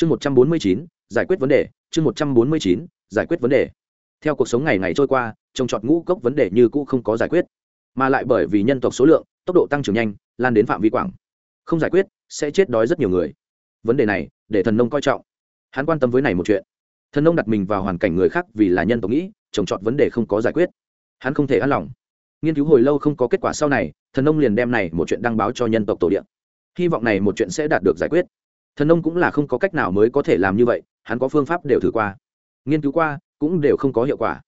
chương một trăm bốn mươi chín, giải quyết vấn đề. Chương một trăm bốn mươi chín, giải quyết vấn đề. Theo cuộc sống ngày ngày trôi qua, trồng trọt ngũ cốc vấn đề như cũ không có giải quyết. Mà lại bởi vì nhân tộc số lượng, tốc độ tăng trưởng nhanh, lan đến phạm vi quảng. Không giải quyết, sẽ chết đói rất nhiều người. Vấn đề này, để thần nông coi trọng. Hắn quan tâm với này một chuyện. Thần nông đặt mình vào hoàn cảnh người khác vì là nhân tộc nghĩ, trồng trọt vấn đề không có giải quyết. Hắn không thể an lòng. Nghiên cứu hồi lâu không có kết quả sau này, thần nông liền đem này một chuyện đăng báo cho nhân tộc tổ điện hy vọng này một chuyện sẽ đạt được giải quyết thần nông cũng là không có cách nào mới có thể làm như vậy, hắn có phương pháp đều thử qua. Nghiên cứu qua, cũng đều không có hiệu quả.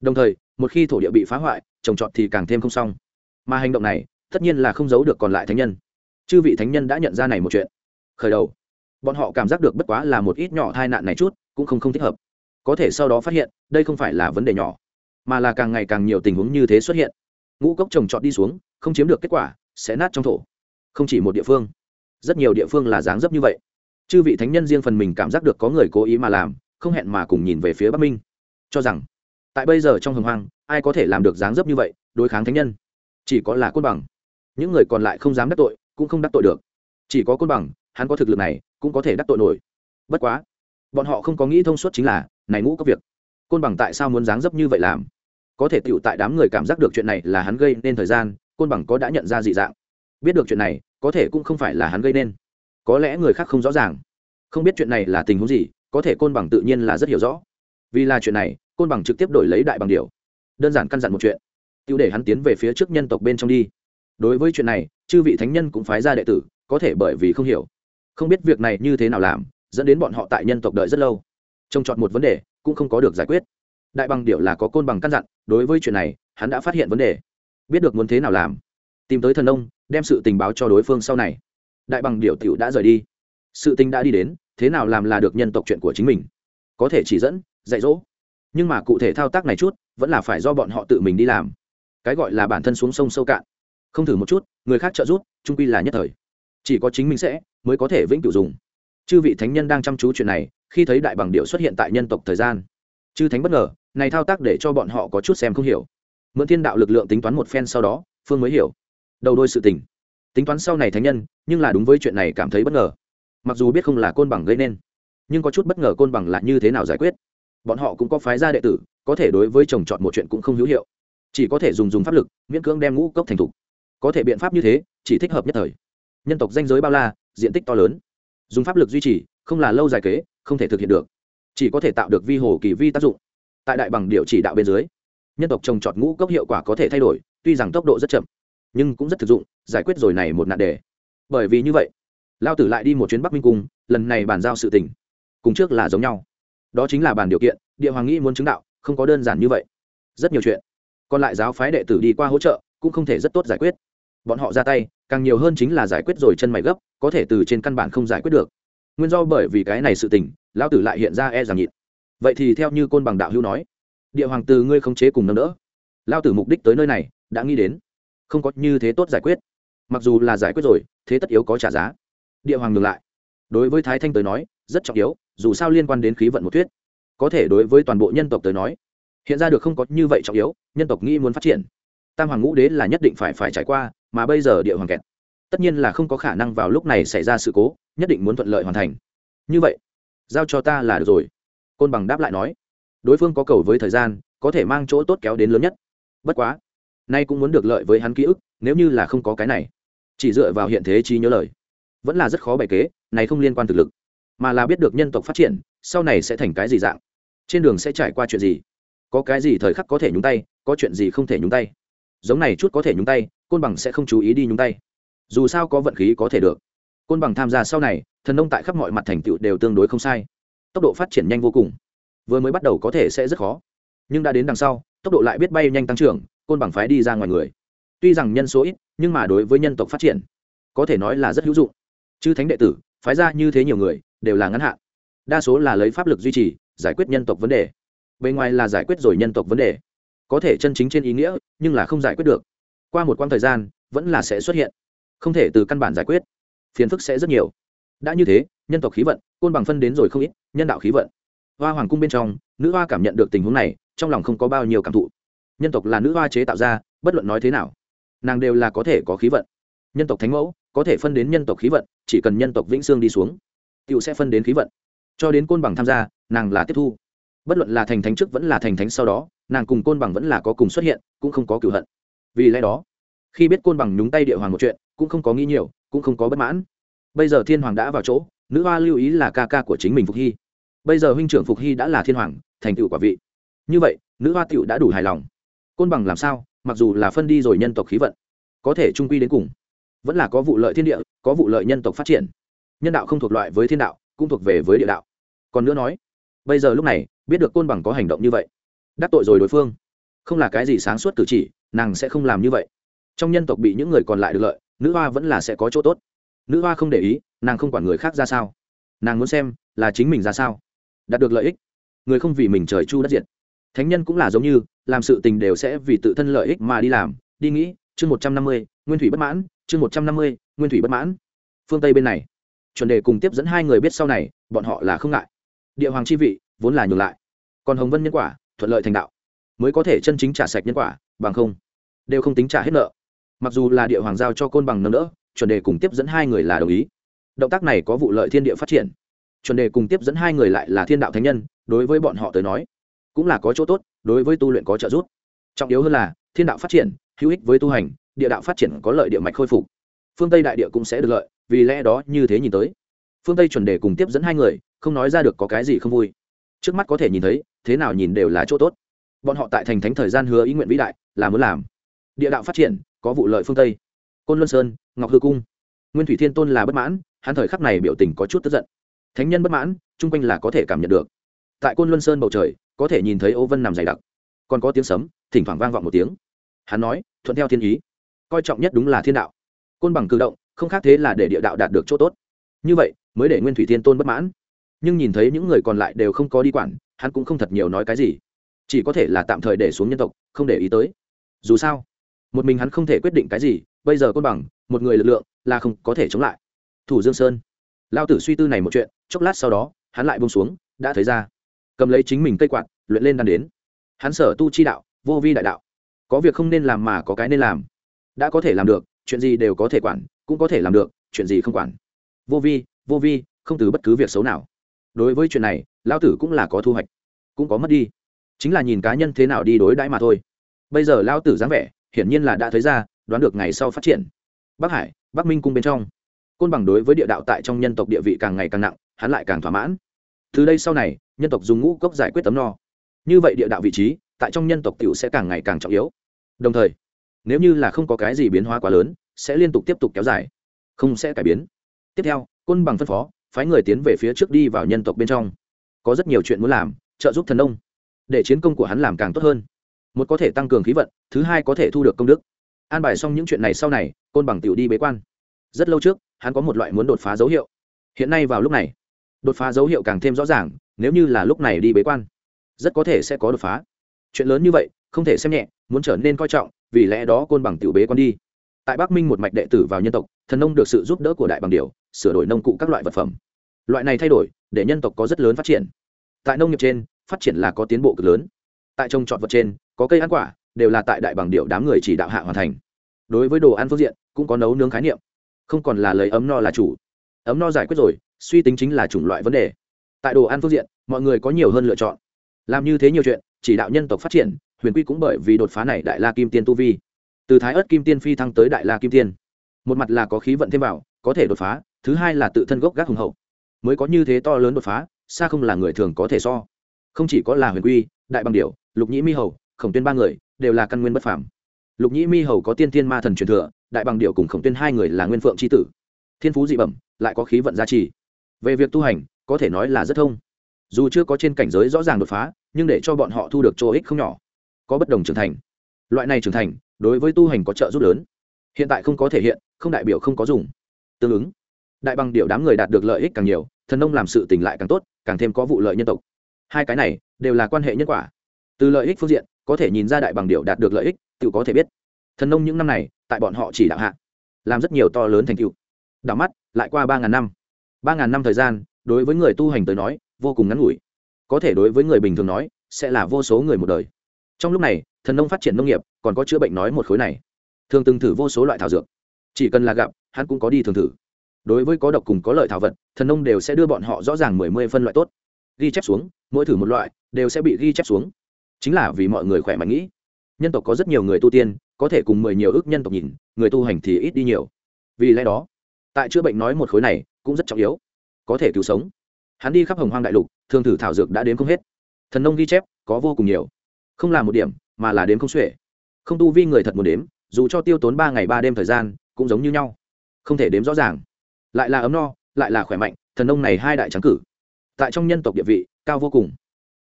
Đồng thời, một khi thổ địa bị phá hoại, trồng trọt thì càng thêm không xong. Mà hành động này, tất nhiên là không giấu được còn lại thánh nhân. Chư vị thánh nhân đã nhận ra này một chuyện. Khởi đầu. Bọn họ cảm giác được bất quá là một ít nhỏ tai nạn này chút, cũng không không thích hợp. Có thể sau đó phát hiện, đây không phải là vấn đề nhỏ, mà là càng ngày càng nhiều tình huống như thế xuất hiện. Ngũ cốc trồng trọt đi xuống, không chiếm được kết quả, sẽ nát trong thổ. Không chỉ một địa phương. Rất nhiều địa phương là dáng dấp như vậy chư vị thánh nhân riêng phần mình cảm giác được có người cố ý mà làm, không hẹn mà cùng nhìn về phía bắc minh. Cho rằng, tại bây giờ trong hồng hoang, ai có thể làm được dáng dấp như vậy, đối kháng thánh nhân? Chỉ có là côn bằng. Những người còn lại không dám đắc tội, cũng không đắc tội được. Chỉ có côn bằng, hắn có thực lực này, cũng có thể đắc tội nổi. Bất quá, bọn họ không có nghĩ thông suốt chính là, này ngũ có việc. Côn bằng tại sao muốn dáng dấp như vậy làm? Có thể tựu tại đám người cảm giác được chuyện này là hắn gây nên thời gian, côn bằng có đã nhận ra dị dạng. Biết được chuyện này, có thể cũng không phải là hắn gây nên có lẽ người khác không rõ ràng. Không biết chuyện này là tình huống gì, có thể côn bằng tự nhiên là rất hiểu rõ. Vì là chuyện này, côn bằng trực tiếp đổi lấy đại bằng điều. Đơn giản căn dặn một chuyện. Tiêu để hắn tiến về phía trước nhân tộc bên trong đi. Đối với chuyện này, chư vị thánh nhân cũng phái ra đệ tử, có thể bởi vì không hiểu. Không biết việc này như thế nào làm, dẫn đến bọn họ tại nhân tộc đợi rất lâu. Trông chọn một vấn đề, cũng không có được giải quyết. Đại bằng điệu là có côn bằng căn dặn, đối với chuyện này, hắn đã phát hiện vấn đề. Biết được muốn thế nào làm. Tìm tới thần ông đem sự tình báo cho đối phương sau này đại bằng điệu tiểu đã rời đi. Sự tình đã đi đến, thế nào làm là được nhân tộc chuyện của chính mình? Có thể chỉ dẫn, dạy dỗ. Nhưng mà cụ thể thao tác này chút, vẫn là phải do bọn họ tự mình đi làm. Cái gọi là bản thân xuống sông sâu cạn. Không thử một chút, người khác trợ giúp, trung quy là nhất thời. Chỉ có chính mình sẽ, mới có thể vĩnh cửu dùng. Chư vị thánh nhân đang chăm chú chuyện này, khi thấy đại bằng điệu xuất hiện tại nhân tộc thời gian. Chư thánh bất ngờ, này thao tác để cho bọn họ có chút xem không hiểu. Mượn thiên đạo lực lượng tính toán một phen sau đó, phương mới hiểu. Đầu đôi sự tình tính toán sau này thánh nhân, nhưng là đúng với chuyện này cảm thấy bất ngờ. Mặc dù biết không là côn bằng gây nên, nhưng có chút bất ngờ côn bằng là như thế nào giải quyết. Bọn họ cũng có phái gia đệ tử, có thể đối với chồng chọn một chuyện cũng không hữu hiệu. Chỉ có thể dùng dùng pháp lực, miễn cưỡng đem ngũ cốc thành thục. Có thể biện pháp như thế, chỉ thích hợp nhất thời. Nhân tộc danh giới bao la, diện tích to lớn. Dùng pháp lực duy trì, không là lâu dài kế, không thể thực hiện được. Chỉ có thể tạo được vi hồ kỳ vi tác dụng. Tại đại bằng điệu chỉ đạo bên dưới, nhân tộc trồng trọt ngũ cốc hiệu quả có thể thay đổi, tuy rằng tốc độ rất chậm nhưng cũng rất thực dụng, giải quyết rồi này một nạn đề. Bởi vì như vậy, lao tử lại đi một chuyến bắc minh cung lần này bàn giao sự tình, cùng trước là giống nhau. Đó chính là bàn điều kiện, địa hoàng nghĩ muốn chứng đạo, không có đơn giản như vậy. Rất nhiều chuyện, còn lại giáo phái đệ tử đi qua hỗ trợ, cũng không thể rất tốt giải quyết. Bọn họ ra tay, càng nhiều hơn chính là giải quyết rồi chân mày gấp, có thể từ trên căn bản không giải quyết được. Nguyên do bởi vì cái này sự tình lão tử lại hiện ra e rằng nhịn. Vậy thì theo như côn bằng đạo hữu nói, địa hoàng từ ngươi không chế cùng nâng đỡ. Lao tử mục đích tới nơi này, đã nghĩ đến không có như thế tốt giải quyết. Mặc dù là giải quyết rồi, thế tất yếu có trả giá. Địa hoàng ngừng lại. Đối với thái thanh tới nói, rất trọng yếu, dù sao liên quan đến khí vận một thuyết. Có thể đối với toàn bộ nhân tộc tới nói, hiện ra được không có như vậy trọng yếu, nhân tộc nghĩ muốn phát triển. Tam hoàng ngũ đế là nhất định phải phải trải qua, mà bây giờ địa hoàng kẹt. Tất nhiên là không có khả năng vào lúc này xảy ra sự cố, nhất định muốn thuận lợi hoàn thành. Như vậy, giao cho ta là được rồi. Côn bằng đáp lại nói, đối phương có cầu với thời gian, có thể mang chỗ tốt kéo đến lớn nhất. Bất quá nay cũng muốn được lợi với hắn ký ức, nếu như là không có cái này. Chỉ dựa vào hiện thế trí nhớ lời. Vẫn là rất khó bày kế, này không liên quan thực lực. Mà là biết được nhân tộc phát triển, sau này sẽ thành cái gì dạng. Trên đường sẽ trải qua chuyện gì? Có cái gì thời khắc có thể nhúng tay, có chuyện gì không thể nhúng tay. Giống này chút có thể nhúng tay, côn bằng sẽ không chú ý đi nhúng tay. Dù sao có vận khí có thể được. Côn bằng tham gia sau này, thần nông tại khắp mọi mặt thành tựu đều tương đối không sai. Tốc độ phát triển nhanh vô cùng. Vừa mới bắt đầu có thể sẽ rất khó. Nhưng đã đến đằng sau, tốc độ lại biết bay nhanh tăng trưởng côn bằng phái đi ra ngoài người. Tuy rằng nhân số ít, nhưng mà đối với nhân tộc phát triển, có thể nói là rất hữu dụng. Chứ thánh đệ tử, phái ra như thế nhiều người, đều là ngắn hạn. Đa số là lấy pháp lực duy trì, giải quyết nhân tộc vấn đề. Bề ngoài là giải quyết rồi nhân tộc vấn đề. Có thể chân chính trên ý nghĩa, nhưng là không giải quyết được. Qua một quãng thời gian, vẫn là sẽ xuất hiện. Không thể từ căn bản giải quyết. Phiền phức sẽ rất nhiều. Đã như thế, nhân tộc khí vận, côn bằng phân đến rồi không ít, nhân đạo khí vận. Hoa hoàng cung bên trong, nữ hoa cảm nhận được tình huống này, trong lòng không có bao nhiêu cảm thụ nhân tộc là nữ hoa chế tạo ra, bất luận nói thế nào, nàng đều là có thể có khí vận. Nhân tộc thánh mẫu có thể phân đến nhân tộc khí vận, chỉ cần nhân tộc vĩnh sương đi xuống t i ể u sẽ phân đến khí vận. Cho đến côn bằng tham gia, nàng là tiếp thu. Bất luận là thành thánh trước vẫn là thành thánh sau đó, nàng cùng côn bằng vẫn là có cùng xuất hiện, cũng không có cựu hận. Vì lẽ đó, khi biết côn bằng nhúng tay địa hoàng một chuyện, cũng không có nghĩ nhiều, cũng không có bất mãn. Bây giờ thiên hoàng đã vào chỗ, nữ hoa lưu ý là ca ca của chính mình phục hy. Bây giờ huynh trưởng phục hy đã là thiên hoàng, thành tựu quả vị. Như vậy, nữ hoa tựu đã đủ hài lòng côn bằng làm sao, mặc dù là phân đi rồi nhân tộc khí vận, có thể trung quy đến cùng. Vẫn là có vụ lợi thiên địa, có vụ lợi nhân tộc phát triển. Nhân đạo không thuộc loại với thiên đạo, cũng thuộc về với địa đạo. Còn nữa nói, bây giờ lúc này, biết được côn bằng có hành động như vậy, đắc tội rồi đối phương. Không là cái gì sáng suốt cử chỉ, nàng sẽ không làm như vậy. Trong nhân tộc bị những người còn lại được lợi, nữ hoa vẫn là sẽ có chỗ tốt. Nữ hoa không để ý, nàng không quản người khác ra sao. Nàng muốn xem là chính mình ra sao, đạt được lợi ích. Người không vì mình trời chu đất diệt thánh nhân cũng là giống như, làm sự tình đều sẽ vì tự thân lợi ích mà đi làm. Đi nghĩ, chương một trăm năm mươi, nguyên thủy bất mãn, chương một trăm năm mươi, nguyên thủy bất mãn. Phương tây bên này, chuẩn đề cùng tiếp dẫn hai người biết sau này, bọn họ là không ngại. Địa hoàng chi vị, vốn là nhường lại. Còn hồng vân nhân quả, thuận lợi thành đạo. Mới có thể chân chính trả sạch nhân quả, bằng không, đều không tính trả hết nợ. Mặc dù là địa hoàng giao cho côn bằng nâng đỡ, chuẩn đề cùng tiếp dẫn hai người là đồng ý. Động tác này có vụ lợi thiên địa phát triển. Chuẩn đề cùng tiếp dẫn hai người lại là thiên đạo thánh nhân, đối với bọn họ tới nói cũng là có chỗ tốt, đối với tu luyện có trợ giúp. Trọng yếu hơn là, thiên đạo phát triển, hữu ích với tu hành, địa đạo phát triển có lợi địa mạch khôi phục. Phương tây đại địa cũng sẽ được lợi, vì lẽ đó như thế nhìn tới. Phương tây chuẩn đề cùng tiếp dẫn hai người, không nói ra được có cái gì không vui. Trước mắt có thể nhìn thấy, thế nào nhìn đều là chỗ tốt. Bọn họ tại thành thánh thời gian hứa ý nguyện vĩ đại, là muốn làm. Địa đạo phát triển, có vụ lợi phương tây. Côn luân sơn, ngọc hư cung. Nguyên thủy thiên tôn là bất mãn, hắn thời khắc này biểu tình có chút tức giận. Thánh nhân bất mãn, chung quanh là có thể cảm nhận được. Tại côn luân sơn bầu trời có thể nhìn thấy ô vân nằm dày đặc. Còn có tiếng sấm, thỉnh thoảng vang vọng một tiếng. Hắn nói, thuận theo thiên ý. Coi trọng nhất đúng là thiên đạo. Côn bằng cử động, không khác thế là để địa đạo đạt được chỗ tốt. Như vậy, mới để nguyên thủy thiên tôn bất mãn. Nhưng nhìn thấy những người còn lại đều không có đi quản, hắn cũng không thật nhiều nói cái gì. Chỉ có thể là tạm thời để xuống nhân tộc, không để ý tới. Dù sao, một mình hắn không thể quyết định cái gì, bây giờ côn bằng, một người lực lượng, là không có thể chống lại. Thủ dương sơn. Lao tử suy tư này một chuyện, chốc lát sau đó, hắn lại bông xuống, đã thấy ra cầm lấy chính mình cây quạt, luyện lên đan đến. Hắn sở tu chi đạo, vô vi đại đạo. Có việc không nên làm mà có cái nên làm. Đã có thể làm được, chuyện gì đều có thể quản, cũng có thể làm được, chuyện gì không quản. Vô vi vô vi, không từ bất cứ việc xấu nào. Đối với chuyện này lao tử cũng là có thu hoạch, cũng có mất đi. Chính là nhìn cá nhân thế nào đi đối đãi mà thôi. Bây giờ lao tử dáng vẻ, hiển nhiên là đã thấy ra, đoán được ngày sau phát triển. Bắc hải, bắc minh cung bên trong. Côn bằng đối với địa đạo tại trong nhân tộc địa vị càng ngày càng nặng, hắn lại càng thỏa mãn. Từ đây sau này nhân tộc dùng ngũ cốc giải quyết tấm no. Như vậy địa đạo vị trí, tại trong nhân tộc t i ể u sẽ càng ngày càng trọng yếu. Đồng thời, nếu như là không có cái gì biến hóa quá lớn, sẽ liên tục tiếp tục kéo dài, không sẽ cải biến. Tiếp theo, côn bằng phân phó, phái người tiến về phía trước đi vào nhân tộc bên trong. Có rất nhiều chuyện muốn làm, trợ giúp thần ông để chiến công của hắn làm càng tốt hơn. Một có thể tăng cường khí vận, thứ hai có thể thu được công đức. An bài xong những chuyện này sau này, côn bằng tiểu đi bế quan. Rất lâu trước, hắn có một loại muốn đột phá dấu hiệu. Hiện nay vào lúc này, đột phá dấu hiệu càng thêm rõ ràng nếu như là lúc này đi bế quan, rất có thể sẽ có đột phá. Chuyện lớn như vậy, không thể xem nhẹ, muốn trở nên coi trọng, vì lẽ đó côn bằng tiểu bế quan đi. Tại bắc minh một mạch đệ tử vào nhân tộc, thần nông được sự giúp đỡ của đại bằng điều, sửa đổi nông cụ các loại vật phẩm. Loại này thay đổi, để nhân tộc có rất lớn phát triển. Tại nông nghiệp trên, phát triển là có tiến bộ cực lớn. Tại trồng trọt vật trên, có cây ăn quả, đều là tại đại bằng điệu đám người chỉ đạo hạ hoàn thành. Đối với đồ ăn phương diện, cũng có nấu nướng khái niệm. Không còn là lấy ấm no là chủ. Ấm no giải quyết rồi, suy tính chính là chủng loại vấn đề tại đồ ăn phương diện, mọi người có nhiều hơn lựa chọn. Làm như thế nhiều chuyện, chỉ đạo nhân tộc phát triển, huyền quy cũng bởi vì đột phá này đại la kim tiên tu vi. Từ thái ớt kim tiên phi thăng tới đại la kim tiên. Một mặt là có khí vận thêm vào, có thể đột phá, thứ hai là tự thân gốc gác hùng hậu. Mới có như thế to lớn đột phá, xa không là người thường có thể so. Không chỉ có là huyền quy, đại bằng điệu lục nhĩ mi hầu, khổng tuyên ba người, đều là căn nguyên bất phàm. Lục nhĩ mi hầu có tiên thiên ma thần truyền thừa, đại bằng điệu cùng khổng tuyên hai người là nguyên phượng c tử. Thiên phú dị bẩm, lại có khí vận gia trì. Về việc tu hành có thể nói là rất thông. Dù chưa có trên cảnh giới rõ ràng đột phá, nhưng để cho bọn họ thu được chỗ ích không nhỏ. Có bất đồng trưởng thành. Loại này trưởng thành, đối với tu hành có trợ giúp lớn. Hiện tại không có thể hiện, không đại biểu không có dùng. Tương ứng, đại bằng điệu đám người đạt được lợi ích càng nhiều, thần nông làm sự tỉnh lại càng tốt, càng thêm có vụ lợi nhân tộc. Hai cái này, đều là quan hệ nhân quả. Từ lợi ích phương diện, có thể nhìn ra đại bằng điệu đạt được lợi ích, tự có thể biết. Thần nông những năm này, tại bọn họ chỉ đạo hạ, làm rất nhiều to lớn thành tựu. Đảo mắt, lại qua ba ngàn năm. Ba ngàn năm thời gian đối với người tu hành tới nói, vô cùng ngắn ngủi. Có thể đối với người bình thường nói, sẽ là vô số người một đời. Trong lúc này, thần nông phát triển nông nghiệp, còn có chữa bệnh nói một khối này. Thường từng thử vô số loại thảo dược. Chỉ cần là gặp, hắn cũng có đi thường thử. Đối với có độc cùng có lợi thảo vật, thần nông đều sẽ đưa bọn họ rõ ràng mười mươi phân loại tốt. Ghi chép xuống, mỗi thử một loại, đều sẽ bị ghi chép xuống. Chính là vì mọi người khỏe mạnh nghĩ. Nhân tộc có rất nhiều người tu tiên, có thể cùng mười nhiều ước nhân tộc nhìn, người tu hành thì ít đi nhiều. Vì lẽ đó, tại chữa bệnh nói một khối này, cũng rất trọng yếu có thể cứu sống. Hắn đi khắp hồng hoang đại lục, thường thử thảo dược đã đến không hết. Thần nông ghi chép, có vô cùng nhiều. Không là một điểm, mà là đếm không xuể. Không tu vi người thật muốn đếm, dù cho tiêu tốn ba ngày ba đêm thời gian, cũng giống như nhau. Không thể đếm rõ ràng. Lại là ấm no, lại là khỏe mạnh, thần nông này hai đại trắng cử. Tại trong nhân tộc địa vị, cao vô cùng.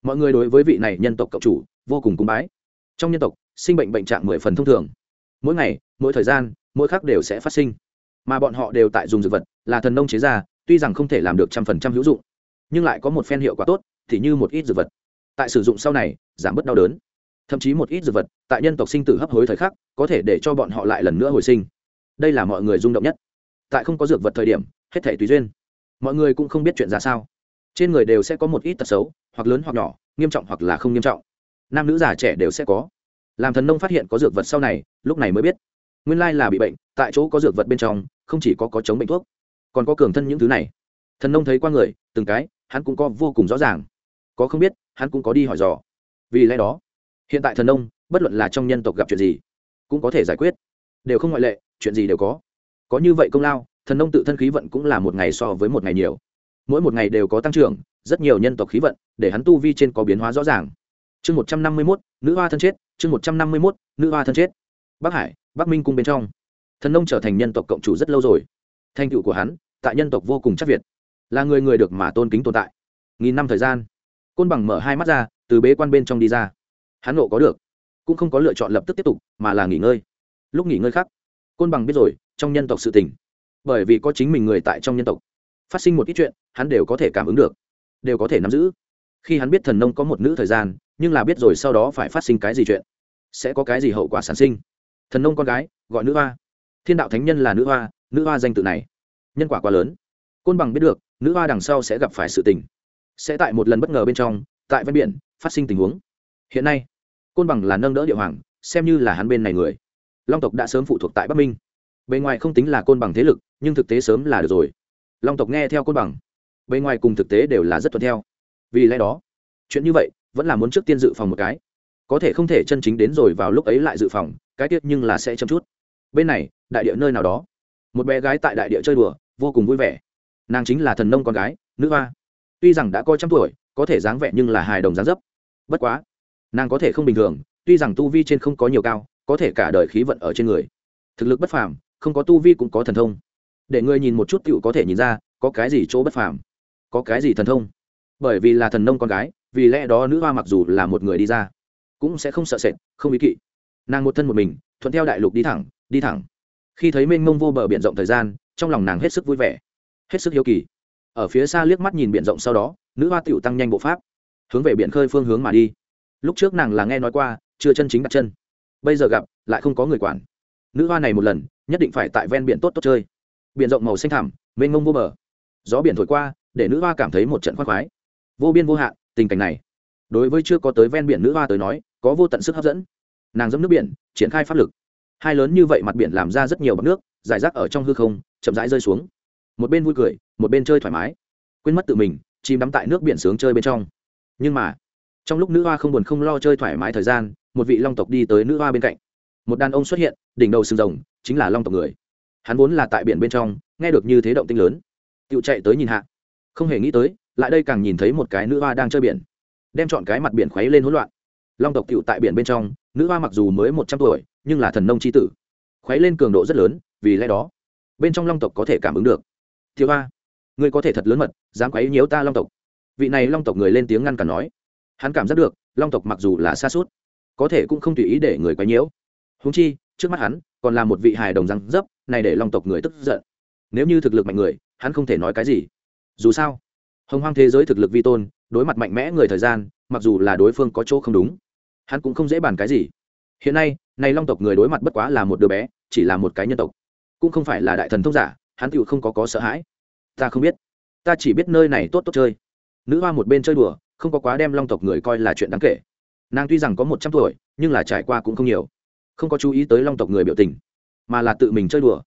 Mọi người đối với vị này nhân tộc cộng chủ, vô cùng cúng bái. Trong nhân tộc, sinh bệnh bệnh trạng mười phần thông thường. Mỗi ngày, mỗi thời gian, mỗi khắc đều sẽ phát sinh. Mà bọn họ đều tại dùng dược vật, là thần nông chế ra tuy rằng không thể làm được trăm phần trăm hữu dụng, nhưng lại có một phen hiệu quả tốt, thì như một ít dược vật. Tại sử dụng sau này, giảm bớt đau đớn. Thậm chí một ít dược vật, tại nhân tộc sinh tử hấp hối thời khắc, có thể để cho bọn họ lại lần nữa hồi sinh. Đây là mọi người rung động nhất. Tại không có dược vật thời điểm, hết thể tùy duyên. Mọi người cũng không biết chuyện ra sao. Trên người đều sẽ có một ít tật xấu, hoặc lớn hoặc nhỏ, nghiêm trọng hoặc là không nghiêm trọng. Nam nữ già trẻ đều sẽ có. Làm thần nông phát hiện có dược vật sau này, lúc này mới biết. Nguyên lai là bị bệnh, tại chỗ có dược vật bên trong, không chỉ có có chống bệnh thuốc còn có cường thân những thứ này. Thần nông thấy qua người, từng cái, hắn cũng có vô cùng rõ ràng. Có không biết, hắn cũng có đi hỏi dò. Vì lẽ đó, hiện tại thần nông, bất luận là trong nhân tộc gặp chuyện gì, cũng có thể giải quyết. Đều không ngoại lệ, chuyện gì đều có. Có như vậy công lao, thần nông tự thân khí vận cũng là một ngày so với một ngày nhiều. Mỗi một ngày đều có tăng trưởng, rất nhiều nhân tộc khí vận, để hắn tu vi trên có biến hóa rõ ràng. Chương một trăm năm mươi mốt, nữ hoa thân chết, chương một trăm năm mươi mốt, nữ hoa thân chết. Bắc hải, bắc minh cung bên trong. Thần nông trở thành nhân tộc cộng chủ rất lâu rồi thành tựu của hắn, tại nhân tộc vô cùng chắc việt, là người người được mà tôn kính tồn tại. Nghìn năm thời gian, côn bằng mở hai mắt ra, từ bế quan bên trong đi ra. Hắn nộ có được, cũng không có lựa chọn lập tức tiếp tục, mà là nghỉ ngơi. Lúc nghỉ ngơi khác, côn bằng biết rồi, trong nhân tộc sự tình. Bởi vì có chính mình người tại trong nhân tộc, phát sinh một ít chuyện, hắn đều có thể cảm ứng được, đều có thể nắm giữ. Khi hắn biết thần nông có một nữ thời gian, nhưng là biết rồi sau đó phải phát sinh cái gì chuyện, sẽ có cái gì hậu quả sản sinh. Thần nông con gái, gọi nữ hoa. Thiên đạo thánh nhân là nữ hoa nữ hoa danh tự này. Nhân quả quá lớn. Côn bằng biết được, nữ hoa đằng sau sẽ gặp phải sự tình. Sẽ tại một lần bất ngờ bên trong, tại ven biển, phát sinh tình huống. Hiện nay, côn bằng là nâng đỡ địa hoàng, xem như là hắn bên này người. Long tộc đã sớm phụ thuộc tại bắc minh. Bề ngoài không tính là côn bằng thế lực, nhưng thực tế sớm là được rồi. Long tộc nghe theo côn bằng. Bề ngoài cùng thực tế đều là rất thuận theo. Vì lẽ đó, chuyện như vậy vẫn là muốn trước tiên dự phòng một cái. Có thể không thể chân chính đến rồi vào lúc ấy lại dự phòng, cái tiết nhưng là sẽ chăm chút. Bên này, đại địa nơi nào đó một bé gái tại đại địa chơi đùa, vô cùng vui vẻ. Nàng chính là thần nông con gái, nữ hoa. Tuy rằng đã coi trăm tuổi, có thể dáng vẻ nhưng là hài đồng dáng dấp. Bất quá, nàng có thể không bình thường, tuy rằng tu vi trên không có nhiều cao, có thể cả đời khí vận ở trên người. Thực lực bất phàm, không có tu vi cũng có thần thông. Để người nhìn một chút t có thể nhìn ra, có cái gì chỗ bất phàm, có cái gì thần thông. Bởi vì là thần nông con gái, vì lẽ đó nữ hoa mặc dù là một người đi ra, cũng sẽ không sợ sệt, không ý kỵ. Nàng một thân một mình, thuận theo đại lục đi thẳng đi thẳng khi thấy mênh mông vô bờ b i ể n rộng thời gian, trong lòng nàng hết sức vui vẻ, hết sức hiếu kỳ. Ở phía xa liếc mắt nhìn b i ể n rộng sau đó, nữ hoa tiểu tăng nhanh bộ pháp, hướng về biển khơi phương hướng mà đi. Lúc trước nàng là nghe nói qua, chưa chân chính đặt chân. Bây giờ gặp, lại không có người quản. Nữ hoa này một lần, nhất định phải tại ven biển tốt tốt chơi. Biển rộng màu xanh thẳm, mênh mông vô bờ. Gió biển thổi qua, để nữ hoa cảm thấy một trận khoác khoái. Vô biên vô hạn, tình cảnh này, đối với chưa có tới ven biển nữ hoa tới nói, có vô tận sức hấp dẫn. Nàng dẫm nước biển, triển khai pháp lực hai lớn như vậy mặt biển làm ra rất nhiều bọc nước, giải rác ở trong hư không, chậm rãi rơi xuống. Một bên vui cười, một bên chơi thoải mái. Quên mất tự mình chìm đắm tại nước biển sướng chơi bên trong. Nhưng mà, trong lúc nữ hoa không buồn không lo chơi thoải mái thời gian, một vị long tộc đi tới nữ hoa bên cạnh. Một đàn ông xuất hiện, đỉnh đầu sừng rồng, chính là long tộc người. Hắn vốn là tại biển bên trong, nghe được như thế động tinh lớn. Tự chạy tới nhìn hạ. Không hề nghĩ tới, lại đây càng nhìn thấy một cái nữ hoa đang chơi biển. Đem chọn cái mặt biển khuấy lên hỗn loạn. Long tộc tựu tại biển bên trong nữ hoa mặc dù mới một trăm tuổi, nhưng là thần nông c h i tử. Khuấy lên cường độ rất lớn, vì lẽ đó, bên trong long tộc có thể cảm ứng được. Thiếu hoa, ngươi có thể thật lớn mật, dám quấy nhiễu ta long tộc. Vị này long tộc người lên tiếng ngăn cản nói. Hắn cảm giác được, long tộc mặc dù là xa suốt, có thể cũng không tùy ý để người quấy nhiễu. Húng chi, trước mắt hắn, còn là một vị hài đồng răng dấp, này để long tộc người tức giận. Nếu như thực lực mạnh người, hắn không thể nói cái gì. Dù sao, hồng hoang thế giới thực lực vi tôn, đối mặt mạnh mẽ người thời gian, mặc dù là đối phương có chỗ không đúng hắn cũng không dễ bàn cái gì. Hiện nay, này long tộc người đối mặt bất quá là một đứa bé, chỉ là một cái nhân tộc. Cũng không phải là đại thần thông giả, hắn tựu không có có sợ hãi. Ta không biết. Ta chỉ biết nơi này tốt tốt chơi. Nữ hoa một bên chơi đùa, không có quá đem long tộc người coi là chuyện đáng kể. Nàng tuy rằng có một trăm tuổi, nhưng là trải qua cũng không nhiều. Không có chú ý tới long tộc người biểu tình, mà là tự mình chơi đùa.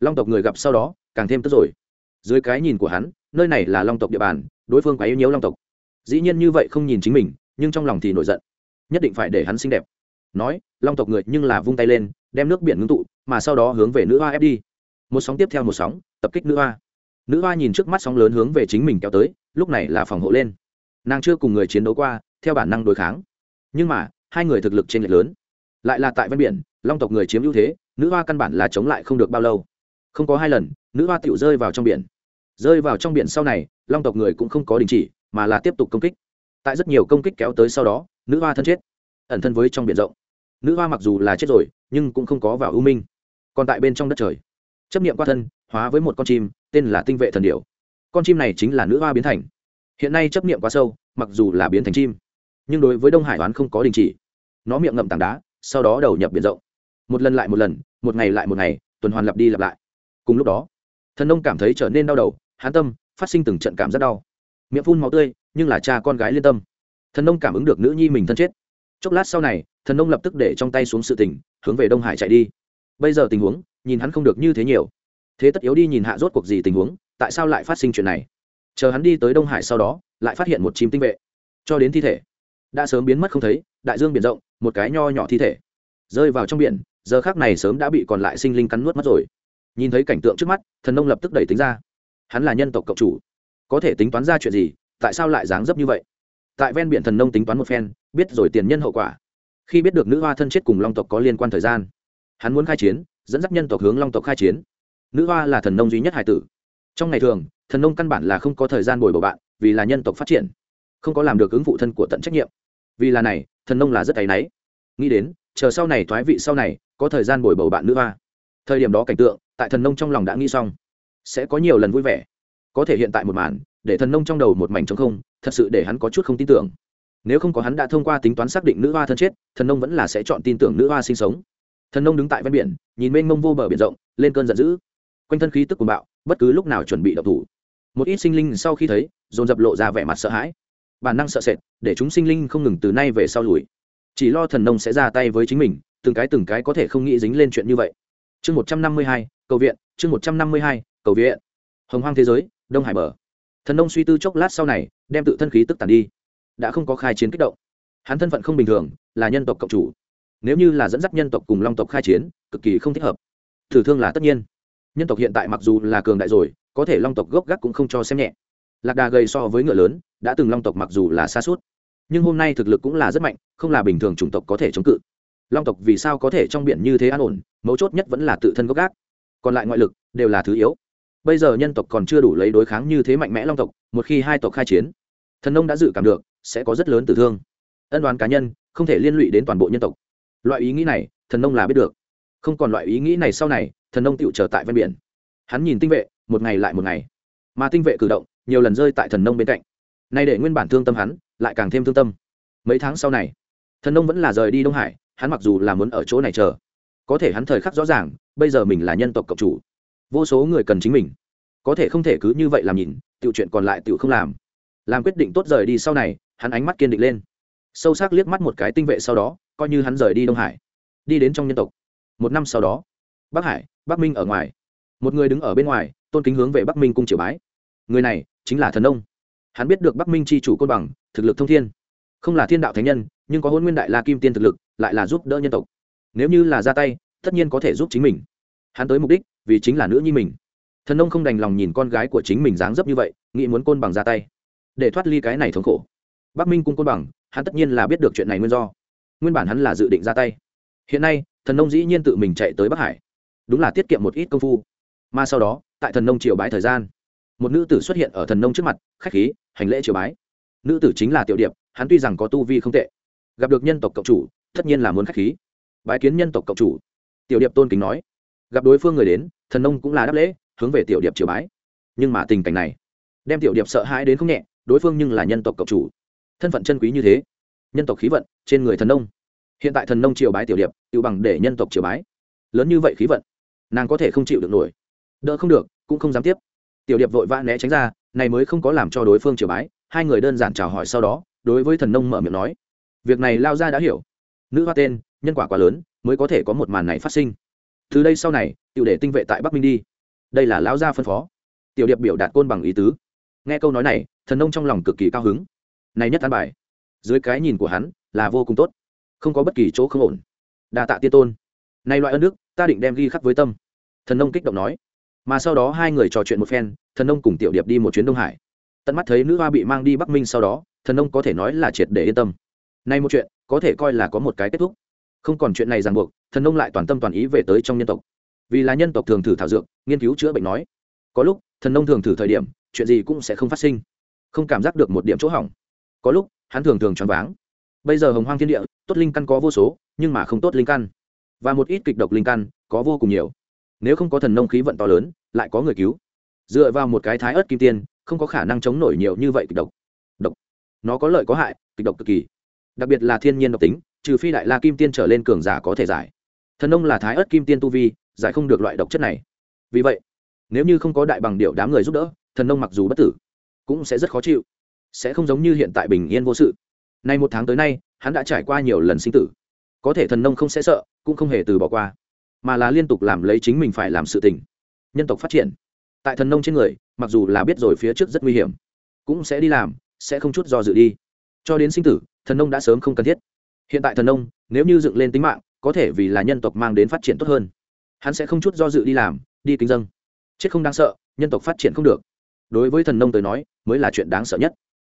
Long tộc người gặp sau đó, càng thêm tức rồi. Dưới cái nhìn của hắn, nơi này là long tộc địa bàn, đối phương quá yêu nhớ long tộc. Dĩ nhiên như vậy không nhìn chính mình, nhưng trong lòng thì nổi giận nhất định phải để hắn xinh đẹp. Nói, long tộc người nhưng là vung tay lên, đem nước biển ngưng tụ, mà sau đó hướng về nữ hoa ép đi. Một sóng tiếp theo một sóng, tập kích nữ hoa. Nữ hoa nhìn trước mắt sóng lớn hướng về chính mình kéo tới, lúc này là phòng hộ lên. Nàng chưa cùng người chiến đấu qua, theo bản năng đối kháng. Nhưng mà, hai người thực lực trên lệch lớn. Lại là tại ven biển, long tộc người chiếm ưu thế, nữ hoa căn bản là chống lại không được bao lâu. Không có hai lần, nữ hoa tựu rơi vào trong biển. Rơi vào trong biển sau này, long tộc người cũng không có đình chỉ, mà là tiếp tục công kích. Tại rất nhiều công kích kéo tới sau đó nữ hoa thân chết. Ẩn thân với trong biển rộng. Nữ hoa mặc dù là chết rồi, nhưng cũng không có vào ưu minh. Còn tại bên trong đất trời. Chấp nghiệm qua thân, hóa với một con chim, tên là tinh vệ thần điểu. Con chim này chính là nữ hoa biến thành. Hiện nay chấp nghiệm quá sâu, mặc dù là biến thành chim, nhưng đối với đông hải oán không có đình chỉ. Nó miệng ngậm tảng đá, sau đó đầu nhập biển rộng. Một lần lại một lần, một ngày lại một ngày, tuần hoàn lặp đi lặp lại. Cùng lúc đó, thần nông cảm thấy trở nên đau đầu, hán tâm, phát sinh từng trận cảm rất đau. Miệng phun máu tươi, nhưng là cha con gái liên tâm thần nông cảm ứng được nữ nhi mình thân chết. Chốc lát sau này, thần nông lập tức để trong tay xuống sự tỉnh hướng về đông hải chạy đi. Bây giờ tình huống, nhìn hắn không được như thế nhiều. Thế tất yếu đi nhìn hạ rốt cuộc gì tình huống, tại sao lại phát sinh chuyện này? Chờ hắn đi tới đông hải sau đó, lại phát hiện một chim tinh vệ. Cho đến thi thể. Đã sớm biến mất không thấy, đại dương biển rộng, một cái nho nhỏ thi thể. Rơi vào trong biển, giờ khác này sớm đã bị còn lại sinh linh cắn nuốt mất rồi. Nhìn thấy cảnh tượng trước mắt, thần nông lập tức đẩy tính ra. Hắn là nhân tộc cộng chủ. Có thể tính toán ra chuyện gì, tại sao lại dáng dấp như vậy? Tại ven biển thần nông tính toán một phen, biết rồi tiền nhân hậu quả. Khi biết được nữ hoa thân chết cùng long tộc có liên quan thời gian, hắn muốn khai chiến, dẫn dắt nhân tộc hướng long tộc khai chiến. Nữ hoa là thần nông duy nhất hải tử. Trong ngày thường, thần nông căn bản là không có thời gian bồi bổ bạn, vì là nhân tộc phát triển, không có làm được ứng phụ thân của tận trách nhiệm. Vì là này, thần nông là rất áy náy. Nghĩ đến, chờ sau này thoái vị sau này, có thời gian bồi bầu bạn nữ hoa. Thời điểm đó cảnh tượng, tại thần nông trong lòng đã nghĩ xong. Sẽ có nhiều lần vui vẻ. Có thể hiện tại một màn để thần nông trong đầu một mảnh trống không, thật sự để hắn có chút không tin tưởng. Nếu không có hắn đã thông qua tính toán xác định nữ hoa thân chết, thần nông vẫn là sẽ chọn tin tưởng nữ hoa sinh sống. Thần nông đứng tại ven biển, nhìn mênh mông vô bờ biển rộng, lên cơn giận dữ. Quanh thân khí tức cuồng bạo, bất cứ lúc nào chuẩn bị đập thủ. Một ít sinh linh sau khi thấy, dồn dập lộ ra vẻ mặt sợ hãi. Bản năng sợ sệt, để chúng sinh linh không ngừng từ nay về sau lùi. Chỉ lo thần nông sẽ ra tay với chính mình, từng cái từng cái có thể không nghĩ dính lên chuyện như vậy. Chương một trăm năm mươi hai, cầu viện, chương một trăm năm mươi hai, cầu viện. Hồng hoang thế giới, đông hải bờ thần nông suy tư chốc lát sau này, đem tự thân khí tức tàn đi. Đã không có khai chiến kích động. Hắn thân phận không bình thường, là nhân tộc cộng chủ. Nếu như là dẫn dắt nhân tộc cùng long tộc khai chiến, cực kỳ không thích hợp. Thử thương là tất nhiên. Nhân tộc hiện tại mặc dù là cường đại rồi, có thể long tộc gốc gác cũng không cho xem nhẹ. Lạc đà gầy so với ngựa lớn, đã từng long tộc mặc dù là xa suốt, nhưng hôm nay thực lực cũng là rất mạnh, không là bình thường chủng tộc có thể chống cự. Long tộc vì sao có thể trong biển như thế an ổn, mấu chốt nhất vẫn là tự thân gốc gác. Còn lại ngoại lực đều là thứ yếu bây giờ nhân tộc còn chưa đủ lấy đối kháng như thế mạnh mẽ long tộc, một khi hai tộc khai chiến, thần nông đã dự cảm được, sẽ có rất lớn tử thương. Ân đoán cá nhân, không thể liên lụy đến toàn bộ nhân tộc. Loại ý nghĩ này, thần nông là biết được. Không còn loại ý nghĩ này sau này, thần nông tựu trở tại ven biển. Hắn nhìn tinh vệ, một ngày lại một ngày. Mà tinh vệ cử động, nhiều lần rơi tại thần nông bên cạnh. Nay để nguyên bản thương tâm hắn, lại càng thêm thương tâm. Mấy tháng sau này, thần nông vẫn là rời đi đông hải, hắn mặc dù là muốn ở chỗ này chờ. Có thể hắn thời khắc rõ ràng, bây giờ mình là nhân tộc cộng chủ vô số người cần chính mình. Có thể không thể cứ như vậy làm nhìn tự chuyện còn lại tự không làm. Làm quyết định tốt rời đi sau này, hắn ánh mắt kiên định lên. Sâu sắc liếc mắt một cái tinh vệ sau đó, coi như hắn rời đi đông hải, đi đến trong nhân tộc. Một năm sau đó, bắc hải, bắc minh ở ngoài. Một người đứng ở bên ngoài, tôn kính hướng về bắc minh cung triều bái. Người này chính là thần ông hắn biết được bắc minh c h i chủ côn bằng, thực lực thông thiên. Không là thiên đạo thánh nhân, nhưng có hôn nguyên đại la kim tiên thực lực, lại là giúp đỡ nhân tộc. Nếu như là ra tay, tất nhiên có thể giúp chính mình hắn tới mục đích, vì chính là nữ nhi mình. Thần nông không đành lòng nhìn con gái của chính mình dáng dấp như vậy, nghĩ muốn côn bằng ra tay. Để thoát ly cái này thống khổ. Bắc minh cung côn bằng, hắn tất nhiên là biết được chuyện này nguyên do. Nguyên bản hắn là dự định ra tay. Hiện nay, thần nông dĩ nhiên tự mình chạy tới bắc hải. Đúng là tiết kiệm một ít công phu. Mà sau đó, tại thần nông triều bái thời gian, một nữ tử xuất hiện ở thần nông trước mặt, khách khí, hành lễ triều bái. Nữ tử chính là tiểu điệp, hắn tuy rằng có tu vi không tệ, gặp được nhân tộc cộng chủ, tất nhiên là muốn khách khí. Bái kiến nhân tộc cộng chủ. Tiểu điệp tôn kính nói gặp đối phương người đến, thần nông cũng là đáp lễ, hướng về tiểu điệp triều bái. Nhưng mà tình cảnh này, đem tiểu điệp sợ hãi đến không nhẹ, đối phương nhưng là nhân tộc cộng chủ. Thân phận chân quý như thế, nhân tộc khí vận trên người thần nông. Hiện tại thần nông triều bái tiểu điệp, tự bằng để nhân tộc triều bái. Lớn như vậy khí vận, nàng có thể không chịu được nổi. Đỡ không được, cũng không dám tiếp. Tiểu điệp vội vã né tránh ra, này mới không có làm cho đối phương triều bái. Hai người đơn giản chào hỏi sau đó, đối với thần nông mở miệng nói, việc này lao ra đã hiểu. Nữ hoa tên, nhân quả quá lớn, mới có thể có một màn này phát sinh từ đây sau này, tiểu để tinh vệ tại bắc minh đi. Đây là lão gia phân phó. Tiểu điệp biểu đạt côn bằng ý tứ. Nghe câu nói này, thần nông trong lòng cực kỳ cao hứng. Này nhất an bài. Dưới cái nhìn của hắn, là vô cùng tốt. Không có bất kỳ chỗ không ổn. Đa tạ tiên tôn. Nay loại ân đức, ta định đem ghi khắc với tâm. Thần nông kích động nói. Mà sau đó hai người trò chuyện một phen, thần nông cùng tiểu điệp đi một chuyến đông hải. Tận mắt thấy nữ hoa bị mang đi bắc minh sau đó, thần nông có thể nói là triệt để yên tâm. Nay một chuyện, có thể coi là có một cái kết thúc không còn chuyện này ràng buộc, thần nông lại toàn tâm toàn ý về tới trong nhân tộc. Vì là nhân tộc thường thử thảo dược, nghiên cứu chữa bệnh nói. Có lúc, thần nông thường thử thời điểm, chuyện gì cũng sẽ không phát sinh. Không cảm giác được một điểm chỗ hỏng. Có lúc, hắn thường thường choáng váng. Bây giờ hồng hoang thiên địa, tốt linh căn có vô số, nhưng mà không tốt linh căn. Và một ít kịch độc linh căn, có vô cùng nhiều. Nếu không có thần nông khí vận to lớn, lại có người cứu. Dựa vào một cái thái ớt kim tiên, không có khả năng chống nổi nhiều như vậy kịch độc. Độc. Nó có lợi có hại, kịch độc cực kỳ. Đặc biệt là thiên nhiên độc tính trừ phi đại la kim tiên trở lên cường giả có thể giải. Thần nông là thái ớt kim tiên tu vi, giải không được loại độc chất này. Vì vậy, nếu như không có đại bằng điệu đám người giúp đỡ, thần nông mặc dù bất tử, cũng sẽ rất khó chịu. Sẽ không giống như hiện tại bình yên vô sự. Nay một tháng tới nay, hắn đã trải qua nhiều lần sinh tử. Có thể thần nông không sẽ sợ, cũng không hề từ bỏ qua, mà là liên tục làm lấy chính mình phải làm sự tình. Nhân tộc phát triển. Tại thần nông trên người, mặc dù là biết rồi phía trước rất nguy hiểm, cũng sẽ đi làm, sẽ không chút do dự đi. Cho đến sinh tử, thần nông đã sớm không cần thiết hiện tại thần nông, nếu như dựng lên tính mạng, có thể vì là nhân tộc mang đến phát triển tốt hơn. Hắn sẽ không chút do dự đi làm, đi kinh dân chết không đáng sợ, nhân tộc phát triển không được. Đối với thần nông tới nói, mới là chuyện đáng sợ nhất.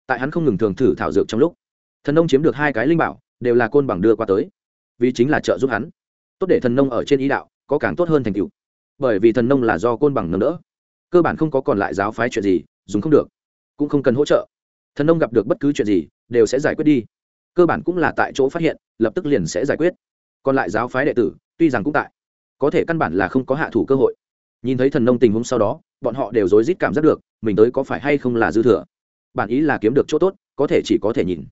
Tại hắn không ngừng thường thử thảo dược trong lúc, thần nông chiếm được hai cái linh bảo, đều là côn bằng đưa qua tới. Vì chính là trợ giúp hắn. Tốt để thần nông ở trên ý đạo, có càng tốt hơn thành tựu. Bởi vì thần nông là do côn bằng nâng đỡ. Cơ bản không có còn lại giáo phái chuyện gì, dùng không được. Cũng không cần hỗ trợ. Thần nông gặp được bất cứ chuyện gì, đều sẽ giải quyết đi cơ bản cũng là tại chỗ phát hiện, lập tức liền sẽ giải quyết. Còn lại giáo phái đệ tử, tuy rằng cũng tại, có thể căn bản là không có hạ thủ cơ hội. Nhìn thấy thần nông tình huống sau đó, bọn họ đều rối rít cảm giác được, mình tới có phải hay không là dư thừa. Bản ý là kiếm được chỗ tốt, có thể chỉ có thể nhìn.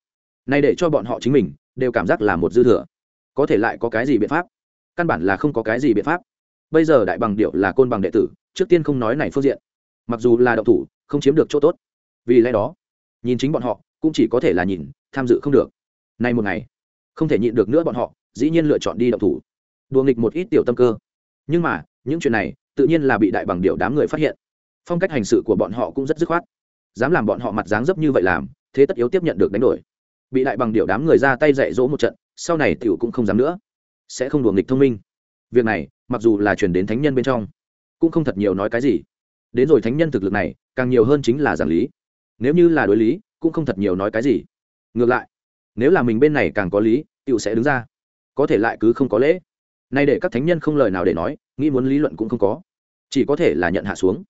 Nay để cho bọn họ chính mình, đều cảm giác là một dư thừa. Có thể lại có cái gì biện pháp? Căn bản là không có cái gì biện pháp. Bây giờ đại bằng điệu là côn bằng đệ tử, trước tiên không nói này phương diện. Mặc dù là đậu thủ, không chiếm được chỗ tốt. Vì lẽ đó, nhìn chính bọn họ, cũng chỉ có thể là nhìn, tham dự không được nay một ngày, không thể nhịn được nữa bọn họ, dĩ nhiên lựa chọn đi động thủ. Đùa nghịch một ít tiểu tâm cơ. Nhưng mà, những chuyện này, tự nhiên là bị đại bằng điệu đám người phát hiện. Phong cách hành sự của bọn họ cũng rất dứt khoát. Dám làm bọn họ mặt dáng dấp như vậy làm, thế tất yếu tiếp nhận được đánh đổi. Bị đại bằng điệu đám người ra tay dạy dỗ một trận, sau này tiểu cũng không dám nữa. Sẽ không đùa nghịch thông minh. Việc này, mặc dù là chuyển đến thánh nhân bên trong, cũng không thật nhiều nói cái gì. Đến rồi thánh nhân thực lực này, càng nhiều hơn chính là giảng lý. Nếu như là đối lý, cũng không thật nhiều nói cái gì. Ngược lại nếu là mình bên này càng có lý tựu sẽ đứng ra. Có thể lại cứ không có lễ. Nay để các thánh nhân không lời nào để nói, nghĩ muốn lý luận cũng không có. Chỉ có thể là nhận hạ xuống.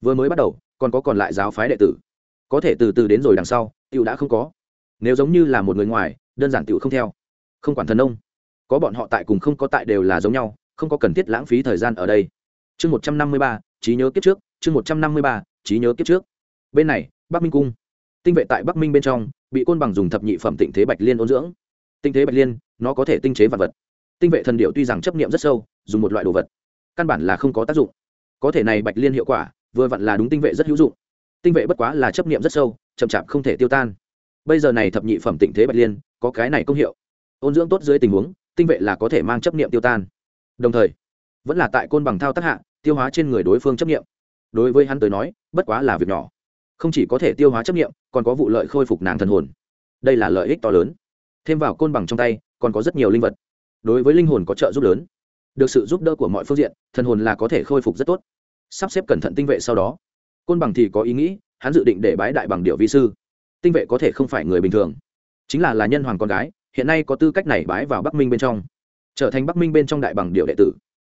Vừa mới bắt đầu, còn có còn lại giáo phái đệ tử. Có thể từ từ đến rồi đằng sau tựu đã không có. Nếu giống như là một người ngoài, đơn giản tựu không theo. Không quản thần ông có bọn họ tại cùng không có tại đều là giống nhau, không có cần thiết lãng phí thời gian ở đây. Chương một trăm năm mươi ba, trí nhớ kiếp trước, chương một trăm năm mươi ba, trí nhớ kiếp trước. Bên này, bắc minh cung tinh vệ tại bắc minh bên trong bị côn bằng dùng thập nhị phẩm tịnh thế bạch liên ôn dưỡng tinh thế bạch liên nó có thể tinh chế vật vật tinh vệ thần điệu tuy rằng chấp nghiệm rất sâu dùng một loại đồ vật căn bản là không có tác dụng có thể này bạch liên hiệu quả vừa vặn là đúng tinh vệ rất hữu dụng tinh vệ bất quá là chấp nghiệm rất sâu chậm chạp không thể tiêu tan bây giờ này thập nhị phẩm tịnh thế bạch liên có cái này công hiệu ôn dưỡng tốt dưới tình huống tinh vệ là có thể mang chấp niệm tiêu tan đồng thời vẫn là tại côn bằng thao tác hạ tiêu hóa trên người đối phương chấp niệm. đối với hắn tới nói bất quá là việc nhỏ không chỉ có thể tiêu hóa chấp nghiệm, còn có vụ lợi khôi phục nàng thần hồn. Đây là lợi ích to lớn. Thêm vào côn bằng trong tay, còn có rất nhiều linh vật. Đối với linh hồn có trợ giúp lớn. Được sự giúp đỡ của mọi phương diện, thần hồn là có thể khôi phục rất tốt. Sắp xếp cẩn thận tinh vệ sau đó. Côn bằng thì có ý nghĩ, hắn dự định để bái đại bằng điệu vi sư. Tinh vệ có thể không phải người bình thường. Chính là là nhân hoàng con gái, hiện nay có tư cách này bái vào bắc minh bên trong. Trở thành bắc minh bên trong đại bằng điệu đệ tử.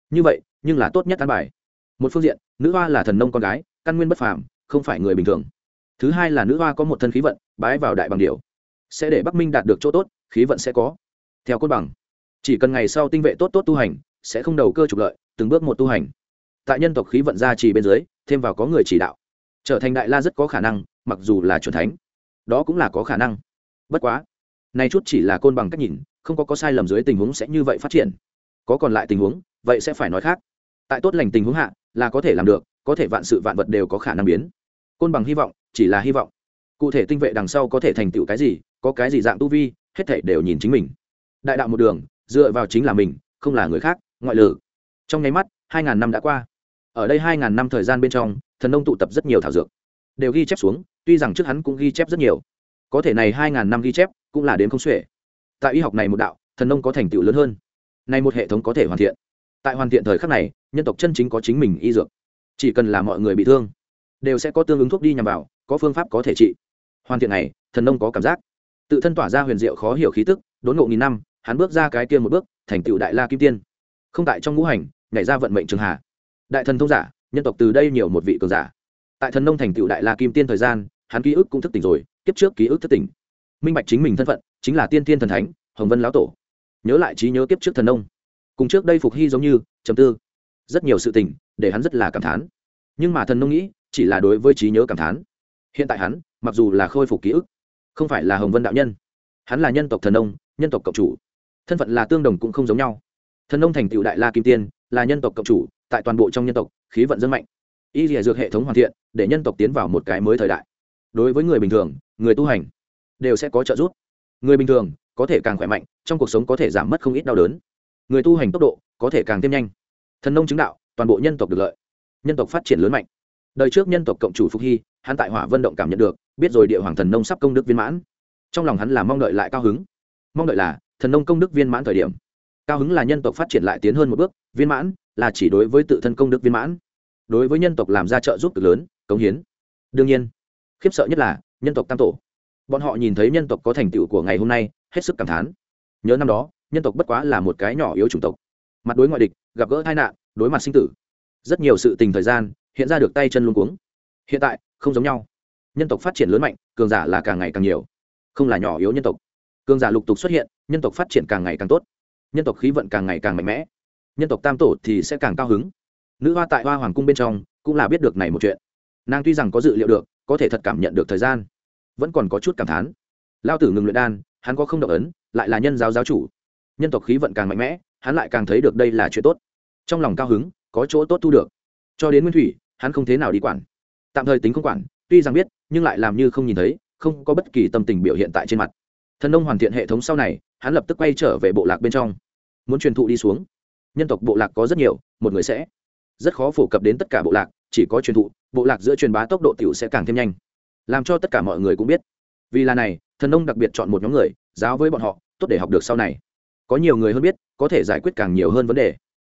Như vậy, nhưng là tốt nhất an bài. Một phương diện, nữ hoa là thần nông con gái, căn nguyên bất phàm, không phải người bình thường thứ hai là nữ hoa có một thân khí vận, bái vào đại bằng điều sẽ để bắc minh đạt được chỗ tốt, khí vận sẽ có. Theo cốt bằng, chỉ cần ngày sau tinh vệ tốt tốt tu hành, sẽ không đầu cơ trục lợi, từng bước một tu hành. Tại nhân tộc khí vận gia trì bên dưới, thêm vào có người chỉ đạo. Trở thành đại la rất có khả năng, mặc dù là c thánh. Đó cũng là có khả năng. Bất quá, nay chút chỉ là côn bằng cách nhìn, không có có sai lầm dưới tình huống sẽ như vậy phát triển. Có còn lại tình huống, vậy sẽ phải nói khác. Tại tốt lành tình huống hạ, là có thể làm được, có thể vạn sự vạn vật đều có khả năng biến. Côn bằng hy vọng chỉ là hy vọng. Cụ thể tinh vệ đằng sau có thể thành tựu cái gì, có cái gì dạng tu vi, hết thể đều nhìn chính mình. Đại đạo một đường, dựa vào chính là mình, không là người khác, ngoại lử. Trong nháy mắt, hai ngàn năm đã qua. Ở đây hai ngàn năm thời gian bên trong, thần nông tụ tập rất nhiều thảo dược. Đều ghi chép xuống, tuy rằng trước hắn cũng ghi chép rất nhiều. Có thể này hai ngàn năm ghi chép, cũng là đến không xuể. Tại y học này một đạo, thần nông có thành tựu lớn hơn. Nay một hệ thống có thể hoàn thiện. Tại hoàn thiện thời khắc này, nhân tộc chân chính có chính mình y dược. Chỉ cần là mọi người bị thương, đều sẽ có tương ứng thuốc đi nhằm vào có phương pháp có thể trị. Hoàn thiện này, thần nông có cảm giác. Tự thân tỏa ra huyền diệu khó hiểu khí tức, đốn ngộ nghìn năm, hắn bước ra cái tiên một bước, thành tựu đại la kim tiên. Không tại trong ngũ hành, nhảy ra vận mệnh trường hà đại thần thông giả, nhân tộc từ đây nhiều một vị cường giả. Tại thần nông thành tựu đại la kim tiên thời gian, hắn ký ức cũng thức tỉnh rồi, kiếp trước ký ức thức tỉnh. Minh bạch chính mình thân phận, chính là tiên tiên thần thánh, hồng vân lão tổ. Nhớ lại trí nhớ kiếp trước thần nông. Cùng trước đây phục hy giống như, trầm tư. Rất nhiều sự tình, để hắn rất là cảm thán. Nhưng mà thần nông nghĩ, chỉ là đối với trí nhớ cảm thán hiện tại hắn, mặc dù là khôi phục ký ức, không phải là hồng vân đạo nhân. Hắn là nhân tộc thần nông, nhân tộc cộng chủ. Thân phận là tương đồng cũng không giống nhau. Thần nông thành tựu đại la kim tiên, là nhân tộc cộng chủ, tại toàn bộ trong nhân tộc, khí vận dân mạnh. Y dìa dược hệ thống hoàn thiện, để nhân tộc tiến vào một cái mới thời đại. Đối với người bình thường, người tu hành, đều sẽ có trợ giúp. Người bình thường, có thể càng khỏe mạnh, trong cuộc sống có thể giảm mất không ít đau đớn. Người tu hành tốc độ, có thể càng thêm nhanh. Thần nông chứng đạo, toàn bộ nhân tộc được lợi. Nhân tộc phát triển lớn mạnh. Đời trước nhân tộc cộng chủ phục hy hắn tại hỏa vân động cảm nhận được, biết rồi địa hoàng thần nông sắp công đức viên mãn. Trong lòng hắn là mong đợi lại cao hứng. Mong đợi là, thần nông công đức viên mãn thời điểm. Cao hứng là nhân tộc phát triển lại tiến hơn một bước, viên mãn là chỉ đối với tự thân công đức viên mãn. Đối với nhân tộc làm ra trợ giúp cực lớn, cống hiến. Đương nhiên, khiếp sợ nhất là, nhân tộc tam tổ. Bọn họ nhìn thấy nhân tộc có thành tựu của ngày hôm nay, hết sức cảm thán. Nhớ năm đó, nhân tộc bất quá là một cái nhỏ yếu chủng tộc. Mặt đối ngoại địch, gặp gỡ tai nạn, đối mặt sinh tử. Rất nhiều sự tình thời gian, hiện ra được tay chân luôn cuống hiện tại, không giống nhau. Nhân tộc phát triển lớn mạnh, cường giả là càng ngày càng nhiều. Không là nhỏ yếu nhân tộc. Cường giả lục tục xuất hiện, nhân tộc phát triển càng ngày càng tốt. Nhân tộc khí vận càng ngày càng mạnh mẽ. Nhân tộc tam tổ thì sẽ càng cao hứng. Nữ hoa tại hoa hoàng cung bên trong, cũng là biết được này một chuyện. Nàng tuy rằng có dự liệu được, có thể thật cảm nhận được thời gian, vẫn còn có chút cảm thán. Lao tử ngừng luyện đan, hắn có không động ấn, lại là nhân giáo giáo chủ. Nhân tộc khí vận càng mạnh mẽ, hắn lại càng thấy được đây là chuyện tốt. Trong lòng cao hứng, có chỗ tốt thu được. Cho đến nguyên thủy, hắn không thế nào đi quản tạm thời tính không quản, tuy rằng biết, nhưng lại làm như không nhìn thấy, không có bất kỳ tâm tình biểu hiện tại trên mặt. Thần nông hoàn thiện hệ thống sau này, hắn lập tức quay trở về bộ lạc bên trong. Muốn truyền thụ đi xuống. Nhân tộc bộ lạc có rất nhiều, một người sẽ rất khó phổ cập đến tất cả bộ lạc, chỉ có truyền thụ, bộ lạc giữa truyền bá tốc độ t i ể u sẽ càng thêm nhanh. Làm cho tất cả mọi người cũng biết. Vì là này, thần nông đặc biệt chọn một nhóm người, giáo với bọn họ, tốt để học được sau này. Có nhiều người hơn biết, có thể giải quyết càng nhiều hơn vấn đề.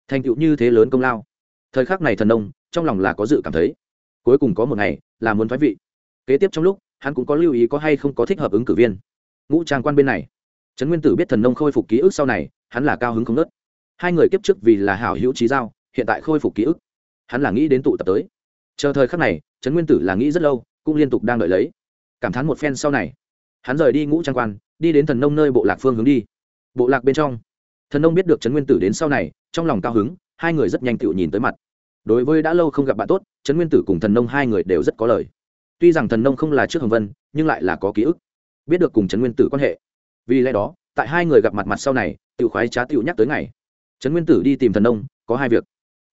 Thành tựu như thế lớn công lao. Thời khắc này thần nông, trong lòng là có dự cảm thấy cuối cùng có một ngày, là muốn thoái vị. Kế tiếp trong lúc, hắn cũng có lưu ý có hay không có thích hợp ứng cử viên. Ngũ trang quan bên này. Trấn nguyên tử biết thần nông khôi phục ký ức sau này, hắn là cao hứng không nớt hai người kiếp trước vì là hảo hữu trí giao, hiện tại khôi phục ký ức. Hắn là nghĩ đến tụ tập tới. Chờ thời khắc này, trấn nguyên tử là nghĩ rất lâu, cũng liên tục đang đợi lấy. Cảm thán một phen sau này, hắn rời đi ngũ trang quan, đi đến thần nông nơi bộ lạc phương hướng đi. Bộ lạc bên trong. Thần nông biết được trấn nguyên tử đến sau này, trong lòng cao hứng, hai người rất nhanh tựu nhìn tới mặt đối với đã lâu không gặp bạn tốt, trấn nguyên tử cùng thần nông hai người đều rất có lời. Tuy rằng thần nông không là trước hồng vân, nhưng lại là có ký ức, biết được cùng trấn nguyên tử quan hệ. Vì lẽ đó, tại hai người gặp mặt mặt sau này tự khoái trá tự nhắc tới ngày, trấn nguyên tử đi tìm thần nông, có hai việc.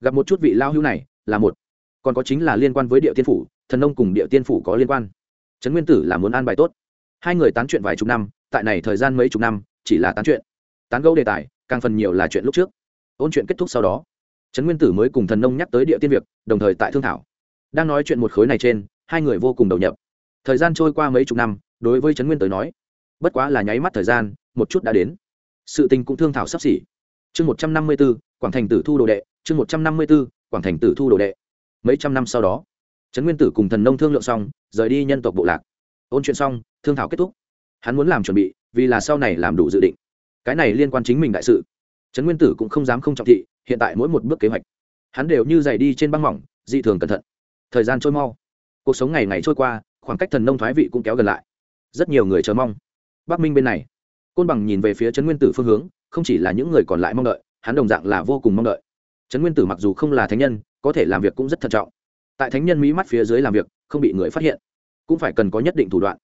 Gặp một chút vị lao hữu này, là một, còn có chính là liên quan với địa tiên phủ, thần nông cùng địa tiên phủ có liên quan. Trấn nguyên tử là muốn an bài tốt. Hai người tán chuyện vài chục năm, tại này thời gian mấy chục năm, chỉ là tán chuyện. Tán gẫu đề tài, càng phần nhiều là chuyện lúc trước. Ôn chuyện kết thúc sau đó trấn nguyên tử mới cùng thần nông nhắc tới địa tiên việc, đồng thời tại thương thảo. Đang nói chuyện một khối này trên, hai người vô cùng đầu nhập. Thời gian trôi qua mấy chục năm, đối với trấn nguyên tới nói, bất quá là nháy mắt thời gian, một chút đã đến. Sự tình cũng thương thảo sắp xỉ. Chương một trăm năm mươi b ố quảng thành tử thu đồ đệ, chương một trăm năm mươi b ố quảng thành tử thu đồ đệ. Mấy trăm năm sau đó, trấn nguyên tử cùng thần nông thương lượng xong, rời đi nhân tộc bộ lạc. Ôn chuyện xong, thương thảo kết thúc. Hắn muốn làm chuẩn bị, vì là sau này làm đủ dự định. Cái này liên quan chính mình đại sự. Trấn nguyên tử cũng không dám không trọng thị hiện tại mỗi một bước kế hoạch, hắn đều như dày đi trên băng mỏng, dị thường cẩn thận. Thời gian trôi mau. Cuộc sống ngày ngày trôi qua, khoảng cách thần nông thoái vị cũng kéo gần lại. Rất nhiều người chờ mong. Bắc minh bên này, côn bằng nhìn về phía trấn nguyên tử phương hướng, không chỉ là những người còn lại mong đợi, hắn đồng dạng là vô cùng mong đợi. Trấn nguyên tử mặc dù không là thánh nhân, có thể làm việc cũng rất thận trọng. Tại thánh nhân mỹ mắt phía dưới làm việc, không bị người phát hiện, cũng phải cần có nhất định thủ đoạn.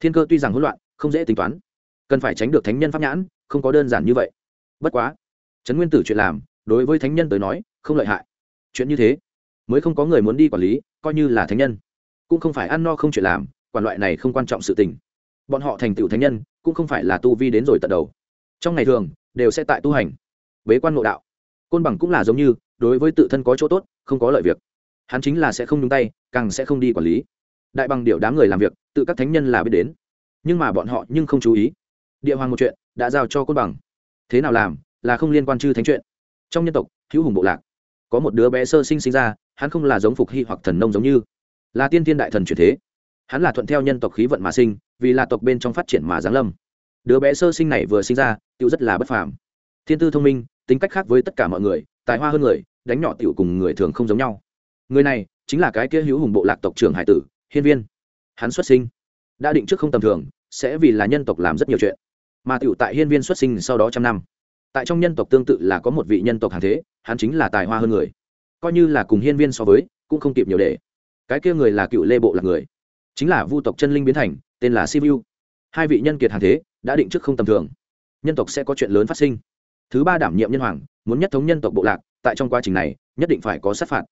Thiên cơ tuy rằng hỗn loạn, không dễ tính toán, cần phải tránh được thánh nhân pháp nhãn, không có đơn giản như vậy. Bất quá, trấn nguyên tử chuyện làm đối với thánh nhân tới nói, không lợi hại. Chuyện như thế, mới không có người muốn đi quản lý, coi như là thánh nhân. Cũng không phải ăn no không chuyện làm, quản loại này không quan trọng sự tình. Bọn họ thành tựu thánh nhân, cũng không phải là tu vi đến rồi tận đầu. Trong ngày thường, đều sẽ tại tu hành. Bế quan ngộ đạo. Côn bằng cũng là giống như, đối với tự thân có chỗ tốt, không có lợi việc. Hắn chính là sẽ không nhúng tay, càng sẽ không đi quản lý. Đại bằng điệu đám người làm việc, tự các thánh nhân là biết đến. Nhưng mà bọn họ nhưng không chú ý. Địa hoàng một chuyện, đã giao cho côn bằng. Thế nào làm, là không liên quan chư thánh chuyện trong nhân tộc, hữu hùng bộ lạc, có một đứa bé sơ sinh sinh ra, hắn không là giống phục hy hoặc thần nông giống như. Là tiên thiên đại thần chuyển thế. Hắn là thuận theo nhân tộc khí vận mà sinh, vì là tộc bên trong phát triển mà giáng lâm. Đứa bé sơ sinh này vừa sinh ra tựu rất là bất phàm. Thiên tư thông minh, tính cách khác với tất cả mọi người, tài hoa hơn người, đánh nhỏ tiểu cùng người thường không giống nhau. Người này chính là cái kia hữu hùng bộ lạc tộc trưởng hải tử, hiên viên. Hắn xuất sinh, đã định trước không tầm thường, sẽ vì là nhân tộc làm rất nhiều chuyện. Mà tiểu tại hiên viên xuất sinh sau đó trăm năm tại trong nhân tộc tương tự là có một vị nhân tộc hàng thế, hắn chính là tài hoa hơn người. Coi như là cùng hiên viên so với, cũng không kịp nhiều để. Cái kia người là cựu lê bộ là người. Chính là vu tộc chân linh biến thành, tên là sivu. Hai vị nhân kiệt hàng thế, đã định trước không tầm thường. Nhân tộc sẽ có chuyện lớn phát sinh. Thứ ba đảm nhiệm nhân hoàng, muốn nhất thống nhân tộc bộ lạc, tại trong quá trình này, nhất định phải có sát phạt.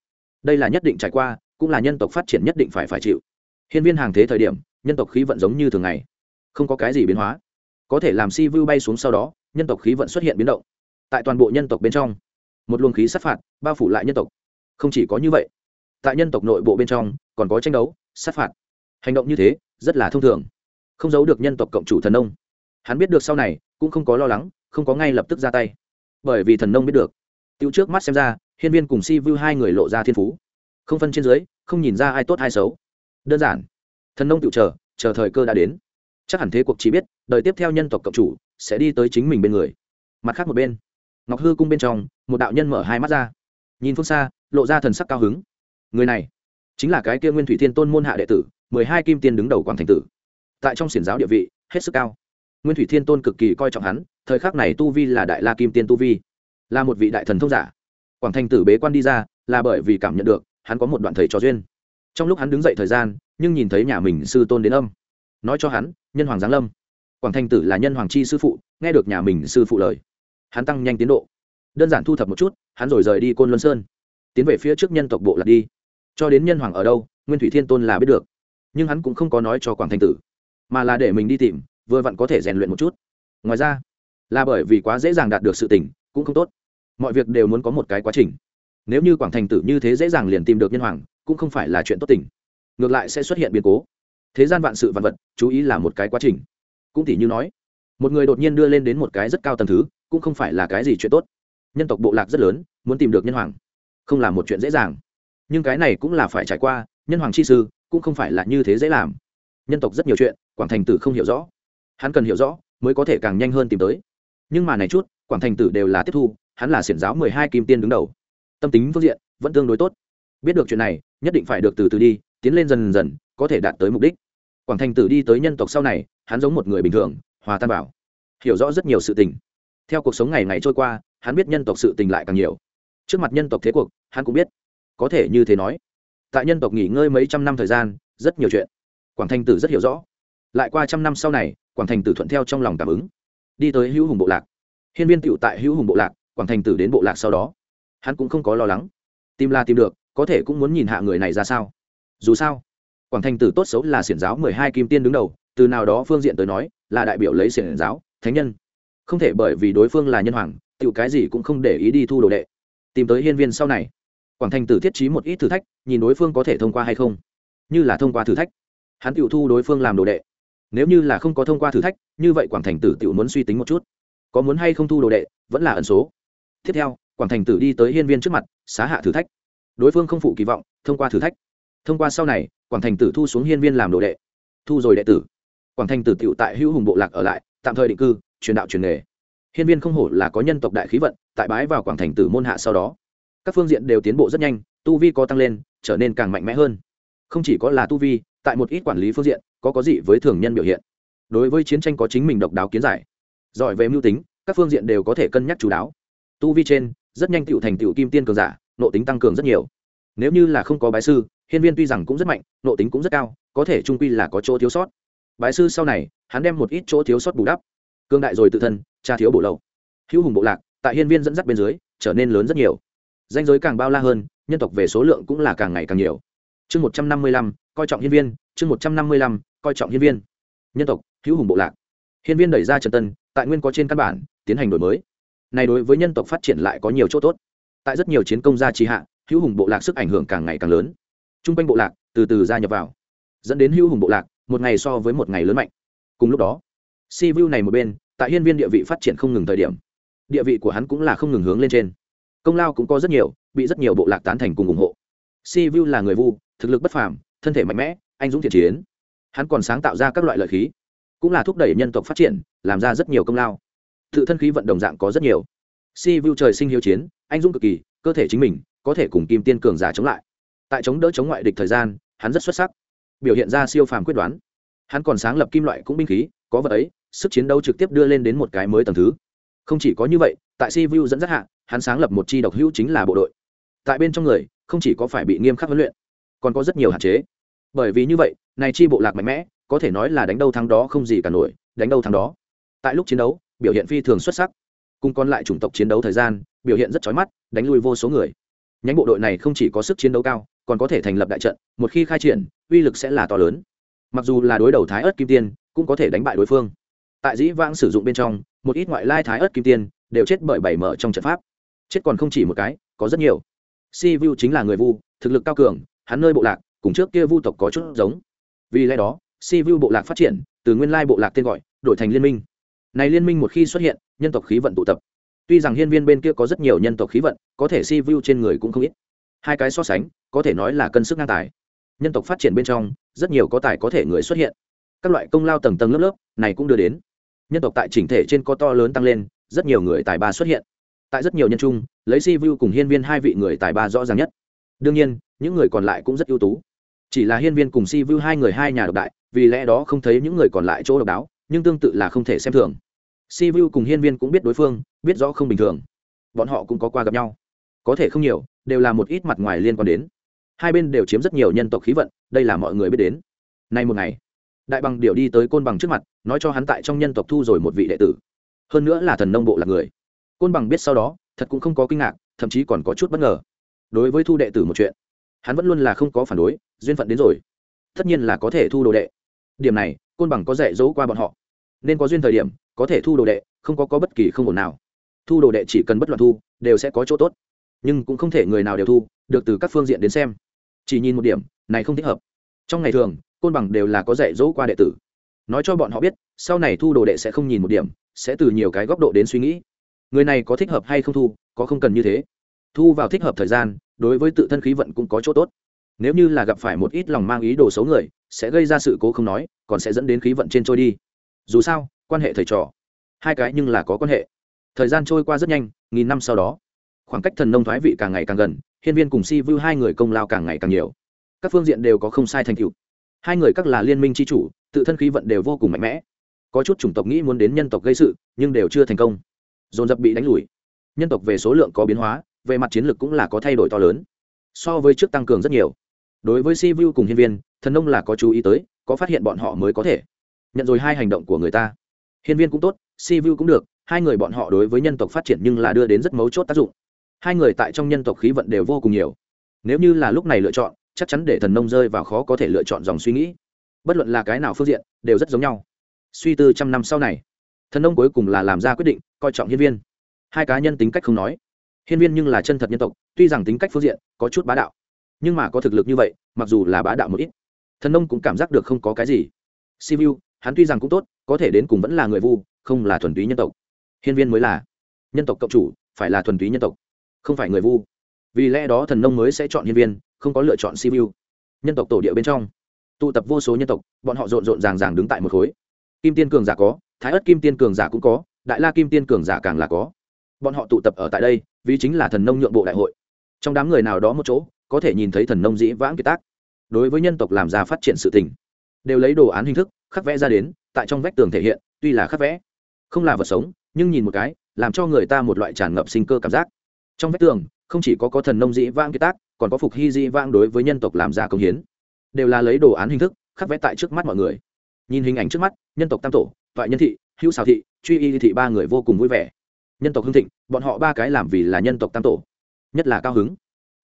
Đây là nhất định trải qua, cũng là nhân tộc phát triển nhất định phải phải chịu. Hiên viên hàng thế thời điểm, nhân tộc khí vận giống như thường ngày. Không có cái gì biến hóa. Có thể làm si vu bay xuống sau đó nhân tộc khí vận xuất hiện biến động. Tại toàn bộ nhân tộc bên trong, một luồng khí sát phạt bao phủ lại nhân tộc. Không chỉ có như vậy, tại nhân tộc nội bộ bên trong còn có tranh đấu, sát phạt. Hành động như thế rất là thông thường. Không giấu được nhân tộc cộng chủ thần nông. Hắn biết được sau này, cũng không có lo lắng, không có ngay lập tức ra tay. Bởi vì thần nông biết được. Tiêu trước mắt xem ra, hiên viên cùng si vu hai người lộ ra thiên phú. Không phân trên dưới, không nhìn ra ai tốt ai xấu. Đơn giản. Thần nông tự chờ chờ thời cơ đã đến chắc hẳn thế cuộc chỉ biết, đời tiếp theo nhân tộc cộng chủ sẽ đi tới chính mình bên người. Mặt khác một bên, ngọc hư cung bên trong, một đạo nhân mở hai mắt ra. Nhìn phương xa, lộ ra thần sắc cao hứng. Người này, chính là cái kia nguyên thủy thiên tôn môn hạ đệ tử, mười hai kim tiên đứng đầu quảng thành tử. Tại trong xiển giáo địa vị, hết sức cao. Nguyên thủy thiên tôn cực kỳ coi trọng hắn, thời khắc này tu vi là đại la kim tiên tu vi. Là một vị đại thần thông giả. Quảng thành tử bế quan đi ra, là bởi vì cảm nhận được, hắn có một đoạn thầy trò duyên. Trong lúc hắn đứng dậy thời gian, nhưng nhìn thấy nhà mình sư tôn đến âm nói cho hắn, nhân hoàng giáng lâm. Quảng thành tử là nhân hoàng chi sư phụ, nghe được nhà mình sư phụ lời, hắn tăng nhanh tiến độ. Đơn giản thu thập một chút, hắn rồi rời đi côn luân sơn. Tiến về phía trước nhân tộc bộ lạc đi. Cho đến nhân hoàng ở đâu, nguyên thủy thiên tôn là biết được. Nhưng hắn cũng không có nói cho quảng thành tử, mà là để mình đi tìm, vừa vặn có thể rèn luyện một chút. Ngoài ra, là bởi vì quá dễ dàng đạt được sự tỉnh cũng không tốt. Mọi việc đều muốn có một cái quá trình. Nếu như quảng thành tử như thế dễ dàng liền tìm được nhân hoàng, cũng không phải là chuyện tốt tình. Ngược lại sẽ xuất hiện biến cố thế gian vạn sự vạn vật, chú ý là một cái quá trình. Cũng tỉ như nói, một người đột nhiên đưa lên đến một cái rất cao tầm thứ, cũng không phải là cái gì chuyện tốt. Nhân tộc bộ lạc rất lớn, muốn tìm được nhân hoàng, không là một chuyện dễ dàng. Nhưng cái này cũng là phải trải qua, nhân hoàng chi sư cũng không phải là như thế dễ làm. Nhân tộc rất nhiều chuyện, quảng thành tử không hiểu rõ. Hắn cần hiểu rõ, mới có thể càng nhanh hơn tìm tới. Nhưng mà này chút, quảng thành tử đều là tiếp thu, hắn là xiển giáo mười hai kim tiên đứng đầu. Tâm tính phương diện vẫn tương đối tốt. Biết được chuyện này, nhất định phải được từ từ đi, tiến lên dần dần, có thể đạt tới mục đích quảng thành tử đi tới nhân tộc sau này hắn giống một người bình thường hòa tan bảo, hiểu rõ rất nhiều sự tình. Theo cuộc sống ngày ngày trôi qua hắn biết nhân tộc sự tình lại càng nhiều. Trước mặt nhân tộc thế cuộc hắn cũng biết. Có thể như thế nói. Tại nhân tộc nghỉ ngơi mấy trăm năm thời gian rất nhiều chuyện. Quảng thành tử rất hiểu rõ. Lại qua trăm năm sau này quảng thành tử thuận theo trong lòng cảm ứng. Đi tới hữu hùng bộ lạc. Hiên viên tựu tại hữu hùng bộ lạc quảng thành tử đến bộ lạc sau đó. Hắn cũng không có lo lắng. Tìm là tìm được có thể cũng muốn nhìn hạ người này ra sao. Dù sao quảng thành tử tốt xấu là xiển giáo mười hai kim tiên đứng đầu, từ nào đó phương diện tới nói, là đại biểu lấy xiển giáo, thánh nhân. Không thể bởi vì đối phương là nhân hoàng tự cái gì cũng không để ý đi thu đồ đệ. Tìm tới hiên viên sau này. Quảng thành tử thiết trí một ít thử thách, nhìn đối phương có thể thông qua hay không. Như là thông qua thử thách. Hắn tự thu đối phương làm đồ đệ. Nếu như là không có thông qua thử thách, như vậy quảng thành tử tự muốn suy tính một chút. Có muốn hay không thu đồ đệ, vẫn là ẩn số. Tiếp theo, quảng thành tử đi tới hiên viên trước mặt, xá hạ thử thách. Đối phương không phụ kỳ vọng, thông qua thử thách. Thông qua sau này quảng thành tử thu xuống hiên viên làm đồ đệ. Thu rồi đệ tử. Quảng thành tử tựu tại hữu hùng bộ lạc ở lại, tạm thời định cư, truyền đạo truyền nghề. Hiên viên không hổ là có nhân tộc đại khí vận, tại bái vào quảng thành tử môn hạ sau đó. Các phương diện đều tiến bộ rất nhanh, tu vi có tăng lên, trở nên càng mạnh mẽ hơn. Không chỉ có là tu vi, tại một ít quản lý phương diện, có có gì với thường nhân biểu hiện. Đối với chiến tranh có chính mình độc đáo kiến giải. Giỏi về mưu tính, các phương diện đều có thể cân nhắc chú đáo. Tu vi trên, rất nhanh tựu thành tựu kim tiên cường giả nộ tính tăng cường rất nhiều. Nếu như là không có bái sư hiên viên tuy rằng cũng rất mạnh, nộ tính cũng rất cao, có thể trung quy là có chỗ thiếu sót. Bái sư sau này, hắn đem một ít chỗ thiếu sót bù đắp. Cương đại rồi tự thân, cha thiếu bổ lậu. Hữu hùng bộ lạc, tại hiên viên dẫn dắt bên dưới, trở nên lớn rất nhiều. Danh giới càng bao la hơn, nhân tộc về số lượng cũng là càng ngày càng nhiều. Chương một trăm năm mươi lăm, coi trọng hiên viên, chương một trăm năm mươi lăm, coi trọng hiên viên. Nhân tộc, hữu hùng bộ lạc. Hiên viên đẩy ra trần tân, tại nguyên có trên căn bản, tiến hành đổi mới. Này đối với nhân tộc phát triển lại có nhiều chỗ tốt. Tại rất nhiều chiến công gia trì hạ, hữu hùng bộ lạc sức ảnh hưởng càng ngày càng lớn t r u n g quanh bộ lạc từ từ gia nhập vào, dẫn đến hữu hùng bộ lạc một ngày so với một ngày lớn mạnh. Cùng lúc đó si vu này một bên, tại hiên viên địa vị phát triển không ngừng thời điểm, địa vị của hắn cũng là không ngừng hướng lên trên. Công lao cũng có rất nhiều, bị rất nhiều bộ lạc tán thành cùng ủng hộ. Si vu là người vu, thực lực bất phàm, thân thể mạnh mẽ, anh dũng thiện chiến. Hắn còn sáng tạo ra các loại lợi khí, cũng là thúc đẩy nhân tộc phát triển, làm ra rất nhiều công lao. Tự thân khí vận đồng dạng có rất nhiều. Si vu trời sinh hiếu chiến, anh dũng cực kỳ, cơ thể chính mình có thể cùng kim tiên cường giả chống lại tại chống đỡ chống ngoại địch thời gian, hắn rất xuất sắc. Biểu hiện ra siêu phàm quyết đoán. Hắn còn sáng lập kim loại cũng binh khí, có vật ấy, sức chiến đấu trực tiếp đưa lên đến một cái mới tầng thứ. Không chỉ có như vậy, tại si vu dẫn dắt hạ, hắn sáng lập một chi độc hữu chính là bộ đội. Tại bên trong người, không chỉ có phải bị nghiêm khắc huấn luyện, còn có rất nhiều hạn chế. Bởi vì như vậy, này chi bộ lạc mạnh mẽ, có thể nói là đánh đâu thắng đó không gì cả nổi, đánh đâu thắng đó. Tại lúc chiến đấu, biểu hiện phi thường xuất sắc. Cùng còn lại chủng tộc chiến đấu thời gian, biểu hiện rất chói mắt, đánh lui vô số người. Nhánh bộ đội này không chỉ có sức chiến đấu cao còn có thể thành lập đại trận, một khi khai triển, uy lực sẽ là to lớn. Mặc dù là đối đầu thái ớt kim tiên, cũng có thể đánh bại đối phương. Tại dĩ vãng sử dụng bên trong, một ít ngoại lai thái ớt kim tiên đều chết bởi bảy mở trong trận pháp. Chết còn không chỉ một cái, có rất nhiều. Si vu chính là người vu, thực lực cao cường, hắn nơi bộ lạc, cùng trước kia vu tộc có chút giống. Vì lẽ đó, si vu bộ lạc phát triển, từ nguyên lai bộ lạc tên gọi, đổi thành liên minh. Này liên minh một khi xuất hiện, nhân tộc khí vận tụ tập. Tuy rằng hiên viên bên kia có rất nhiều nhân tộc khí vận, có thể si vu trên người cũng không ít hai cái so sánh, có thể nói là cân sức ngang tài. Nhân tộc phát triển bên trong, rất nhiều có tài có thể người xuất hiện. Các loại công lao tầng tầng lớp lớp, này cũng đưa đến. Nhân tộc tại chỉnh thể trên có to lớn tăng lên, rất nhiều người tài ba xuất hiện. Tại rất nhiều nhân chung lấy si vu cùng hiên viên hai vị người tài ba rõ ràng nhất. Đương nhiên, những người còn lại cũng rất ưu tú. Chỉ là hiên viên cùng si vu hai người hai nhà độc đại, vì lẽ đó không thấy những người còn lại chỗ độc đáo, nhưng tương tự là không thể xem thường. Si vu cùng hiên viên cũng biết đối phương, biết rõ không bình thường. Bọn họ cũng có qua gặp nhau. Có thể không nhiều đều là một ít mặt ngoài liên quan đến. Hai bên đều chiếm rất nhiều nhân tộc khí vận, đây là mọi người biết đến. Nay một ngày, đại bằng điệu đi tới côn bằng trước mặt, nói cho hắn tại trong nhân tộc thu rồi một vị đệ tử. Hơn nữa là thần nông bộ là người. Côn bằng biết sau đó, thật cũng không có kinh ngạc, thậm chí còn có chút bất ngờ. Đối với thu đệ tử một chuyện, hắn vẫn luôn là không có phản đối, duyên phận đến rồi. Tất nhiên là có thể thu đồ đệ. Điểm này, côn bằng có dạy dỗ qua bọn họ. Nên có duyên thời điểm, có thể thu đồ đệ, không có có bất kỳ không ổn nào. Thu đồ đệ chỉ cần bất loạn thu, đều sẽ có chỗ tốt nhưng cũng không thể người nào đều thu, được từ các phương diện đến xem. Chỉ nhìn một điểm, này không thích hợp. Trong ngày thường, côn bằng đều là có dạy dỗ qua đệ tử. Nói cho bọn họ biết, sau này thu đồ đệ sẽ không nhìn một điểm, sẽ từ nhiều cái góc độ đến suy nghĩ. Người này có thích hợp hay không thu, có không cần như thế. Thu vào thích hợp thời gian, đối với tự thân khí vận cũng có chỗ tốt. Nếu như là gặp phải một ít lòng mang ý đồ xấu người, sẽ gây ra sự cố không nói, còn sẽ dẫn đến khí vận trên trôi đi. Dù sao, quan hệ thầy trò. Hai cái nhưng là có quan hệ. Thời gian trôi qua rất nhanh, nghìn năm sau đó khoảng cách thần nông thoái vị càng ngày càng gần, hiên viên cùng si vu hai người công lao càng ngày càng nhiều. Các phương diện đều có không sai thành tựu. Hai người các là liên minh c h i chủ, tự thân khí vận đều vô cùng mạnh mẽ. Có chút chủng tộc nghĩ muốn đến nhân tộc gây sự, nhưng đều chưa thành công. Dồn dập bị đánh lùi. Nhân tộc về số lượng có biến hóa, về mặt chiến lược cũng là có thay đổi to lớn. So với trước tăng cường rất nhiều. Đối với si vu cùng hiên viên, thần nông là có chú ý tới, có phát hiện bọn họ mới có thể. Nhận rồi hai hành động của người ta. Hiên viên cũng tốt, si vu cũng được, hai người bọn họ đối với nhân tộc phát triển nhưng là đưa đến rất mấu chốt tác dụng hai người tại trong nhân tộc khí vận đều vô cùng nhiều. Nếu như là lúc này lựa chọn, chắc chắn để thần nông rơi vào khó có thể lựa chọn dòng suy nghĩ. Bất luận là cái nào phương diện, đều rất giống nhau. Suy tư trăm năm sau này, thần nông cuối cùng là làm ra quyết định, coi trọng hiên viên. Hai cá nhân tính cách không nói. Hiên viên nhưng là chân thật nhân tộc, tuy rằng tính cách phương diện có chút bá đạo, nhưng mà có thực lực như vậy, mặc dù là bá đạo một ít, thần nông cũng cảm giác được không có cái gì. Sivu hắn tuy rằng cũng tốt, có thể đến cùng vẫn là người vu, không là thuần túy nhân tộc. Hiên viên mới là nhân tộc cộng chủ, phải là thuần túy nhân tộc không phải người vu. Vì lẽ đó thần nông mới sẽ chọn nhân viên, không có lựa chọn sivu nhân tộc tổ địa bên trong, tụ tập vô số nhân tộc, bọn họ rộn rộn ràng ràng đứng tại một khối. Kim tiên cường giả có, thái ất kim tiên cường giả cũng có, đại la kim tiên cường giả càng là có. Bọn họ tụ tập ở tại đây, vì chính là thần nông nhượng bộ đại hội. Trong đám người nào đó một chỗ, có thể nhìn thấy thần nông dĩ vãng kiệt tác. Đối với nhân tộc làm ra phát triển sự tình, đều lấy đồ án hình thức, khắc vẽ ra đến, tại trong vách tường thể hiện, tuy là khắc vẽ, không là vật sống, nhưng nhìn một cái, làm cho người ta một loại tràn ngập sinh cơ cảm giác trong vách tường, không chỉ có có thần nông dĩ vang kiệt tác, còn có phục hy dĩ vang đối với nhân tộc làm ra công hiến. Đều là lấy đồ án hình thức, khắc vẽ tại trước mắt mọi người. Nhìn hình ảnh trước mắt, nhân tộc tam tổ, toại nhân thị, hữu xào thị, truy y thị ba người vô cùng vui vẻ. Nhân tộc hưng thịnh, bọn họ ba cái làm vì là nhân tộc tam tổ, nhất là cao hứng.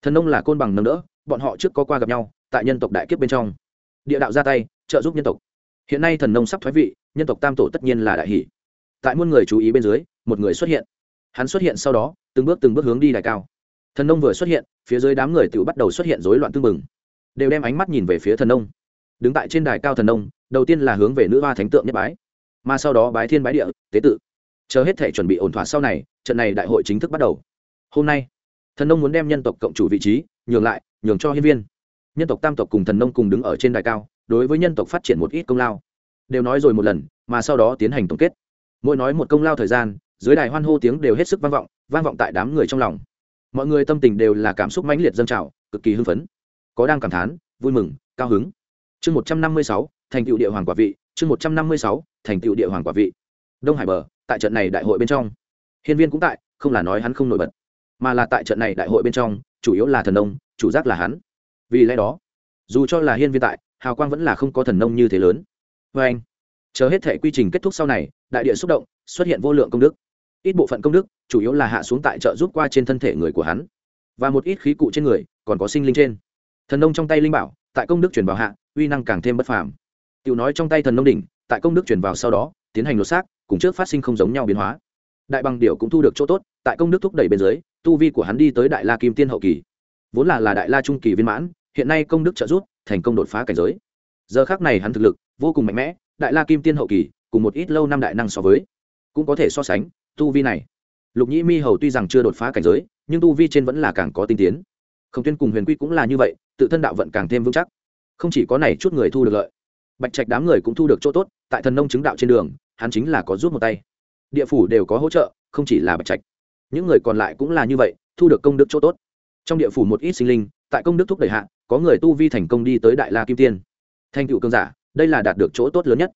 Thần nông là côn bằng nâng đỡ, bọn họ trước có qua gặp nhau, tại nhân tộc đại kiếp bên trong. Địa đạo ra tay, trợ giúp nhân tộc. Hiện nay thần nông sắp thoái vị, nhân tộc tam tổ tất nhiên là đại hỷ. Tại muôn người chú ý bên dưới, một người xuất hiện hắn xuất hiện sau đó, từng bước từng bước hướng đi đài cao. Thần nông vừa xuất hiện, phía dưới đám người tự bắt đầu xuất hiện rối loạn tương mừng đều đem ánh mắt nhìn về phía thần nông. Đứng tại trên đài cao thần nông, đầu tiên là hướng về nữ hoa thánh tượng nhất bái. Mà sau đó bái thiên bái địa, tế tự. Chờ hết thể chuẩn bị ổn thỏa sau này, trận này đại hội chính thức bắt đầu. Hôm nay, thần nông muốn đem nhân tộc cộng chủ vị trí, nhường lại, nhường cho hiên viên. Nhân tộc tam tộc cùng thần nông cùng đứng ở trên đài cao, đối với nhân tộc phát triển một ít công lao. Đều nói rồi một lần, mà sau đó tiến hành tổng kết. Mỗi nói một công lao thời gian dưới đài hoan hô tiếng đều hết sức vang vọng vang vọng tại đám người trong lòng. Mọi người tâm tình đều là cảm xúc mãnh liệt dâng trào, cực kỳ hưng phấn. Có đang cảm thán, vui mừng, cao hứng. Chương một trăm năm mươi sáu, thành tựu địa hoàng quả vị, chương một trăm năm mươi sáu, thành tựu địa hoàng quả vị. Đông hải bờ, tại trận này đại hội bên trong. Hiên viên cũng tại, không là nói hắn không nổi bật, mà là tại trận này đại hội bên trong, chủ yếu là thần nông, chủ giác là hắn. Vì lẽ đó, dù cho là hiên viên tại, hào quang vẫn là không có thần nông như thế lớn. Vê anh, chờ hết thể quy trình kết thúc sau này, đại địa xúc động, xuất hiện vô lượng công đức ít bộ phận công đức, chủ yếu là hạ xuống tại chợ rút qua trên thân thể người của hắn. Và một ít khí cụ trên người, còn có sinh linh trên. Thần nông trong tay linh bảo, tại công đức chuyển vào hạ, uy năng càng thêm bất phàm. Tiểu nói trong tay thần nông đỉnh, tại công đức chuyển vào sau đó, tiến hành lột xác, cùng trước phát sinh không giống nhau biến hóa. Đại bằng điệu cũng thu được chỗ tốt, tại công đức thúc đẩy bên dưới, tu vi của hắn đi tới đại la kim tiên hậu kỳ. Vốn là là đại la trung kỳ viên mãn, hiện nay công đức trợ giúp, thành công đột phá cảnh giới. Giờ khác này hắn thực lực vô cùng mạnh mẽ, đại la kim tiên hậu kỳ, cùng một ít lâu năm đại năng so với, cũng có thể so sánh tu vi này. Lục nhĩ mi hầu tuy rằng chưa đột phá cảnh giới, nhưng tu vi trên vẫn là càng có tinh tiến. Không tuyên cùng huyền quy cũng là như vậy, tự thân đạo vận càng thêm vững chắc. Không chỉ có này chút người thu được lợi, bạch trạch đám người cũng thu được chỗ tốt, tại thần nông chứng đạo trên đường, hắn chính là có rút một tay. Địa phủ đều có hỗ trợ, không chỉ là bạch trạch. Những người còn lại cũng là như vậy, thu được công đức chỗ tốt. Trong địa phủ một ít sinh linh, tại công đức thúc đẩy hạ, có người tu vi thành công đi tới đại la kim tiên. Thành tựu cương giả, đây là đạt được chỗ tốt lớn nhất.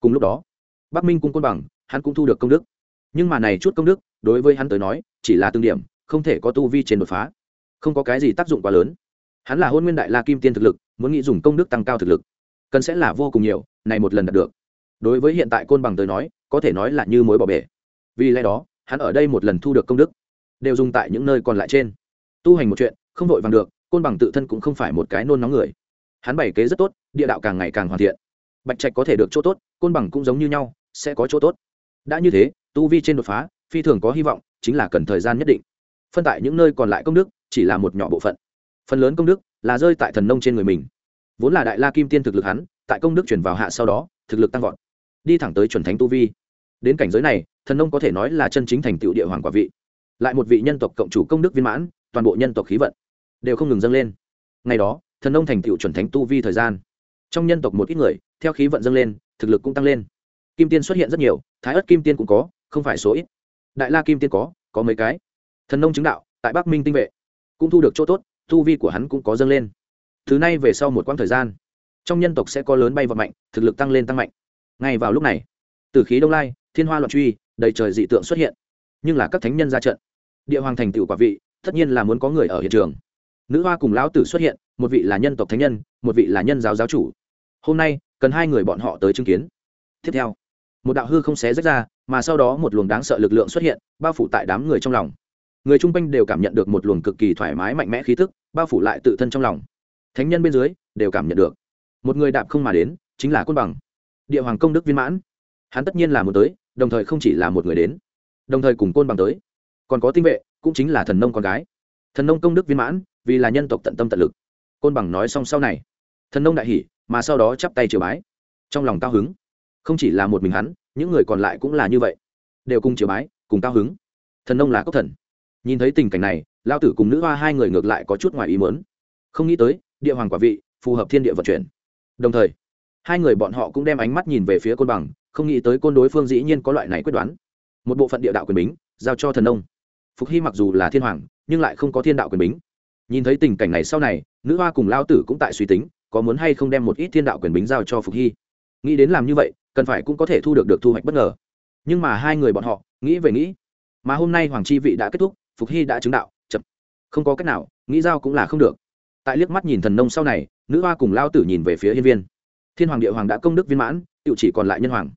Cùng lúc đó, bắc minh cung côn bằng, hắn cũng thu được công đức nhưng mà này chút công đức, đối với hắn tới nói, chỉ là tương điểm, không thể có tu vi trên đột phá. Không có cái gì tác dụng quá lớn. Hắn là hôn nguyên đại la kim tiên thực lực, muốn nghĩ dùng công đức tăng cao thực lực, cần sẽ là vô cùng nhiều, này một lần đạt được. Đối với hiện tại côn bằng tới nói, có thể nói là như mối bỏ bể. Vì lẽ đó, hắn ở đây một lần thu được công đức, đều dùng tại những nơi còn lại trên. Tu hành một chuyện, không vội vàng được, côn bằng tự thân cũng không phải một cái nôn nóng người. Hắn bày kế rất tốt, địa đạo càng ngày càng hoàn thiện. Bạch trạch có thể được chỗ tốt, côn bằng cũng giống như nhau, sẽ có chỗ tốt. Đã như thế tu vi trên đột phá, phi thường có hy vọng, chính là cần thời gian nhất định. Phân tại những nơi còn lại công đức, chỉ là một nhỏ bộ phận. Phần lớn công đức là rơi tại thần nông trên người mình. Vốn là đại la kim tiên thực lực hắn, tại công đức chuyển vào hạ sau đó, thực lực tăng vọt. Đi thẳng tới chuẩn thánh tu vi. Đến cảnh giới này, thần nông có thể nói là chân chính thành tựu địa hoàng quả vị. Lại một vị nhân tộc cộng chủ công đức viên mãn, toàn bộ nhân tộc khí vận đều không ngừng dâng lên. Ngày đó, thần nông thành tựu chuẩn thánh tu vi thời gian. Trong nhân tộc một ít người, theo khí vận dâng lên, thực lực cũng tăng lên. Kim tiên xuất hiện rất nhiều, thái ất kim tiên cũng có không phải số ít. Đại la kim tiên có có mấy cái. Thần nông chứng đạo, tại bắc minh tinh vệ. Cũng thu được chỗ tốt, tu vi của hắn cũng có dâng lên. Thứ này về sau một quãng thời gian, trong nhân tộc sẽ có lớn bay và mạnh, thực lực tăng lên tăng mạnh. Ngay vào lúc này, từ khí đông lai, thiên hoa loạn truy, đầy trời dị tượng xuất hiện. Nhưng là các thánh nhân ra trận. Địa hoàng thành tựu quả vị, tất nhiên là muốn có người ở hiện trường. Nữ hoa cùng lão tử xuất hiện, một vị là nhân tộc thánh nhân, một vị là nhân giáo giáo chủ. Hôm nay, cần hai người bọn họ tới chứng kiến. Tiếp theo một đạo hư không xé rách ra, mà sau đó một luồng đáng sợ lực lượng xuất hiện, bao phủ tại đám người trong lòng. Người chung quanh đều cảm nhận được một luồng cực kỳ thoải mái mạnh mẽ khí thức bao phủ lại tự thân trong lòng. Thánh nhân bên dưới, đều cảm nhận được. Một người đạp không mà đến, chính là côn bằng. Địa hoàng công đức viên mãn. Hắn tất nhiên là một tới, đồng thời không chỉ là một người đến, đồng thời cùng côn bằng tới. Còn có tinh vệ, cũng chính là thần nông con gái. Thần nông công đức viên mãn, vì là nhân tộc tận tâm tận lực. Côn bằng nói xong sau này. Thần nông đại hỷ mà sau đó chắp tay triều bái. Trong lòng cao hứng không chỉ là một mình hắn, những người còn lại cũng là như vậy. Đều cùng chiều bái, cùng cao hứng. Thần nông là cốc thần. Nhìn thấy tình cảnh này, lao tử cùng nữ hoa hai người ngược lại có chút ngoài ý mớn không nghĩ tới, địa hoàng quả vị, phù hợp thiên địa vận chuyển. Đồng thời, hai người bọn họ cũng đem ánh mắt nhìn về phía côn bằng, không nghĩ tới côn đối phương dĩ nhiên có loại này quyết đoán. Một bộ phận địa đạo quyền bính, giao cho thần nông. Phục hy mặc dù là thiên hoàng, nhưng lại không có thiên đạo quyền bính. Nhìn thấy tình cảnh này sau này, nữ hoa cùng lao tử cũng tại suy tính, có muốn hay không đem một ít thiên đạo quyền bính giao cho phục hy. Nghĩ đến làm như vậy cần phải cũng có thể thu được được thu hoạch bất ngờ. Nhưng mà hai người bọn họ, nghĩ về nghĩ, mà hôm nay hoàng chi vị đã kết thúc, phục hy đã chứng đạo, chậm. Không có cách nào, nghĩ giao cũng là không được. Tại liếc mắt nhìn thần nông sau này, nữ hoa cùng lao tử nhìn về phía hiên viên. Thiên hoàng địa hoàng đã công đức viên mãn tự chỉ còn lại nhân hoàng.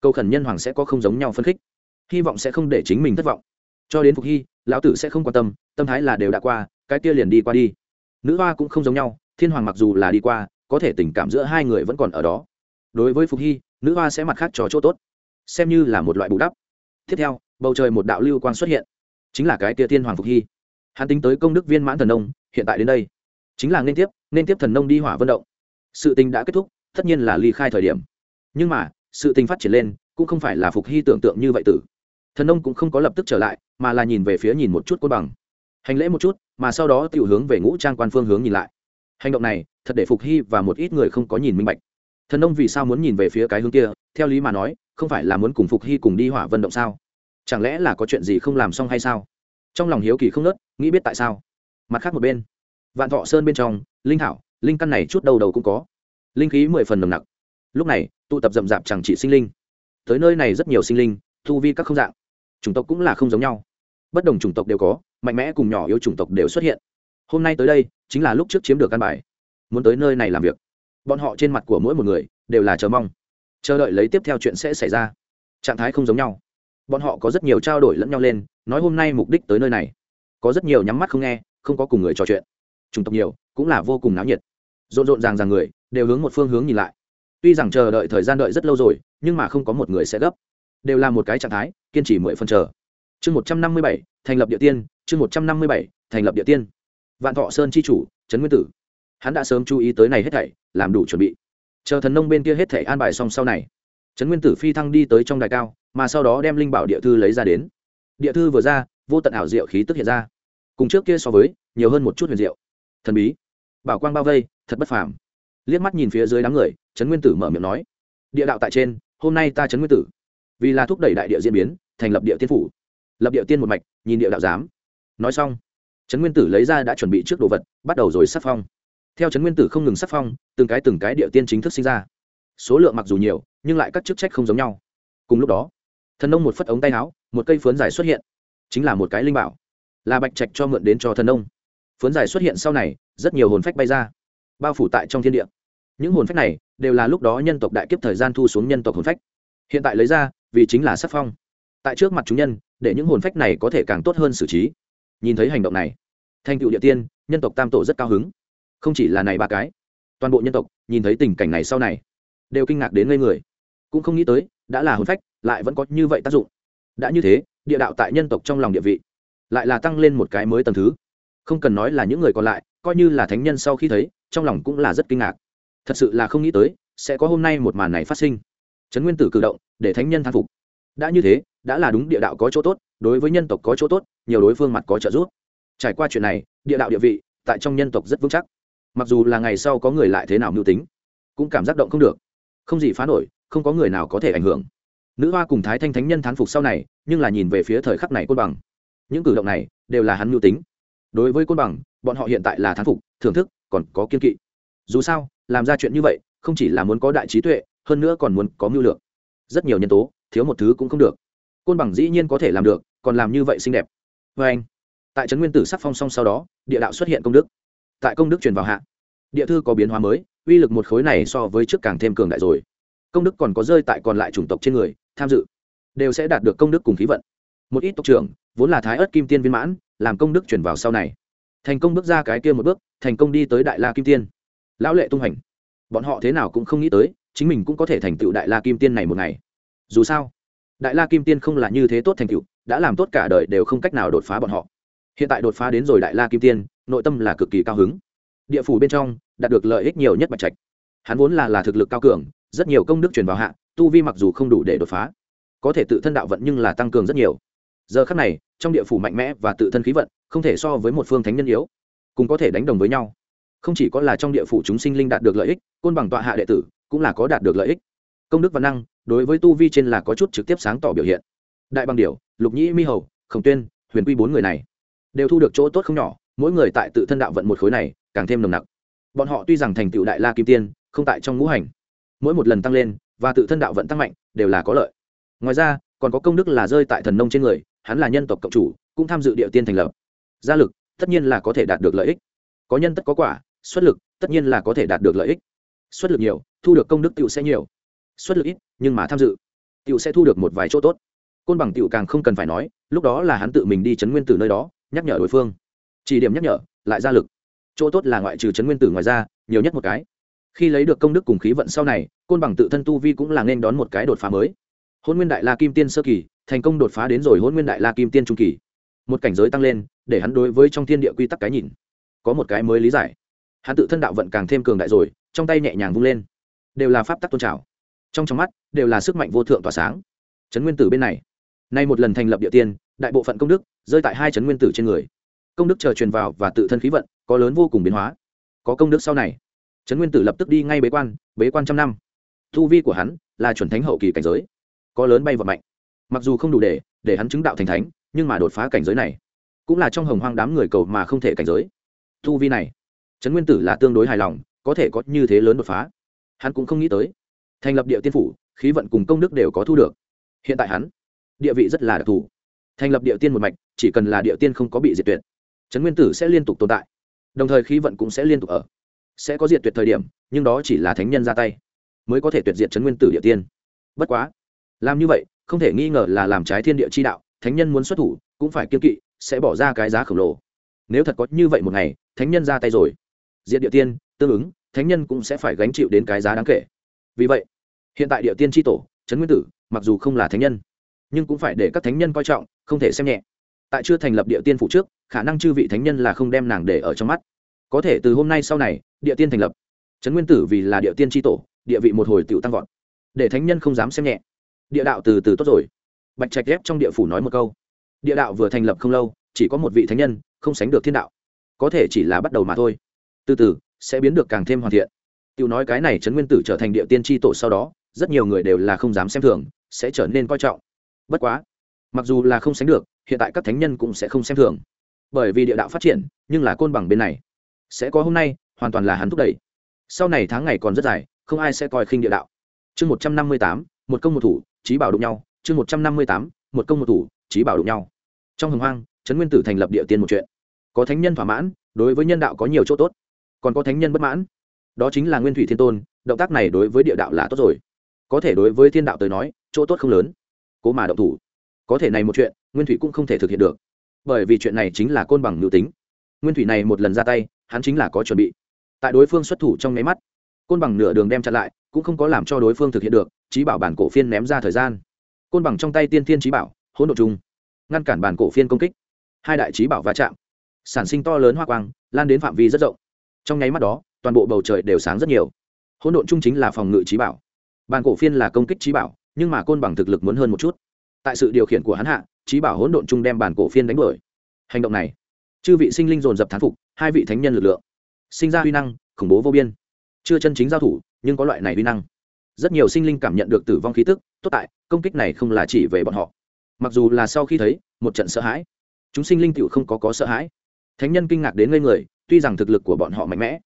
Câu khẩn nhân hoàng sẽ có không giống nhau phân khích. Hy vọng sẽ không để chính mình thất vọng. Cho đến phục hy, lão tử sẽ không quan tâm tâm thái là đều đã qua, cái kia liền đi qua đi. Nữ hoa cũng không giống nhau, thiên hoàng mặc dù là đi qua, có thể tình cảm giữa hai người vẫn còn ở đó. Đối với phục hy nữ hoa sẽ mặt khác trò chỗ tốt, xem như là một loại bù đắp. Tiếp theo, bầu trời một đạo lưu quang xuất hiện, chính là cái tia thiên hoàng phục hy. Hắn tính tới công đức viên mãn thần nông, hiện tại đến đây, chính là nên tiếp nên tiếp thần nông đi hỏa vận động. Sự tình đã kết thúc, tất nhiên là ly khai thời điểm. Nhưng mà, sự tình phát triển lên, cũng không phải là phục hy tưởng tượng như vậy tử. Thần nông cũng không có lập tức trở lại, mà là nhìn về phía nhìn một chút côn bằng. Hành lễ một chút, mà sau đó tự hướng về ngũ trang quan phương hướng nhìn lại. Hành động này, thật để phục hy và một ít người không có nhìn minh bạch thần nông vì sao muốn nhìn về phía cái hướng kia, theo lý mà nói, không phải là muốn cùng phục hy cùng đi hỏa vận động sao? Chẳng lẽ là có chuyện gì không làm xong hay sao? Trong lòng hiếu kỳ không nớt nghĩ biết tại sao. Mặt khác một bên, vạn thọ sơn bên trong, linh thảo linh căn này chút đầu đầu cũng có. Linh khí mười phần nồng nặc. Lúc này, tụ tập rậm rạp chẳng chỉ sinh linh. Tới nơi này rất nhiều sinh linh thu vi các không dạng. Chủng tộc cũng là không giống nhau. Bất đồng chủng tộc đều có, mạnh mẽ cùng nhỏ yếu chủng tộc đều xuất hiện. Hôm nay tới đây, chính là lúc trước chiếm được căn bài. Muốn tới nơi này làm việc bọn họ trên mặt của mỗi một người đều là chờ mong, chờ đợi lấy tiếp theo chuyện sẽ xảy ra. Trạng thái không giống nhau. Bọn họ có rất nhiều trao đổi lẫn nhau lên, nói hôm nay mục đích tới nơi này. Có rất nhiều nhắm mắt không nghe, không có cùng người trò chuyện. Chủng tộc nhiều, cũng là vô cùng náo nhiệt. Rộn rộn ràng ràng người, đều hướng một phương hướng nhìn lại. Tuy rằng chờ đợi thời gian đợi rất lâu rồi, nhưng mà không có một người sẽ gấp. Đều là một cái trạng thái, kiên trì mười phân chờ. Chương một trăm năm mươi bảy, thành lập địa tiên, chương một trăm năm mươi bảy, thành lập địa tiên. Vạn thọ sơn c h i chủ, trấn nguyên tử hắn đã sớm chú ý tới này hết thảy, làm đủ chuẩn bị. Chờ thần nông bên kia hết thảy an bài xong sau này, trấn nguyên tử phi thăng đi tới trong đài cao, mà sau đó đem linh bảo địa thư lấy ra đến. Địa thư vừa ra, vô tận ảo diệu khí tức hiện ra. Cùng trước kia so với, nhiều hơn một chút huyền diệu. Thần bí. Bảo quang bao vây, thật bất phàm. Liếc mắt nhìn phía dưới đám người, trấn nguyên tử mở miệng nói, địa đạo tại trên, hôm nay ta trấn nguyên tử. Vì là thúc đẩy đại địa diễn biến, thành lập địa tiên phủ. Lập địa tiên một mạch, nhìn địa đạo giám. Nói xong, trấn nguyên tử lấy ra đã chuẩn bị trước đồ vật, bắt đầu rồi sắc phong theo trấn nguyên tử không ngừng sắc phong, từng cái từng cái địa tiên chính thức sinh ra. Số lượng mặc dù nhiều, nhưng lại các chức trách không giống nhau. Cùng lúc đó, thần nông một phất ống tay áo, một cây phướn dài xuất hiện. Chính là một cái linh bảo. Là bạch trạch cho mượn đến cho thần nông. Phướn dài xuất hiện sau này, rất nhiều hồn phách bay ra, bao phủ tại trong thiên địa. Những hồn phách này đều là lúc đó nhân tộc đại kiếp thời gian thu xuống nhân tộc hồn phách. Hiện tại lấy ra, vì chính là sắc phong. Tại trước mặt chúng nhân, để những hồn phách này có thể càng tốt hơn xử trí. Nhìn thấy hành động này thành tựu địa tiên, nhân tộc tam tổ rất cao hứng không chỉ là này ba cái, toàn bộ nhân tộc, nhìn thấy tình cảnh này sau này, đều kinh ngạc đến ngây người. Cũng không nghĩ tới, đã là hồn phách, lại vẫn có như vậy tác dụng. Đã như thế, địa đạo tại nhân tộc trong lòng địa vị, lại là tăng lên một cái mới tầm thứ. Không cần nói là những người còn lại, coi như là thánh nhân sau khi thấy, trong lòng cũng là rất kinh ngạc. Thật sự là không nghĩ tới, sẽ có hôm nay một màn này phát sinh. Trấn nguyên tử cử động, để thánh nhân thán phục. Đã như thế, đã là đúng địa đạo có chỗ tốt, đối với nhân tộc có chỗ tốt, nhiều đối phương mặt có trợ giúp. Trải qua chuyện này, địa đạo địa vị, tại trong nhân tộc rất vững chắc mặc dù là ngày sau có người lại thế nào mưu tính, cũng cảm giác động không được. Không gì phá nổi, không có người nào có thể ảnh hưởng. Nữ hoa cùng thái thanh thánh nhân thán phục sau này, nhưng là nhìn về phía thời khắc này côn bằng. Những cử động này đều là hắn mưu tính. Đối với côn bằng, bọn họ hiện tại là thán phục, thưởng thức, còn có kiên kỵ. Dù sao, làm ra chuyện như vậy, không chỉ là muốn có đại trí tuệ, hơn nữa còn muốn có mưu lược. Rất nhiều nhân tố, thiếu một thứ cũng không được. Côn bằng dĩ nhiên có thể làm được, còn làm như vậy xinh đẹp. Vê anh tại trấn nguyên tử sắc phong song sau đó, địa đạo xuất hiện công đức tại công đức truyền vào hạ. Địa thư có biến hóa mới, uy lực một khối này so với trước càng thêm cường đại rồi. Công đức còn có rơi tại còn lại chủng tộc trên người, tham dự, đều sẽ đạt được công đức cùng khí vận. Một ít tộc trưởng, vốn là thái ớt kim tiên viên mãn, làm công đức chuyển vào sau này. Thành công bước ra cái kia một bước, thành công đi tới đại la kim tiên. Lão lệ tung hành. Bọn họ thế nào cũng không nghĩ tới, chính mình cũng có thể thành tựu đại la kim tiên này một ngày. Dù sao, đại la kim tiên không là như thế tốt thành tựu, đã làm tốt cả đời đều không cách nào đột phá bọn họ. Hiện tại đột phá đến rồi đại la kim tiên nội tâm là cực kỳ cao hứng. Địa phủ bên trong, đạt được lợi ích nhiều nhất bạch trạch. Hắn vốn là là thực lực cao cường, rất nhiều công đức truyền vào hạ, tu vi mặc dù không đủ để đột phá, có thể tự thân đạo vận nhưng là tăng cường rất nhiều. Giờ khắc này, trong địa phủ mạnh mẽ và tự thân khí vận, không thể so với một phương thánh nhân yếu cũng có thể đánh đồng với nhau. Không chỉ có là trong địa phủ chúng sinh linh đạt được lợi ích, côn bằng tọa hạ đệ tử cũng là có đạt được lợi ích. Công đức và năng, đối với tu vi trên là có chút trực tiếp sáng tỏ biểu hiện. Đại bằng điểu, lục nhĩ mi hầu, khổng tuyên, huyền quy bốn người này, đều thu được chỗ tốt không nhỏ mỗi người tại tự thân đạo vận một khối này, càng thêm nồng nặc. Bọn họ tuy rằng thành tựu đại la kim tiên, không tại trong ngũ hành, mỗi một lần tăng lên, và tự thân đạo vận tăng mạnh, đều là có lợi. Ngoài ra, còn có công đức là rơi tại thần nông trên người, hắn là nhân tộc cộng chủ, cũng tham dự địa tiên thành lập. Gia lực, tất nhiên là có thể đạt được lợi ích. Có nhân tất có quả, xuất lực, tất nhiên là có thể đạt được lợi ích. Xuất lực nhiều, thu được công đức tựu sẽ nhiều. Xuất lực ít, nhưng mà tham dự tựu sẽ thu được một vài chỗ tốt. Côn bằng tựu càng không cần phải nói, lúc đó là hắn tự mình đi chấn nguyên tử nơi đó, nhắc nhở đối phương chỉ điểm nhắc nhở, lại ra lực. Chỗ tốt là ngoại trừ chấn nguyên tử ngoài ra, nhiều nhất một cái. Khi lấy được công đức cùng khí vận sau này, côn bằng tự thân tu vi cũng là nên đón một cái đột phá mới. Hôn nguyên đại la kim tiên sơ kỳ, thành công đột phá đến rồi hôn nguyên đại la kim tiên trung kỳ. Một cảnh giới tăng lên, để hắn đối với trong thiên địa quy tắc cái nhìn. Có một cái mới lý giải. Hắn tự thân đạo vận càng thêm cường đại rồi, trong tay nhẹ nhàng vung lên. Đều là pháp tắc tôn trào. Trong trong mắt, đều là sức mạnh vô thượng tỏa sáng. Trấn nguyên tử bên này. Nay một lần thành lập địa tiên, đại bộ phận công đức rơi tại hai trấn nguyên tử trên người công đức chờ truyền vào và tự thân khí vận, có lớn vô cùng biến hóa. Có công đức sau này. Trấn nguyên tử lập tức đi ngay bế quan bế quan trăm năm. Thu vi của hắn là chuẩn thánh hậu kỳ cảnh giới. Có lớn bay vật mạnh. Mặc dù không đủ để để hắn chứng đạo thành thánh, nhưng mà đột phá cảnh giới này cũng là trong hồng hoang đám người cầu mà không thể cảnh giới. Thu vi này, trấn nguyên tử là tương đối hài lòng, có thể có như thế lớn đột phá. Hắn cũng không nghĩ tới, thành lập địa tiên phủ, khí vận cùng công đức đều có thu được. Hiện tại hắn, địa vị rất là đặc thù. Thành lập địa tiên một mạch, chỉ cần là địa tiên không có bị diệt tuyệt trấn nguyên tử sẽ liên tục tồn tại. Đồng thời khí vận cũng sẽ liên tục ở. Sẽ có diệt tuyệt thời điểm, nhưng đó chỉ là thánh nhân ra tay, mới có thể tuyệt diệt trấn nguyên tử địa tiên. Bất quá, làm như vậy, không thể nghi ngờ là làm trái thiên địa chi đạo, thánh nhân muốn xuất thủ, cũng phải kiên kỵ, sẽ bỏ ra cái giá khổng lồ. Nếu thật có như vậy một ngày, thánh nhân ra tay rồi, diệt địa tiên, tương ứng, thánh nhân cũng sẽ phải gánh chịu đến cái giá đáng kể. Vì vậy, hiện tại địa tiên tri tổ, trấn nguyên tử, mặc dù không là thánh nhân, nhưng cũng phải để các thánh nhân coi trọng, không thể xem nhẹ tại chưa thành lập địa tiên phủ trước, khả năng chư vị thánh nhân là không đem nàng để ở trong mắt. Có thể từ hôm nay sau này, địa tiên thành lập. Trấn nguyên tử vì là địa tiên tri tổ, địa vị một hồi tựu tăng vọt. Để thánh nhân không dám xem nhẹ. Địa đạo từ từ tốt rồi. Bạch trạch ghép trong địa phủ nói một câu. Địa đạo vừa thành lập không lâu, chỉ có một vị thánh nhân, không sánh được thiên đạo. Có thể chỉ là bắt đầu mà thôi. Từ từ, sẽ biến được càng thêm hoàn thiện. Tiêu nói cái này trấn nguyên tử trở thành địa tiên tri tổ sau đó, rất nhiều người đều là không dám xem thường, sẽ trở nên coi trọng. Bất quá, mặc dù là không sánh được hiện tại các thánh nhân cũng sẽ không xem thường. Bởi vì địa đạo phát triển, nhưng là côn bằng bên này. Sẽ có hôm nay, hoàn toàn là hắn thúc đẩy. Sau này tháng ngày còn rất dài, không ai sẽ coi khinh địa đạo. Chương một trăm năm mươi tám, một công một thủ trí bảo đụng nhau. Chương một trăm năm mươi tám, một công một thủ trí bảo đụng nhau. Trong hồng hoang, trấn nguyên tử thành lập địa tiên một chuyện. Có thánh nhân thỏa mãn, đối với nhân đạo có nhiều chỗ tốt. Còn có thánh nhân bất mãn. Đó chính là nguyên thủy thiên tôn, động tác này đối với địa đạo là tốt rồi. Có thể đối với thiên đạo tới nói, chỗ tốt không lớn. Cố mà động thủ. Có thể này một chuyện nguyên thủy cũng không thể thực hiện được. Bởi vì chuyện này chính là côn bằng nữ tính. Nguyên thủy này một lần ra tay, hắn chính là có chuẩn bị. Tại đối phương xuất thủ trong nháy mắt, côn bằng nửa đường đem chặn lại, cũng không có làm cho đối phương thực hiện được trí bảo bản cổ phiên ném ra thời gian. Côn bằng trong tay tiên thiên trí bảo, hỗn độ chung ngăn cản bản cổ phiên công kích. Hai đại trí bảo va chạm, sản sinh to lớn hoa quang, lan đến phạm vi rất rộng. Trong nháy mắt đó, toàn bộ bầu trời đều sáng rất nhiều. Hỗn độn chung chính là phòng ngự trí bảo. Bản cổ phiên là công kích trí bảo, nhưng mà côn bằng thực lực muốn hơn một chút. Tại sự điều khiển của hắn hạ trí bảo hỗn độn chung đem bản cổ phiên đánh đuổi. Hành động này, chư vị sinh linh dồn dập thán phục, hai vị thánh nhân lực lượng. Sinh ra huy năng, khủng bố vô biên. Chưa chân chính giao thủ, nhưng có loại này huy năng. Rất nhiều sinh linh cảm nhận được tử vong khí tức, tốt tại, công kích này không là chỉ về bọn họ. Mặc dù là sau khi thấy, một trận sợ hãi. Chúng sinh linh tựu không có có sợ hãi. Thánh nhân kinh ngạc đến ngây người, tuy rằng thực lực của bọn họ mạnh mẽ.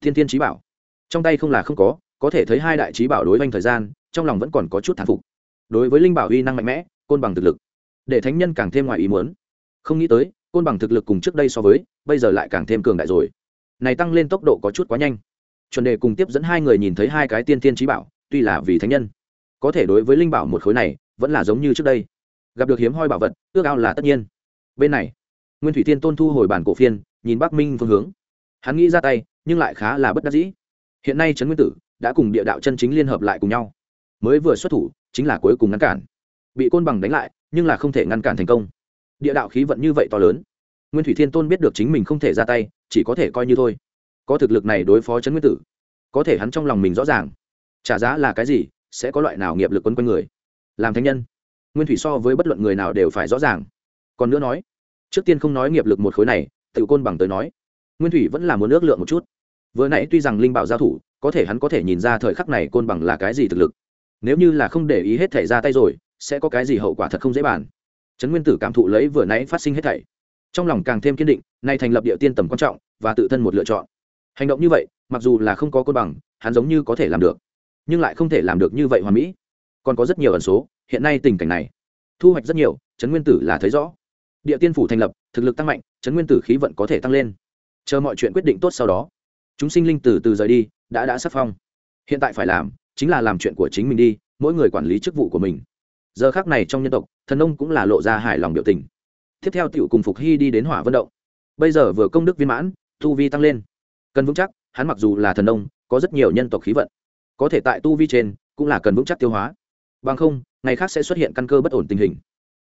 Thiên thiên trí bảo. Trong tay không là không có có thể thấy hai đại trí bảo đối với thời gian, trong lòng vẫn còn có chút thán phục. Đối với linh bảo uy năng mạnh mẽ, côn bằng thực lực để thánh nhân càng thêm ngoài ý muốn. Không nghĩ tới, côn bằng thực lực cùng trước đây so với, bây giờ lại càng thêm cường đại rồi. Này tăng lên tốc độ có chút quá nhanh. Chuẩn đề cùng tiếp dẫn hai người nhìn thấy hai cái tiên tiên trí bảo, tuy là vì thánh nhân, có thể đối với linh bảo một khối này, vẫn là giống như trước đây. Gặp được hiếm hoi bảo vật, ước ao là tất nhiên. Bên này, nguyên thủy tiên tôn thu hồi bản cổ phiên, nhìn bắc minh phương hướng. Hắn nghĩ ra tay, nhưng lại khá là bất đắc dĩ. Hiện nay trấn nguyên tử đã cùng địa đạo chân chính liên hợp lại cùng nhau. Mới vừa xuất thủ, chính là cuối cùng ngăn cản. Bị côn bằng đánh lại nhưng là không thể ngăn cản thành công. Địa đạo khí vận như vậy to lớn, nguyên thủy thiên tôn biết được chính mình không thể ra tay, chỉ có thể coi như thôi. Có thực lực này đối phó trấn nguyên tử, có thể hắn trong lòng mình rõ ràng, trả giá là cái gì, sẽ có loại nào nghiệp lực quấn quanh người. Làm thánh nhân, nguyên thủy so với bất luận người nào đều phải rõ ràng. Còn nữa nói, trước tiên không nói nghiệp lực một khối này tự côn bằng tới nói, nguyên thủy vẫn là muốn ước lượng một chút. Vừa nãy tuy rằng linh bảo giao thủ, có thể hắn có thể nhìn ra thời khắc này côn bằng là cái gì thực lực. Nếu như là không để ý hết thể ra tay rồi sẽ có cái gì hậu quả thật không dễ bàn. Trấn nguyên tử cảm thụ lấy vừa nãy phát sinh hết thảy. Trong lòng càng thêm kiên định, nay thành lập địa tiên tầm quan trọng, và tự thân một lựa chọn. Hành động như vậy, mặc dù là không có côn bằng, hắn giống như có thể làm được. Nhưng lại không thể làm được như vậy hoàn mỹ. Còn có rất nhiều ẩn số, hiện nay tình cảnh này. Thu hoạch rất nhiều, trấn nguyên tử là thấy rõ. Địa tiên phủ thành lập, thực lực tăng mạnh, trấn nguyên tử khí vận có thể tăng lên. Chờ mọi chuyện quyết định tốt sau đó, chúng sinh linh từ từ rời đi, đã đã sắc phong. Hiện tại phải làm, chính là làm chuyện của chính mình đi, mỗi người quản lý chức vụ của mình giờ khác này trong nhân tộc, thần ông cũng là lộ ra hài lòng biểu tình. Tiếp theo tiểu cùng phục hy đi đến hỏa vận động. Bây giờ vừa công đức viên mãn, tu vi tăng lên. Cần vững chắc, hắn mặc dù là thần ông có rất nhiều nhân tộc khí vận. Có thể tại tu vi trên, cũng là cần vững chắc tiêu hóa. Bằng không, ngày khác sẽ xuất hiện căn cơ bất ổn tình hình.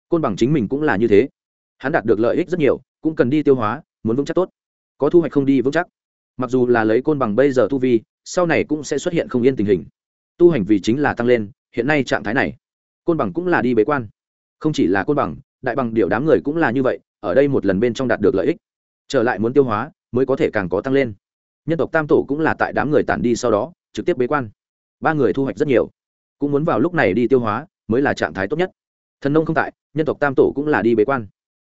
Côn bằng chính mình cũng là như thế. Hắn đạt được lợi ích rất nhiều, cũng cần đi tiêu hóa, muốn vững chắc tốt. Có thu hoạch không đi vững chắc. Mặc dù là lấy côn bằng bây giờ tu vi, sau này cũng sẽ xuất hiện không yên tình hình. Tu hành vì chính là tăng lên, hiện nay trạng thái này côn bằng cũng là đi bế quan. Không chỉ là côn bằng, đại bằng điệu đám người cũng là như vậy, ở đây một lần bên trong đạt được lợi ích. Trở lại muốn tiêu hóa, mới có thể càng có tăng lên. Nhân tộc tam tổ cũng là tại đám người tản đi sau đó, trực tiếp bế quan. Ba người thu hoạch rất nhiều. Cũng muốn vào lúc này đi tiêu hóa, mới là trạng thái tốt nhất. Thần nông không tại, nhân tộc tam tổ cũng là đi bế quan.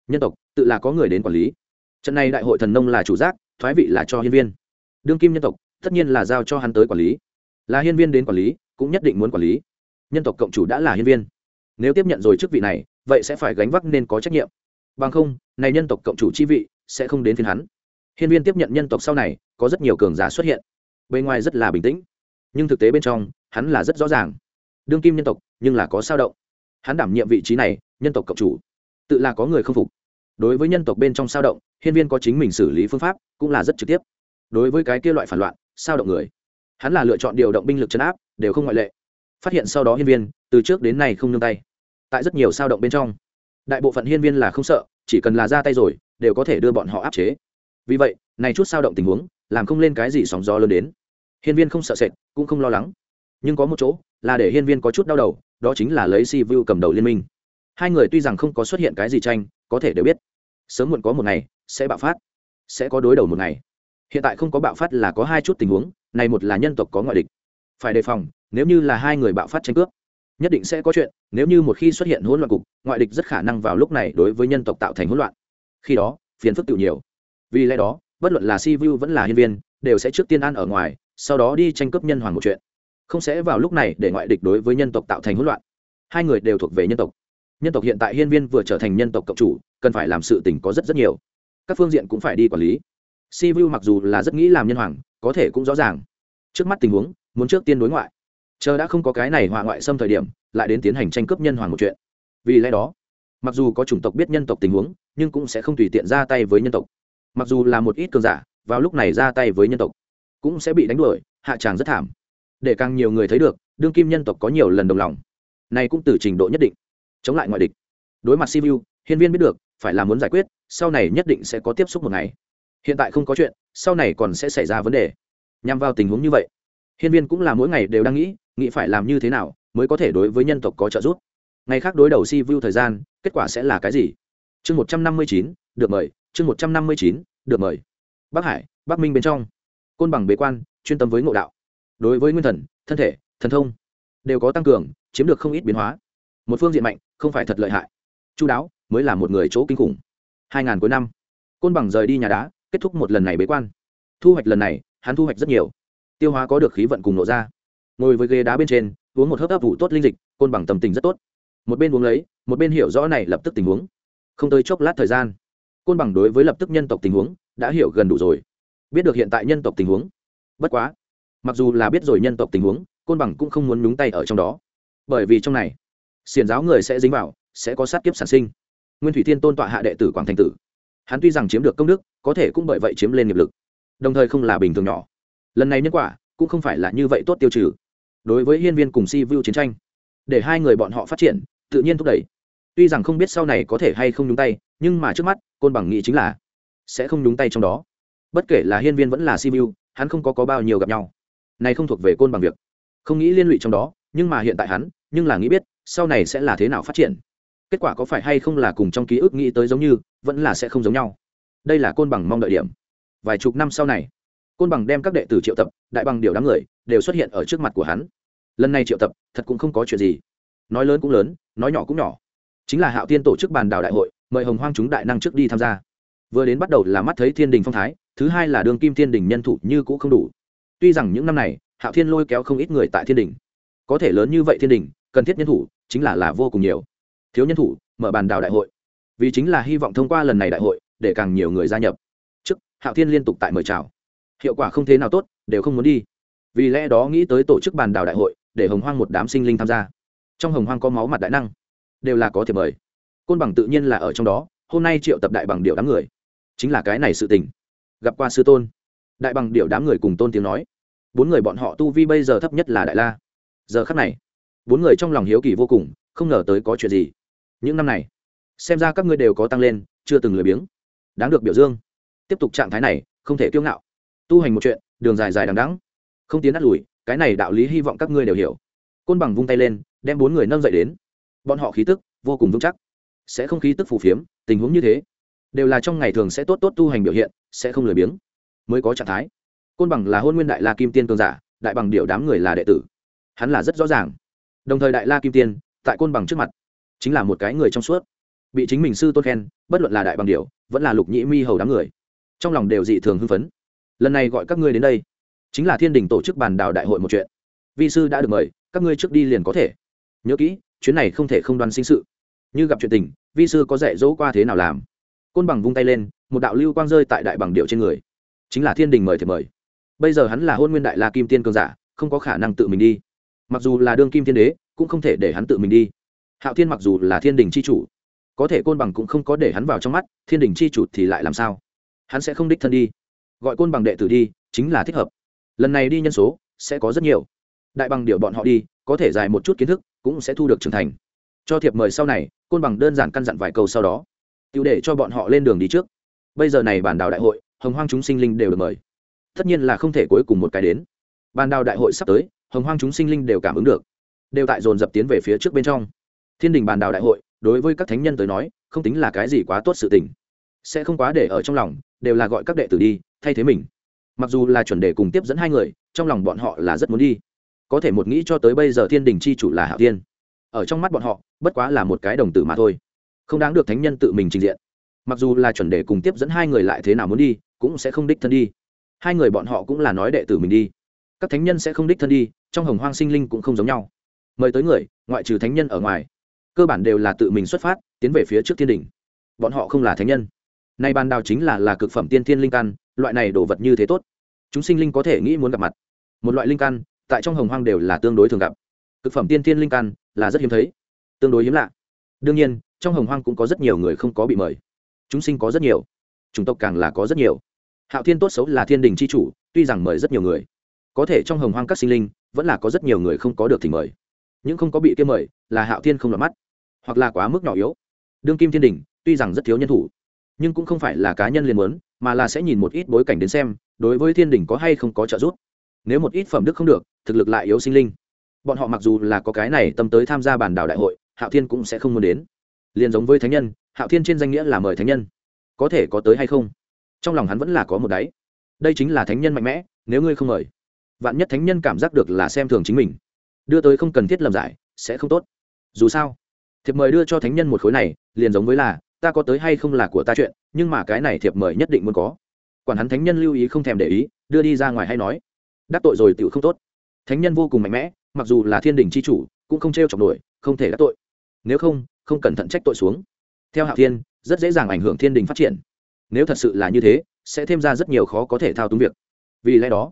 Nhân tộc, tự là có người đến quản lý. Trận này đại hội thần nông là chủ giác, thoái vị là cho hiên viên. Đương kim nhân tộc, tất nhiên là giao cho hắn tới quản lý. Là hiên viên đến quản lý, cũng nhất định muốn quản lý nhân tộc cộng chủ đã là hiên viên. Nếu tiếp nhận rồi chức vị này, vậy sẽ phải gánh vác nên có trách nhiệm. Bằng không, này nhân tộc cộng chủ chi vị sẽ không đến phiên hắn. Hiên viên tiếp nhận nhân tộc sau này, có rất nhiều cường giả xuất hiện. Bên ngoài rất là bình tĩnh, nhưng thực tế bên trong, hắn là rất rõ ràng. Đương kim nhân tộc, nhưng là có sao động. Hắn đảm nhiệm vị trí này, nhân tộc cộng chủ, tự là có người không phục. Đối với nhân tộc bên trong sao động, hiên viên có chính mình xử lý phương pháp, cũng là rất trực tiếp. Đối với cái kia loại phản loạn, sao động người, hắn là lựa chọn điều động binh lực chấn áp, đều không ngoại lệ phát hiện sau đó hiên viên, từ trước đến nay không nương tay. Tại rất nhiều sao động bên trong, đại bộ phận hiên viên là không sợ, chỉ cần là ra tay rồi, đều có thể đưa bọn họ áp chế. Vì vậy, này chút sao động tình huống, làm không lên cái gì sóng gió lớn đến. Hiên viên không sợ sệt, cũng không lo lắng. Nhưng có một chỗ, là để hiên viên có chút đau đầu, đó chính là lấy si vu cầm đầu liên minh. Hai người tuy rằng không có xuất hiện cái gì tranh, có thể đều biết, sớm muộn có một ngày, sẽ bạo phát, sẽ có đối đầu một ngày. Hiện tại không có bạo phát là có hai chút tình huống, này một là nhân tộc có ngoại địch. Phải đề phòng nếu như là hai người bạo phát tranh cướp, nhất định sẽ có chuyện, nếu như một khi xuất hiện hỗn loạn cục, ngoại địch rất khả năng vào lúc này đối với nhân tộc tạo thành hỗn loạn. Khi đó, phiền phức tự nhiều. Vì lẽ đó, bất luận là si vu vẫn là hiên viên, đều sẽ trước tiên ăn ở ngoài, sau đó đi tranh cướp nhân hoàng một chuyện. Không sẽ vào lúc này để ngoại địch đối với nhân tộc tạo thành hỗn loạn. Hai người đều thuộc về nhân tộc. Nhân tộc hiện tại hiên viên vừa trở thành nhân tộc cộng chủ, cần phải làm sự tình có rất rất nhiều. Các phương diện cũng phải đi quản lý. Si vu mặc dù là rất nghĩ làm nhân hoàng, có thể cũng rõ ràng. Trước mắt tình huống, muốn trước tiên đối ngoại chờ đã không có cái này hỏa ngoại xâm thời điểm, lại đến tiến hành tranh cướp nhân hoàng một chuyện. Vì lẽ đó, mặc dù có chủng tộc biết nhân tộc tình huống, nhưng cũng sẽ không tùy tiện ra tay với nhân tộc. Mặc dù là một ít cường giả, vào lúc này ra tay với nhân tộc, cũng sẽ bị đánh đuổi, hạ tràng rất thảm. Để càng nhiều người thấy được, đương kim nhân tộc có nhiều lần đồng lòng. Này cũng từ trình độ nhất định. Chống lại ngoại địch. Đối mặt sivu hiên viên biết được, phải là muốn giải quyết, sau này nhất định sẽ có tiếp xúc một ngày. Hiện tại không có chuyện, sau này còn sẽ xảy ra vấn đề. Nhằm vào tình huống như vậy, hiên viên cũng là mỗi ngày đều đang nghĩ nghĩ phải làm như thế nào mới có thể đối với nhân tộc có trợ giúp. Ngày khác đối đầu si vu thời gian, kết quả sẽ là cái gì? Chương một trăm năm mươi chín, được mời. Chương một trăm năm mươi chín, được mời. Bắc hải bắc minh bên trong. Côn bằng bế quan, chuyên tâm với ngộ đạo. Đối với nguyên thần, thân thể, thần thông đều có tăng cường, chiếm được không ít biến hóa. Một phương diện mạnh, không phải thật lợi hại. Chú đáo mới là một người chỗ kinh khủng. Hai ngàn cuối năm, côn bằng rời đi nhà đá, kết thúc một lần này bế quan. Thu hoạch lần này, hắn thu hoạch rất nhiều. Tiêu hóa có được khí vận cùng nộ ra ngồi với ghế đá bên trên, uống một hớp áp vụ tốt linh dịch, côn bằng tầm tình rất tốt. Một bên uống lấy, một bên hiểu rõ này lập tức tình huống. Không tới chốc lát thời gian, côn bằng đối với lập tức nhân tộc tình huống đã hiểu gần đủ rồi. Biết được hiện tại nhân tộc tình huống. Bất quá, mặc dù là biết rồi nhân tộc tình huống, côn bằng cũng không muốn nhúng tay ở trong đó. Bởi vì trong này xiền giáo người sẽ dính vào, sẽ có sát kiếp sản sinh. Nguyên thủy thiên tôn tọa hạ đệ tử quảng thành tử. Hắn tuy rằng chiếm được công đức, có thể cũng bởi vậy chiếm lên nghiệp lực. Đồng thời không là bình thường nhỏ. Lần này nhân quả cũng không phải là như vậy tốt tiêu trừ đối với hiên viên cùng si vu chiến tranh để hai người bọn họ phát triển tự nhiên thúc đẩy. Tuy rằng không biết sau này có thể hay không nhúng tay nhưng mà trước mắt côn bằng nghĩ chính là sẽ không nhúng tay trong đó. Bất kể là hiên viên vẫn là si vu hắn không có, có bao nhiêu gặp nhau. Này không thuộc về côn bằng việc. Không nghĩ liên lụy trong đó nhưng mà hiện tại hắn nhưng là nghĩ biết sau này sẽ là thế nào phát triển. Kết quả có phải hay không là cùng trong ký ức nghĩ tới giống như vẫn là sẽ không giống nhau. Đây là côn bằng mong đợi điểm. Vài chục năm sau này côn bằng đem các đệ tử triệu tập, đại bằng điều đám người, đều xuất hiện ở trước mặt của hắn. Lần này triệu tập, thật cũng không có chuyện gì. Nói lớn cũng lớn, nói nhỏ cũng nhỏ. Chính là hạo tiên tổ chức bàn đảo đại hội, mời hồng hoang chúng đại năng trước đi tham gia. Vừa đến bắt đầu là mắt thấy thiên đình phong thái, thứ hai là đường kim thiên đình nhân thủ như cũng không đủ. Tuy rằng những năm này, hạo thiên lôi kéo không ít người tại thiên đình. Có thể lớn như vậy thiên đình, cần thiết nhân thủ, chính là là vô cùng nhiều. Thiếu nhân thủ, mở bàn đảo đại hội. Vì chính là hy vọng thông qua lần này đại hội, để càng nhiều người gia nhập. Trước, hạo thiên liên tục tại mời chào hiệu quả không thế nào tốt, đều không muốn đi. Vì lẽ đó nghĩ tới tổ chức bàn đảo đại hội, để hồng hoang một đám sinh linh tham gia. Trong hồng hoang có máu mặt đại năng, đều là có thể mời. Côn bằng tự nhiên là ở trong đó, hôm nay triệu tập đại bằng điệu đám người. Chính là cái này sự tình. Gặp qua sư tôn. Đại bằng điệu đám người cùng tôn tiếng nói. Bốn người bọn họ tu vi bây giờ thấp nhất là đại la. Giờ khắc này, bốn người trong lòng hiếu kỳ vô cùng, không ngờ tới có chuyện gì. Những năm này, xem ra các ngươi đều có tăng lên, chưa từng lười biếng. Đáng được biểu dương. Tiếp tục trạng thái này, không thể kiêu ngạo tu hành một chuyện, đường dài dài đằng đắng không tiến đắt lùi, cái này đạo lý hy vọng các ngươi đều hiểu. Côn bằng vung tay lên, đem bốn người nâng dậy đến. Bọn họ khí tức vô cùng vững chắc. Sẽ không khí tức phù phiếm, tình huống như thế. Đều là trong ngày thường sẽ tốt tốt tu hành biểu hiện, sẽ không lười biếng. Mới có trạng thái. Côn bằng là hôn nguyên đại la kim tiên cường giả, đại bằng điệu đám người là đệ tử. Hắn là rất rõ ràng. Đồng thời đại la kim tiên, tại côn bằng trước mặt, chính là một cái người trong suốt. Bị chính mình sư tôn khen, bất luận là đại bằng điệu vẫn là lục nhĩ mi hầu đám người, trong lòng đều dị thường hưng phấn lần này gọi các ngươi đến đây chính là thiên đình tổ chức bàn đảo đại hội một chuyện. Vi sư đã được mời, các ngươi trước đi liền có thể. Nhớ kỹ, chuyến này không thể không đoan sinh sự. Như gặp chuyện tình, vi sư có dạy dỗ qua thế nào làm. Côn bằng vung tay lên, một đạo lưu quang rơi tại đại bằng điệu trên người. Chính là thiên đình mời thì mời. Bây giờ hắn là hôn nguyên đại la kim tiên cường giả, không có khả năng tự mình đi. Mặc dù là đương kim thiên đế, cũng không thể để hắn tự mình đi. Hạo thiên mặc dù là thiên đình c h i chủ, có thể côn bằng cũng không có để hắn vào trong mắt, thiên đình c h i chủ thì lại làm sao? Hắn sẽ không đích thân đi gọi côn bằng đệ tử đi, chính là thích hợp. Lần này đi nhân số sẽ có rất nhiều. Đại bằng điệu bọn họ đi, có thể dài một chút kiến thức, cũng sẽ thu được trưởng thành. Cho thiệp mời sau này, côn bằng đơn giản căn dặn vài câu sau đó. Tiêu để cho bọn họ lên đường đi trước. Bây giờ này bản đảo đại hội, hồng hoang chúng sinh linh đều được mời. Tất nhiên là không thể cuối cùng một cái đến. Bàn đào đại hội sắp tới, hồng hoang chúng sinh linh đều cảm ứng được. Đều tại dồn dập tiến về phía trước bên trong. Thiên đình bàn đào đại hội, đối với các thánh nhân tới nói, không tính là cái gì quá tốt sự tình. Sẽ không quá để ở trong lòng, đều là gọi các đệ tử đi thay thế mình. Mặc dù là chuẩn đề cùng tiếp dẫn hai người, trong lòng bọn họ là rất muốn đi. Có thể một nghĩ cho tới bây giờ thiên đình c h i chủ là hạo thiên. Ở trong mắt bọn họ, bất quá là một cái đồng tử mà thôi. Không đáng được thánh nhân tự mình trình diện. Mặc dù là chuẩn đề cùng tiếp dẫn hai người lại thế nào muốn đi, cũng sẽ không đích thân đi. Hai người bọn họ cũng là nói đệ tử mình đi. Các thánh nhân sẽ không đích thân đi, trong hồng hoang sinh linh cũng không giống nhau. Mời tới người, ngoại trừ thánh nhân ở ngoài, cơ bản đều là tự mình xuất phát, tiến về phía trước thiên đình. Bọn họ không là thánh nhân. Nay ban đào chính là là cực phẩm tiên thiên linh căn loại này đồ vật như thế tốt. Chúng sinh linh có thể nghĩ muốn gặp mặt. Một loại linh căn, tại trong hồng hoang đều là tương đối thường gặp. Thực phẩm tiên thiên linh căn là rất hiếm thấy. Tương đối hiếm lạ. Đương nhiên, trong hồng hoang cũng có rất nhiều người không có bị mời. Chúng sinh có rất nhiều. Chủng tộc càng là có rất nhiều. Hạo thiên tốt xấu là thiên đình c h i chủ, tuy rằng mời rất nhiều người. Có thể trong hồng hoang các sinh linh, vẫn là có rất nhiều người không có được thì mời. Những không có bị kia mời, là hạo thiên không lọt mắt, hoặc là quá mức nhỏ yếu. Đương kim thiên đình, tuy rằng rất thiếu nhân thủ, nhưng cũng không phải là cá nhân liền muốn mà là sẽ nhìn một ít bối cảnh đến xem, đối với thiên đình có hay không có trợ giúp. Nếu một ít phẩm đức không được, thực lực lại yếu sinh linh. Bọn họ mặc dù là có cái này tâm tới tham gia bản đảo đại hội, hạo thiên cũng sẽ không muốn đến. Liền giống với thánh nhân, hạo thiên trên danh nghĩa là mời thánh nhân. Có thể có tới hay không? Trong lòng hắn vẫn là có một đáy. Đây chính là thánh nhân mạnh mẽ, nếu ngươi không mời, vạn nhất thánh nhân cảm giác được là xem thường chính mình, đưa tới không cần thiết lầm giải, sẽ không tốt. Dù sao, thiệp mời đưa cho thánh nhân một khối này, liền giống với là ta có tới hay không là của ta chuyện, nhưng mà cái này thiệp mời nhất định muốn có. Quản hắn thánh nhân lưu ý không thèm để ý, đưa đi ra ngoài hay nói. Đắc tội rồi tựu không tốt. Thánh nhân vô cùng mạnh mẽ, mặc dù là thiên đình c h i chủ, cũng không t r e o chọc nổi, không thể đắc tội. Nếu không không cẩn thận trách tội xuống. Theo hạ thiên, rất dễ dàng ảnh hưởng thiên đình phát triển. Nếu thật sự là như thế, sẽ thêm ra rất nhiều khó có thể thao túng việc. Vì lẽ đó,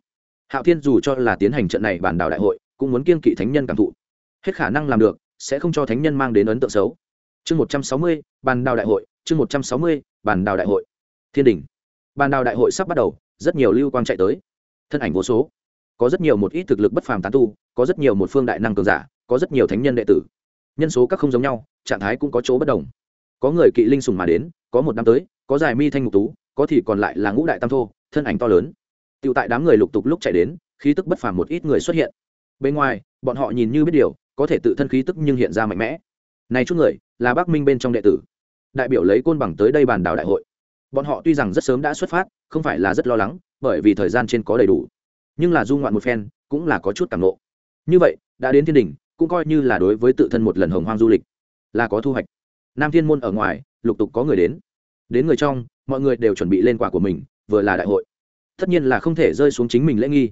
hạo thiên dù cho là tiến hành trận này bản đảo đại hội, cũng muốn kiên kỵ thánh nhân cảm thụ. Hết khả năng làm được, sẽ không cho thánh nhân mang đến ấn tượng xấu chương một trăm sáu mươi, bàn đào đại hội, chương một trăm sáu mươi, bàn đào đại hội. Thiên đình bàn đào đại hội sắp bắt đầu, rất nhiều lưu quang chạy tới. Thân ảnh vô số. Có rất nhiều một ít thực lực bất phàm tán tu, có rất nhiều một phương đại năng cường giả, có rất nhiều thánh nhân đệ tử. Nhân số các không giống nhau, trạng thái cũng có chỗ bất đồng. Có người kỵ linh sùng mà đến, có một năm tới, có dài mi thanh ngục tú, có thì còn lại là ngũ đại tam thô, thân ảnh to lớn. Tựu tại đám người lục tục lúc chạy đến, khí tức bất phàm một ít người xuất hiện. Bên ngoài, bọn họ nhìn như biết điều, có thể tự thân khí tức nhưng hiện ra mạnh mẽ. Này chút người là bác minh bên trong đệ tử đại biểu lấy côn bằng tới đây bàn đảo đại hội bọn họ tuy rằng rất sớm đã xuất phát không phải là rất lo lắng bởi vì thời gian trên có đầy đủ nhưng là du ngoạn một phen cũng là có chút cảm nộ như vậy đã đến thiên đình cũng coi như là đối với tự thân một lần hồng hoang du lịch là có thu hoạch nam thiên môn ở ngoài lục tục có người đến đến người trong mọi người đều chuẩn bị lên quả của mình vừa là đại hội tất nhiên là không thể rơi xuống chính mình lễ nghi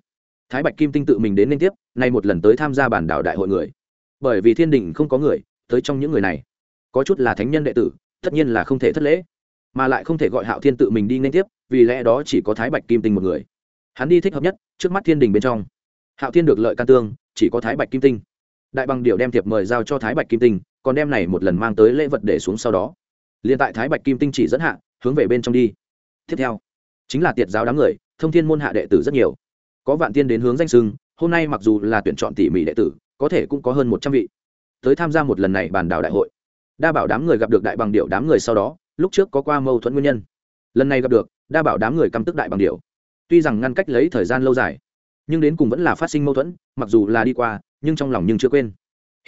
thái bạch kim tinh tự mình đến liên tiếp nay một lần tới tham gia bản đảo đại hội người bởi vì thiên đình không có người tới trong những người này có chút là thánh nhân đệ tử, tất nhiên là không thể thất lễ, mà lại không thể gọi hạo thiên tự mình đi nên tiếp, vì lẽ đó chỉ có thái bạch kim tinh một người. Hắn đi thích hợp nhất, trước mắt thiên đình bên trong. Hạo thiên được lợi can tương, chỉ có thái bạch kim tinh. Đại bằng điệu đem thiệp mời giao cho thái bạch kim tinh, còn đem này một lần mang tới lễ vật để xuống sau đó. Liền tại thái bạch kim tinh chỉ dẫn hạ, hướng về bên trong đi. Tiếp theo, chính là tiệt giáo đám người, thông thiên môn hạ đệ tử rất nhiều. Có vạn tiên đến hướng danh sưng hôm nay mặc dù là tuyển chọn tỉ mỉ đệ tử, có thể cũng có hơn một trăm vị. Tới tham gia một lần này bàn đảo đại hội đa bảo đám người gặp được đại bằng điệu đám người sau đó, lúc trước có qua mâu thuẫn nguyên nhân. Lần này gặp được, đa bảo đám người căm tức đại bằng Điệu. tuy rằng ngăn cách lấy thời gian lâu dài, nhưng đến cùng vẫn là phát sinh mâu thuẫn, mặc dù là đi qua, nhưng trong lòng nhưng chưa quên.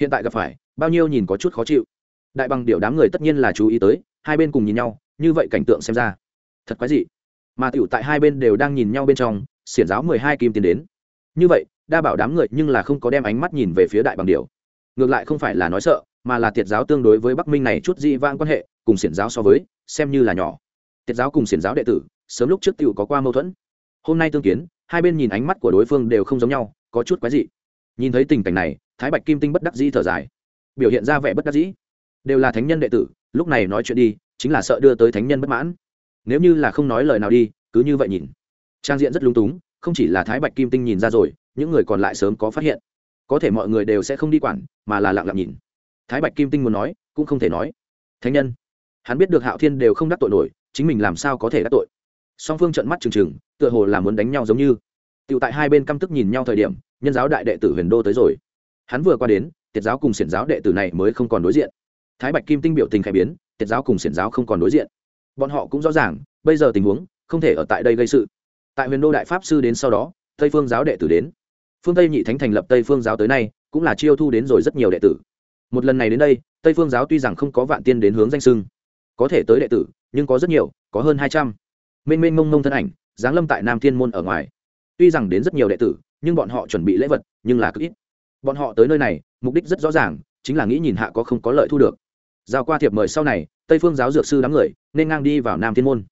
Hiện tại gặp phải, bao nhiêu nhìn có chút khó chịu. Đại bằng điệu đám người tất nhiên là chú ý tới, hai bên cùng nhìn nhau, như vậy cảnh tượng xem ra, thật quái dị. Mà tiểu tại hai bên đều đang nhìn nhau bên trong, xiển giáo mười hai kim tiến đến. Như vậy, đa bảo đám người nhưng là không có đem ánh mắt nhìn về phía đại bằng điệu ngược lại không phải là nói sợ mà là tiệt giáo tương đối với bắc minh này chút dị vang quan hệ, cùng xiển giáo so với, xem như là nhỏ. Tiệt giáo cùng xiển giáo đệ tử, sớm lúc trước tiểu có qua mâu thuẫn. Hôm nay tương kiến, hai bên nhìn ánh mắt của đối phương đều không giống nhau, có chút quái dị. Nhìn thấy tình cảnh này, thái bạch kim tinh bất đắc dĩ thở dài. Biểu hiện ra vẻ bất đắc dĩ. Đều là thánh nhân đệ tử, lúc này nói chuyện đi, chính là sợ đưa tới thánh nhân bất mãn. Nếu như là không nói lời nào đi, cứ như vậy nhìn. Trang diện rất lung túng, không chỉ là thái bạch kim tinh nhìn ra rồi, những người còn lại sớm có phát hiện. Có thể mọi người đều sẽ không đi quản, mà là lặng lặng nhìn thái bạch kim tinh muốn nói, cũng không thể nói. Thánh nhân, hắn biết được hạo thiên đều không đắc tội nổi, chính mình làm sao có thể đắc tội? Song phương trận mắt trừng trừng, tựa hồ là muốn đánh nhau giống như. Tựu tại hai bên căm tức nhìn nhau thời điểm, nhân giáo đại đệ tử huyền đô tới rồi. Hắn vừa qua đến, tiệt giáo cùng xiển giáo đệ tử này mới không còn đối diện. Thái bạch kim tinh biểu tình khẽ biến, tiệt giáo cùng xiển giáo không còn đối diện. Bọn họ cũng rõ ràng, bây giờ tình huống, không thể ở tại đây gây sự. Tại huyền đô đại pháp sư đến sau đó, tây phương giáo đệ tử đến. Phương tây nhị thánh thành lập tây phương giáo tới nay, cũng là chiêu thu đến rồi rất nhiều đệ tử một lần này đến đây, tây phương giáo tuy rằng không có vạn tiên đến hướng danh sưng có thể tới đệ tử, nhưng có rất nhiều, có hơn hai trăm. Mênh mênh mông mông thân ảnh, giáng lâm tại nam thiên môn ở ngoài. Tuy rằng đến rất nhiều đệ tử, nhưng bọn họ chuẩn bị lễ vật, nhưng là cực ít. Bọn họ tới nơi này, mục đích rất rõ ràng, chính là nghĩ nhìn hạ có không có lợi thu được. Giao qua thiệp mời sau này, tây phương giáo dược sư đám người, nên ngang đi vào nam thiên môn.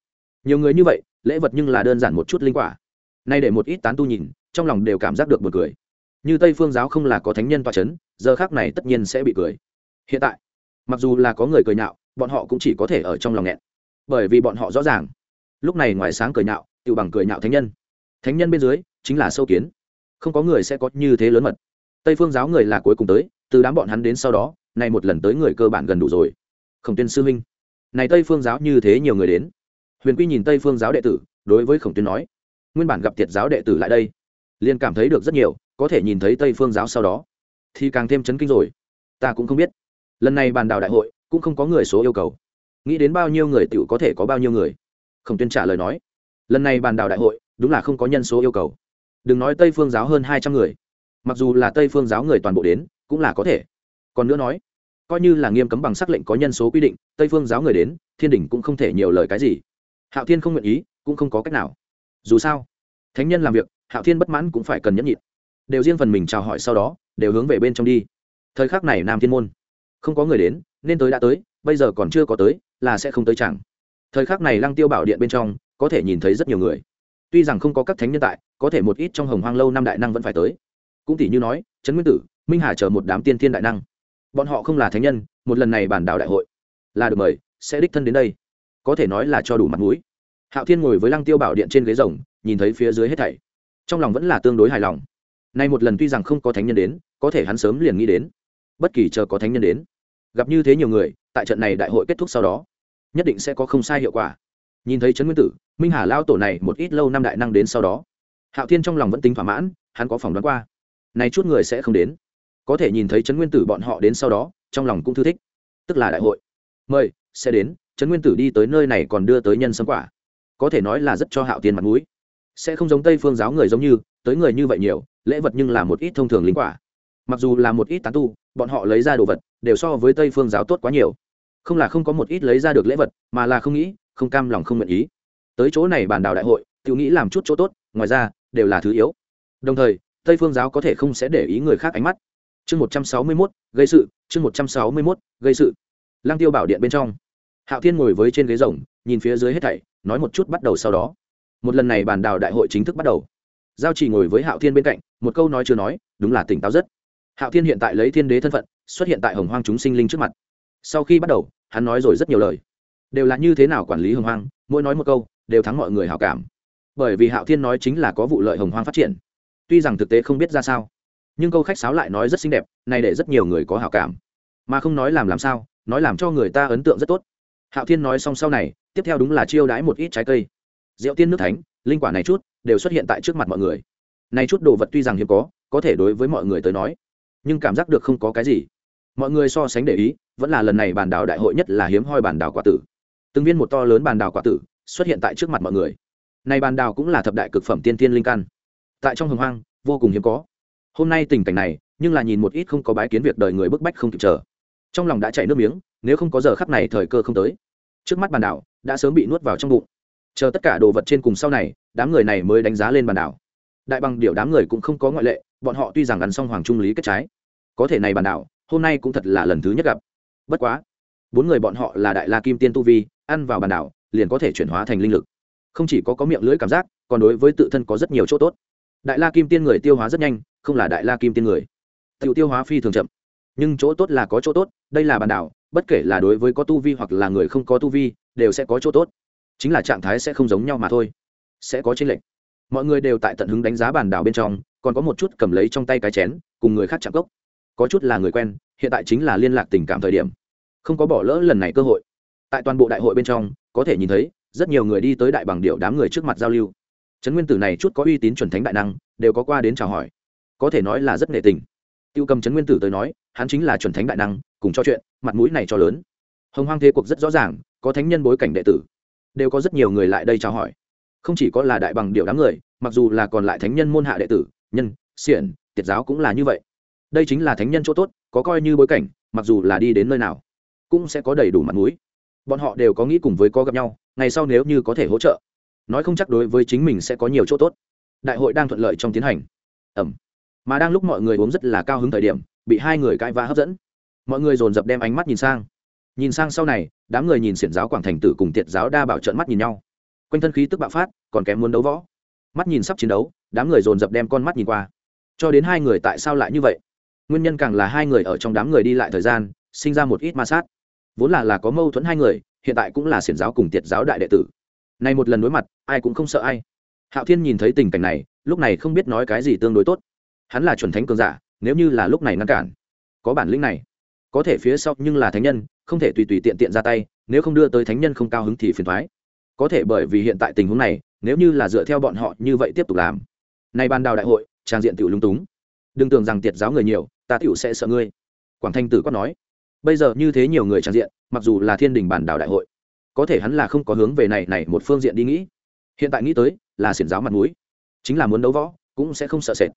Nhiều người như vậy, lễ vật nhưng là đơn giản một chút linh quả. Nay để một ít tán tu nhìn, trong lòng đều cảm giác được một cười như tây phương giáo không là có thánh nhân toa c h ấ n giờ khác này tất nhiên sẽ bị cười. Hiện tại, mặc dù là có người cười nhạo, bọn họ cũng chỉ có thể ở trong lòng nghẹn. Bởi vì bọn họ rõ ràng, lúc này ngoài sáng cười nhạo tự bằng cười nhạo thánh nhân. Thánh nhân bên dưới, chính là sâu kiến. Không có người sẽ có như thế lớn mật. Tây phương giáo người là cuối cùng tới, từ đám bọn hắn đến sau đó nay một lần tới người cơ bản gần đủ rồi. Khổng tuyên sư huynh, này tây phương giáo như thế nhiều người đến. Huyền quy nhìn tây phương giáo đệ tử, đối với khổng tuyên nói, nguyên bản gặp tiệt giáo đệ tử lại đây liền cảm thấy được rất nhiều, có thể nhìn thấy tây phương giáo sau đó. Thì càng thêm chấn kinh rồi. Ta cũng không biết. Lần này bàn đào đại hội, cũng không có người số yêu cầu. Nghĩ đến bao nhiêu người t có thể có bao nhiêu người. Khổng tuyên trả lời nói. Lần này bàn đào đại hội, đúng là không có nhân số yêu cầu. Đừng nói tây phương giáo hơn hai trăm người. Mặc dù là tây phương giáo người toàn bộ đến, cũng là có thể. Còn nữa nói, coi như là nghiêm cấm bằng sắc lệnh có nhân số quy định, tây phương giáo người đến, thiên đình cũng không thể nhiều lời cái gì. Hạo thiên không nguyện ý, cũng không có cách nào. Dù sao, thánh nhân làm việc hạo thiên bất mãn cũng phải cần nhẫn nhịn. Đều riêng phần mình chào hỏi sau đó, đều hướng về bên trong đi. Thời khắc này nam thiên môn, không có người đến, nên tới đã tới, bây giờ còn chưa có tới, là sẽ không tới chẳng. Thời khắc này lăng tiêu bảo điện bên trong, có thể nhìn thấy rất nhiều người. Tuy rằng không có các thánh nhân tại, có thể một ít trong hồng hoang lâu năm đại năng vẫn phải tới. Cũng tỷ như nói, trấn nguyên tử, minh hà chờ một đám tiên thiên đại năng. Bọn họ không là thánh nhân, một lần này bản đảo đại hội, là được mời, sẽ đích thân đến đây. Có thể nói là cho đủ mặt mũi. Hạo thiên ngồi với lăng tiêu bảo điện trên ghế rồng, nhìn thấy phía dưới hết thảy trong lòng vẫn là tương đối hài lòng. Nay một lần tuy rằng không có thánh nhân đến, có thể hắn sớm liền nghĩ đến. Bất kỳ chờ có thánh nhân đến, gặp như thế nhiều người, tại trận này đại hội kết thúc sau đó, nhất định sẽ có không sai hiệu quả. Nhìn thấy trấn nguyên tử, minh hà lao tổ này một ít lâu năm đại năng đến sau đó, hạo thiên trong lòng vẫn tính thỏa mãn, hắn có phỏng đoán qua, nay chút người sẽ không đến. Có thể nhìn thấy trấn nguyên tử bọn họ đến sau đó, trong lòng cũng thư thích. Tức là đại hội. Mời, sẽ đến, trấn nguyên tử đi tới nơi này còn đưa tới nhân sấm quả. Có thể nói là rất cho hạo tiên mặt mũi sẽ không giống tây phương giáo người giống như, tới người như vậy nhiều, lễ vật nhưng là một ít thông thường linh quả. Mặc dù là một ít tán tu, bọn họ lấy ra đồ vật, đều so với tây phương giáo tốt quá nhiều. Không là không có một ít lấy ra được lễ vật, mà là không nghĩ, không cam lòng không nguyện ý. Tới chỗ này bàn đào đại hội, tự nghĩ làm chút chỗ tốt, ngoài ra, đều là thứ yếu. Đồng thời, tây phương giáo có thể không sẽ để ý người khác ánh mắt. Chương một trăm sáu mươi mốt, gây sự, chương một trăm sáu mươi mốt, gây sự. Lang tiêu bảo điện bên trong. Hạo thiên ngồi với trên ghế rồng, nhìn phía dưới hết thảy, nói một chút bắt đầu sau đó một lần này bàn đào đại hội chính thức bắt đầu. Giao chỉ ngồi với hạo thiên bên cạnh, một câu nói chưa nói, đúng là tỉnh táo rất. Hạo thiên hiện tại lấy thiên đế thân phận, xuất hiện tại hồng hoang chúng sinh linh trước mặt. Sau khi bắt đầu, hắn nói rồi rất nhiều lời. Đều là như thế nào quản lý hồng hoang, mỗi nói một câu, đều thắng mọi người hảo cảm. Bởi vì hạo thiên nói chính là có vụ lợi hồng hoang phát triển. Tuy rằng thực tế không biết ra sao, nhưng câu khách sáo lại nói rất xinh đẹp, này để rất nhiều người có hảo cảm. Mà không nói làm làm sao, nói làm cho người ta ấn tượng rất tốt. Hạo thiên nói xong sau này, tiếp theo đúng là chiêu đãi một ít trái cây rượu tiên nước thánh, linh quả này chút, đều xuất hiện tại trước mặt mọi người. Này chút đồ vật tuy rằng hiếm có có thể đối với mọi người tới nói, nhưng cảm giác được không có cái gì. Mọi người so sánh để ý, vẫn là lần này bàn đảo đại hội nhất là hiếm hoi bàn đảo quả tử. Từng viên một to lớn bàn đảo quả tử xuất hiện tại trước mặt mọi người. Này bàn đào cũng là thập đại cực phẩm tiên tiên linh căn. Tại trong hồng hoang, vô cùng hiếm có. Hôm nay tình cảnh này, nhưng là nhìn một ít không có bái kiến việc đời người bức bách không kịp chờ. Trong lòng đã chảy nước miếng, nếu không có giờ khắc này thời cơ không tới. Trước mắt bàn đảo đã sớm bị nuốt vào trong bụng chờ tất cả đồ vật trên cùng sau này, đám người này mới đánh giá lên bàn đảo. Đại bằng điệu đám người cũng không có ngoại lệ, bọn họ tuy rằng ăn xong hoàng trung lý kết trái, có thể này bàn đảo, hôm nay cũng thật là lần thứ nhất gặp. Bất quá, bốn người bọn họ là đại la kim tiên tu vi, ăn vào bàn đảo, liền có thể chuyển hóa thành linh lực. Không chỉ có có miệng lưỡi cảm giác, còn đối với tự thân có rất nhiều chỗ tốt. Đại la kim tiên người tiêu hóa rất nhanh, không là đại la kim tiên người. Tự tiêu hóa phi thường chậm. Nhưng chỗ tốt là có chỗ tốt, đây là bàn đảo, bất kể là đối với có tu vi hoặc là người không có tu vi, đều sẽ có chỗ tốt chính là trạng thái sẽ không giống nhau mà thôi. Sẽ có tranh lệch. Mọi người đều tại tận hứng đánh giá bàn đảo bên trong, còn có một chút cầm lấy trong tay cái chén, cùng người khác chạm cốc. Có chút là người quen, hiện tại chính là liên lạc tình cảm thời điểm. Không có bỏ lỡ lần này cơ hội. Tại toàn bộ đại hội bên trong, có thể nhìn thấy, rất nhiều người đi tới đại bằng điệu đám người trước mặt giao lưu. Trấn nguyên tử này chút có uy tín chuẩn thánh đại năng, đều có qua đến chào hỏi. Có thể nói là rất nghệ tình. Tiêu cầm trấn nguyên tử tới nói, hắn chính là chuẩn thánh đại năng, cùng cho chuyện, mặt mũi này cho lớn. Hồng hoang thế cuộc rất rõ ràng, có thánh nhân bối cảnh đệ tử đều có rất nhiều người lại đây chào hỏi. Không chỉ có là đại bằng điệu đám người, mặc dù là còn lại thánh nhân môn hạ đệ tử, nhân, xiển, tiệt giáo cũng là như vậy. Đây chính là thánh nhân chỗ tốt, có coi như bối cảnh, mặc dù là đi đến nơi nào, cũng sẽ có đầy đủ mặt mũi. Bọn họ đều có nghĩ cùng với có gặp nhau, ngày sau nếu như có thể hỗ trợ, nói không chắc đối với chính mình sẽ có nhiều chỗ tốt. Đại hội đang thuận lợi trong tiến hành. Ẩm. Mà đang lúc mọi người uống rất là cao hứng thời điểm, bị hai người cãi vã hấp dẫn. Mọi người dồn dập đem ánh mắt nhìn sang nhìn sang sau này, đám người nhìn xiển giáo quảng thành tử cùng tiệt giáo đa bảo trợn mắt nhìn nhau. Quanh thân khí tức bạo phát, còn kém muốn đấu võ. Mắt nhìn sắp chiến đấu, đám người dồn dập đem con mắt nhìn qua. Cho đến hai người tại sao lại như vậy? Nguyên nhân càng là hai người ở trong đám người đi lại thời gian, sinh ra một ít ma sát. Vốn là là có mâu thuẫn hai người, hiện tại cũng là xiển giáo cùng tiệt giáo đại đệ tử. Nay một lần đối mặt, ai cũng không sợ ai. Hạo thiên nhìn thấy tình cảnh này, lúc này không biết nói cái gì tương đối tốt. Hắn là chuẩn thánh cường giả, nếu như là lúc này ngăn cản, có bản lĩnh này, có thể phía sau nhưng là thánh nhân không thể tùy tùy tiện tiện ra tay, nếu không đưa tới thánh nhân không cao hứng thì phiền thoái. Có thể bởi vì hiện tại tình huống này, nếu như là dựa theo bọn họ như vậy tiếp tục làm. Nay ban đào đại hội, trang diện tiểu lung túng. Đừng tưởng rằng tiệt giáo người nhiều, ta tiểu sẽ sợ ngươi. Quảng thanh tử có nói. Bây giờ như thế nhiều người trang diện, mặc dù là thiên đình bản đảo đại hội, có thể hắn là không có hướng về này này một phương diện đi nghĩ. Hiện tại nghĩ tới, là xiển giáo mặt mũi. Chính là muốn đấu võ, cũng sẽ không sợ sệt.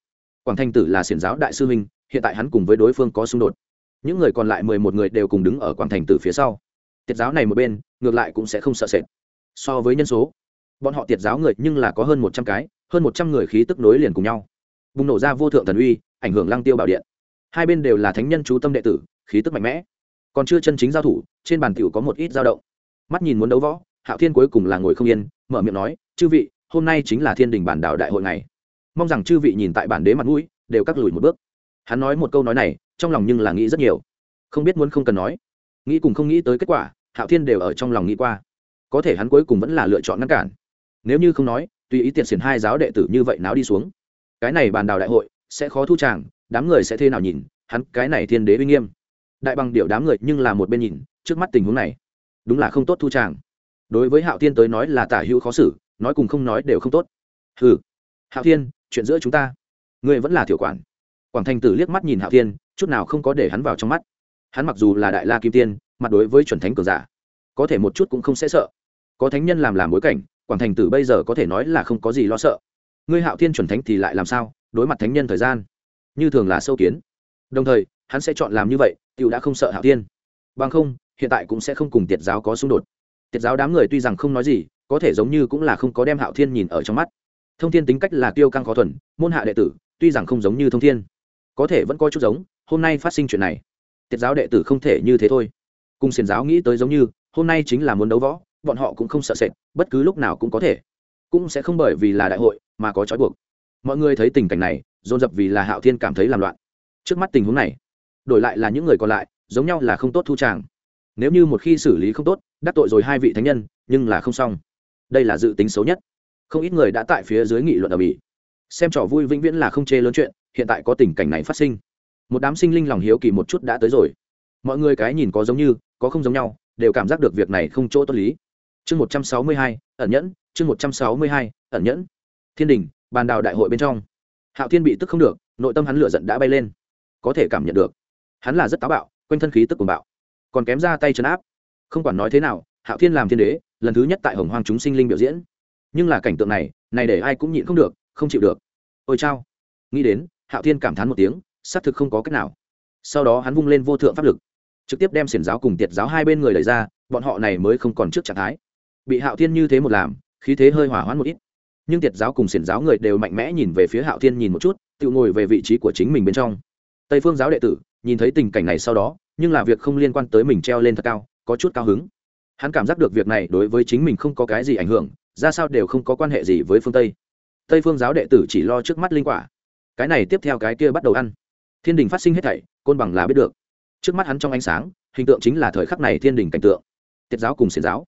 Quảng thanh tử là xiển giáo đại sư huynh, hiện tại hắn cùng với đối phương có xung đột những người còn lại mười một người đều cùng đứng ở quảng thành tử phía sau. Tiết giáo này một bên, ngược lại cũng sẽ không sợ sệt. So với nhân số, bọn họ tiết giáo người nhưng là có hơn một trăm cái, hơn một trăm người khí tức nối liền cùng nhau. Bùng nổ ra vô thượng thần uy, ảnh hưởng lăng tiêu bảo điện. Hai bên đều là thánh nhân chú tâm đệ tử, khí tức mạnh mẽ. Còn chưa chân chính giao thủ, trên bàn tiểu có một ít dao động. Mắt nhìn muốn đấu võ, hạo thiên cuối cùng là ngồi không yên, mở miệng nói, chư vị, hôm nay chính là thiên đình bản đạo đại hội này mong rằng chư vị nhìn tại bản đế mặt mũi, đều cắt lùi một bước. Hắn nói một câu nói này trong lòng nhưng là nghĩ rất nhiều. Không biết muốn không cần nói. Nghĩ cùng không nghĩ tới kết quả, hạo thiên đều ở trong lòng nghĩ qua. Có thể hắn cuối cùng vẫn là lựa chọn ngăn cản. Nếu như không nói, tùy ý tiện xiển hai giáo đệ tử như vậy náo đi xuống. Cái này bàn đào đại hội sẽ khó thu tràng đám người sẽ thế nào nhìn, hắn cái này thiên đế uy nghiêm. Đại bằng điệu đám người nhưng là một bên nhìn, trước mắt tình huống này, đúng là không tốt thu tràng đối với hạo thiên tới nói là tả hữu khó xử, nói cùng không nói đều không tốt. Ừ hạo thiên, chuyện giữa chúng ta, ngươi vẫn là thiểu quản quảng thành tử liếc mắt nhìn hạo thiên, chút nào không có để hắn vào trong mắt. Hắn mặc dù là đại la kim tiên, mặt đối với chuẩn thánh cường giả, có thể một chút cũng không sẽ sợ. Có thánh nhân làm làm bối cảnh, quảng thành tử bây giờ có thể nói là không có gì lo sợ. Ngươi hạo thiên chuẩn thánh thì lại làm sao, đối mặt thánh nhân thời gian? Như thường là sâu kiến. Đồng thời, hắn sẽ chọn làm như vậy t i ể u đã không sợ hạo thiên. Bằng không, hiện tại cũng sẽ không cùng tiệt giáo có xung đột. Tiệt giáo đám người tuy rằng không nói gì, có thể giống như cũng là không có đem hạo thiên nhìn ở trong mắt. Thông thiên tính cách là tiêu căng khó thuần, môn hạ đệ tử, tuy rằng không giống như thông thiên có thể vẫn có chút giống, hôm nay phát sinh chuyện này. Tiết giáo đệ tử không thể như thế thôi. Cùng xiền giáo nghĩ tới giống như, hôm nay chính là muốn đấu võ, bọn họ cũng không sợ sệt, bất cứ lúc nào cũng có thể. Cũng sẽ không bởi vì là đại hội mà có trói buộc. Mọi người thấy tình cảnh này, dồn dập vì là hạo thiên cảm thấy làm loạn. Trước mắt tình huống này, đổi lại là những người còn lại, giống nhau là không tốt thu tràng. Nếu như một khi xử lý không tốt, đắc tội rồi hai vị thánh nhân, nhưng là không xong. Đây là dự tính xấu nhất. Không ít người đã tại phía dưới nghị luận ở bỉ xem trò vui vĩnh viễn là không chê lớn chuyện, hiện tại có tình cảnh này phát sinh. Một đám sinh linh lòng hiếu kỳ một chút đã tới rồi. Mọi người cái nhìn có giống như, có không giống nhau, đều cảm giác được việc này không chỗ tốt lý. Chương một trăm sáu mươi hai, ẩn nhẫn, chương một trăm sáu mươi hai, ẩn nhẫn. Thiên đình, bàn đào đại hội bên trong. Hạo thiên bị tức không được, nội tâm hắn lửa giận đã bay lên. Có thể cảm nhận được, hắn là rất táo bạo, quanh thân khí tức cuồng bạo, còn kém ra tay chấn áp. Không quản nói thế nào, hạo thiên làm thiên đế, lần thứ nhất tại hồng hoang chúng sinh linh biểu diễn. Nhưng là cảnh tượng này này để ai cũng nhịn không được không chịu được. Ôi chao. Nghĩ đến, hạo thiên cảm thán một tiếng, xác thực không có cách nào. Sau đó hắn vung lên vô thượng pháp lực, trực tiếp đem xiển giáo cùng tiệt giáo hai bên người đẩy ra, bọn họ này mới không còn trước trạng thái. Bị hạo thiên như thế một làm, khí thế hơi hỏa hoãn một ít. Nhưng tiệt giáo cùng xiển giáo người đều mạnh mẽ nhìn về phía hạo thiên nhìn một chút, tự ngồi về vị trí của chính mình bên trong. Tây phương giáo đệ tử, nhìn thấy tình cảnh này sau đó, nhưng là việc không liên quan tới mình treo lên thật cao, có chút cao hứng. Hắn cảm giác được việc này đối với chính mình không có cái gì ảnh hưởng, ra sao đều không có quan hệ gì với phương tây tây phương giáo đệ tử chỉ lo trước mắt linh quả. Cái này tiếp theo cái kia bắt đầu ăn. Thiên đình phát sinh hết thảy, côn bằng là biết được. Trước mắt hắn trong ánh sáng, hình tượng chính là thời khắc này thiên đình cảnh tượng. Tiết giáo cùng xiển giáo.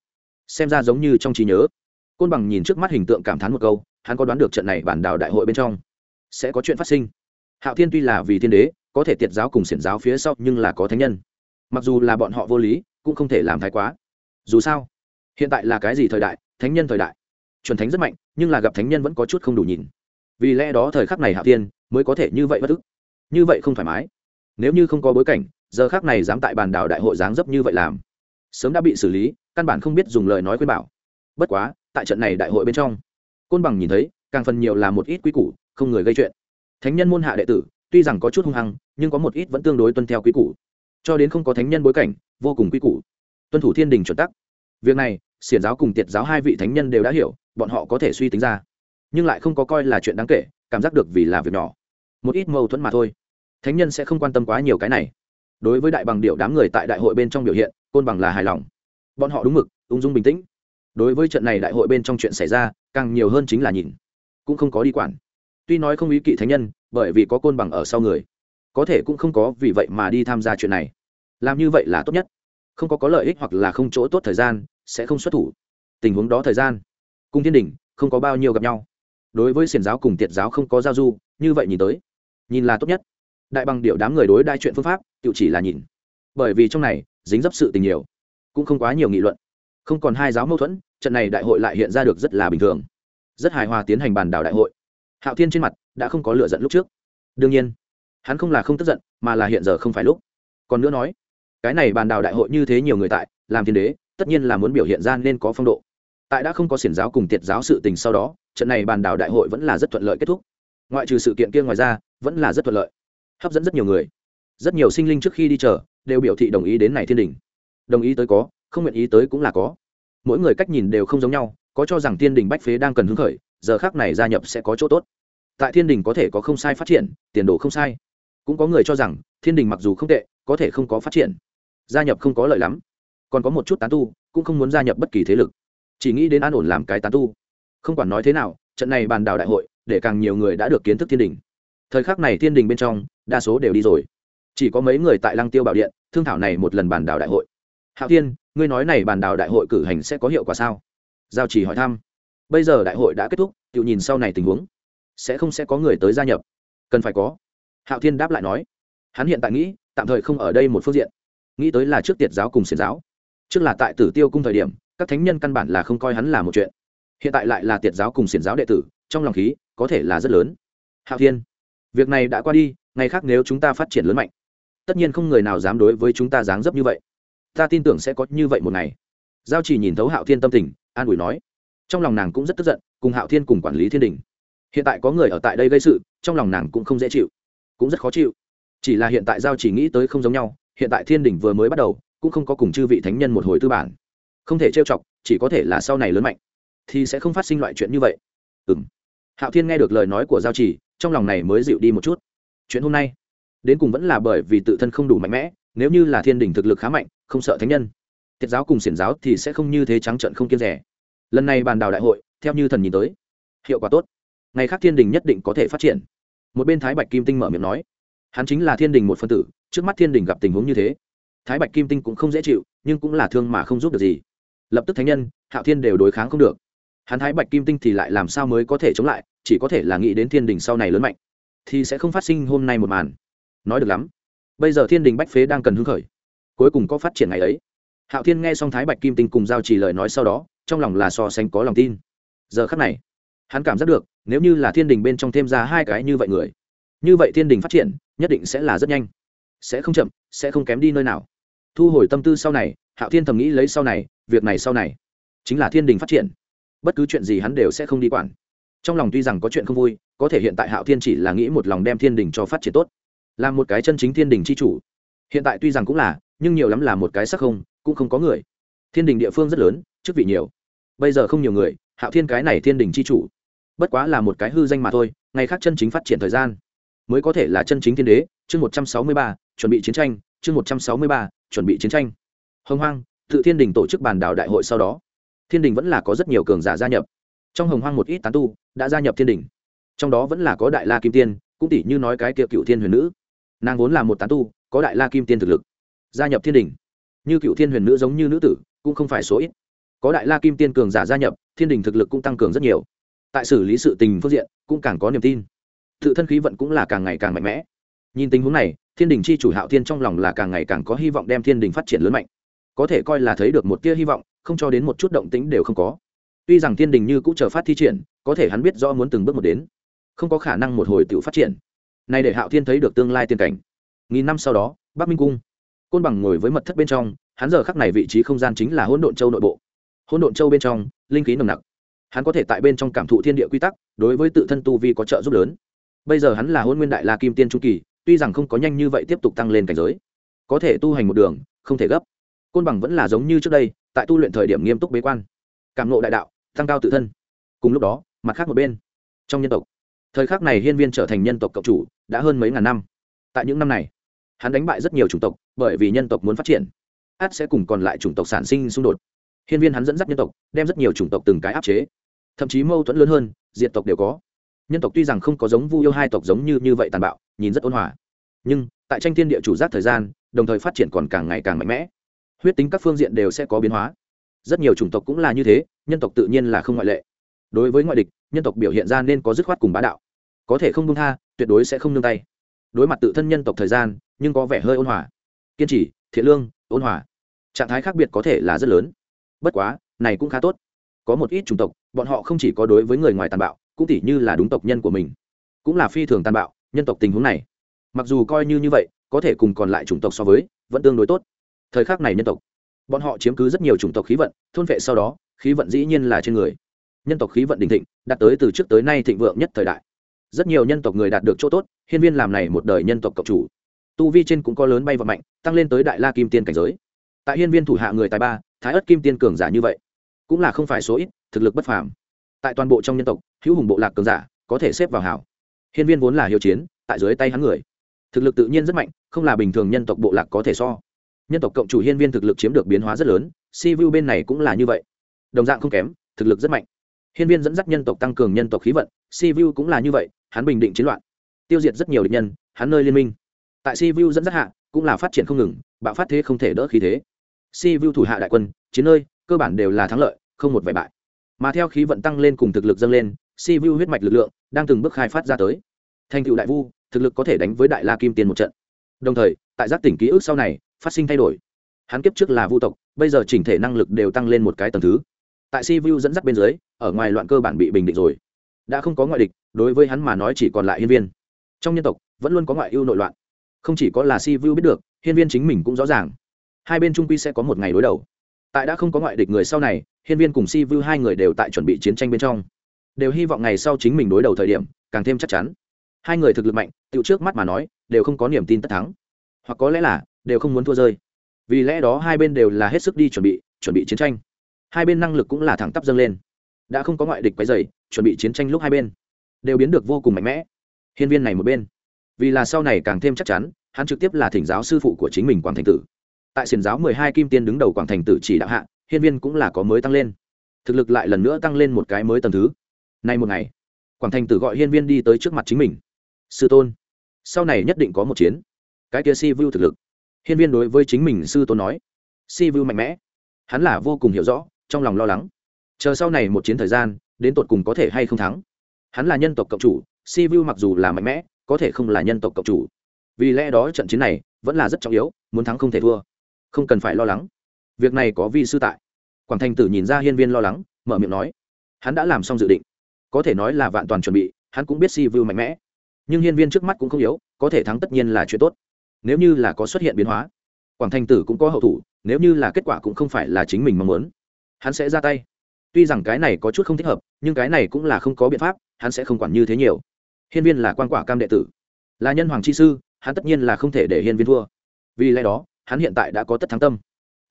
Xem ra giống như trong trí nhớ. Côn bằng nhìn trước mắt hình tượng cảm thán một câu, hắn có đoán được trận này bản đảo đại hội bên trong sẽ có chuyện phát sinh. Hạo thiên tuy là vì thiên đế, có thể tiệt giáo cùng xiển giáo phía sau nhưng là có thánh nhân. Mặc dù là bọn họ vô lý, cũng không thể làm thái quá. Dù sao, hiện tại là cái gì thời đại, thánh nhân thời đại? Chuẩn thánh rất mạnh nhưng là gặp thánh nhân vẫn có chút không đủ nhìn. Vì lẽ đó thời khắc này hạ tiên mới có thể như vậy bất ức. Như vậy không thoải mái. Nếu như không có bối cảnh, giờ khác này dám tại bàn đảo đại hội dáng dấp như vậy làm, sớm đã bị xử lý, căn bản không biết dùng lời nói khuyên bảo. Bất quá, tại trận này đại hội bên trong, côn bằng nhìn thấy, càng phần nhiều là một ít quy củ, không người gây chuyện. Thánh nhân môn hạ đệ tử, tuy rằng có chút hung hăng, nhưng có một ít vẫn tương đối tuân theo quy củ. Cho đến không có thánh nhân bối cảnh, vô cùng quy củ. Tuân thủ thiên đình chuẩn tắc. Việc này, xiển giáo cùng tiệt giáo hai vị thánh nhân đều đã hiểu bọn họ có thể suy tính ra. Nhưng lại không có coi là chuyện đáng kể, cảm giác được vì là việc nhỏ. Một ít mâu thuẫn mà thôi. Thánh nhân sẽ không quan tâm quá nhiều cái này. Đối với đại bằng điệu đám người tại đại hội bên trong biểu hiện, côn bằng là hài lòng. Bọn họ đúng mực, ung dung bình tĩnh. Đối với trận này đại hội bên trong chuyện xảy ra, càng nhiều hơn chính là nhìn. Cũng không có đi quản. Tuy nói không ý kỵ thánh nhân, bởi vì có côn bằng ở sau người. Có thể cũng không có vì vậy mà đi tham gia chuyện này. Làm như vậy là tốt nhất. Không có có lợi ích hoặc là không chỗ tốt thời gian, sẽ không xuất thủ. Tình huống đó thời gian cung thiên đình, không có bao nhiêu gặp nhau. Đối với xiển giáo cùng tiệt giáo không có giao du, như vậy nhìn tới, nhìn là tốt nhất. Đại bằng điệu đám người đối đai chuyện phương pháp, tự chỉ là nhìn. Bởi vì trong này, dính dấp sự tình nhiều, cũng không quá nhiều nghị luận. Không còn hai giáo mâu thuẫn, trận này đại hội lại hiện ra được rất là bình thường. Rất hài hòa tiến hành bàn đảo đại hội. Hạo thiên trên mặt đã không có lựa giận lúc trước. Đương nhiên, hắn không là không tức giận, mà là hiện giờ không phải lúc. Còn nữa nói, cái này bàn đảo đại hội như thế nhiều người tại, làm thiên đế, tất nhiên là muốn biểu hiện ra nên có phong độ tại đã không có xiển giáo cùng tiệt giáo sự tình sau đó, trận này bàn đảo đại hội vẫn là rất thuận lợi kết thúc. Ngoại trừ sự kiện kia ngoài ra, vẫn là rất thuận lợi. Hấp dẫn rất nhiều người. Rất nhiều sinh linh trước khi đi chờ, đều biểu thị đồng ý đến này thiên đình. Đồng ý tới có, không nguyện ý tới cũng là có. Mỗi người cách nhìn đều không giống nhau, có cho rằng thiên đình bách phế đang cần hứng khởi, giờ khác này gia nhập sẽ có chỗ tốt. Tại thiên đình có thể có không sai phát triển, tiền đồ không sai. Cũng có người cho rằng, thiên đình mặc dù không tệ, có thể không có phát triển. Gia nhập không có lợi lắm. Còn có một chút tán tu, cũng không muốn gia nhập bất kỳ thế lực chỉ nghĩ đến an ổn làm cái tán tu. Không quản nói thế nào, trận này bàn đào đại hội, để càng nhiều người đã được kiến thức thiên đình. Thời khắc này thiên đình bên trong, đa số đều đi rồi. Chỉ có mấy người tại lăng tiêu bảo điện, thương thảo này một lần bàn đào đại hội. Hạo thiên, ngươi nói này bàn đào đại hội cử hành sẽ có hiệu quả sao? Giao chỉ hỏi thăm. Bây giờ đại hội đã kết thúc, tự nhìn sau này tình huống. Sẽ không sẽ có người tới gia nhập. Cần phải có. Hạo thiên đáp lại nói. Hắn hiện tại nghĩ, tạm thời không ở đây một phương diện. Nghĩ tới là trước tiệt giáo cùng xiển giáo. Trước là tại tử tiêu cung thời điểm các thánh nhân căn bản là không coi hắn là một chuyện. Hiện tại lại là tiệt giáo cùng xiển giáo đệ tử, trong lòng khí, có thể là rất lớn. Hạo thiên, việc này đã qua đi, ngày khác nếu chúng ta phát triển lớn mạnh, tất nhiên không người nào dám đối với chúng ta dáng dấp như vậy. Ta tin tưởng sẽ có như vậy một ngày. Giao chỉ nhìn thấu hạo thiên tâm tình, an ủi nói. Trong lòng nàng cũng rất tức giận, cùng hạo thiên cùng quản lý thiên đình. Hiện tại có người ở tại đây gây sự, trong lòng nàng cũng không dễ chịu, cũng rất khó chịu. Chỉ là hiện tại giao chỉ nghĩ tới không giống nhau, hiện tại thiên đình vừa mới bắt đầu, cũng không có cùng chư vị thánh nhân một hồi tư bản không thể trêu chọc, chỉ có thể là sau này lớn mạnh, thì sẽ không phát sinh loại chuyện như vậy. Ừ m hạo thiên nghe được lời nói của giao chỉ, trong lòng này mới dịu đi một chút. Chuyện hôm nay, đến cùng vẫn là bởi vì tự thân không đủ mạnh mẽ, nếu như là thiên đình thực lực khá mạnh, không sợ thánh nhân Thiệt giáo cùng xiển giáo thì sẽ không như thế trắng trận không kiên rẻ. Lần này bàn đào đại hội, theo như thần nhìn tới, hiệu quả tốt. Ngày khác thiên đình nhất định có thể phát triển. Một bên thái bạch kim tinh mở miệng nói, hắn chính là thiên đình một phân tử, trước mắt thiên đình gặp tình huống như thế, thái bạch kim tinh cũng không dễ chịu, nhưng cũng là thương mà không giúp được gì lập tức thánh nhân, hạo thiên đều đối kháng không được. Hắn thái bạch kim tinh thì lại làm sao mới có thể chống lại, chỉ có thể là nghĩ đến thiên đình sau này lớn mạnh. Thì sẽ không phát sinh hôm nay một màn. Nói được lắm. Bây giờ thiên đình bách phế đang cần hứng khởi. Cuối cùng có phát triển ngày ấy. Hạo thiên nghe xong thái bạch kim tinh cùng giao trì lời nói sau đó, trong lòng là so sánh có lòng tin. Giờ khắc này, hắn cảm giác được, nếu như là thiên đình bên trong thêm ra hai cái như vậy người, như vậy thiên đình phát triển, nhất định sẽ là rất nhanh. Sẽ không chậm, sẽ không kém đi nơi nào. Thu hồi tâm tư sau này, hạo thiên thầm nghĩ lấy sau này việc này sau này chính là thiên đình phát triển. Bất cứ chuyện gì hắn đều sẽ không đi quản. Trong lòng tuy rằng có chuyện không vui, có thể hiện tại hạo thiên chỉ là nghĩ một lòng đem thiên đình cho phát triển tốt, là một cái chân chính thiên đình c h i chủ. Hiện tại tuy rằng cũng là, nhưng nhiều lắm là một cái sắc không, cũng không có người. Thiên đình địa phương rất lớn, chức vị nhiều. Bây giờ không nhiều người, hạo thiên cái này thiên đình c h i chủ. Bất quá là một cái hư danh mà thôi, ngày khác chân chính phát triển thời gian mới có thể là chân chính thiên đế. Chương một trăm sáu mươi ba, chuẩn bị chiến tranh. Chương một trăm sáu mươi ba, chuẩn bị chiến tranh. Hồng hoang tự thiên đình tổ chức bàn đảo đại hội sau đó, thiên đình vẫn là có rất nhiều cường giả gia nhập. Trong hồng hoang một ít tán tu đã gia nhập thiên đình. Trong đó vẫn là có đại la kim tiên, cũng tỷ như nói cái kia cựu thiên huyền nữ. Nàng vốn là một tán tu, có đại la kim tiên thực lực, gia nhập thiên đình. Như cựu thiên huyền nữ giống như nữ tử, cũng không phải số ít. Có đại la kim tiên cường giả gia nhập, thiên đình thực lực cũng tăng cường rất nhiều. Tại xử lý sự tình phương diện, cũng càng có niềm tin. Tự thân khí vận cũng là càng ngày càng mạnh mẽ. Nhìn tình huống này, thiên đình chi chủ hạo thiên trong lòng là càng ngày càng có hy vọng đem thiên đình phát triển lớn mạnh có thể coi là thấy được một tia hy vọng, không cho đến một chút động tĩnh đều không có. Tuy rằng thiên đình như cũng chờ phát thi triển, có thể hắn biết rõ muốn từng bước một đến. Không có khả năng một hồi tự phát triển. Nay để hạo thiên thấy được tương lai tiên cảnh. Nghìn năm sau đó, bắc minh cung. Côn bằng ngồi với mật thất bên trong, hắn giờ khắc này vị trí không gian chính là hỗn độn châu nội bộ. Hỗn độn châu bên trong, linh khí nồng nặc. Hắn có thể tại bên trong cảm thụ thiên địa quy tắc, đối với tự thân tu vi có trợ giúp lớn. Bây giờ hắn là hôn nguyên đại la kim tiên trung kỳ, tuy rằng không có nhanh như vậy tiếp tục tăng lên cảnh giới, có thể tu hành một đường, không thể gấp côn bằng vẫn là giống như trước đây, tại tu luyện thời điểm nghiêm túc bế quan. Cảm nộ đại đạo, tăng cao tự thân. Cùng lúc đó, mặt khác một bên, trong nhân tộc, thời khắc này hiên viên trở thành nhân tộc cộng chủ, đã hơn mấy ngàn năm. Tại những năm này, hắn đánh bại rất nhiều chủng tộc, bởi vì nhân tộc muốn phát triển át sẽ cùng còn lại chủng tộc sản sinh xung đột. Hiên viên hắn dẫn dắt nhân tộc, đem rất nhiều chủng tộc từng cái áp chế. Thậm chí mâu thuẫn lớn hơn diện tộc đều có. Nhân tộc tuy rằng không có giống vu yêu hai tộc giống như như vậy tàn bạo, nhìn rất ôn hòa. Nhưng, tại tranh thiên địa chủ giác thời gian, đồng thời phát triển còn càng ngày càng mạnh mẽ huyết tính các phương diện đều sẽ có biến hóa. Rất nhiều chủng tộc cũng là như thế, nhân tộc tự nhiên là không ngoại lệ. Đối với ngoại địch, nhân tộc biểu hiện ra nên có dứt khoát cùng bá đạo. Có thể không buông tha, tuyệt đối sẽ không nương tay. Đối mặt tự thân nhân tộc thời gian, nhưng có vẻ hơi ôn hòa. Kiên trì, thiện lương, ôn hòa. Trạng thái khác biệt có thể là rất lớn. Bất quá, này cũng khá tốt. Có một ít chủng tộc, bọn họ không chỉ có đối với người ngoài tàn bạo, cũng tỉ như là đúng tộc nhân của mình. Cũng là phi thường tàn bạo, nhân tộc tình huống này. Mặc dù coi như như vậy, có thể cùng còn lại chủng tộc so với, vẫn tương đối tốt thời khắc này nhân tộc. Bọn họ chiếm cứ rất nhiều chủng tộc khí vận, thôn vệ sau đó, khí vận dĩ nhiên là trên người. Nhân tộc khí vận đình thịnh, đạt tới từ trước tới nay thịnh vượng nhất thời đại. Rất nhiều nhân tộc người đạt được chỗ tốt, hiên viên làm này một đời nhân tộc cộng chủ. Tu vi trên cũng có lớn bay và mạnh, tăng lên tới đại la kim tiên cảnh giới. Tại hiên viên thủ hạ người tài ba, thái ất kim tiên cường giả như vậy, cũng là không phải số ít, thực lực bất phàm. Tại toàn bộ trong nhân tộc, hữu hùng bộ lạc cường giả, có thể xếp vào hảo hiên viên vốn là hiệu chiến, tại dưới tay hắn người. Thực lực tự nhiên rất mạnh, không là bình thường nhân tộc bộ lạc có thể so nhân tộc cộng chủ hiên viên thực lực chiếm được biến hóa rất lớn, si vu bên này cũng là như vậy. Đồng dạng không kém, thực lực rất mạnh. Hiên viên dẫn dắt nhân tộc tăng cường nhân tộc khí vận, si vu cũng là như vậy, hắn bình định chiến loạn, tiêu diệt rất nhiều địch nhân, hắn nơi liên minh. Tại si vu dẫn dắt hạ, cũng là phát triển không ngừng, bạo phát thế không thể đỡ khí thế. Si vu thủ hạ đại quân, chiến nơi, cơ bản đều là thắng lợi, không một vẻ bại. Mà theo khí vận tăng lên cùng thực lực dâng lên, si vu huyết mạch lực lượng đang từng bước khai phát ra tới. Thành cựu đại vu, thực lực có thể đánh với đại la kim tiền một trận. Đồng thời, tại giác tỉnh ký ức sau này phát sinh thay đổi. Hắn kiếp trước là vu tộc, bây giờ chỉnh thể năng lực đều tăng lên một cái tầng thứ. Tại si vu dẫn dắt bên dưới, ở ngoài loạn cơ bản bị bình định rồi. Đã không có ngoại địch, đối với hắn mà nói chỉ còn lại hiên viên. Trong nhân tộc, vẫn luôn có ngoại ưu nội loạn. Không chỉ có là si vu biết được, hiên viên chính mình cũng rõ ràng. Hai bên trung quy sẽ có một ngày đối đầu. Tại đã không có ngoại địch người sau này, hiên viên cùng si vu hai người đều tại chuẩn bị chiến tranh bên trong. Đều hy vọng ngày sau chính mình đối đầu thời điểm, càng thêm chắc chắn. Hai người thực lực mạnh tự trước mắt mà nói, đều không có niềm tin tất thắng. Hoặc có lẽ là đều không muốn thua rơi. Vì lẽ đó hai bên đều là hết sức đi chuẩn bị chuẩn bị chiến tranh. Hai bên năng lực cũng là thẳng tắp dâng lên. Đã không có ngoại địch quấy dày chuẩn bị chiến tranh lúc hai bên đều biến được vô cùng mạnh mẽ. Hiên viên này một bên, vì là sau này càng thêm chắc chắn, hắn trực tiếp là thỉnh giáo sư phụ của chính mình quảng thành tử. Tại xiền giáo mười hai kim tiên đứng đầu quảng thành tử chỉ đạo hạ, hiên viên cũng là có mới tăng lên. Thực lực lại lần nữa tăng lên một cái mới tầm thứ. Nay một ngày, quảng thành tử gọi hiên viên đi tới trước mặt chính mình. Sư tôn, sau này nhất định có một chiến. Cái kia si vu thực lực hiên viên đối với chính mình sư tôn nói, si vu mạnh mẽ. Hắn là vô cùng hiểu rõ, trong lòng lo lắng. Chờ sau này một chiến thời gian, đến tột cùng có thể hay không thắng. Hắn là nhân tộc cộng chủ, si vu mặc dù là mạnh mẽ, có thể không là nhân tộc cộng chủ. Vì lẽ đó trận chiến này vẫn là rất trọng yếu, muốn thắng không thể thua. Không cần phải lo lắng. Việc này có vi sư tại. Quảng thành tử nhìn ra hiên viên lo lắng, mở miệng nói, hắn đã làm xong dự định. Có thể nói là vạn toàn chuẩn bị, hắn cũng biết si vu mạnh mẽ. Nhưng hiên viên trước mắt cũng không yếu, có thể thắng tất nhiên là chuyện tốt nếu như là có xuất hiện biến hóa, quảng thành tử cũng có hậu thủ, nếu như là kết quả cũng không phải là chính mình mong muốn, hắn sẽ ra tay. Tuy rằng cái này có chút không thích hợp, nhưng cái này cũng là không có biện pháp, hắn sẽ không quản như thế nhiều. Hiên viên là quan quả cam đệ tử, là nhân hoàng chi sư, hắn tất nhiên là không thể để hiên viên thua. Vì lẽ đó, hắn hiện tại đã có tất thắng tâm.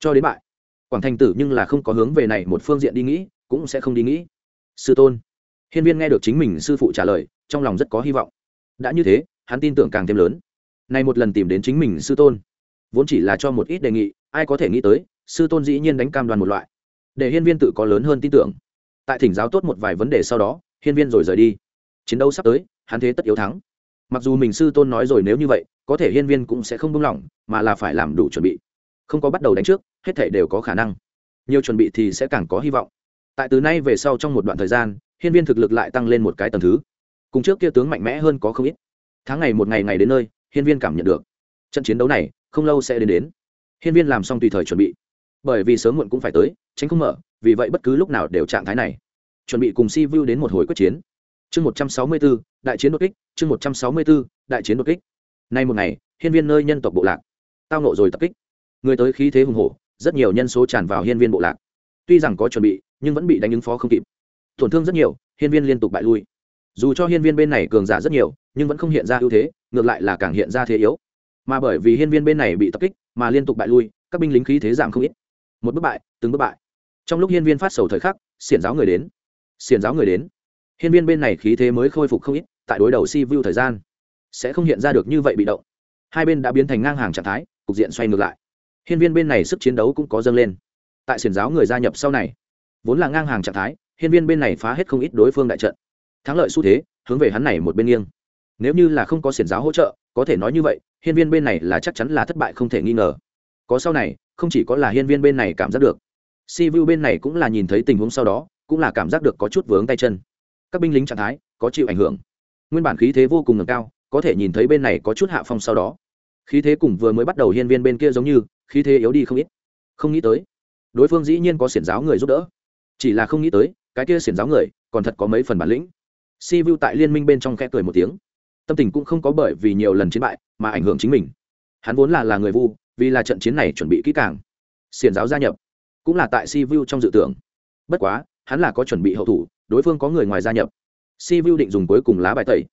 Cho đến bại, quảng thành tử nhưng là không có hướng về này một phương diện đi nghĩ, cũng sẽ không đi nghĩ. Sư tôn, hiên viên nghe được chính mình sư phụ trả lời, trong lòng rất có hy vọng. Đã như thế, hắn tin tưởng càng thêm lớn nay một lần tìm đến chính mình sư tôn, vốn chỉ là cho một ít đề nghị, ai có thể nghĩ tới, sư tôn dĩ nhiên đánh cam đoàn một loại. Để hiên viên tự có lớn hơn tin tưởng. Tại thỉnh giáo tốt một vài vấn đề sau đó, hiên viên rồi rời đi. Chiến đấu sắp tới, hắn thế tất yếu thắng. Mặc dù mình sư tôn nói rồi nếu như vậy, có thể hiên viên cũng sẽ không buông lỏng, mà là phải làm đủ chuẩn bị. Không có bắt đầu đánh trước, hết thể đều có khả năng. Nhiều chuẩn bị thì sẽ càng có hy vọng. Tại từ nay về sau trong một đoạn thời gian, hiên viên thực lực lại tăng lên một cái tầm thứ. Cùng trước kia tướng mạnh mẽ hơn có không ít. Tháng ngày một ngày ngày đến nơi hiên viên cảm nhận được. Trận chiến đấu này không lâu sẽ đến đến. Hiên viên làm xong tùy thời chuẩn bị. Bởi vì sớm muộn cũng phải tới, tránh không mở, vì vậy bất cứ lúc nào đều trạng thái này. Chuẩn bị cùng si vu đến một hồi quyết chiến. Chương một trăm sáu mươi b ố đại chiến đột kích, chương một trăm sáu mươi b ố đại chiến đột kích. Nay một ngày, hiên viên nơi nhân tộc bộ lạc. Tao nộ rồi tập kích. Người tới khí thế hùng hổ, rất nhiều nhân số tràn vào hiên viên bộ lạc. Tuy rằng có chuẩn bị, nhưng vẫn bị đánh ứng phó không kịp. Tổn thương rất nhiều, hiên viên liên tục bại lui. Dù cho hiên viên bên này cường giả rất nhiều, nhưng vẫn không hiện ra ưu thế ngược lại là càng hiện ra thế yếu. Mà bởi vì hiên viên bên này bị tập kích, mà liên tục bại lui, các binh lính khí thế giảm không ít. Một bước bại, từng bước bại. Trong lúc hiên viên phát sầu thời khắc, xiển giáo người đến. Xiển giáo người đến. Hiên viên bên này khí thế mới khôi phục không ít, tại đối đầu si vu thời gian, sẽ không hiện ra được như vậy bị động. Hai bên đã biến thành ngang hàng trạng thái, cục diện xoay ngược lại. Hiên viên bên này sức chiến đấu cũng có dâng lên. Tại xiển giáo người gia nhập sau này, vốn là ngang hàng trạng thái, hiên viên bên này phá hết không ít đối phương đại trận. Thắng lợi xu thế, hướng về hắn này một bên nghiêng nếu như là không có xiển giáo hỗ trợ, có thể nói như vậy, hiên viên bên này là chắc chắn là thất bại không thể nghi ngờ. Có sau này, không chỉ có là hiên viên bên này cảm giác được, si vu bên này cũng là nhìn thấy tình huống sau đó, cũng là cảm giác được có chút vướng tay chân. Các binh lính trạng thái, có chịu ảnh hưởng. Nguyên bản khí thế vô cùng ngầm cao, có thể nhìn thấy bên này có chút hạ phong sau đó. Khí thế cùng vừa mới bắt đầu hiên viên bên kia giống như, khí thế yếu đi không ít. Không nghĩ tới, đối phương dĩ nhiên có xiển giáo người giúp đỡ. Chỉ là không nghĩ tới, cái kia xiển giáo người, còn thật có mấy phần bản lĩnh. Si vu tại liên minh bên trong khẽ cười một tiếng tâm tình cũng không có bởi vì nhiều lần chiến bại mà ảnh hưởng chính mình. Hắn vốn là là người vu, vì là trận chiến này chuẩn bị kỹ càng. Xiền giáo gia nhập, cũng là tại si vu trong dự tưởng. Bất quá, hắn là có chuẩn bị hậu thủ, đối phương có người ngoài gia nhập. Si vu định dùng cuối cùng lá bài tẩy.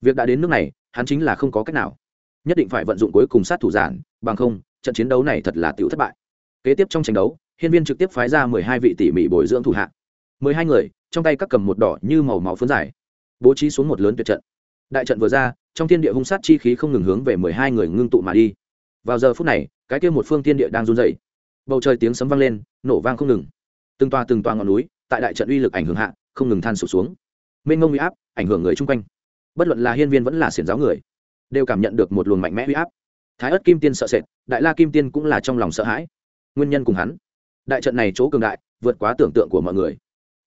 Việc đã đến nước này, hắn chính là không có cách nào. Nhất định phải vận dụng cuối cùng sát thủ giản, bằng không, trận chiến đấu này thật là tiểu thất bại. Kế tiếp trong tranh đấu, hiên viên trực tiếp phái ra mười hai vị tỉ mỉ bồi dưỡng thủ hạ. mười hai người, trong tay các cầm một đỏ như màu máu phấn dài, bố trí xuống một lớn tuyệt trận đại trận vừa ra, trong thiên địa hung sát chi khí không ngừng hướng về mười hai người ngưng tụ mà đi. Vào giờ phút này, cái kia một phương thiên địa đang run dậy bầu trời tiếng sấm vang lên, nổ vang không ngừng. Từng toa từng toa ngọn núi, tại đại trận uy lực ảnh hưởng hạ, không ngừng than sụp xuống. Mênh mông uy áp ảnh hưởng người chung quanh. Bất luận là hiên viên vẫn là xiển giáo người, đều cảm nhận được một luồng mạnh mẽ uy áp. Thái ất kim tiên sợ sệt, đại la kim tiên cũng là trong lòng sợ hãi. Nguyên nhân cùng hắn, đại trận này chỗ cường đại, vượt quá tưởng tượng của mọi người.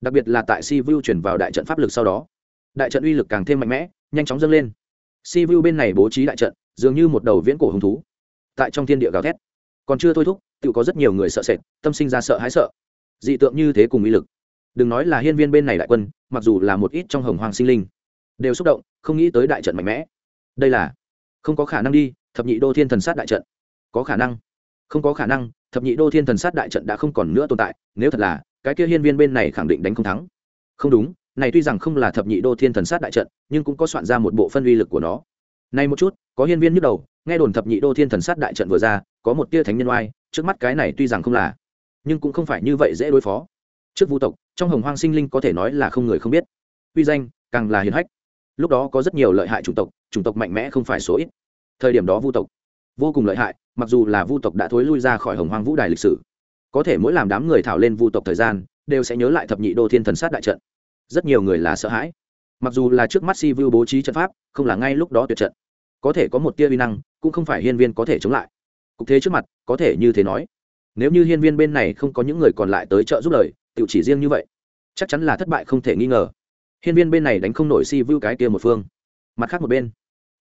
Đặc biệt là tại si vu chuyển vào đại trận pháp lực sau đó, đại trận uy lực càng thêm mạnh mẽ nhanh chóng dâng lên. Si vu bên này bố trí đại trận, dường như một đầu viễn cổ hứng thú. Tại trong thiên địa gào thét, còn chưa thôi thúc, tự có rất nhiều người sợ sệt, tâm sinh ra sợ hãi sợ. Dị tượng như thế cùng uy lực. Đừng nói là hiên viên bên này đại quân, mặc dù là một ít trong hồng hoàng sinh linh, đều xúc động, không nghĩ tới đại trận mạnh mẽ. Đây là không có khả năng đi, thập nhị đô thiên thần sát đại trận. Có khả năng. Không có khả năng, thập nhị đô thiên thần sát đại trận đã không còn nữa tồn tại, nếu thật là, cái kia hiên viên bên này khẳng định đánh không thắng. Không đúng này tuy rằng không là thập nhị đô thiên thần sát đại trận, nhưng cũng có soạn ra một bộ phân uy lực của nó. Nay một chút, có hiên viên nhức đầu, nghe đồn thập nhị đô thiên thần sát đại trận vừa ra, có một tia thánh nhân oai, trước mắt cái này tuy rằng không là, nhưng cũng không phải như vậy dễ đối phó. Trước vu tộc, trong hồng hoang sinh linh có thể nói là không người không biết. Uy danh, càng là hiền hách. Lúc đó có rất nhiều lợi hại chủng tộc chủng tộc mạnh mẽ không phải số ít. Thời điểm đó vu tộc, vô cùng lợi hại, mặc dù là vu tộc đã thối lui ra khỏi hồng hoang vũ đài lịch sử, có thể mỗi làm đám người thảo lên vu tộc thời gian, đều sẽ nhớ lại thập nhị đô thiên thần sát đại trận rất nhiều người là sợ hãi. Mặc dù là trước mắt si vu bố trí trận pháp, không là ngay lúc đó tuyệt trận. Có thể có một tia vi năng, cũng không phải hiên viên có thể chống lại. Cục thế trước mặt, có thể như thế nói. Nếu như hiên viên bên này không có những người còn lại tới trợ giúp lời tự chỉ riêng như vậy, chắc chắn là thất bại không thể nghi ngờ. Hiên viên bên này đánh không nổi si vu cái kia một phương. Mặt khác một bên,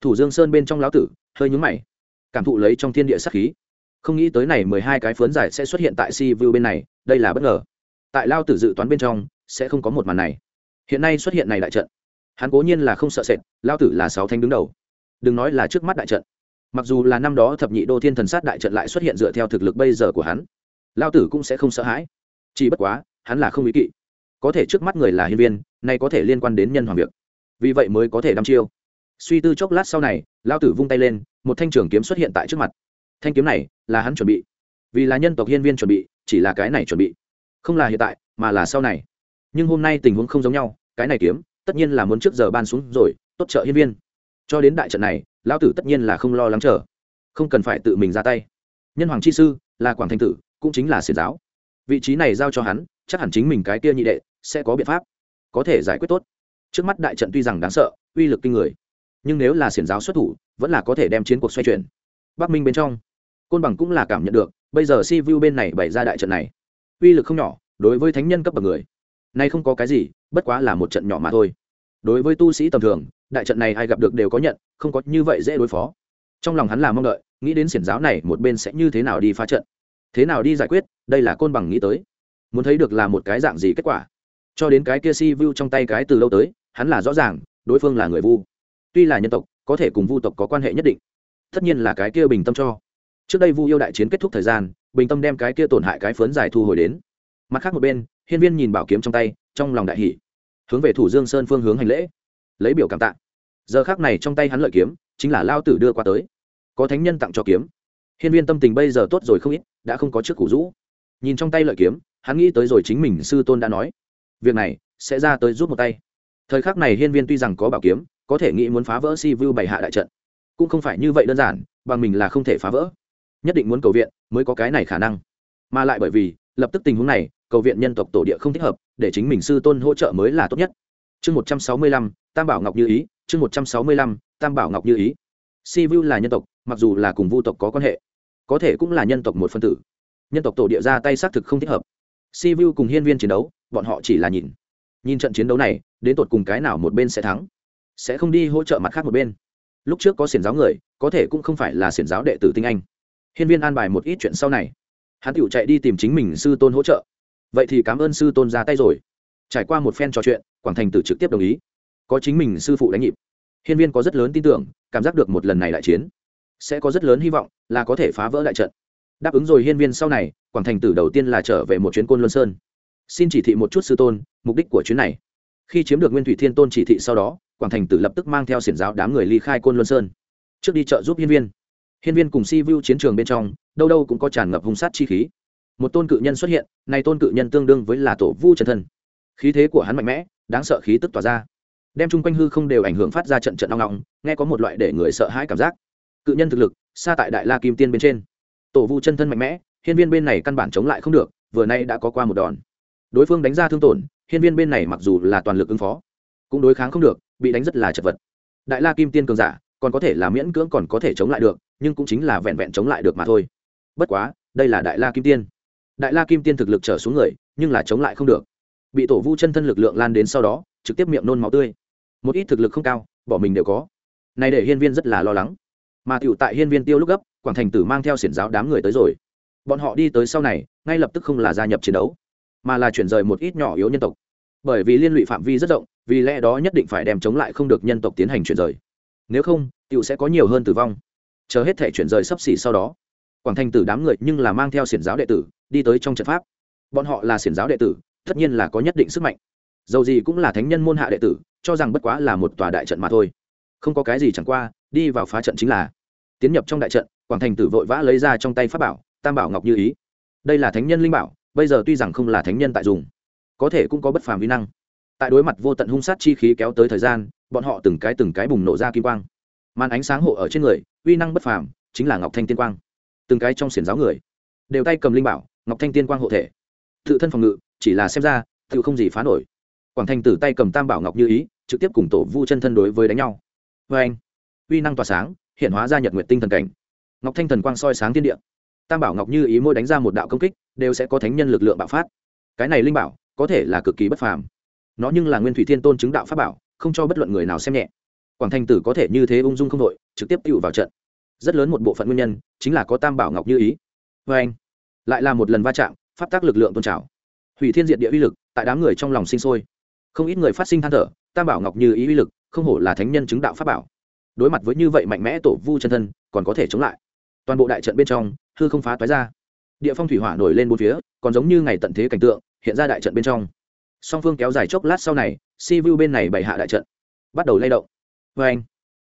thủ dương sơn bên trong lão tử, hơi nhúng mày. Cảm thụ lấy trong thiên địa sắc khí. Không nghĩ tới này mười hai cái phớn giải sẽ xuất hiện tại si vu bên này, đây là bất ngờ. Tại lao tử dự toán bên trong, sẽ không có một màn này hiện nay xuất hiện này đại trận. Hắn cố nhiên là không sợ sệt lao tử là sáu thanh đứng đầu. Đừng nói là trước mắt đại trận. Mặc dù là năm đó thập nhị đô thiên thần sát đại trận lại xuất hiện dựa theo thực lực bây giờ của hắn lao tử cũng sẽ không sợ hãi. Chỉ bất quá, hắn là không ý kỵ. Có thể trước mắt người là hiên viên, nay có thể liên quan đến nhân hoàng việc. Vì vậy mới có thể đăm chiêu. Suy tư chốc lát sau này lao tử vung tay lên, một thanh trường kiếm xuất hiện tại trước mặt. Thanh kiếm này là hắn chuẩn bị. Vì là nhân tộc hiên viên chuẩn bị, chỉ là cái này chuẩn bị. Không là hiện tại, mà là sau này. Nhưng hôm nay tình huống không giống nhau cái này kiếm, tất nhiên là muốn trước giờ ban xuống rồi, tốt trợ hiên viên. Cho đến đại trận này, lão tử tất nhiên là không lo lắng chờ. Không cần phải tự mình ra tay. Nhân hoàng chi sư, là quảng thanh tử, cũng chính là xiển giáo. Vị trí này giao cho hắn, chắc hẳn chính mình cái kia nhị đệ, sẽ có biện pháp. Có thể giải quyết tốt. Trước mắt đại trận tuy rằng đáng sợ, uy lực kinh người. Nhưng nếu là xiển giáo xuất thủ, vẫn là có thể đem chiến cuộc xoay chuyển. Bắc minh bên trong, côn bằng cũng là cảm nhận được, bây giờ si vu bên này bày ra đại trận này. Uy lực không nhỏ, đối với thánh nhân cấp bậc người nay không có cái gì, bất quá là một trận nhỏ mà thôi. Đối với tu sĩ tầm thường, đại trận này ai gặp được đều có nhận, không có như vậy dễ đối phó. Trong lòng hắn là mong đợi, nghĩ đến xiển giáo này, một bên sẽ như thế nào đi phá trận. Thế nào đi giải quyết, đây là côn bằng nghĩ tới. Muốn thấy được là một cái dạng gì kết quả. Cho đến cái kia si vu trong tay cái từ lâu tới, hắn là rõ ràng, đối phương là người vu. Tuy là nhân tộc, có thể cùng vu tộc có quan hệ nhất định. Tất nhiên là cái kia bình tâm cho. Trước đây vu yêu đại chiến kết thúc thời gian, bình tâm đem cái kia tổn hại cái phớn giải thu hồi đến. Mặt khác một bên hiên viên nhìn bảo kiếm trong tay, trong lòng đại hỷ hướng về thủ dương sơn phương hướng hành lễ. Lấy biểu cảm tạ. Giờ khác này trong tay hắn lợi kiếm, chính là lao tử đưa qua tới. Có thánh nhân tặng cho kiếm. Hiên viên tâm tình bây giờ tốt rồi không ít, đã không có trước củ rũ. Nhìn trong tay lợi kiếm, hắn nghĩ tới rồi chính mình sư tôn đã nói. Việc này sẽ ra tới giúp một tay. Thời khắc này hiên viên tuy rằng có bảo kiếm, có thể nghĩ muốn phá vỡ si vu bày hạ đại trận. Cũng không phải như vậy đơn giản, bằng mình là không thể phá vỡ. Nhất định muốn cầu viện mới có cái này khả năng. Mà lại bởi vì lập tức tình huống này, cầu viện nhân tộc tổ địa không thích hợp, để chính mình sư tôn hỗ trợ mới là tốt nhất. Chương một trăm sáu mươi lăm, tam bảo ngọc như ý, chương một trăm sáu mươi lăm, tam bảo ngọc như ý. Si vu là nhân tộc, mặc dù là cùng vu tộc có quan hệ, có thể cũng là nhân tộc một phân tử. Nhân tộc tổ địa ra tay xác thực không thích hợp. Si vu cùng hiên viên chiến đấu, bọn họ chỉ là nhìn. Nhìn trận chiến đấu này, đến tột cùng cái nào một bên sẽ thắng, sẽ không đi hỗ trợ mặt khác một bên. Lúc trước có xiển giáo người, có thể cũng không phải là xiển giáo đệ tử tinh anh. Hiên viên an bài một ít chuyện sau này hắn tựu chạy đi tìm chính mình sư tôn hỗ trợ. Vậy thì cảm ơn sư tôn ra tay rồi. Trải qua một phen trò chuyện, quảng thành tử trực tiếp đồng ý. Có chính mình sư phụ đánh nhịp. Hiên viên có rất lớn tin tưởng, cảm giác được một lần này đại chiến, sẽ có rất lớn hy vọng là có thể phá vỡ đại trận. Đáp ứng rồi hiên viên sau này, quảng thành tử đầu tiên là trở về một chuyến côn luân sơn. Xin chỉ thị một chút sư tôn, mục đích của chuyến này. Khi chiếm được nguyên thủy thiên tôn chỉ thị sau đó, quảng thành tử lập tức mang theo xiển giáo đám người ly khai côn luân sơn. Trước đi chợ giúp hiên viên hiên viên cùng si vu chiến trường bên trong đâu đâu cũng có tràn ngập hung sát chi khí. Một tôn cự nhân xuất hiện này tôn cự nhân tương đương với là tổ vu chân thân. Khí thế của hắn mạnh mẽ đáng sợ khí tức tỏa ra. Đem chung quanh hư không đều ảnh hưởng phát ra trận trận ong ong, nghe có một loại để người sợ hãi cảm giác. Cự nhân thực lực xa tại đại la kim tiên bên trên. Tổ vu chân thân mạnh mẽ hiên viên bên này căn bản chống lại không được vừa nay đã có qua một đòn. Đối phương đánh ra thương tổn hiên viên bên này mặc dù là toàn lực ứng phó cũng đối kháng không được bị đánh rất là chật vật. Đại la kim tiên cường giả còn có thể là miễn cưỡng còn có thể chống lại được, nhưng cũng chính là vẹn vẹn chống lại được mà thôi. Bất quá, đây là đại la kim tiên. Đại la kim tiên thực lực trở xuống người, nhưng là chống lại không được. Bị tổ vu chân thân lực lượng lan đến sau đó, trực tiếp miệng nôn máu tươi. Một ít thực lực không cao, bỏ mình đều có. Này để hiên viên rất là lo lắng. Mà tiểu tại hiên viên tiêu lúc gấp, quảng thành tử mang theo xiển giáo đám người tới rồi. Bọn họ đi tới sau này, ngay lập tức không là gia nhập chiến đấu, mà là chuyển rời một ít nhỏ yếu nhân tộc. Bởi vì liên lụy phạm vi rất rộng, vì lẽ đó nhất định phải đem chống lại không được nhân tộc tiến hành chuyển rời nếu không, tiểu sẽ có nhiều hơn tử vong. Chờ hết thể chuyển rời sắp xỉ sau đó, quảng thành tử đám người nhưng là mang theo xiển giáo đệ tử, đi tới trong trận pháp. Bọn họ là xiển giáo đệ tử, tất nhiên là có nhất định sức mạnh. Dầu gì cũng là thánh nhân môn hạ đệ tử, cho rằng bất quá là một tòa đại trận mà thôi. Không có cái gì chẳng qua, đi vào phá trận chính là. Tiến nhập trong đại trận, quảng thành tử vội vã lấy ra trong tay pháp bảo, tam bảo ngọc như ý. Đây là thánh nhân linh bảo, bây giờ tuy rằng không là thánh nhân tại dùng, có thể cũng có bất phàm vi năng tại đối mặt vô tận hung sát chi khí kéo tới thời gian, bọn họ từng cái từng cái bùng nổ ra kim quang. Màn ánh sáng hộ ở trên người, uy năng bất phàm, chính là ngọc thanh tiên quang. Từng cái trong xiển giáo người, đều tay cầm linh bảo, ngọc thanh tiên quang hộ thể. Tự thân phòng ngự, chỉ là xem ra, tự không gì phá nổi. Quảng thanh tử tay cầm tam bảo ngọc như ý, trực tiếp cùng tổ vu chân thân đối với đánh nhau. Vê anh uy năng tỏa sáng, hiện hóa ra nhật nguyện tinh thần cảnh. Ngọc thanh thần quang soi sáng thiên địa. Tam bảo ngọc như ý mỗi đánh ra một đạo công kích, đều sẽ có thánh nhân lực lượng bạo phát. Cái này linh bảo, có thể là cực kỳ bất phàm nó nhưng là nguyên thủy thiên tôn chứng đạo pháp bảo, không cho bất luận người nào xem nhẹ. Quảng thanh tử có thể như thế ung dung không đội, trực tiếp tựu vào trận. Rất lớn một bộ phận nguyên nhân chính là có tam bảo ngọc như ý. Vê anh, lại là một lần va chạm, pháp tác lực lượng tôn trào. Hủy thiên diện địa uy lực tại đám người trong lòng sinh sôi. Không ít người phát sinh than thở, tam bảo ngọc như ý uy lực, không hổ là thánh nhân chứng đạo pháp bảo. Đối mặt với như vậy mạnh mẽ tổ vu chân thân, còn có thể chống lại. Toàn bộ đại trận bên trong, hư không phá toái ra. Địa phong thủy hỏa nổi lên bốn phía, còn giống như ngày tận thế cảnh tượng, hiện ra đại trận bên trong song phương kéo dài chốc lát sau này, si vu bên này bày hạ đại trận, bắt đầu lay động. Vê anh,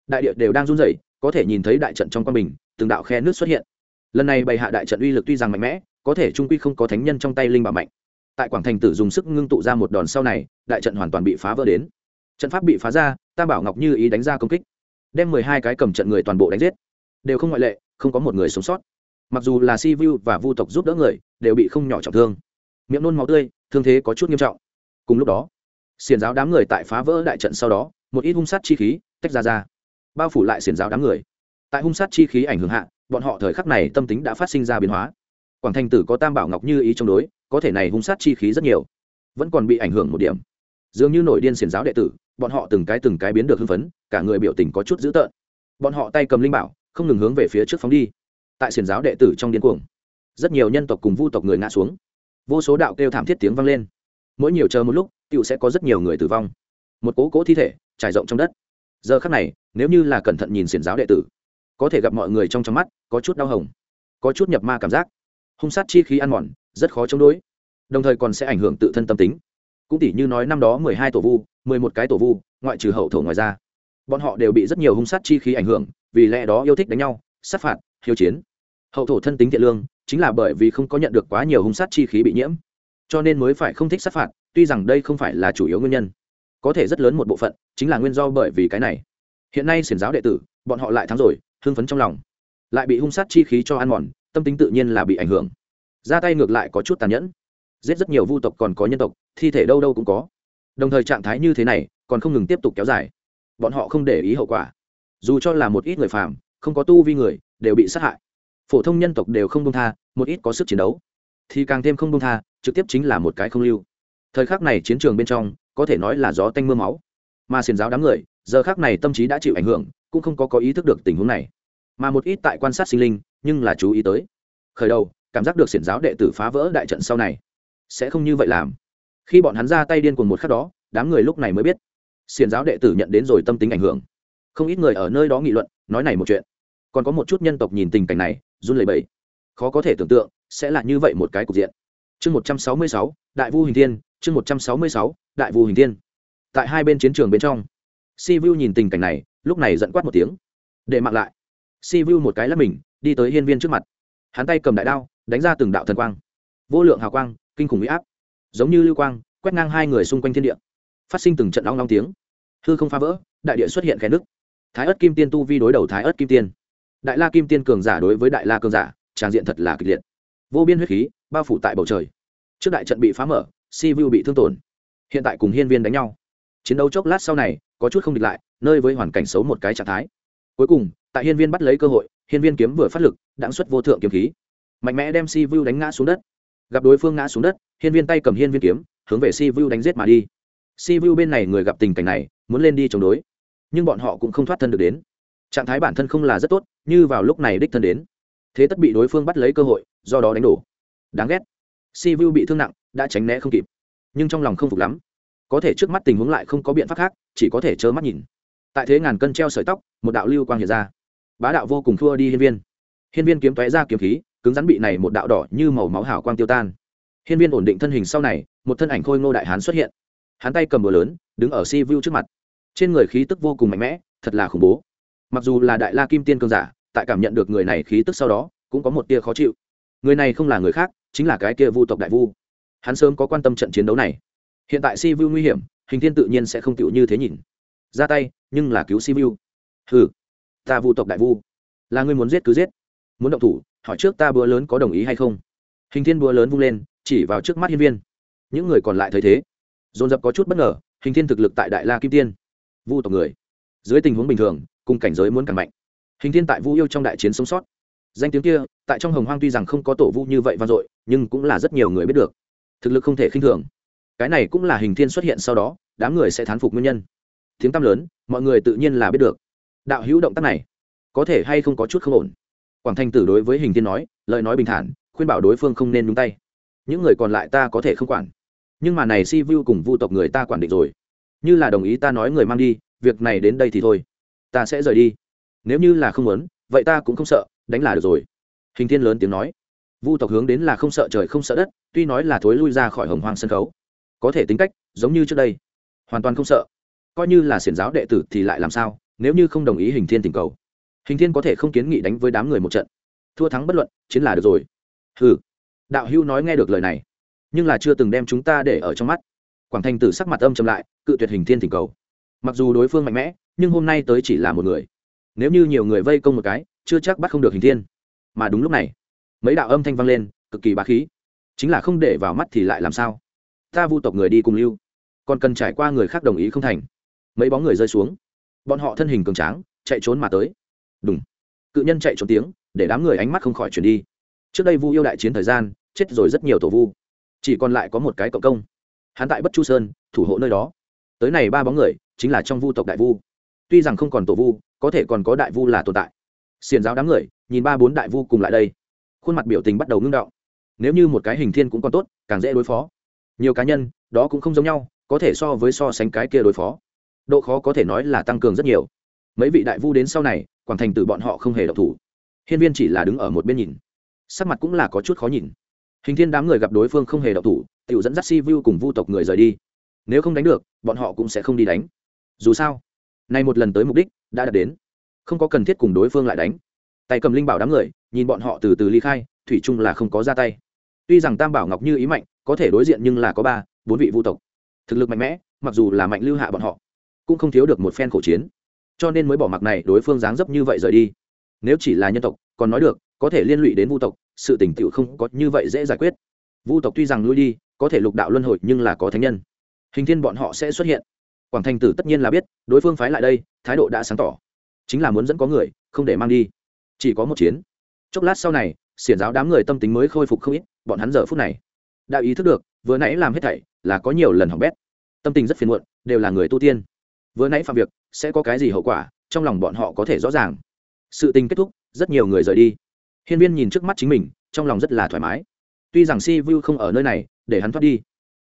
đại địa đều đang run rẩy, có thể nhìn thấy đại trận trong quan bình, từng đạo khe nước xuất hiện. Lần này bày hạ đại trận uy lực tuy rằng mạnh mẽ, có thể trung quy không có thánh nhân trong tay linh bảo mạnh. Tại quảng thành tử dùng sức ngưng tụ ra một đòn sau này, đại trận hoàn toàn bị phá vỡ đến. Trận pháp bị phá ra, tam bảo ngọc như ý đánh ra công kích, đem mười hai cái cầm trận người toàn bộ đánh giết. Đều không ngoại lệ, không có một người sống sót. Mặc dù là si vu và vu tộc giúp đỡ người, đều bị không nhỏ trọng thương. Miệng nôn máu tươi, thương thế có chút nghiêm trọng cùng lúc đó xiền giáo đám người tại phá vỡ đại trận sau đó, một ít hung sát chi khí tách ra ra, bao phủ lại xiền giáo đám người. Tại hung sát chi khí ảnh hưởng hạ, bọn họ thời khắc này tâm tính đã phát sinh ra biến hóa. Quảng thành tử có tam bảo ngọc như ý chống đối, có thể này hung sát chi khí rất nhiều, vẫn còn bị ảnh hưởng một điểm. Dường như nổi điên xiển giáo đệ tử, bọn họ từng cái từng cái biến được hưng phấn, cả người biểu tình có chút dữ tợn. Bọn họ tay cầm linh bảo, không ngừng hướng về phía trước phóng đi. Tại xiển giáo đệ tử trong điên cuồng, rất nhiều nhân tộc cùng vu tộc người ngã xuống. Vô số đạo kêu thảm thiết tiếng vang lên mỗi nhiều chờ một lúc tựu sẽ có rất nhiều người tử vong. Một cố cố thi thể, trải rộng trong đất. Giờ khắc này, nếu như là cẩn thận nhìn xiển giáo đệ tử, có thể gặp mọi người trong trong mắt, có chút đau hồng, có chút nhập ma cảm giác. Hung sát chi khí ăn mòn, rất khó chống đối. Đồng thời còn sẽ ảnh hưởng tự thân tâm tính. Cũng tỷ như nói năm đó mười hai tổ vu, mười một cái tổ vu, ngoại trừ hậu thổ ngoài ra, bọn họ đều bị rất nhiều hung sát chi khí ảnh hưởng, vì lẽ đó yêu thích đánh nhau, sát phạt, hiếu chiến. Hậu thổ thân tính thiện lương, chính là bởi vì không có nhận được quá nhiều hung sát chi khí bị nhiễm cho nên mới phải không thích sát phạt, tuy rằng đây không phải là chủ yếu nguyên nhân. Có thể rất lớn một bộ phận chính là nguyên do bởi vì cái này. Hiện nay xiển giáo đệ tử, bọn họ lại thắng rồi, hưng phấn trong lòng. Lại bị hung sát chi khí cho ăn mòn, tâm tính tự nhiên là bị ảnh hưởng. Ra tay ngược lại có chút tàn nhẫn. Giết rất nhiều vu tộc còn có nhân tộc, thi thể đâu đâu cũng có. Đồng thời trạng thái như thế này, còn không ngừng tiếp tục kéo dài. Bọn họ không để ý hậu quả. Dù cho là một ít người phàm, không có tu vi người, đều bị sát hại. Phổ thông nhân tộc đều không công tha, một ít có sức chiến đấu thì càng thêm không đông tha, trực tiếp chính là một cái không lưu. Thời khắc này chiến trường bên trong, có thể nói là gió tanh mưa máu. Mà xiền giáo đám người, giờ khác này tâm trí đã chịu ảnh hưởng, cũng không có có ý thức được tình huống này. Mà một ít tại quan sát sinh linh, nhưng là chú ý tới. Khởi đầu, cảm giác được xiển giáo đệ tử phá vỡ đại trận sau này. Sẽ không như vậy làm. Khi bọn hắn ra tay điên cuồng một khắc đó, đám người lúc này mới biết. Xiển giáo đệ tử nhận đến rồi tâm tính ảnh hưởng. Không ít người ở nơi đó nghị luận, nói này một chuyện. Còn có một chút nhân tộc nhìn tình cảnh này, run lẩy bẩy. Khó có thể tưởng tượng sẽ là như vậy một cái cục diện. Chương một trăm sáu mươi sáu, đại vu hình thiên, chương một trăm sáu mươi sáu, đại vu hình thiên. Tại hai bên chiến trường bên trong si vu nhìn tình cảnh này, lúc này giận quát một tiếng. Để mặc lại. Si vu một cái lắp mình, đi tới hiên viên trước mặt. Hắn tay cầm đại đao, đánh ra từng đạo thần quang. Vô lượng hào quang, kinh khủng huy áp. Giống như lưu quang, quét ngang hai người xung quanh thiên địa. Phát sinh từng trận long long tiếng. Hư không phá vỡ, đại địa xuất hiện khe nứt. thái ất kim tiên tu vi đối đầu thái ất kim tiên. Đại la kim tiên cường giả đối với đại la cường giả tràng diện thật là kịch liệt vô biên huyết khí bao phủ tại bầu trời trước đại trận bị phá mở si vu bị thương tổn hiện tại cùng hiên viên đánh nhau chiến đấu chốc lát sau này có chút không địch lại nơi với hoàn cảnh xấu một cái trạng thái cuối cùng tại hiên viên bắt lấy cơ hội hiên viên kiếm vừa phát lực đãng xuất vô thượng kiếm khí mạnh mẽ đem si vu đánh ngã xuống đất gặp đối phương ngã xuống đất hiên viên tay cầm hiên viên kiếm hướng về si vu đánh giết mà đi si vu bên này người gặp tình cảnh này muốn lên đi chống đối nhưng bọn họ cũng không thoát thân được đến trạng thái bản thân không là rất tốt như vào lúc này đích thân đến thế tất bị đối phương bắt lấy cơ hội do đó đánh đổ. Đáng ghét. Si vu bị thương nặng, đã tránh né không kịp. Nhưng trong lòng không phục lắm. Có thể trước mắt tình huống lại không có biện pháp khác, chỉ có thể trơ mắt nhìn. Tại thế ngàn cân treo sợi tóc, một đạo lưu quang hiện ra. Bá đạo vô cùng thua đi hiên viên. Hiên viên kiếm tóe ra kiếm khí, cứng rắn bị này một đạo đỏ như màu máu hảo quang tiêu tan. Hiên viên ổn định thân hình sau này, một thân ảnh khôi ngô đại hán xuất hiện. Hắn tay cầm bờ lớn, đứng ở si vu trước mặt. Trên người khí tức vô cùng mạnh mẽ, thật là khủng bố. Mặc dù là đại la kim tiên cường giả, tại cảm nhận được người này khí tức sau đó, cũng có một tia khó chịu người này không là người khác, chính là cái kia vu tộc đại vu. Hắn sớm có quan tâm trận chiến đấu này. Hiện tại si vu nguy hiểm, hình thiên tự nhiên sẽ không tựu như thế nhìn. Ra tay, nhưng là cứu si vu ừ ta vu tộc đại vu. Là ngươi muốn giết cứ giết. Muốn động thủ, hỏi trước ta búa lớn có đồng ý hay không. Hình thiên búa lớn vung lên, chỉ vào trước mắt hiên viên. Những người còn lại thấy thế. Dồn dập có chút bất ngờ, hình thiên thực lực tại đại la kim tiên. Vu tộc người. Dưới tình huống bình thường, cùng cảnh giới muốn càng mạnh. Hình thiên tại vu yêu trong đại chiến sống sót danh tiếng kia, tại trong hồng hoang tuy rằng không có tổ vu như vậy vang dội, nhưng cũng là rất nhiều người biết được. Thực lực không thể khinh thường. Cái này cũng là hình thiên xuất hiện sau đó, đám người sẽ thán phục nguyên nhân. Tiếng tăm lớn, mọi người tự nhiên là biết được. Đạo hữu động tác này, có thể hay không có chút không ổn? Quảng thanh tử đối với hình thiên nói, lời nói bình thản, khuyên bảo đối phương không nên nhúng tay. Những người còn lại ta có thể không quản. Nhưng mà này si vu cùng vu tộc người ta quản định rồi. Như là đồng ý ta nói người mang đi, việc này đến đây thì thôi. Ta sẽ rời đi. Nếu như là không muốn vậy ta cũng không sợ, đánh là được rồi. Hình thiên lớn tiếng nói. Vu tộc hướng đến là không sợ trời không sợ đất, tuy nói là thối lui ra khỏi hồng hoang sân khấu. Có thể tính cách, giống như trước đây. Hoàn toàn không sợ. Coi như là xiển giáo đệ tử thì lại làm sao, nếu như không đồng ý hình thiên tình cầu. Hình thiên có thể không kiến nghị đánh với đám người một trận. Thua thắng bất luận, chiến là được rồi. Ừ đạo hưu nói nghe được lời này, nhưng là chưa từng đem chúng ta để ở trong mắt. Quảng thành tử sắc mặt âm chậm lại, cự tuyệt hình thiên tình cầu. Mặc dù đối phương mạnh mẽ, nhưng hôm nay tới chỉ là một người nếu như nhiều người vây công một cái, chưa chắc bắt không được hình thiên. Mà đúng lúc này, mấy đạo âm thanh vang lên, cực kỳ bá khí. Chính là không để vào mắt thì lại làm sao? Ta vu tộc người đi cùng lưu, còn cần trải qua người khác đồng ý không thành. Mấy bóng người rơi xuống. Bọn họ thân hình cường tráng, chạy trốn mà tới. Đúng cự nhân chạy trốn tiếng, để đám người ánh mắt không khỏi chuyển đi. Trước đây vu yêu đại chiến thời gian, chết rồi rất nhiều tổ vu. Chỉ còn lại có một cái cộng công. Hắn tại bất chu sơn, thủ hộ nơi đó. Tới này ba bóng người, chính là trong vu tộc đại vu. Tuy rằng không còn tổ vu có thể còn có đại vu là tồn tại. Xiền giáo đám người, nhìn ba bốn đại vu cùng lại đây. Khuôn mặt biểu tình bắt đầu ngưng động. Nếu như một cái hình thiên cũng còn tốt, càng dễ đối phó. Nhiều cá nhân, đó cũng không giống nhau, có thể so với so sánh cái kia đối phó. Độ khó có thể nói là tăng cường rất nhiều. Mấy vị đại vu đến sau này, quảng thành tử bọn họ không hề độc thủ. Hiên viên chỉ là đứng ở một bên nhìn. Sắc mặt cũng là có chút khó nhìn. Hình thiên đám người gặp đối phương không hề độc thủ tự dẫn dắt si vu cùng vu tộc người rời đi. Nếu không đánh được, bọn họ cũng sẽ không đi đánh. Dù sao, nay một lần tới mục đích đã đạt đến. Không có cần thiết cùng đối phương lại đánh. Tay cầm linh bảo đám người, nhìn bọn họ từ từ ly khai, thủy chung là không có ra tay. Tuy rằng tam bảo ngọc như ý mạnh, có thể đối diện nhưng là có ba, bốn vị vu tộc. Thực lực mạnh mẽ, mặc dù là mạnh lưu hạ bọn họ, cũng không thiếu được một phen khổ chiến. Cho nên mới bỏ mặc này đối phương dáng dấp như vậy rời đi. Nếu chỉ là nhân tộc, còn nói được, có thể liên lụy đến vu tộc, sự tình tựu không có như vậy dễ giải quyết. Vu tộc tuy rằng lui đi, có thể lục đạo luân hồi nhưng là có thánh nhân. Hình thiên bọn họ sẽ xuất hiện quảng thành tử tất nhiên là biết, đối phương phái lại đây, thái độ đã sáng tỏ. Chính là muốn dẫn có người, không để mang đi. Chỉ có một chiến. Chốc lát sau này, xiển giáo đám người tâm tính mới khôi phục không ít, bọn hắn giờ phút này đã ý thức được, vừa nãy làm hết thảy là có nhiều lần hỏng bét. Tâm tình rất phiền muộn, đều là người tu tiên. Vừa nãy phạm việc, sẽ có cái gì hậu quả, trong lòng bọn họ có thể rõ ràng. Sự tình kết thúc, rất nhiều người rời đi. Hiên viên nhìn trước mắt chính mình, trong lòng rất là thoải mái. Tuy rằng si vu không ở nơi này, để hắn thoát đi,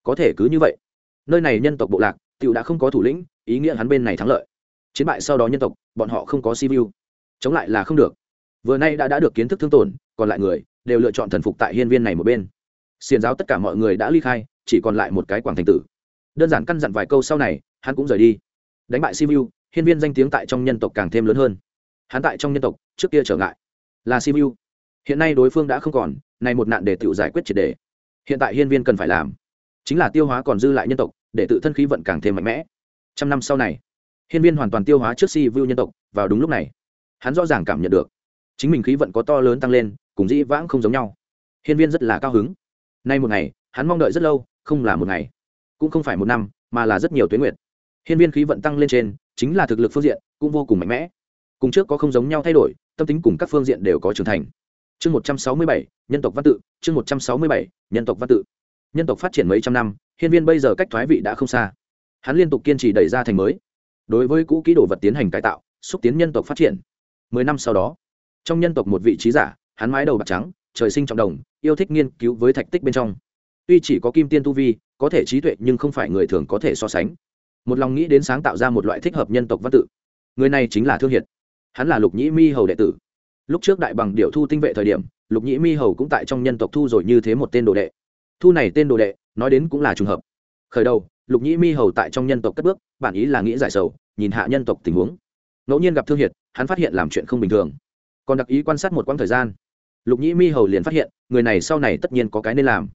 có thể cứ như vậy. Nơi này nhân tộc bộ lạc Tiểu đã không có thủ lĩnh, ý nghĩa hắn bên này thắng lợi. Chiến bại sau đó nhân tộc, bọn họ không có si vu. Chống lại là không được. Vừa nay đã đã được kiến thức thương tổn, còn lại người đều lựa chọn thần phục tại hiên viên này một bên. Xiền giáo tất cả mọi người đã ly khai, chỉ còn lại một cái quảng thành tử. Đơn giản căn dặn vài câu sau này, hắn cũng rời đi. Đánh bại simu hiên viên danh tiếng tại trong nhân tộc càng thêm lớn hơn. Hắn tại trong nhân tộc, trước kia trở ngại là simu hiện nay đối phương đã không còn này một nạn để Tiểu giải quyết triệt đề hiện tại hiên viên cần phải làm chính là tiêu hóa còn dư lại nhân tộc để tự thân khí vận càng thêm mạnh mẽ. Trăm năm sau này, hiên viên hoàn toàn tiêu hóa trước si vu nhân tộc, vào đúng lúc này, hắn rõ ràng cảm nhận được, chính mình khí vận có to lớn tăng lên, cùng dĩ vãng không giống nhau. Hiên viên rất là cao hứng. Nay một ngày, hắn mong đợi rất lâu, không là một ngày, cũng không phải một năm, mà là rất nhiều tuyến nguyện hiên viên khí vận tăng lên trên, chính là thực lực phương diện, cũng vô cùng mạnh mẽ. Cùng trước có không giống nhau thay đổi, tâm tính cùng các phương diện đều có trưởng thành. Chương một trăm sáu mươi bảy, nhân tộc văn tự, chương một trăm sáu mươi bảy, nhân tộc văn tự. Nhân tộc phát triển mấy trăm năm hiên viên bây giờ cách thoái vị đã không xa. Hắn liên tục kiên trì đẩy ra thành mới. Đối với cũ kỹ đồ vật tiến hành cải tạo, xúc tiến nhân tộc phát triển. Mười năm sau đó, trong nhân tộc một vị trí giả, hắn mái đầu bạc trắng, trời sinh trọng đồng, yêu thích nghiên cứu với thạch tích bên trong. Tuy chỉ có kim tiên tu vi, có thể trí tuệ nhưng không phải người thường có thể so sánh. Một lòng nghĩ đến sáng tạo ra một loại thích hợp nhân tộc văn tự. Người này chính là thương hiệt. Hắn là lục nhĩ mi hầu đệ tử. Lúc trước đại bằng điệu thu tinh vệ thời điểm, lục nhĩ mi hầu cũng tại trong nhân tộc thu rồi như thế một tên đồ đệ. Thu này tên đồ đệ nói đến cũng là trùng hợp. Khởi đầu, lục nhĩ mi hầu tại trong nhân tộc cất bước, bản ý là nghĩ giải sầu, nhìn hạ nhân tộc tình huống. Ngẫu nhiên gặp thương hiệt, hắn phát hiện làm chuyện không bình thường. Còn đặc ý quan sát một quãng thời gian. Lục nhĩ mi hầu liền phát hiện, người này sau này tất nhiên có cái nên làm.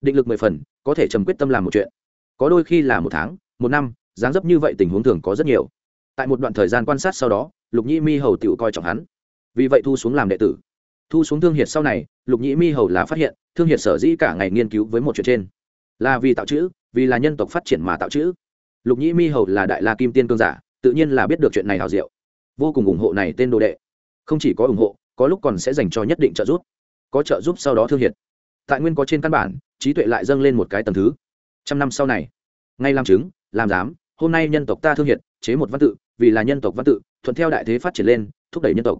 Định lực mười phần, có thể trầm quyết tâm làm một chuyện. Có đôi khi là một tháng, một năm, dáng dấp như vậy tình huống thường có rất nhiều. Tại một đoạn thời gian quan sát sau đó, lục nhĩ mi hầu tự coi trọng hắn. Vì vậy thu xuống làm đệ tử. Thu xuống thương hiệt sau này, lục nhĩ mi hầu là phát hiện, thương hiệt sở dĩ cả ngày nghiên cứu với một chuyện trên là vì tạo chữ, vì là nhân tộc phát triển mà tạo chữ. Lục nhĩ mi hầu là đại la kim tiên cương giả, tự nhiên là biết được chuyện này hào diệu. Vô cùng ủng hộ này tên đồ đệ. Không chỉ có ủng hộ, có lúc còn sẽ dành cho nhất định trợ giúp. Có trợ giúp sau đó thương hiệt. Tại nguyên có trên căn bản, trí tuệ lại dâng lên một cái tầm thứ. Trăm năm sau này, ngay làm chứng, làm giám, hôm nay nhân tộc ta thương hiệt, chế một văn tự, vì là nhân tộc văn tự, thuận theo đại thế phát triển lên, thúc đẩy nhân tộc.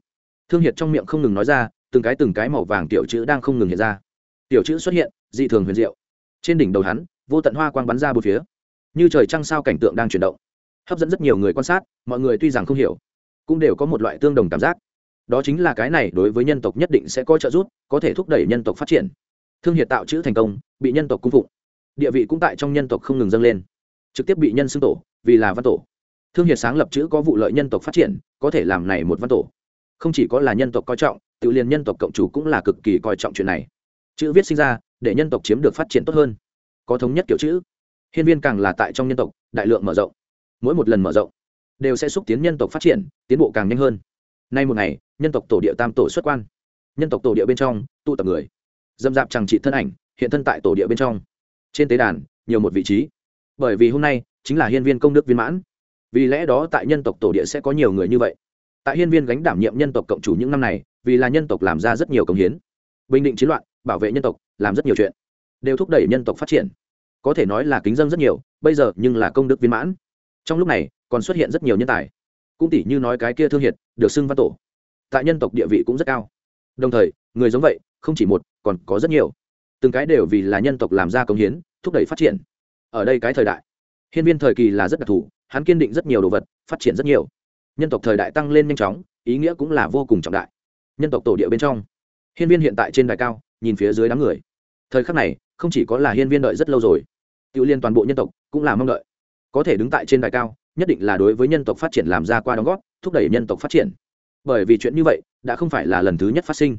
Thương hiệt trong miệng không ngừng nói ra, từng cái từng cái màu vàng tiểu chữ đang không ngừng hiện ra. Tiểu chữ xuất hiện, dị thường huyền diệu trên đỉnh đầu hắn, vô tận hoa quang bắn ra bốn phía. Như trời trăng sao cảnh tượng đang chuyển động. Hấp dẫn rất nhiều người quan sát, mọi người tuy rằng không hiểu, cũng đều có một loại tương đồng cảm giác. Đó chính là cái này đối với nhân tộc nhất định sẽ có trợ giúp, có thể thúc đẩy nhân tộc phát triển. Thương hiệt tạo chữ thành công, bị nhân tộc cung phụng. Địa vị cũng tại trong nhân tộc không ngừng dâng lên. Trực tiếp bị nhân xưng tổ, vì là văn tổ. Thương hiệt sáng lập chữ có vụ lợi nhân tộc phát triển, có thể làm này một văn tổ. Không chỉ có là nhân tộc coi trọng, tự liền nhân tộc cộng chủ cũng là cực kỳ coi trọng chuyện này. Chữ viết sinh ra để nhân tộc chiếm được phát triển tốt hơn. Có thống nhất kiểu chữ. Hiên viên càng là tại trong nhân tộc, đại lượng mở rộng. Mỗi một lần mở rộng, đều sẽ xúc tiến nhân tộc phát triển, tiến bộ càng nhanh hơn. Nay một ngày, nhân tộc tổ địa tam tổ xuất quan. Nhân tộc tổ địa bên trong, tụ tập người. Dâm dạp chẳng trị thân ảnh, hiện thân tại tổ địa bên trong. Trên tế đàn, nhiều một vị trí. Bởi vì hôm nay, chính là hiên viên công đức viên mãn. Vì lẽ đó tại nhân tộc tổ địa sẽ có nhiều người như vậy. Tại hiên viên gánh đảm nhiệm nhân tộc cộng chủ những năm này, vì là nhân tộc làm ra rất nhiều công hiến. Bình định chiến loạn bảo vệ nhân tộc, làm rất nhiều chuyện, đều thúc đẩy nhân tộc phát triển. Có thể nói là kính dân rất nhiều, bây giờ nhưng là công đức viên mãn. Trong lúc này, còn xuất hiện rất nhiều nhân tài. Cũng tỷ như nói cái kia thương hiệt, được xưng văn tổ. Tại nhân tộc địa vị cũng rất cao. Đồng thời, người giống vậy, không chỉ một, còn có rất nhiều. Từng cái đều vì là nhân tộc làm ra công hiến, thúc đẩy phát triển. Ở đây cái thời đại, hiên viên thời kỳ là rất đặc thù, hắn kiên định rất nhiều đồ vật, phát triển rất nhiều. Nhân tộc thời đại tăng lên nhanh chóng, ý nghĩa cũng là vô cùng trọng đại. Nhân tộc tổ địa bên trong, hiên viên hiện tại trên đài cao nhìn phía dưới đám người. Thời khắc này, không chỉ có là hiên viên đợi rất lâu rồi tự liên toàn bộ nhân tộc cũng là mong đợi. Có thể đứng tại trên đài cao, nhất định là đối với nhân tộc phát triển làm ra qua đóng góp, thúc đẩy nhân tộc phát triển. Bởi vì chuyện như vậy, đã không phải là lần thứ nhất phát sinh.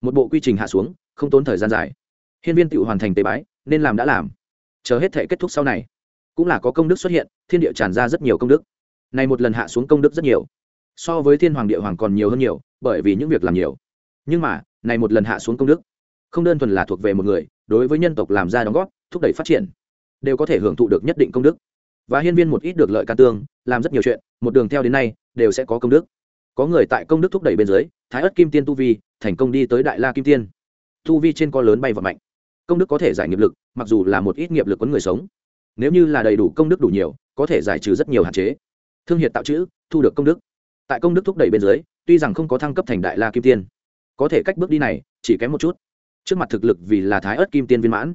Một bộ quy trình hạ xuống, không tốn thời gian dài. Hiên viên tự hoàn thành tế bái, nên làm đã làm. Chờ hết thể kết thúc sau này, cũng là có công đức xuất hiện, thiên địa tràn ra rất nhiều công đức. Này một lần hạ xuống công đức rất nhiều. So với thiên hoàng địa hoàng còn nhiều hơn nhiều, bởi vì những việc làm nhiều. Nhưng mà này một lần hạ xuống công đức không đơn thuần là thuộc về một người, đối với nhân tộc làm ra đóng góp, thúc đẩy phát triển, đều có thể hưởng thụ được nhất định công đức. Và hiên viên một ít được lợi can tương, làm rất nhiều chuyện, một đường theo đến nay, đều sẽ có công đức. Có người tại công đức thúc đẩy bên dưới, thái ất kim tiên tu vi, thành công đi tới đại la kim tiên. Tu vi trên co lớn bay và mạnh. Công đức có thể giải nghiệp lực, mặc dù là một ít nghiệp lực quấn người sống. Nếu như là đầy đủ công đức đủ nhiều, có thể giải trừ rất nhiều hạn chế. Thương hiệt tạo chữ thu được công đức. Tại công đức thúc đẩy bên dưới, tuy rằng không có thăng cấp thành đại la kim tiên, có thể cách bước đi này, chỉ kém một chút trước mặt thực lực vì là thái ớt kim tiên viên mãn,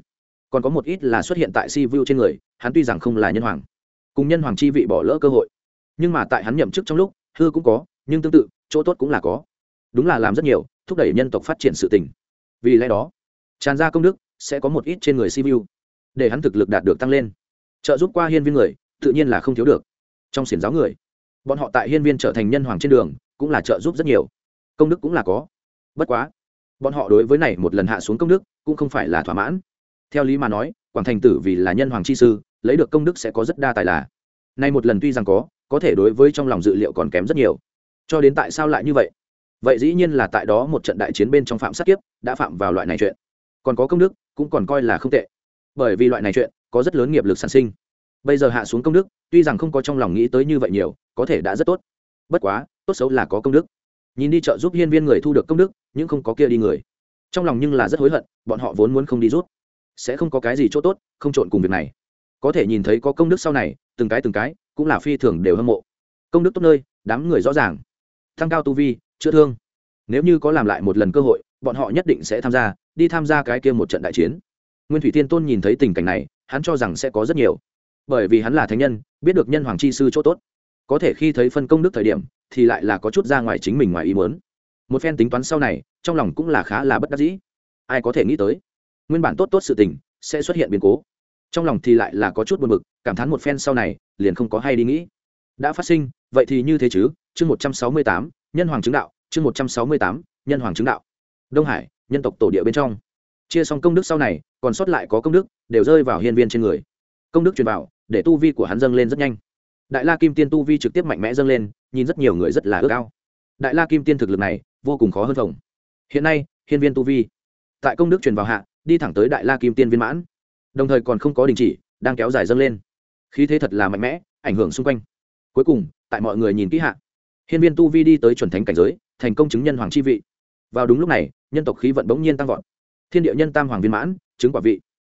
còn có một ít là xuất hiện tại si vu trên người, hắn tuy rằng không là nhân hoàng, cùng nhân hoàng chi vị bỏ lỡ cơ hội, nhưng mà tại hắn nhậm chức trong lúc, hư cũng có, nhưng tương tự, chỗ tốt cũng là có. Đúng là làm rất nhiều, thúc đẩy nhân tộc phát triển sự tình. Vì lẽ đó, tràn ra công đức, sẽ có một ít trên người si vu, để hắn thực lực đạt được tăng lên. Trợ giúp qua hiên viên người, tự nhiên là không thiếu được. Trong xiển giáo người, bọn họ tại hiên viên trở thành nhân hoàng trên đường, cũng là trợ giúp rất nhiều. Công đức cũng là có. Bất quá bọn họ đối với này một lần hạ xuống công đức cũng không phải là thỏa mãn. Theo lý mà nói, quảng thành tử vì là nhân hoàng chi sư, lấy được công đức sẽ có rất đa tài là. Nay một lần tuy rằng có có thể đối với trong lòng dự liệu còn kém rất nhiều. Cho đến tại sao lại như vậy? Vậy dĩ nhiên là tại đó một trận đại chiến bên trong phạm sát kiếp đã phạm vào loại này chuyện. Còn có công đức cũng còn coi là không tệ. Bởi vì loại này chuyện có rất lớn nghiệp lực sản sinh. Bây giờ hạ xuống công đức, tuy rằng không có trong lòng nghĩ tới như vậy nhiều, có thể đã rất tốt. Bất quá, tốt xấu là có công đức nhìn đi chợ giúp hiên viên người thu được công đức, nhưng không có kia đi người. Trong lòng nhưng là rất hối hận, bọn họ vốn muốn không đi rút. Sẽ không có cái gì chỗ tốt, không trộn cùng việc này. Có thể nhìn thấy có công đức sau này, từng cái từng cái, cũng là phi thường đều hâm mộ. Công đức tốt nơi, đám người rõ ràng. Thăng cao tu vi, chữa thương. Nếu như có làm lại một lần cơ hội, bọn họ nhất định sẽ tham gia, đi tham gia cái kia một trận đại chiến. Nguyên thủy tiên tôn nhìn thấy tình cảnh này, hắn cho rằng sẽ có rất nhiều. Bởi vì hắn là thánh nhân, biết được nhân hoàng chi sư chỗ tốt. Có thể khi thấy phân công đức thời điểm thì lại là có chút ra ngoài chính mình ngoài ý muốn. Một phen tính toán sau này, trong lòng cũng là khá là bất đắc dĩ. Ai có thể nghĩ tới, nguyên bản tốt tốt sự tình sẽ xuất hiện biến cố. Trong lòng thì lại là có chút buồn bực, cảm thán một phen sau này, liền không có hay đi nghĩ. Đã phát sinh, vậy thì như thế chứ? Chương một trăm sáu mươi tám, nhân hoàng chứng đạo, chương một trăm sáu mươi tám, nhân hoàng chứng đạo. Đông hải, nhân tộc tổ địa bên trong. Chia xong công đức sau này, còn sót lại có công đức, đều rơi vào hiên viên trên người. Công đức truyền vào, để tu vi của hắn dâng lên rất nhanh. Đại la kim tiên tu vi trực tiếp mạnh mẽ dâng lên nhìn rất nhiều người rất là ước ao. Đại la kim tiên thực lực này vô cùng khó hơn phòng. Hiện nay, hiên viên tu vi tại công đức truyền vào hạ, đi thẳng tới đại la kim tiên viên mãn. Đồng thời còn không có đình chỉ, đang kéo dài dâng lên. Khí thế thật là mạnh mẽ, ảnh hưởng xung quanh. Cuối cùng, tại mọi người nhìn kỹ hạ, hiên viên tu vi đi tới chuẩn thánh cảnh giới, thành công chứng nhân hoàng chi vị. Vào đúng lúc này, nhân tộc khí vận bỗng nhiên tăng vọt. Thiên địa nhân tam hoàng viên mãn, chứng quả vị.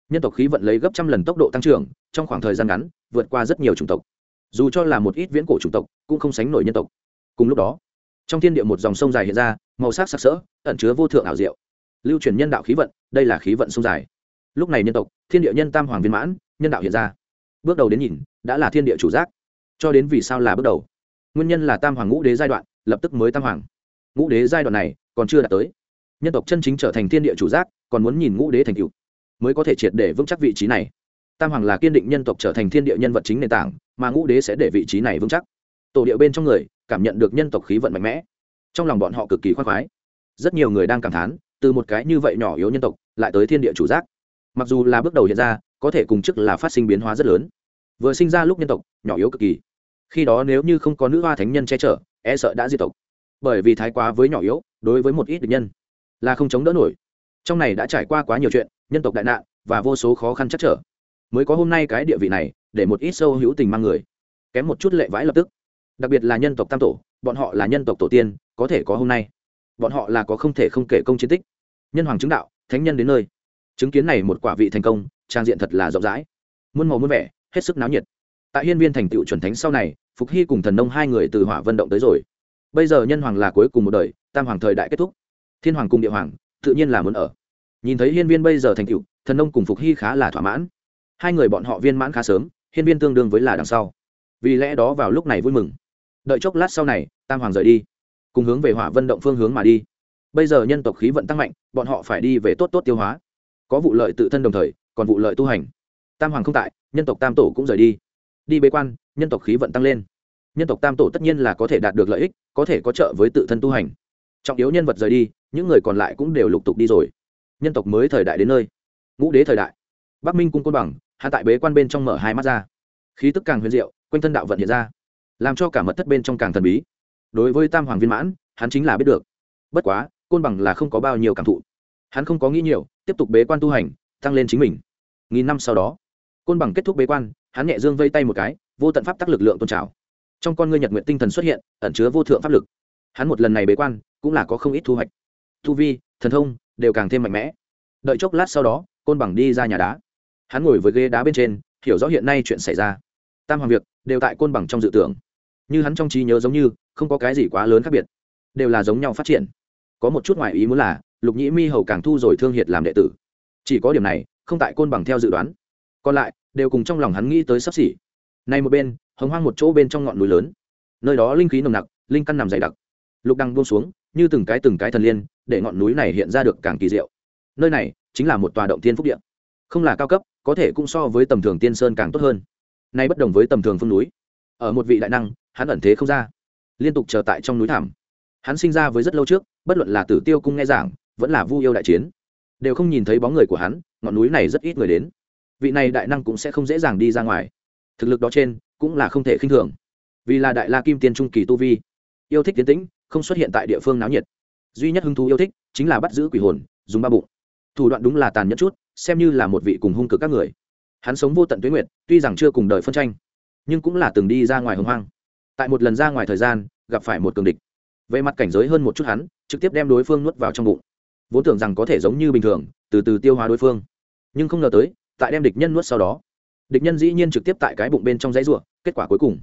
Nhân tộc khí vận lấy gấp trăm lần tốc độ tăng trưởng, trong khoảng thời gian ngắn, vượt qua rất nhiều chủng tộc dù cho là một ít viễn cổ chủng tộc, cũng không sánh nổi nhân tộc. Cùng lúc đó, trong thiên địa một dòng sông dài hiện ra, màu sắc sặc sỡ, ẩn chứa vô thượng ảo diệu. Lưu truyền nhân đạo khí vận, đây là khí vận sông dài. Lúc này nhân tộc, thiên địa nhân tam hoàng viên mãn, nhân đạo hiện ra. Bước đầu đến nhìn, đã là thiên địa chủ giác. Cho đến vì sao là bước đầu? Nguyên nhân là tam hoàng ngũ đế giai đoạn, lập tức mới tam hoàng. Ngũ đế giai đoạn này, còn chưa đạt tới. Nhân tộc chân chính trở thành thiên địa chủ giác, còn muốn nhìn ngũ đế thành cựu mới có thể triệt để vững chắc vị trí này tam hoàng là kiên định nhân tộc trở thành thiên địa nhân vật chính nền tảng, mà ngũ đế sẽ để vị trí này vững chắc. Tổ địa bên trong người cảm nhận được nhân tộc khí vận mạnh mẽ. Trong lòng bọn họ cực kỳ khoác khoái. Rất nhiều người đang cảm thán, từ một cái như vậy nhỏ yếu nhân tộc lại tới thiên địa chủ giác. Mặc dù là bước đầu hiện ra, có thể cùng chức là phát sinh biến hóa rất lớn. Vừa sinh ra lúc nhân tộc, nhỏ yếu cực kỳ. Khi đó nếu như không có nữ hoa thánh nhân che chở e sợ đã diệt tộc. Bởi vì thái quá với nhỏ yếu, đối với một ít địch nhân, là không chống đỡ nổi. Trong này đã trải qua quá nhiều chuyện, nhân tộc đại nạn và vô số khó khăn chắc trở mới có hôm nay cái địa vị này, để một ít sâu hữu tình mang người. Kém một chút lệ vãi lập tức. Đặc biệt là nhân tộc tam tổ, bọn họ là nhân tộc tổ tiên, có thể có hôm nay. Bọn họ là có không thể không kể công chiến tích. Nhân hoàng chứng đạo, thánh nhân đến nơi. Chứng kiến này một quả vị thành công, trang diện thật là rộng rãi. Muôn màu muôn vẻ, hết sức náo nhiệt. Tại hiên viên thành tựu chuẩn thánh sau này, phục hy cùng thần nông hai người từ hỏa vận động tới rồi. Bây giờ nhân hoàng là cuối cùng một đời, tam hoàng thời đại kết thúc. Thiên hoàng cùng địa hoàng, tự nhiên là muốn ở. Nhìn thấy hiên viên bây giờ thành tựu, thần nông cùng phục hy khá là thỏa mãn hai người bọn họ viên mãn khá sớm, hiên viên tương đương với là đằng sau. Vì lẽ đó vào lúc này vui mừng. Đợi chốc lát sau này, tam hoàng rời đi, cùng hướng về hỏa vân động phương hướng mà đi. Bây giờ nhân tộc khí vận tăng mạnh, bọn họ phải đi về tốt tốt tiêu hóa. Có vụ lợi tự thân đồng thời, còn vụ lợi tu hành. Tam hoàng không tại, nhân tộc tam tổ cũng rời đi. Đi bế quan, nhân tộc khí vận tăng lên. Nhân tộc tam tổ tất nhiên là có thể đạt được lợi ích, có thể có trợ với tự thân tu hành. Trọng yếu nhân vật rời đi, những người còn lại cũng đều lục tục đi rồi. Nhân tộc mới thời đại đến nơi. Ngũ đế thời đại bắc minh cung côn bằng, hạ tại bế quan bên trong mở hai mắt ra. Khí tức càng huyền diệu, quanh thân đạo vận hiện ra, làm cho cả mật thất bên trong càng thần bí. Đối với tam hoàng viên mãn, hắn chính là biết được. Bất quá, côn bằng là không có bao nhiêu cảm thụ. Hắn không có nghĩ nhiều, tiếp tục bế quan tu hành, tăng lên chính mình. Nghìn năm sau đó, côn bằng kết thúc bế quan, hắn nhẹ dương vây tay một cái, vô tận pháp tắc lực lượng tôn trào. Trong con ngươi nhật nguyện tinh thần xuất hiện, ẩn chứa vô thượng pháp lực. Hắn một lần này bế quan, cũng là có không ít thu hoạch. Thu vi, thần thông, đều càng thêm mạnh mẽ. Đợi chốc lát sau đó, côn bằng đi ra nhà đá hắn ngồi với ghế đá bên trên, hiểu rõ hiện nay chuyện xảy ra. Tam hoàng việc đều tại côn bằng trong dự tưởng. Như hắn trong trí nhớ giống như, không có cái gì quá lớn khác biệt. Đều là giống nhau phát triển. Có một chút ngoại ý muốn là, lục nhĩ mi hầu càng thu rồi thương hiệt làm đệ tử. Chỉ có điểm này, không tại côn bằng theo dự đoán. Còn lại, đều cùng trong lòng hắn nghĩ tới sắp xỉ. Nay một bên, hồng hoang một chỗ bên trong ngọn núi lớn. Nơi đó linh khí nồng nặc, linh căn nằm dày đặc. Lục đăng buông xuống, như từng cái từng cái thần liên, để ngọn núi này hiện ra được càng kỳ diệu. Nơi này chính là một tòa động thiên phúc điện không là cao cấp có thể cũng so với tầm thường tiên sơn càng tốt hơn. Nay bất đồng với tầm thường phương núi. Ở một vị đại năng, hắn ẩn thế không ra. Liên tục chờ tại trong núi thảm hắn sinh ra với rất lâu trước, bất luận là tử tiêu cung nghe giảng, vẫn là vu yêu đại chiến, đều không nhìn thấy bóng người của hắn, ngọn núi này rất ít người đến. Vị này đại năng cũng sẽ không dễ dàng đi ra ngoài. Thực lực đó trên, cũng là không thể khinh thường. Vì là đại la kim tiên trung kỳ tu vi, yêu thích tiến tĩnh, không xuất hiện tại địa phương náo nhiệt. Duy nhất hứng thú yêu thích, chính là bắt giữ quỷ hồn, dùng ba bụng. Thủ đoạn đúng là tàn nhẫn chút xem như là một vị cùng hung cực các người. Hắn sống vô tận tuyến nguyệt, tuy rằng chưa cùng đời phân tranh, nhưng cũng là từng đi ra ngoài hồng hoang. Tại một lần ra ngoài thời gian, gặp phải một cường địch. Về mặt cảnh giới hơn một chút hắn, trực tiếp đem đối phương nuốt vào trong bụng. Vốn tưởng rằng có thể giống như bình thường, từ từ tiêu hóa đối phương. Nhưng không ngờ tới, tại đem địch nhân nuốt sau đó, địch nhân dĩ nhiên trực tiếp tại cái bụng bên trong dãy ruộng kết quả cuối cùng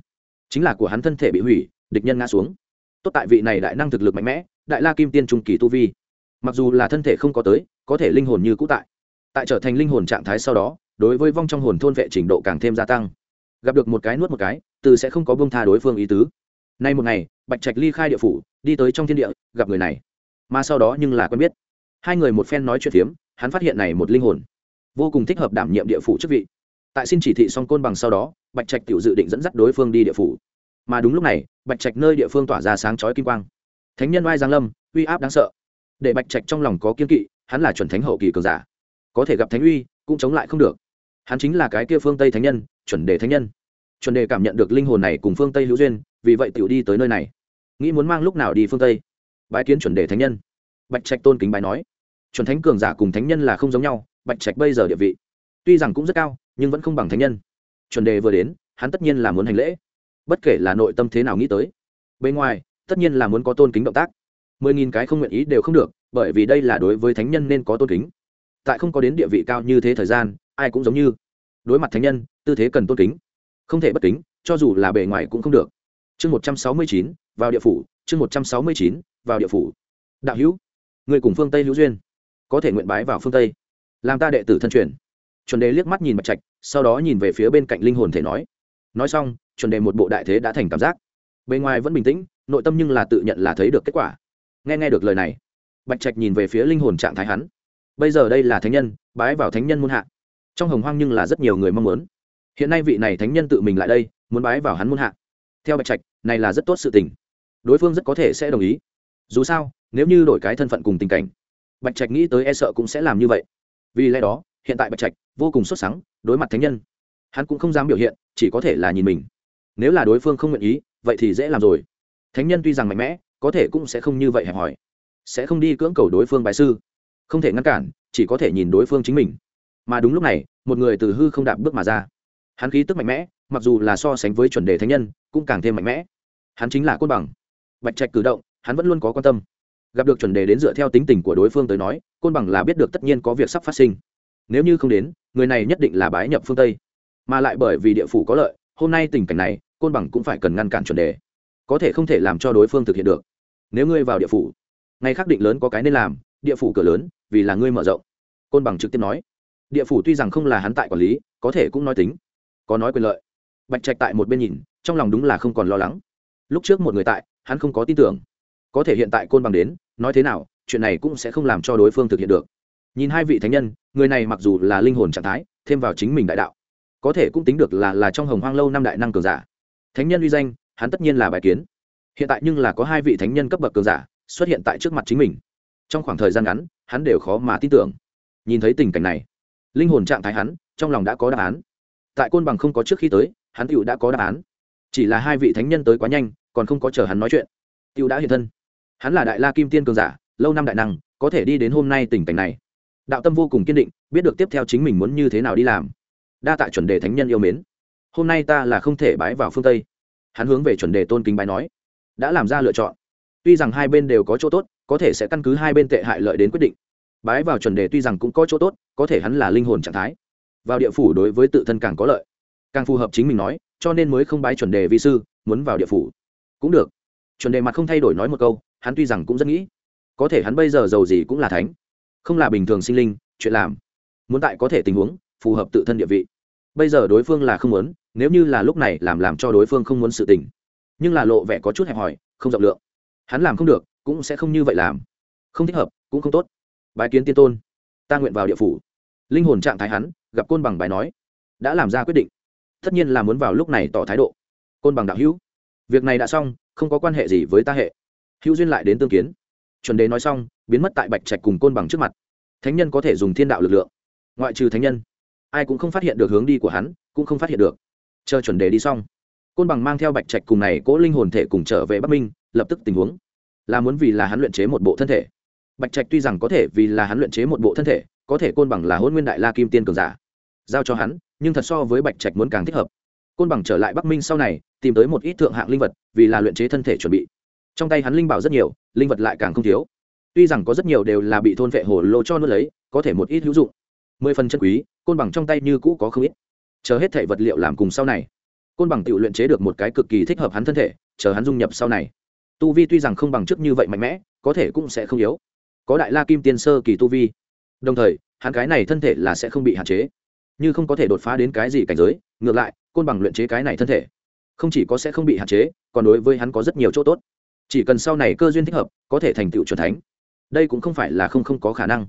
chính là của hắn thân thể bị hủy, địch nhân ngã xuống. Tốt tại vị này đại năng thực lực mạnh mẽ, đại la kim tiên trung kỳ tu vi. Mặc dù là thân thể không có tới, có thể linh hồn như cũ tại tại trở thành linh hồn trạng thái sau đó, đối với vong trong hồn thôn vệ trình độ càng thêm gia tăng. Gặp được một cái nuốt một cái, từ sẽ không có bông tha đối phương ý tứ. Nay một ngày, bạch trạch ly khai địa phủ, đi tới trong thiên địa, gặp người này. Mà sau đó nhưng là quen biết. Hai người một phen nói chuyện phiếm, hắn phát hiện này một linh hồn. Vô cùng thích hợp đảm nhiệm địa phủ chức vị. Tại xin chỉ thị xong côn bằng sau đó, bạch trạch tự dự định dẫn dắt đối phương đi địa phủ. Mà đúng lúc này, bạch trạch nơi địa phương tỏa ra sáng chói kim quang. Thánh nhân oai giang lâm, uy áp đáng sợ. Để bạch trạch trong lòng có kiên kỵ, hắn là chuẩn thánh hậu kỳ cường giả có thể gặp thánh uy, cũng chống lại không được. Hắn chính là cái kia phương tây thánh nhân, chuẩn đề thánh nhân. Chuẩn đề cảm nhận được linh hồn này cùng phương tây hữu duyên, vì vậy tiểu đi tới nơi này. Nghĩ muốn mang lúc nào đi phương tây? Bái kiến chuẩn đề thánh nhân. Bạch trạch tôn kính bài nói. Chuẩn thánh cường giả cùng thánh nhân là không giống nhau, bạch trạch bây giờ địa vị, tuy rằng cũng rất cao, nhưng vẫn không bằng thánh nhân. Chuẩn đề vừa đến, hắn tất nhiên là muốn hành lễ. Bất kể là nội tâm thế nào nghĩ tới. Bên ngoài, tất nhiên là muốn có tôn kính động tác. Mười nghìn cái không nguyện ý đều không được, bởi vì đây là đối với thánh nhân nên có tôn kính tại không có đến địa vị cao như thế thời gian, ai cũng giống như đối mặt thánh nhân, tư thế cần tôn kính, không thể bất kính, cho dù là bề ngoài cũng không được. Chương một trăm sáu mươi chín, vào địa phủ, chương một trăm sáu mươi chín, vào địa phủ. Đạo hữu, người cùng phương tây hữu duyên, có thể nguyện bái vào phương tây, làm ta đệ tử thân truyền. Chuẩn đề liếc mắt nhìn mặt trạch, sau đó nhìn về phía bên cạnh linh hồn thể nói. Nói xong, chuẩn đề một bộ đại thế đã thành cảm giác. Bề ngoài vẫn bình tĩnh, nội tâm nhưng là tự nhận là thấy được kết quả. Nghe nghe được lời này, bạch trạch nhìn về phía linh hồn trạng thái hắn bây giờ đây là thánh nhân, bái vào thánh nhân muôn hạ. Trong hồng hoang nhưng là rất nhiều người mong muốn. Hiện nay vị này thánh nhân tự mình lại đây, muốn bái vào hắn muôn hạ. Theo bạch trạch, này là rất tốt sự tình. Đối phương rất có thể sẽ đồng ý. Dù sao, nếu như đổi cái thân phận cùng tình cảnh, bạch trạch nghĩ tới e sợ cũng sẽ làm như vậy. Vì lẽ đó, hiện tại bạch trạch vô cùng xuất sắc đối mặt thánh nhân. Hắn cũng không dám biểu hiện, chỉ có thể là nhìn mình. Nếu là đối phương không nguyện ý, vậy thì dễ làm rồi. Thánh nhân tuy rằng mạnh mẽ, có thể cũng sẽ không như vậy hẹp hòi. Sẽ không đi cưỡng cầu đối phương bài sư không thể ngăn cản, chỉ có thể nhìn đối phương chính mình. Mà đúng lúc này, một người từ hư không đạp bước mà ra. Hắn khí tức mạnh mẽ, mặc dù là so sánh với chuẩn đề thánh nhân, cũng càng thêm mạnh mẽ. Hắn chính là côn bằng. Bạch trạch cử động, hắn vẫn luôn có quan tâm. Gặp được chuẩn đề đến dựa theo tính tình của đối phương tới nói, côn bằng là biết được tất nhiên có việc sắp phát sinh. Nếu như không đến, người này nhất định là bái nhập phương tây. Mà lại bởi vì địa phủ có lợi, hôm nay tình cảnh này, côn bằng cũng phải cần ngăn cản chuẩn đề. Có thể không thể làm cho đối phương thực hiện được. Nếu ngươi vào địa phủ ngày khắc định lớn có cái nên làm, địa phủ cửa lớn vì là ngươi mở rộng. Côn bằng trực tiếp nói. Địa phủ tuy rằng không là hắn tại quản lý, có thể cũng nói tính. Có nói quyền lợi. Bạch trạch tại một bên nhìn, trong lòng đúng là không còn lo lắng. Lúc trước một người tại, hắn không có tin tưởng. Có thể hiện tại côn bằng đến, nói thế nào, chuyện này cũng sẽ không làm cho đối phương thực hiện được. Nhìn hai vị thánh nhân, người này mặc dù là linh hồn trạng thái, thêm vào chính mình đại đạo, có thể cũng tính được là là trong hồng hoang lâu năm đại năng cường giả. Thánh nhân uy danh, hắn tất nhiên là bài kiến. Hiện tại nhưng là có hai vị thánh nhân cấp bậc cường giả xuất hiện tại trước mặt chính mình trong khoảng thời gian ngắn, hắn đều khó mà tin tưởng. Nhìn thấy tình cảnh này, linh hồn trạng thái hắn, trong lòng đã có đáp án. Tại côn bằng không có trước khi tới, hắn tựu đã có đáp án. Chỉ là hai vị thánh nhân tới quá nhanh, còn không có chờ hắn nói chuyện. Tựu đã hiện thân. Hắn là đại la kim tiên cường giả, lâu năm đại năng, có thể đi đến hôm nay tình cảnh này. Đạo tâm vô cùng kiên định, biết được tiếp theo chính mình muốn như thế nào đi làm. Đa tại chuẩn đề thánh nhân yêu mến. Hôm nay ta là không thể bái vào phương tây. Hắn hướng về chuẩn đề tôn kính bái nói, đã làm ra lựa chọn. Tuy rằng hai bên đều có chỗ tốt có thể sẽ căn cứ hai bên tệ hại lợi đến quyết định. Bái vào chuẩn đề tuy rằng cũng có chỗ tốt, có thể hắn là linh hồn trạng thái. Vào địa phủ đối với tự thân càng có lợi. Càng phù hợp chính mình nói, cho nên mới không bái chuẩn đề vi sư, muốn vào địa phủ. Cũng được. Chuẩn đề mặt không thay đổi nói một câu, hắn tuy rằng cũng rất nghĩ. Có thể hắn bây giờ giàu gì cũng là thánh. Không là bình thường sinh linh, chuyện làm. Muốn tại có thể tình huống, phù hợp tự thân địa vị. Bây giờ đối phương là không muốn, nếu như là lúc này làm làm cho đối phương không muốn sự tình. Nhưng là lộ vẻ có chút hẹp hòi, không rộng lượng. Hắn làm không được cũng sẽ không như vậy làm. Không thích hợp, cũng không tốt. Bài kiến tiên tôn. Ta nguyện vào địa phủ. Linh hồn trạng thái hắn, gặp côn bằng bài nói. Đã làm ra quyết định. Tất nhiên là muốn vào lúc này tỏ thái độ. Côn bằng đạo hữu, việc này đã xong, không có quan hệ gì với ta hệ. Hữu duyên lại đến tương kiến. Chuẩn đế nói xong, biến mất tại bạch trạch cùng côn bằng trước mặt. Thánh nhân có thể dùng thiên đạo lực lượng. Ngoại trừ thánh nhân, ai cũng không phát hiện được hướng đi của hắn, cũng không phát hiện được. Chờ chuẩn đề đi xong, côn bằng mang theo bạch trạch cùng này cố linh hồn thể cùng trở về bắc minh, lập tức tình huống là muốn vì là hắn luyện chế một bộ thân thể. Bạch trạch tuy rằng có thể vì là hắn luyện chế một bộ thân thể, có thể côn bằng là hôn nguyên đại la kim tiên cường giả, giao cho hắn, nhưng thật so với bạch trạch muốn càng thích hợp. Côn bằng trở lại bắc minh sau này, tìm tới một ít thượng hạng linh vật, vì là luyện chế thân thể chuẩn bị. Trong tay hắn linh bảo rất nhiều, linh vật lại càng không thiếu. Tuy rằng có rất nhiều đều là bị thôn vệ hồ lô cho nuốt lấy, có thể một ít hữu dụng. Mười phần chân quý, côn bằng trong tay như cũ có không ít. Chờ hết thể vật liệu làm cùng sau này. Côn bằng tự luyện chế được một cái cực kỳ thích hợp hắn thân thể, chờ hắn dung nhập sau này tu vi tuy rằng không bằng trước như vậy mạnh mẽ, có thể cũng sẽ không yếu. Có đại la kim tiên sơ kỳ tu vi. Đồng thời, hắn cái này thân thể là sẽ không bị hạn chế. Như không có thể đột phá đến cái gì cảnh giới, ngược lại, côn bằng luyện chế cái này thân thể, không chỉ có sẽ không bị hạn chế, còn đối với hắn có rất nhiều chỗ tốt. Chỉ cần sau này cơ duyên thích hợp, có thể thành tựu c thánh. Đây cũng không phải là không không có khả năng.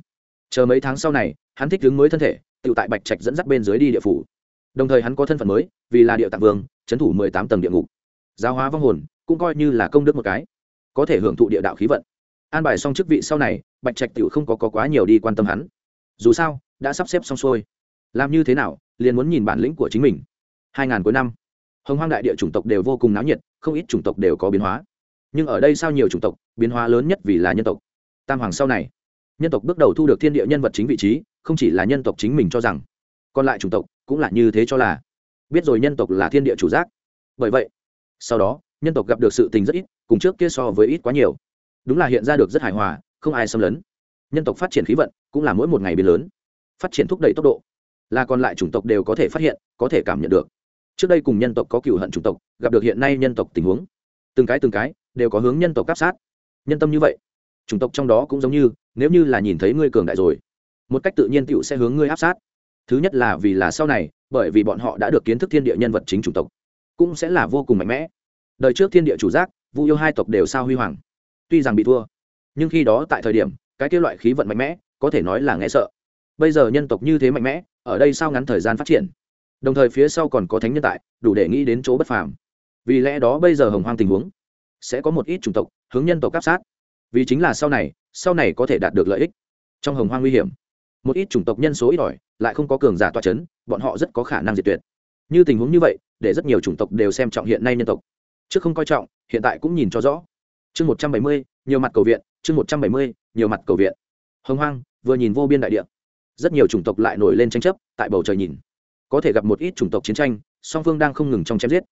Chờ mấy tháng sau này, hắn thích đứng mới thân thể tự tại bạch trạch dẫn dắt bên dưới đi địa phủ. Đồng thời hắn có thân phận mới, vì là địa tạng vương trấn thủ mười tám tầng địa ngục giáo hóa vong hồn cũng coi như là công đức một cái có thể hưởng thụ địa đạo khí vận. An bài xong chức vị sau này bạch trạch tự không có, có quá nhiều đi quan tâm hắn. Dù sao đã sắp xếp xong xuôi. Làm như thế nào liền muốn nhìn bản lĩnh của chính mình. Hai ngàn cuối năm hồng hoang đại địa chủng tộc đều vô cùng náo nhiệt không ít chủng tộc đều có biến hóa. Nhưng ở đây sao nhiều chủng tộc biến hóa lớn nhất vì là nhân tộc. Tam hoàng sau này nhân tộc bước đầu thu được thiên địa nhân vật chính vị trí không chỉ là nhân tộc chính mình cho rằng còn lại chủng tộc cũng là như thế cho là. Biết rồi nhân tộc là thiên địa chủ giác. Bởi vậy sau đó, nhân tộc gặp được sự tình rất ít, cùng trước kia so với ít quá nhiều. Đúng là hiện ra được rất hài hòa, không ai xâm lấn. Nhân tộc phát triển khí vận cũng là mỗi một ngày biến lớn, phát triển thúc đẩy tốc độ. Là còn lại chủng tộc đều có thể phát hiện, có thể cảm nhận được. Trước đây cùng nhân tộc có cựu hận chủng tộc, gặp được hiện nay nhân tộc tình huống. Từng cái từng cái đều có hướng nhân tộc cắp sát. Nhân tâm như vậy, chủng tộc trong đó cũng giống như, nếu như là nhìn thấy ngươi cường đại rồi, một cách tự nhiên tựu sẽ hướng ngươi áp sát. Thứ nhất là vì là sau này, bởi vì bọn họ đã được kiến thức thiên địa nhân vật chính chủng tộc cũng sẽ là vô cùng mạnh mẽ. Đời trước thiên địa chủ giác, vu yêu hai tộc đều sao huy hoàng. Tuy rằng bị thua, nhưng khi đó tại thời điểm, cái kia loại khí vận mạnh mẽ, có thể nói là nghe sợ. Bây giờ nhân tộc như thế mạnh mẽ, ở đây sao ngắn thời gian phát triển? Đồng thời phía sau còn có thánh nhân tại, đủ để nghĩ đến chỗ bất phàm. Vì lẽ đó bây giờ hồng hoang tình huống, sẽ có một ít chủng tộc, hướng nhân tộc áp sát. Vì chính là sau này sau này có thể đạt được lợi ích trong hồng hoang nguy hiểm. Một ít chủng tộc nhân số ít ỏi, lại không có cường giả toa c h ấ n bọn họ rất có khả năng diệt tuyệt. Như tình huống như vậy để rất nhiều chủng tộc đều xem trọng hiện nay nhân tộc. Trước không coi trọng, hiện tại cũng nhìn cho rõ. Chương một trăm bảy mươi, nhiều mặt cầu viện, chương một trăm bảy mươi, nhiều mặt cầu viện. Hồng hoang, vừa nhìn vô biên đại địa. Rất nhiều chủng tộc lại nổi lên tranh chấp, tại bầu trời nhìn. Có thể gặp một ít chủng tộc chiến tranh, song phương đang không ngừng trong chém giết.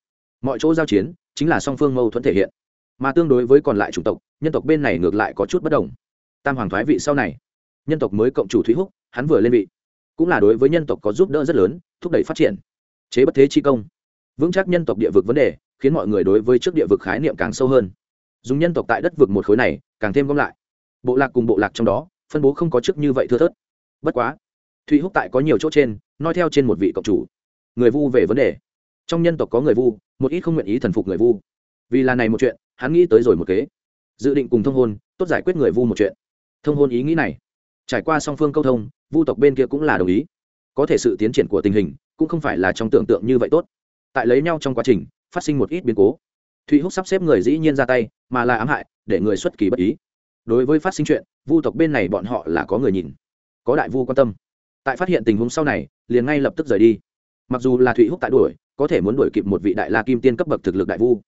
Mọi chỗ giao chiến, chính là song phương mâu thuẫn thể hiện. Mà tương đối với còn lại chủng tộc, nhân tộc bên này ngược lại có chút bất đồng. Tam hoàng thoái vị sau này. Nhân tộc mới cộng chủ thúy húc, hắn vừa lên vị. Cũng là đối với nhân tộc có giúp đỡ rất lớn, thúc đẩy phát triển. Chế bất thế chi công vững chắc nhân tộc địa vực vấn đề, khiến mọi người đối với trước địa vực khái niệm càng sâu hơn. Dùng nhân tộc tại đất vực một khối này, càng thêm gom lại. Bộ lạc cùng bộ lạc trong đó, phân bố không có chức như vậy thưa thớt. Bất quá, thụy húc tại có nhiều chỗ trên, nói theo trên một vị cộng chủ. Người vu về vấn đề. Trong nhân tộc có người vu, một ít không nguyện ý thần phục người vu. Vì là này một chuyện, hắn nghĩ tới rồi một kế. Dự định cùng thông hôn, tốt giải quyết người vu một chuyện. Thông hôn ý nghĩ này. Trải qua song phương câu thông, vu tộc bên kia cũng là đồng ý. Có thể sự tiến triển của tình hình, cũng không phải là trong tưởng tượng như vậy tốt tại lấy nhau trong quá trình, phát sinh một ít biến cố. Thụy húc sắp xếp người dĩ nhiên ra tay, mà là ám hại, để người xuất kỳ bất ý. Đối với phát sinh chuyện, vu tộc bên này bọn họ là có người nhìn, có đại vu quan tâm. Tại phát hiện tình huống sau này, liền ngay lập tức rời đi. Mặc dù là thụy húc tại đuổi, có thể muốn đuổi kịp một vị đại la kim tiên cấp bậc thực lực đại vu.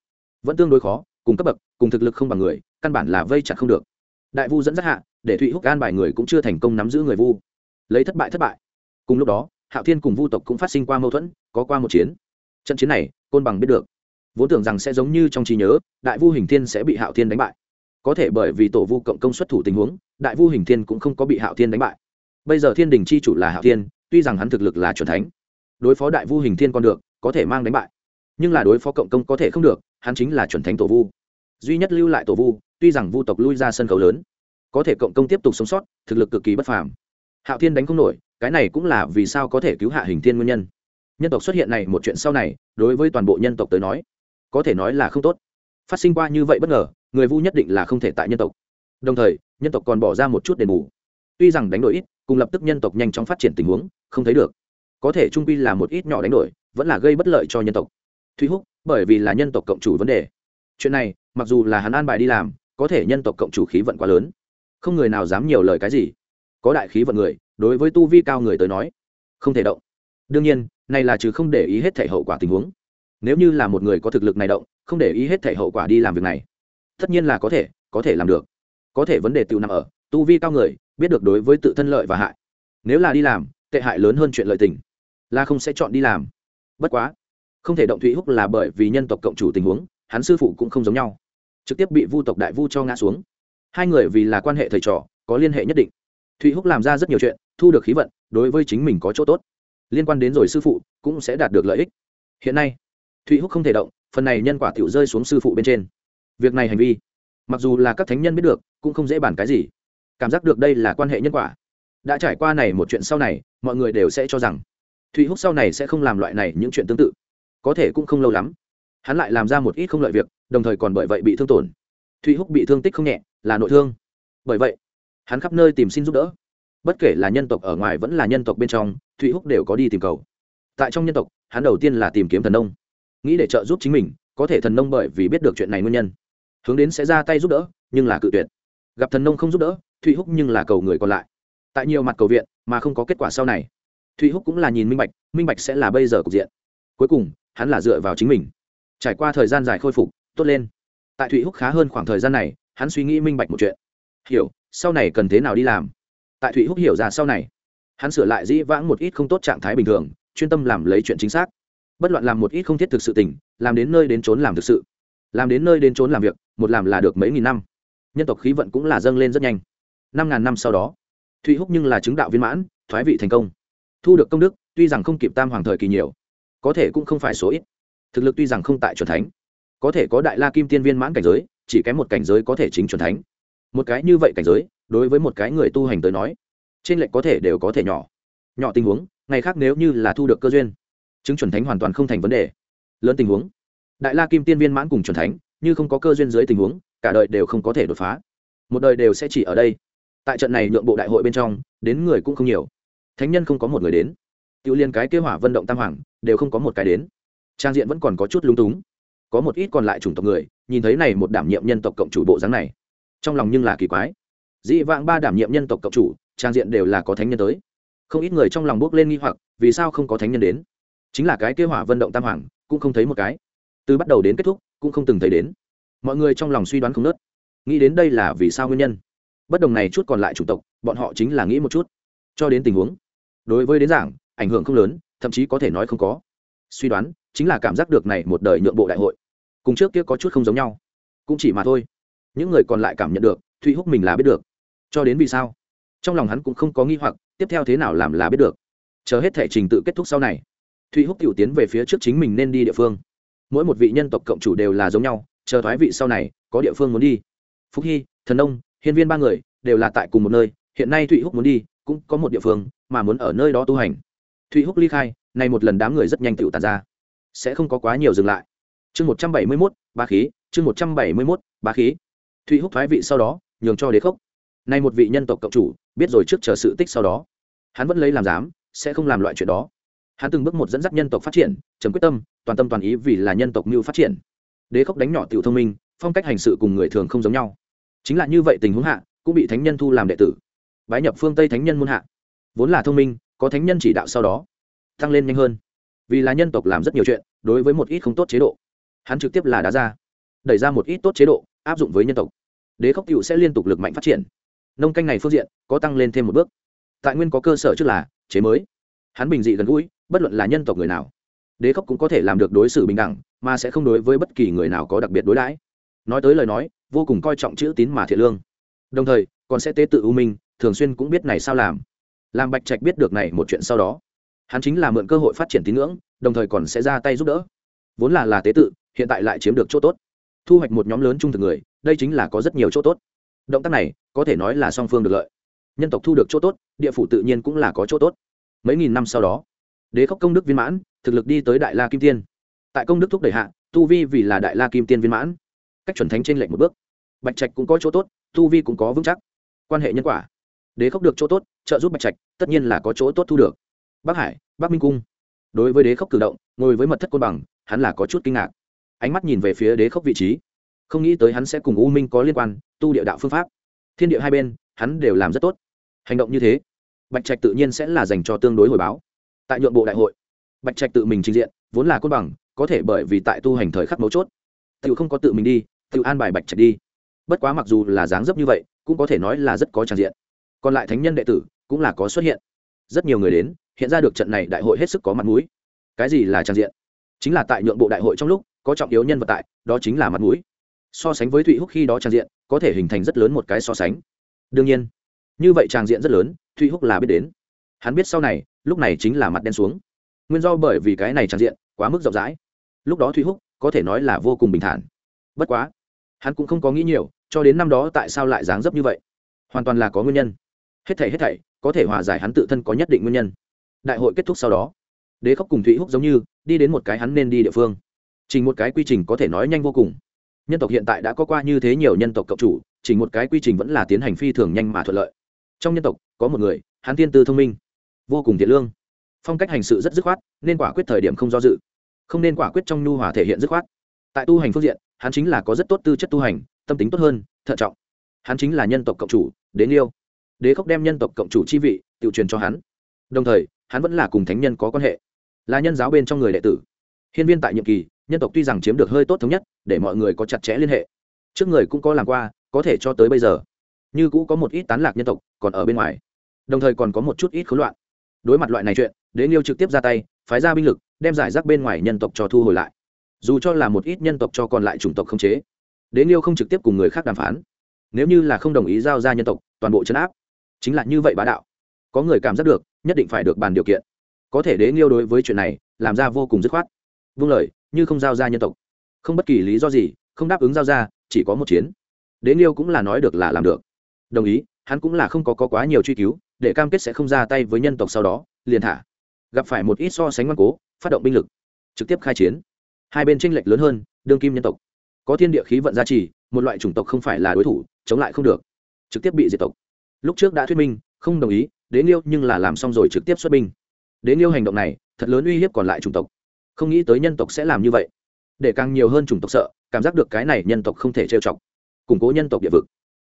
Vẫn tương đối khó, cùng cấp bậc, cùng thực lực không bằng người, căn bản là vây chặt không được. Đại vu dẫn dắt hạ, để thụy húc an bài người cũng chưa thành công nắm giữ người vu. Lấy thất bại thất bại. Cùng lúc đó, hạo thiên cùng vu tộc cũng phát sinh qua mâu thuẫn, có qua một chiến trận chiến này, côn bằng biết được. Vốn tưởng rằng sẽ giống như trong trí nhớ, đại vu hình thiên sẽ bị hạo thiên đánh bại. Có thể bởi vì tổ vu cộng công xuất thủ tình huống, đại vu hình thiên cũng không có bị hạo thiên đánh bại. Bây giờ thiên đình chi chủ là hạo thiên, tuy rằng hắn thực lực là c thánh, đối phó đại vu hình thiên còn được, có thể mang đánh bại. Nhưng là đối phó cộng công có thể không được, hắn chính là chuẩn thánh tổ vu. Duy nhất lưu lại tổ vu, tuy rằng vu tộc lui ra sân khấu lớn, có thể cộng công tiếp tục sống sót, thực lực cực kỳ bất phàm. Hạo thiên đánh không nổi, cái này cũng là vì sao có thể cứu hạ hình thiên nguyên nhân nhân tộc xuất hiện này một chuyện sau này, đối với toàn bộ nhân tộc tới nói, có thể nói là không tốt. Phát sinh qua như vậy bất ngờ, người vu nhất định là không thể tại nhân tộc. Đồng thời, nhân tộc còn bỏ ra một chút đền bù. Tuy rằng đánh đổi ít, cùng lập tức nhân tộc nhanh chóng phát triển tình huống, không thấy được. Có thể trung quy là một ít nhỏ đánh đổi, vẫn là gây bất lợi cho nhân tộc. Thúy húc, bởi vì là nhân tộc cộng chủ vấn đề. Chuyện này, mặc dù là hắn an bài đi làm, có thể nhân tộc cộng chủ khí vận quá lớn. Không người nào dám nhiều lời cái gì. Có đại khí vận người, đối với tu vi cao người tới nói, không thể động đương nhiên, này là chứ không để ý hết thể hậu quả tình huống. Nếu như là một người có thực lực này động, không để ý hết thể hậu quả đi làm việc này, tất nhiên là có thể có thể làm được. Có thể vấn đề tự nằm ở, tu vi cao người, biết được đối với tự thân lợi và hại. Nếu là đi làm, tệ hại lớn hơn chuyện lợi tình, là không sẽ chọn đi làm. Bất quá, không thể động thụy húc là bởi vì nhân tộc cộng chủ tình huống, hắn sư phụ cũng không giống nhau. Trực tiếp bị vu tộc đại vu cho ngã xuống. Hai người vì là quan hệ thầy trò, có liên hệ nhất định. Thụy húc làm ra rất nhiều chuyện, thu được khí vận, đối với chính mình có chỗ tốt liên quan đến rồi sư phụ, cũng sẽ đạt được lợi ích. Hiện nay, thụy húc không thể động, phần này nhân quả t rơi xuống sư phụ bên trên. Việc này hành vi, mặc dù là các thánh nhân biết được, cũng không dễ bàn cái gì. Cảm giác được đây là quan hệ nhân quả. Đã trải qua này một chuyện sau này, mọi người đều sẽ cho rằng, thụy húc sau này sẽ không làm loại này những chuyện tương tự. Có thể cũng không lâu lắm, hắn lại làm ra một ít không lợi việc, đồng thời còn bởi vậy bị thương tổn. Thụy húc bị thương tích không nhẹ, là nội thương. Bởi vậy, hắn khắp nơi tìm xin giúp đỡ bất kể là nhân tộc ở ngoài vẫn là nhân tộc bên trong, thụy húc đều có đi tìm cầu. Tại trong nhân tộc, hắn đầu tiên là tìm kiếm thần nông. Nghĩ để trợ giúp chính mình, có thể thần nông bởi vì biết được chuyện này nguyên nhân. Hướng đến sẽ ra tay giúp đỡ, nhưng là cự tuyệt. Gặp thần nông không giúp đỡ, thụy húc nhưng là cầu người còn lại. Tại nhiều mặt cầu viện, mà không có kết quả sau này. Thụy húc cũng là nhìn minh bạch minh bạch sẽ là bây giờ cục diện. Cuối cùng, hắn là dựa vào chính mình. Trải qua thời gian dài khôi phục, tốt lên. Tại thụy húc khá hơn khoảng thời gian này, hắn suy nghĩ minh bạch một chuyện. Hiểu, sau này cần thế nào đi làm? Tại thụy húc hiểu ra sau này hắn sửa lại dĩ vãng một ít không tốt trạng thái bình thường chuyên tâm làm lấy chuyện chính xác bất loạn làm một ít không thiết thực sự tình làm đến nơi đến trốn làm thực sự làm đến nơi đến trốn làm việc một làm là được mấy nghìn năm nhân tộc khí vận cũng là dâng lên rất nhanh năm ngàn năm sau đó thụy húc nhưng là chứng đạo viên mãn thoái vị thành công thu được công đức tuy rằng không kịp tam hoàng thời kỳ nhiều có thể cũng không phải số ít thực lực tuy rằng không tại c thánh có thể có đại la kim tiên viên mãn cảnh giới chỉ kém một cảnh giới có thể chính c thánh một cái như vậy cảnh giới đối với một cái người tu hành tới nói, trên lệnh có thể đều có thể nhỏ. Nhỏ tình huống, ngày khác nếu như là thu được cơ duyên, chứng chuẩn thánh hoàn toàn không thành vấn đề. Lớn tình huống, đại la kim tiên viên mãn cùng chuẩn thánh, như không có cơ duyên dưới tình huống, cả đời đều không có thể đột phá. Một đời đều sẽ chỉ ở đây. Tại trận này nhượng bộ đại hội bên trong, đến người cũng không nhiều. Thánh nhân không có một người đến. Tiểu liên cái kêu hỏa vận động tam hoàng, đều không có một cái đến. Trang diện vẫn còn có chút lung túng. Có một ít còn lại chủng tộc người, nhìn thấy này một đảm nhiệm nhân tộc cộng chủ bộ dáng này, trong lòng nhưng là kỳ quái dị vãng ba đảm nhiệm nhân tộc cộng chủ, trang diện đều là có thánh nhân tới. Không ít người trong lòng bước lên nghi hoặc, vì sao không có thánh nhân đến? Chính là cái kế hỏa vận động tam hoàng, cũng không thấy một cái. Từ bắt đầu đến kết thúc, cũng không từng thấy đến. Mọi người trong lòng suy đoán không nớt. Nghĩ đến đây là vì sao nguyên nhân? Bất đồng này chút còn lại chủng tộc, bọn họ chính là nghĩ một chút. Cho đến tình huống. Đối với đến giảng ảnh hưởng không lớn, thậm chí có thể nói không có. Suy đoán, chính là cảm giác được này một đời nhượng bộ đại hội. Cùng trước kia có chút không giống nhau. Cũng chỉ mà thôi. Những người còn lại cảm nhận được, thụy húc mình là biết được cho đến vì sao? Trong lòng hắn cũng không có nghi hoặc, tiếp theo thế nào làm là biết được. Chờ hết thể trình tự kết thúc sau này, thụy húc tiểu tiến về phía trước chính mình nên đi địa phương. Mỗi một vị nhân tộc cộng chủ đều là giống nhau, chờ thoái vị sau này, có địa phương muốn đi. Phúc hy, thần nông, hiên viên ba người, đều là tại cùng một nơi, hiện nay thụy húc muốn đi, cũng có một địa phương mà muốn ở nơi đó tu hành. Thụy húc ly khai nay một lần đám người rất nhanh tựu tàn ra. Sẽ không có quá nhiều dừng lại. Chương một trăm bảy mươi mốt, ba khí, chương một trăm bảy mươi mốt, ba khí. Thụy húc thoái vị sau đó, nhường cho đế khốc nay một vị nhân tộc cộng chủ, biết rồi trước chờ sự tích sau đó. Hắn vẫn lấy làm dám sẽ không làm loại chuyện đó. Hắn từng bước một dẫn dắt nhân tộc phát triển, trầm quyết tâm, toàn tâm toàn ý vì là nhân tộc mưu phát triển. Đế khốc đánh nhỏ tiểu thông minh, phong cách hành sự cùng người thường không giống nhau. Chính là như vậy tình huống hạ, cũng bị thánh nhân thu làm đệ tử. Bái nhập phương tây thánh nhân muôn hạ. Vốn là thông minh, có thánh nhân chỉ đạo sau đó, tăng lên nhanh hơn. Vì là nhân tộc làm rất nhiều chuyện, đối với một ít không tốt chế độ, hắn trực tiếp là đá ra. Đẩy ra một ít tốt chế độ, áp dụng với nhân tộc. Đế khốc cựu sẽ liên tục lực mạnh phát triển nông canh này phương diện có tăng lên thêm một bước. Tại nguyên có cơ sở trước là chế mới. Hắn bình dị gần gũi, bất luận là nhân tộc người nào, đế khốc cũng có thể làm được đối xử bình đẳng, mà sẽ không đối với bất kỳ người nào có đặc biệt đối đãi. Nói tới lời nói, vô cùng coi trọng chữ tín mà thiện lương. Đồng thời, còn sẽ tế tự ưu minh, thường xuyên cũng biết này sao làm. Làm bạch trạch biết được này một chuyện sau đó, hắn chính là mượn cơ hội phát triển tín ngưỡng, đồng thời còn sẽ ra tay giúp đỡ. Vốn là là tế tự, hiện tại lại chiếm được chỗ tốt. Thu hoạch một nhóm lớn trung thực người, đây chính là có rất nhiều chỗ tốt động tác này, có thể nói là song phương được lợi. Nhân tộc thu được chỗ tốt, địa phủ tự nhiên cũng là có chỗ tốt. Mấy nghìn năm sau đó, đế khốc công đức viên mãn, thực lực đi tới đại la kim tiên. Tại công đức thúc đẩy hạ, tu vi vì là đại la kim tiên viên mãn, cách chuẩn thánh trên lệnh một bước. Bạch trạch cũng có chỗ tốt, tu vi cũng có vững chắc. Quan hệ nhân quả. Đế khốc được chỗ tốt, trợ giúp bạch trạch, tất nhiên là có chỗ tốt thu được. Bắc hải, bắc minh cung. Đối với đế khốc cử động, ngồi với mật thất côn bằng, hắn là có chút kinh ngạc. Ánh mắt nhìn về phía đế khốc vị trí. Không nghĩ tới hắn sẽ cùng u minh có liên quan tu địa đạo phương pháp. Thiên địa hai bên, hắn đều làm rất tốt. Hành động như thế, bạch trạch tự nhiên sẽ là dành cho tương đối hồi báo. Tại nhượng bộ đại hội, bạch trạch tự mình trình diện, vốn là côn bằng, có thể bởi vì tại tu hành thời khắc mấu chốt tự không có tự mình đi tự an bài bạch trạch đi. Bất quá mặc dù là dáng dấp như vậy, cũng có thể nói là rất có tràn diện. Còn lại thánh nhân đệ tử cũng là có xuất hiện. Rất nhiều người đến, hiện ra được trận này đại hội hết sức có mặt mũi. Cái gì là tràn diện? Chính là tại nhượng bộ đại hội trong lúc, có trọng yếu nhân vật tại, đó chính là mặt mũi so sánh với thụy húc khi đó trang diện, có thể hình thành rất lớn một cái so sánh. Đương nhiên, như vậy trang diện rất lớn, thụy húc là biết đến. Hắn biết sau này, lúc này chính là mặt đen xuống. Nguyên do bởi vì cái này trang diện quá mức rộng rãi. Lúc đó thụy húc có thể nói là vô cùng bình thản. Bất quá, hắn cũng không có nghĩ nhiều, cho đến năm đó tại sao lại dáng dấp như vậy? Hoàn toàn là có nguyên nhân. Hết thảy hết thảy, có thể hòa giải hắn tự thân có nhất định nguyên nhân. Đại hội kết thúc sau đó, đế khóc cùng thụy húc giống như đi đến một cái hắn nên đi địa phương. Trình một cái quy trình có thể nói nhanh vô cùng nhân tộc hiện tại đã có qua như thế nhiều nhân tộc cộng chủ, chỉ một cái quy trình vẫn là tiến hành phi thường nhanh mà thuận lợi. Trong nhân tộc, có một người, hắn tiên tư thông minh, vô cùng thiện lương. Phong cách hành sự rất dứt khoát, nên quả quyết thời điểm không do dự. Không nên quả quyết trong nhu hòa thể hiện dứt khoát. Tại tu hành phương diện, hắn chính là có rất tốt tư chất tu hành, tâm tính tốt hơn, thận trọng. Hắn chính là nhân tộc cộng chủ, đế yêu đế khốc đem nhân tộc cộng chủ chi vị, tự truyền cho hắn. Đồng thời, hắn vẫn là cùng thánh nhân có quan hệ. Là nhân giáo bên trong người đệ tử. Hiên viên tại nhiệm kỳ nhân tộc tuy rằng chiếm được hơi tốt thống nhất, để mọi người có chặt chẽ liên hệ. Trước người cũng có làm qua, có thể cho tới bây giờ. Như cũ có một ít tán lạc nhân tộc, còn ở bên ngoài. Đồng thời còn có một chút ít khối loạn. Đối mặt loại này chuyện, đế Nghiêu trực tiếp ra tay, phái ra binh lực, đem giải rác bên ngoài nhân tộc cho thu hồi lại. Dù cho là một ít nhân tộc cho còn lại chủng tộc không chế, đế Nghiêu không trực tiếp cùng người khác đàm phán. Nếu như là không đồng ý giao ra nhân tộc, toàn bộ chấn áp, chính là như vậy bá đạo. Có người cảm giác được, nhất định phải được bàn điều kiện. Có thể đế Nghiêu đối với chuyện này, làm ra vô cùng dứt khoát. Vung lời như không giao ra nhân tộc. Không bất kỳ lý do gì không đáp ứng giao ra chỉ có một chiến. Đế liêu cũng là nói được là làm được. Đồng ý hắn cũng là không có, có quá nhiều truy cứu để cam kết sẽ không ra tay với nhân tộc sau đó liền thả. Gặp phải một ít so sánh ngoan cố phát động binh lực trực tiếp khai chiến. Hai bên tranh lệch lớn hơn đương kim nhân tộc. Có thiên địa khí vận gia trì một loại chủng tộc không phải là đối thủ chống lại không được. Trực tiếp bị diệt tộc. Lúc trước đã thuyết minh không đồng ý đế liêu nhưng là làm xong rồi trực tiếp xuất binh. Đế liêu hành động này thật lớn uy hiếp còn lại chủng tộc không nghĩ tới nhân tộc sẽ làm như vậy. Để càng nhiều hơn chủng tộc sợ, cảm giác được cái này nhân tộc không thể trêu chọc. Củng cố nhân tộc địa vực.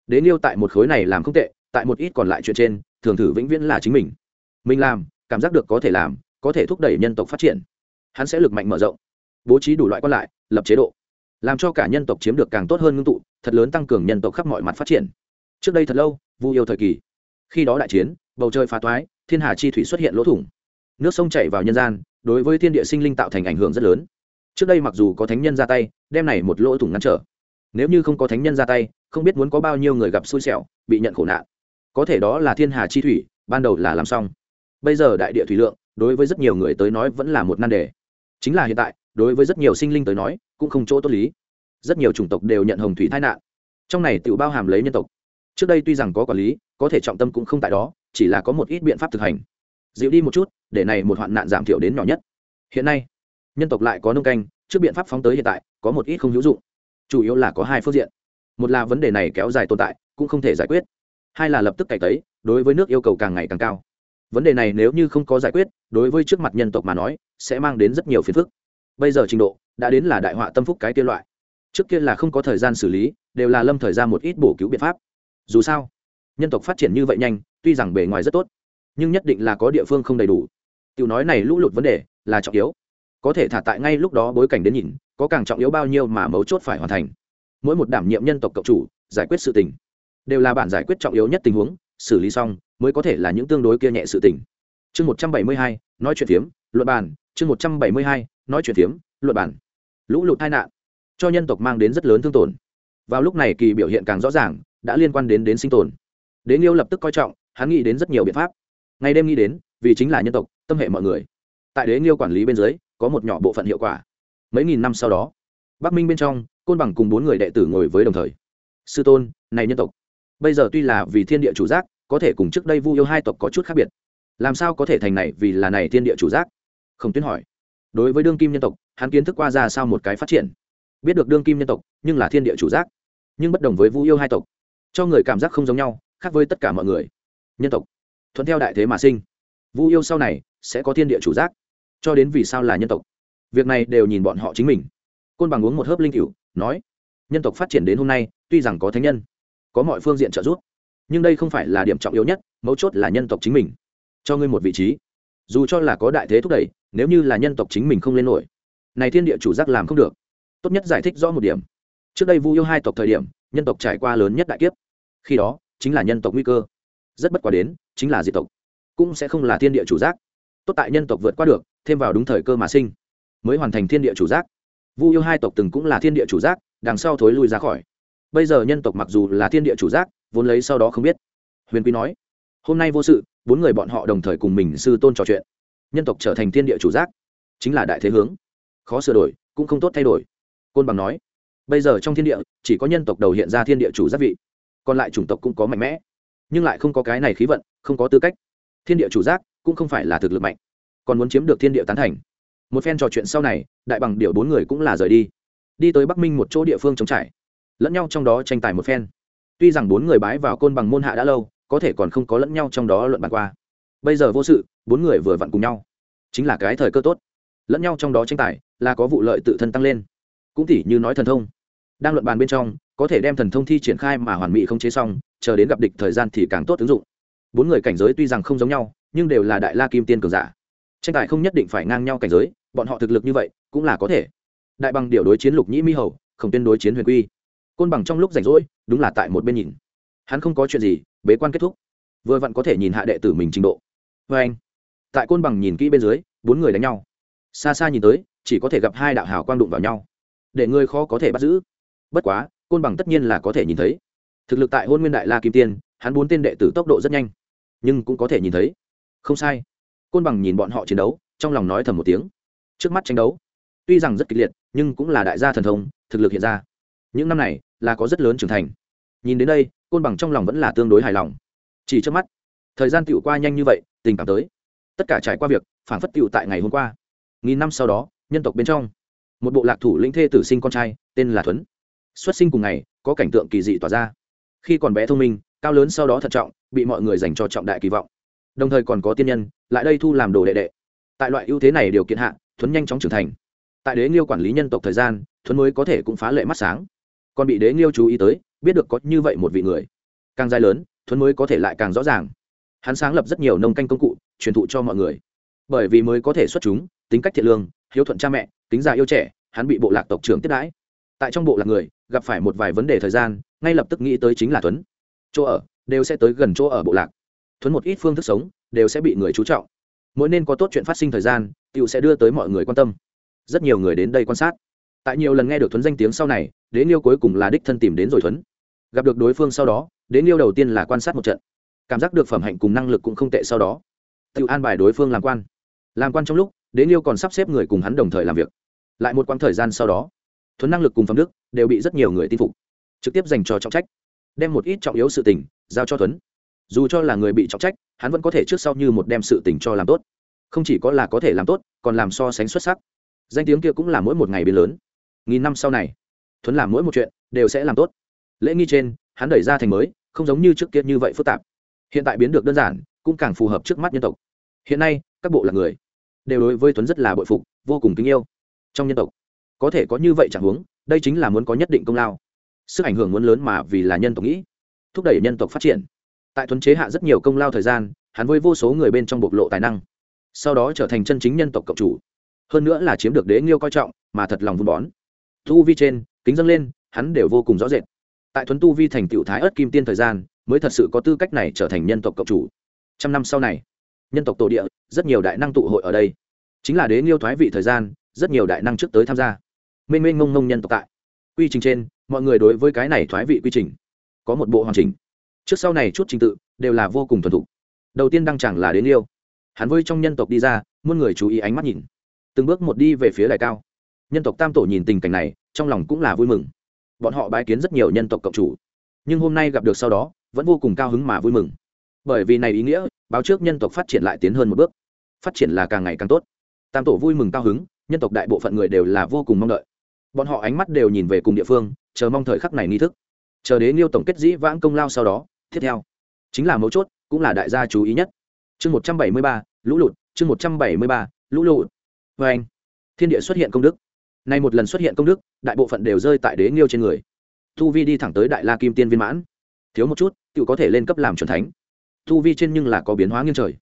Đế nghiêu tại một khối này làm không tệ, tại một ít còn lại chuyện trên, thường thử vĩnh viễn là chính mình. Mình làm, cảm giác được có thể làm, có thể thúc đẩy nhân tộc phát triển. Hắn sẽ lực mạnh mở rộng, bố trí đủ loại quan lại, lập chế độ, làm cho cả nhân tộc chiếm được càng tốt hơn ngưng tụ, thật lớn tăng cường nhân tộc khắp mọi mặt phát triển. Trước đây thật lâu, vu yêu thời kỳ, khi đó đại chiến, bầu trời phá toái, thiên hà chi thủy xuất hiện lỗ thủng. Nước sông chảy vào nhân gian đối với thiên địa sinh linh tạo thành ảnh hưởng rất lớn. Trước đây mặc dù có thánh nhân ra tay, đem này một lỗ thủng ngăn trở. Nếu như không có thánh nhân ra tay, không biết muốn có bao nhiêu người gặp xui xẻo, bị nhận khổ nạn. Có thể đó là thiên hà chi thủy, ban đầu là làm xong. Bây giờ đại địa thủy lượng, đối với rất nhiều người tới nói vẫn là một nan đề. Chính là hiện tại, đối với rất nhiều sinh linh tới nói, cũng không chỗ tốt lý. Rất nhiều chủng tộc đều nhận hồng thủy tai nạn. Trong này tự bao hàm lấy nhân tộc. Trước đây tuy rằng có quản lý, có thể trọng tâm cũng không tại đó, chỉ là có một ít biện pháp thực hành dịu đi một chút, để này một hoạn nạn giảm thiểu đến nhỏ nhất. Hiện nay, nhân tộc lại có nông canh, trước biện pháp phóng tới hiện tại, có một ít không hữu dụng. Chủ yếu là có hai phương diện. Một là vấn đề này kéo dài tồn tại, cũng không thể giải quyết. Hai là lập tức cải tấy, đối với nước yêu cầu càng ngày càng cao. Vấn đề này nếu như không có giải quyết, đối với trước mặt nhân tộc mà nói, sẽ mang đến rất nhiều phiền phức. Bây giờ trình độ, đã đến là đại họa tâm phúc cái kia loại. Trước kia là không có thời gian xử lý, đều là lâm thời gian một ít bổ cứu biện pháp. Dù sao, nhân tộc phát triển như vậy nhanh, tuy rằng bề ngoài rất tốt nhưng nhất định là có địa phương không đầy đủ. Tiểu nói này lũ lụt vấn đề là trọng yếu. Có thể thả tại ngay lúc đó bối cảnh đến nhìn, có càng trọng yếu bao nhiêu mà mấu chốt phải hoàn thành. Mỗi một đảm nhiệm nhân tộc cộng chủ, giải quyết sự tình, đều là bản giải quyết trọng yếu nhất tình huống, xử lý xong mới có thể là những tương đối kia nhẹ sự tình. Chương một trăm bảy mươi hai, nói chuyện phiếm, luận bàn. Chương một trăm bảy mươi hai, nói chuyện phiếm, luận bàn. Lũ lụt tai nạn, cho nhân tộc mang đến rất lớn thương tổn. Vào lúc này kỳ biểu hiện càng rõ ràng, đã liên quan đến đến sinh tồn. Đến liêu lập tức coi trọng, hắn nghĩ đến rất nhiều biện pháp ngày đêm nghĩ đến, vì chính là nhân tộc, tâm hệ mọi người. Tại đế nghiêu quản lý bên dưới, có một nhỏ bộ phận hiệu quả. Mấy nghìn năm sau đó, bắc minh bên trong, côn bằng cùng bốn người đệ tử ngồi với đồng thời. Sư tôn, này nhân tộc. Bây giờ tuy là vì thiên địa chủ giác, có thể cùng trước đây vu yêu hai tộc có chút khác biệt. Làm sao có thể thành này vì là này thiên địa chủ giác? Không tuyến hỏi. Đối với đương kim nhân tộc, hắn kiến thức qua ra sao một cái phát triển. Biết được đương kim nhân tộc, nhưng là thiên địa chủ giác. Nhưng bất đồng với vu yêu hai tộc. Cho người cảm giác không giống nhau, khác với tất cả mọi người. Nhân tộc thuận theo đại thế mà sinh. Vu yêu sau này sẽ có thiên địa chủ giác, cho đến vì sao là nhân tộc. Việc này đều nhìn bọn họ chính mình. Côn bằng uống một hớp linh cựu nói, nhân tộc phát triển đến hôm nay, tuy rằng có thánh nhân, có mọi phương diện trợ giúp, nhưng đây không phải là điểm trọng yếu nhất, mấu chốt là nhân tộc chính mình. Cho ngươi một vị trí. Dù cho là có đại thế thúc đẩy, nếu như là nhân tộc chính mình không lên nổi, này thiên địa chủ giác làm không được. Tốt nhất giải thích rõ một điểm. Trước đây vu yêu hai tộc thời điểm, nhân tộc trải qua lớn nhất đại kiếp. Khi đó, chính là nhân tộc nguy cơ. Rất bất quá đến chính là diệt tộc, cũng sẽ không là thiên địa chủ giác. Tốt tại nhân tộc vượt qua được, thêm vào đúng thời cơ mà sinh, mới hoàn thành thiên địa chủ giác. Vu yêu hai tộc từng cũng là thiên địa chủ giác, đằng sau thối lui ra khỏi. Bây giờ nhân tộc mặc dù là thiên địa chủ giác, vốn lấy sau đó không biết. Huyền quy nói, hôm nay vô sự, bốn người bọn họ đồng thời cùng mình sư tôn trò chuyện. Nhân tộc trở thành thiên địa chủ giác, chính là đại thế hướng. Khó sửa đổi, cũng không tốt thay đổi. Côn bằng nói, bây giờ trong thiên địa, chỉ có nhân tộc đầu hiện ra thiên địa chủ giác vị, còn lại chủng tộc cũng có mạnh mẽ nhưng lại không có cái này khí vận, không có tư cách. Thiên địa chủ giác cũng không phải là thực lực mạnh, còn muốn chiếm được thiên địa tán thành. Một phen trò chuyện sau này, đại bằng điệu bốn người cũng là rời đi. Đi tới bắc minh một chỗ địa phương trống trải, lẫn nhau trong đó tranh tài một phen. Tuy rằng bốn người bái vào côn bằng môn hạ đã lâu, có thể còn không có lẫn nhau trong đó luận bàn qua. Bây giờ vô sự, bốn người vừa vặn cùng nhau. Chính là cái thời cơ tốt. Lẫn nhau trong đó tranh tài là có vụ lợi tự thân tăng lên. Cũng tỉ như nói thần thông. Đang luận bàn bên trong, có thể đem thần thông thi triển khai mà hoàn mỹ không chế xong chờ đến gặp địch thời gian thì càng tốt ứng dụng. Bốn người cảnh giới tuy rằng không giống nhau, nhưng đều là đại la kim tiên cường giả. Tranh tài không nhất định phải ngang nhau cảnh giới, bọn họ thực lực như vậy cũng là có thể. Đại bằng điều đối chiến lục nhĩ mi hầu không tuyên đối chiến huyền quy. Côn bằng trong lúc rảnh rỗi, đúng là tại một bên nhìn. Hắn không có chuyện gì, bế quan kết thúc. Vừa vặn có thể nhìn hạ đệ tử mình trình độ. Vê anh, tại côn bằng nhìn kỹ bên dưới, bốn người đánh nhau. Xa xa nhìn tới, chỉ có thể gặp hai đạo hào quang đụng vào nhau. Để người khó có thể bắt giữ. Bất quá, côn bằng tất nhiên là có thể nhìn thấy thực lực tại hôn nguyên đại la kim tiên, hắn bốn tên đệ tử tốc độ rất nhanh, nhưng cũng có thể nhìn thấy. Không sai. Côn bằng nhìn bọn họ chiến đấu, trong lòng nói thầm một tiếng. Trước mắt tranh đấu, tuy rằng rất kịch liệt, nhưng cũng là đại gia thần thông, thực lực hiện ra. Những năm này, là có rất lớn trưởng thành. Nhìn đến đây, côn bằng trong lòng vẫn là tương đối hài lòng. Chỉ trước mắt, thời gian tựu qua nhanh như vậy, tình cảm tới. Tất cả trải qua việc phản phất tựu tại ngày hôm qua. Nghìn năm sau đó, nhân tộc bên trong, một bộ lạc thủ lĩnh thê tử sinh con trai, tên là thuấn. Xuất sinh cùng ngày, có cảnh tượng kỳ dị tỏa ra khi còn bé thông minh, cao lớn sau đó thận trọng, bị mọi người dành cho trọng đại kỳ vọng. Đồng thời còn có tiên nhân, lại đây thu làm đồ đệ đệ. Tại loại ưu thế này điều kiện hạ, thuấn nhanh chóng trưởng thành. Tại đế nghiêu quản lý nhân tộc thời gian, thuấn mới có thể cũng phá lệ mắt sáng. Còn bị đế nghiêu chú ý tới, biết được có như vậy một vị người. Càng dài lớn, thuấn mới có thể lại càng rõ ràng. Hắn sáng lập rất nhiều nông canh công cụ, truyền thụ cho mọi người. Bởi vì mới có thể xuất chúng, tính cách thiện lương, hiếu thuận cha mẹ, tính già yêu trẻ, hắn bị bộ lạc tộc trưởng tiếp đãi. Tại trong bộ lạc người gặp phải một vài vấn đề thời gian, ngay lập tức nghĩ tới chính là tuấn chỗ ở, đều sẽ tới gần chỗ ở bộ lạc. Thuấn một ít phương thức sống, đều sẽ bị người chú trọng. Mỗi nên có tốt chuyện phát sinh thời gian tựu sẽ đưa tới mọi người quan tâm. Rất nhiều người đến đây quan sát. Tại nhiều lần nghe được thuấn danh tiếng sau này đến yêu cuối cùng là đích thân tìm đến rồi thuấn. Gặp được đối phương sau đó đến yêu đầu tiên là quan sát một trận. Cảm giác được phẩm hạnh cùng năng lực cũng không tệ sau đó. Tự an bài đối phương làm quan. Làm quan trong lúc đến yêu còn sắp xếp người cùng hắn đồng thời làm việc. Lại một quãng thời gian sau đó thuấn năng lực cùng phẩm đức đều bị rất nhiều người tin phục, trực tiếp dành cho trọng trách, đem một ít trọng yếu sự tình giao cho thuấn. Dù cho là người bị trọng trách, hắn vẫn có thể trước sau như một đem sự tình cho làm tốt. Không chỉ có là có thể làm tốt, còn làm so sánh xuất sắc. Danh tiếng kia cũng là mỗi một ngày biến lớn. Nghìn năm sau này, thuấn làm mỗi một chuyện đều sẽ làm tốt. Lễ nghi trên, hắn đẩy ra thành mới, không giống như trước kia như vậy phức tạp. Hiện tại biến được đơn giản, cũng càng phù hợp trước mắt nhân tộc. Hiện nay, các bộ là người, đều đối với tuấn rất là bội phục, vô cùng kính yêu trong nhân tộc có thể có như vậy chẳng huống, đây chính là muốn có nhất định công lao. Sức ảnh hưởng muốn lớn mà vì là nhân tộc nghĩ, thúc đẩy nhân tộc phát triển. Tại thuấn chế hạ rất nhiều công lao thời gian, hắn với vô số người bên trong bộc lộ tài năng, sau đó trở thành chân chính nhân tộc cộng chủ. Hơn nữa là chiếm được đế nghiêu coi trọng, mà thật lòng vun bón. Thu vi trên, kính dâng lên, hắn đều vô cùng rõ rệt. Tại thuấn tu vi thành tựu thái ớt kim tiên thời gian, mới thật sự có tư cách này trở thành nhân tộc cộng chủ. Trăm năm sau này, nhân tộc tổ địa, rất nhiều đại năng tụ hội ở đây. Chính là đế nghiêu thoái vị thời gian, rất nhiều đại năng trước tới tham gia mênh mênh mông mông nhân tộc tại. Quy trình trên, mọi người đối với cái này thoái vị quy trình, có một bộ hoàn chỉnh. Trước sau này chút trình tự, đều là vô cùng thuần thục. Đầu tiên đăng chẳng là đến liêu hắn với trong nhân tộc đi ra, muôn người chú ý ánh mắt nhìn. Từng bước một đi về phía đài cao. Nhân tộc tam tổ nhìn tình cảnh này, trong lòng cũng là vui mừng. Bọn họ bái kiến rất nhiều nhân tộc cộng chủ. Nhưng hôm nay gặp được sau đó, vẫn vô cùng cao hứng mà vui mừng. Bởi vì này ý nghĩa, báo trước nhân tộc phát triển lại tiến hơn một bước. Phát triển là càng ngày càng tốt. Tam tổ vui mừng cao hứng, nhân tộc đại bộ phận người đều là vô cùng mong đợi bọn họ ánh mắt đều nhìn về cùng địa phương, chờ mong thời khắc này nghi thức. Chờ đến niêu tổng kết dĩ vãng công lao sau đó, tiếp theo, chính là mấu chốt, cũng là đại gia chú ý nhất. Chương một trăm bảy mươi ba, lũ lụt, chương một trăm bảy mươi ba, lũ lụt. Vê anh, thiên địa xuất hiện công đức. Nay một lần xuất hiện công đức, đại bộ phận đều rơi tại đế nghiêu trên người. Thu vi đi thẳng tới đại la kim tiên viên mãn. Thiếu một chút tự có thể lên cấp làm c thánh. Thu vi trên nhưng là có biến hóa nghiêng trời.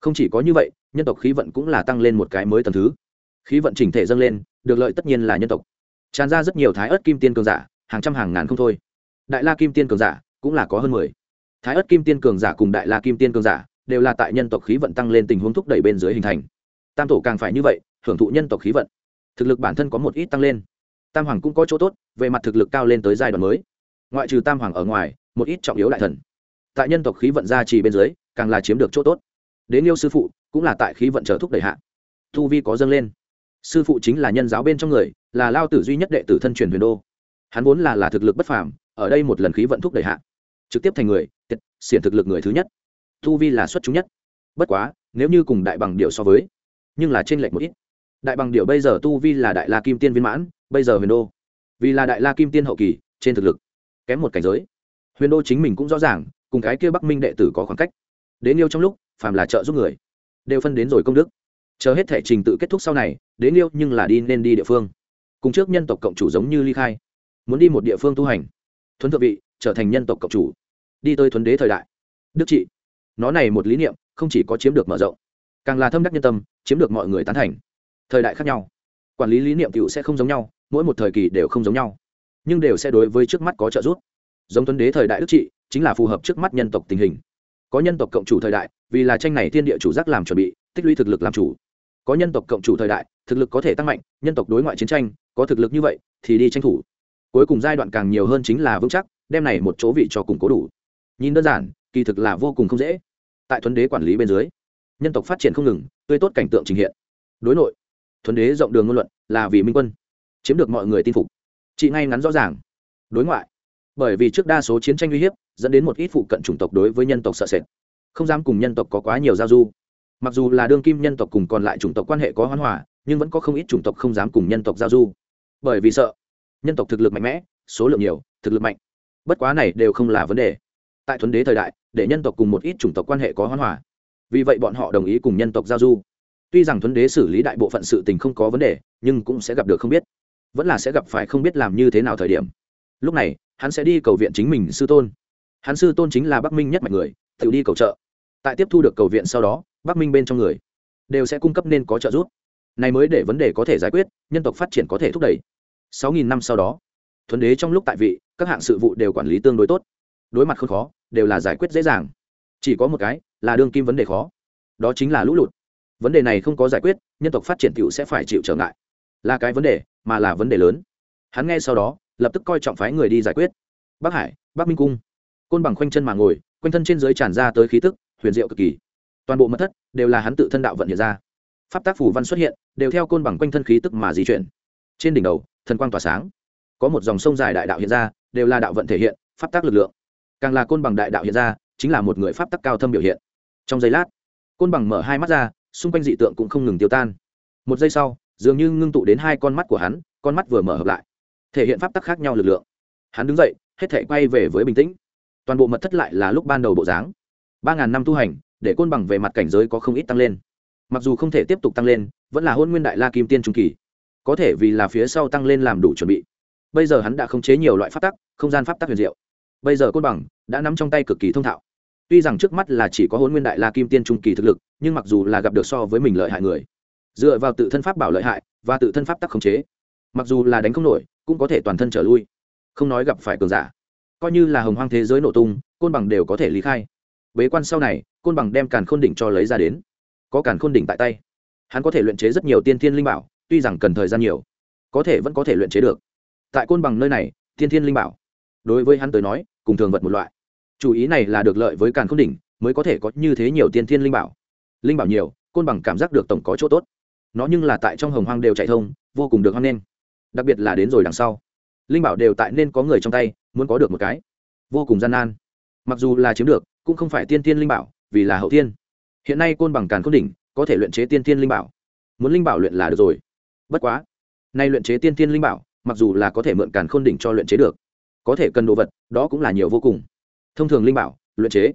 Không chỉ có như vậy, nhân tộc khí vận cũng là tăng lên một cái mới tầm thứ. Khí vận chỉnh thể dâng lên, được lợi tất nhiên là nhân tộc tràn ra rất nhiều thái ớt kim tiên cường giả, hàng trăm hàng ngàn không thôi. Đại la kim tiên cường giả cũng là có hơn mười. Thái ớt kim tiên cường giả cùng đại la kim tiên cường giả đều là tại nhân tộc khí vận tăng lên tình huống thúc đẩy bên dưới hình thành. Tam tổ càng phải như vậy, hưởng thụ nhân tộc khí vận. Thực lực bản thân có một ít tăng lên. Tam hoàng cũng có chỗ tốt, về mặt thực lực cao lên tới giai đoạn mới. Ngoại trừ tam hoàng ở ngoài, một ít trọng yếu đại thần. Tại nhân tộc khí vận gia trì bên dưới, càng là chiếm được chỗ tốt. Đến yêu sư phụ cũng là tại khí vận trở thúc đẩy hạ. Thu vi có dâng lên sư phụ chính là nhân giáo bên trong người, là lao tử duy nhất đệ tử thân truyền huyền đô. Hắn vốn là là thực lực bất phàm, ở đây một lần khí vận thúc đẩy hạ. Trực tiếp thành người, tiệt, xiển thực lực người thứ nhất. Tu vi là xuất chúng nhất. Bất quá, nếu như cùng đại bằng điệu so với, nhưng là trên lệch một ít. Đại bằng điệu bây giờ tu vi là đại la kim tiên viên mãn, bây giờ huyền đô. Vì là đại la kim tiên hậu kỳ, trên thực lực, kém một cảnh giới. Huyền đô chính mình cũng rõ ràng, cùng cái kia bắc minh đệ tử có khoảng cách. Đến yêu trong lúc, phàm là trợ giúp người, đều phân đến rồi công đức chờ hết thể trình tự kết thúc sau này đến yêu nhưng là đi nên đi địa phương. Cùng trước nhân tộc cộng chủ giống như ly khai. Muốn đi một địa phương tu hành. Thuấn thượng vị, trở thành nhân tộc cộng chủ. Đi tới thuấn đế thời đại. Đức trị. Nó này một lý niệm, không chỉ có chiếm được mở rộng, càng là thâm đắc nhân tâm, chiếm được mọi người tán thành. Thời đại khác nhau. Quản lý lý niệm cựu sẽ không giống nhau, mỗi một thời kỳ đều không giống nhau, nhưng đều sẽ đối với trước mắt có trợ giúp. Giống tuấn đế thời đại đức trị, chính là phù hợp trước mắt nhân tộc tình hình. Có nhân tộc cộng chủ thời đại, vì là tranh này thiên địa chủ giác làm chuẩn bị, tích lũy thực lực làm chủ có nhân tộc cộng chủ thời đại, thực lực có thể tăng mạnh, nhân tộc đối ngoại chiến tranh, có thực lực như vậy, thì đi tranh thủ. Cuối cùng giai đoạn càng nhiều hơn chính là vững chắc, đem này một chỗ vị cho củng cố đủ. Nhìn đơn giản, kỳ thực là vô cùng không dễ. Tại thuấn đế quản lý bên dưới, nhân tộc phát triển không ngừng, tươi tốt cảnh tượng trình hiện. Đối nội thuấn đế rộng đường ngôn luận là vì minh quân, chiếm được mọi người tin phục. Chị ngay ngắn rõ ràng, đối ngoại. Bởi vì trước đa số chiến tranh uy hiếp, dẫn đến một ít phụ cận chủng tộc đối với nhân tộc sợ sệt. Không dám cùng nhân tộc có quá nhiều giao du mặc dù là đương kim nhân tộc cùng còn lại chủng tộc quan hệ có hoán hòa, nhưng vẫn có không ít chủng tộc không dám cùng nhân tộc giao du. Bởi vì sợ nhân tộc thực lực mạnh mẽ, số lượng nhiều, thực lực mạnh. Bất quá này đều không là vấn đề. Tại thuấn đế thời đại, để nhân tộc cùng một ít chủng tộc quan hệ có hoán hòa. Vì vậy bọn họ đồng ý cùng nhân tộc giao du. Tuy rằng thuấn đế xử lý đại bộ phận sự tình không có vấn đề, nhưng cũng sẽ gặp được không biết. Vẫn là sẽ gặp phải không biết làm như thế nào thời điểm. Lúc này, hắn sẽ đi cầu viện chính mình sư tôn. Hắn sư tôn chính là bắc minh nhất mạch người, tự đi cầu trợ. Tại tiếp thu được cầu viện sau đó bắc minh bên trong người, đều sẽ cung cấp nên có trợ giúp. Này mới để vấn đề có thể giải quyết, nhân tộc phát triển có thể thúc đẩy. Sáu nghìn năm sau đó, thuần đế trong lúc tại vị, các hạng sự vụ đều quản lý tương đối tốt. Đối mặt không khó, đều là giải quyết dễ dàng. Chỉ có một cái, là đương kim vấn đề khó. Đó chính là lũ lụt. Vấn đề này không có giải quyết, nhân tộc phát triển t sẽ phải chịu trở ngại. Là cái vấn đề, mà là vấn đề lớn. Hắn nghe sau đó, lập tức coi trọng phái người đi giải quyết. Bắc hải, bắc minh cung. Côn bằng khoanh chân mà ngồi, quanh thân trên dưới tràn ra tới khí tức, huyền diệu cực kỳ toàn bộ mật thất đều là hắn tự thân đạo vận hiện ra. Pháp tác phủ văn xuất hiện, đều theo côn bằng quanh thân khí tức mà di chuyển. Trên đỉnh đầu, thần quang tỏa sáng. Có một dòng sông dài đại đạo hiện ra, đều là đạo vận thể hiện, pháp tác lực lượng. Càng là côn bằng đại đạo hiện ra, chính là một người pháp tắc cao thâm biểu hiện. Trong giây lát, côn bằng mở hai mắt ra, xung quanh dị tượng cũng không ngừng tiêu tan. Một giây sau, dường như ngưng tụ đến hai con mắt của hắn, con mắt vừa mở hợp lại. Thể hiện pháp tắc khác nhau lực lượng. Hắn đứng dậy, hết thể quay về với bình tĩnh. Toàn bộ mật thất lại là lúc ban đầu bộ dáng. Ba ngàn năm tu hành để côn bằng về mặt cảnh giới có không ít tăng lên. Mặc dù không thể tiếp tục tăng lên, vẫn là hôn nguyên đại la kim tiên trung kỳ. Có thể vì là phía sau tăng lên làm đủ chuẩn bị. Bây giờ hắn đã khống chế nhiều loại pháp tắc, không gian pháp tắc huyền diệu. Bây giờ côn bằng đã nắm trong tay cực kỳ thông thạo. Tuy rằng trước mắt là chỉ có hôn nguyên đại la kim tiên trung kỳ thực lực, nhưng mặc dù là gặp được so với mình lợi hại người, dựa vào tự thân pháp bảo lợi hại và tự thân pháp tắc khống chế, mặc dù là đánh không nổi, cũng có thể toàn thân trở lui. Không nói gặp phải cường giả, coi như là hồng hoang thế giới nổ tung, côn bằng đều có thể lý khai bế quan sau này, côn bằng đem càn khôn đỉnh cho lấy ra đến. Có càn khôn đỉnh tại tay. Hắn có thể luyện chế rất nhiều tiên thiên linh bảo, tuy rằng cần thời gian nhiều, có thể vẫn có thể luyện chế được. Tại côn bằng nơi này, tiên thiên linh bảo, đối với hắn tới nói, cùng thường vật một loại. Chủ ý này là được lợi với càn khôn đỉnh, mới có thể có như thế nhiều tiên thiên linh bảo. Linh bảo nhiều, côn bằng cảm giác được tổng có chỗ tốt. Nó nhưng là tại trong hồng hoang đều chạy thông, vô cùng được hoan nghênh. Đặc biệt là đến rồi đằng sau, linh bảo đều tại nên có người trong tay, muốn có được một cái. Vô cùng gian nan. Mặc dù là chiếm được cũng không phải tiên tiên linh bảo, vì là hậu tiên. Hiện nay côn bằng càn khôn đỉnh, có thể luyện chế tiên tiên linh bảo. Muốn linh bảo luyện là được rồi. Bất quá, nay luyện chế tiên tiên linh bảo, mặc dù là có thể mượn càn khôn đỉnh cho luyện chế được, có thể cần đồ vật, đó cũng là nhiều vô cùng. Thông thường linh bảo, luyện chế,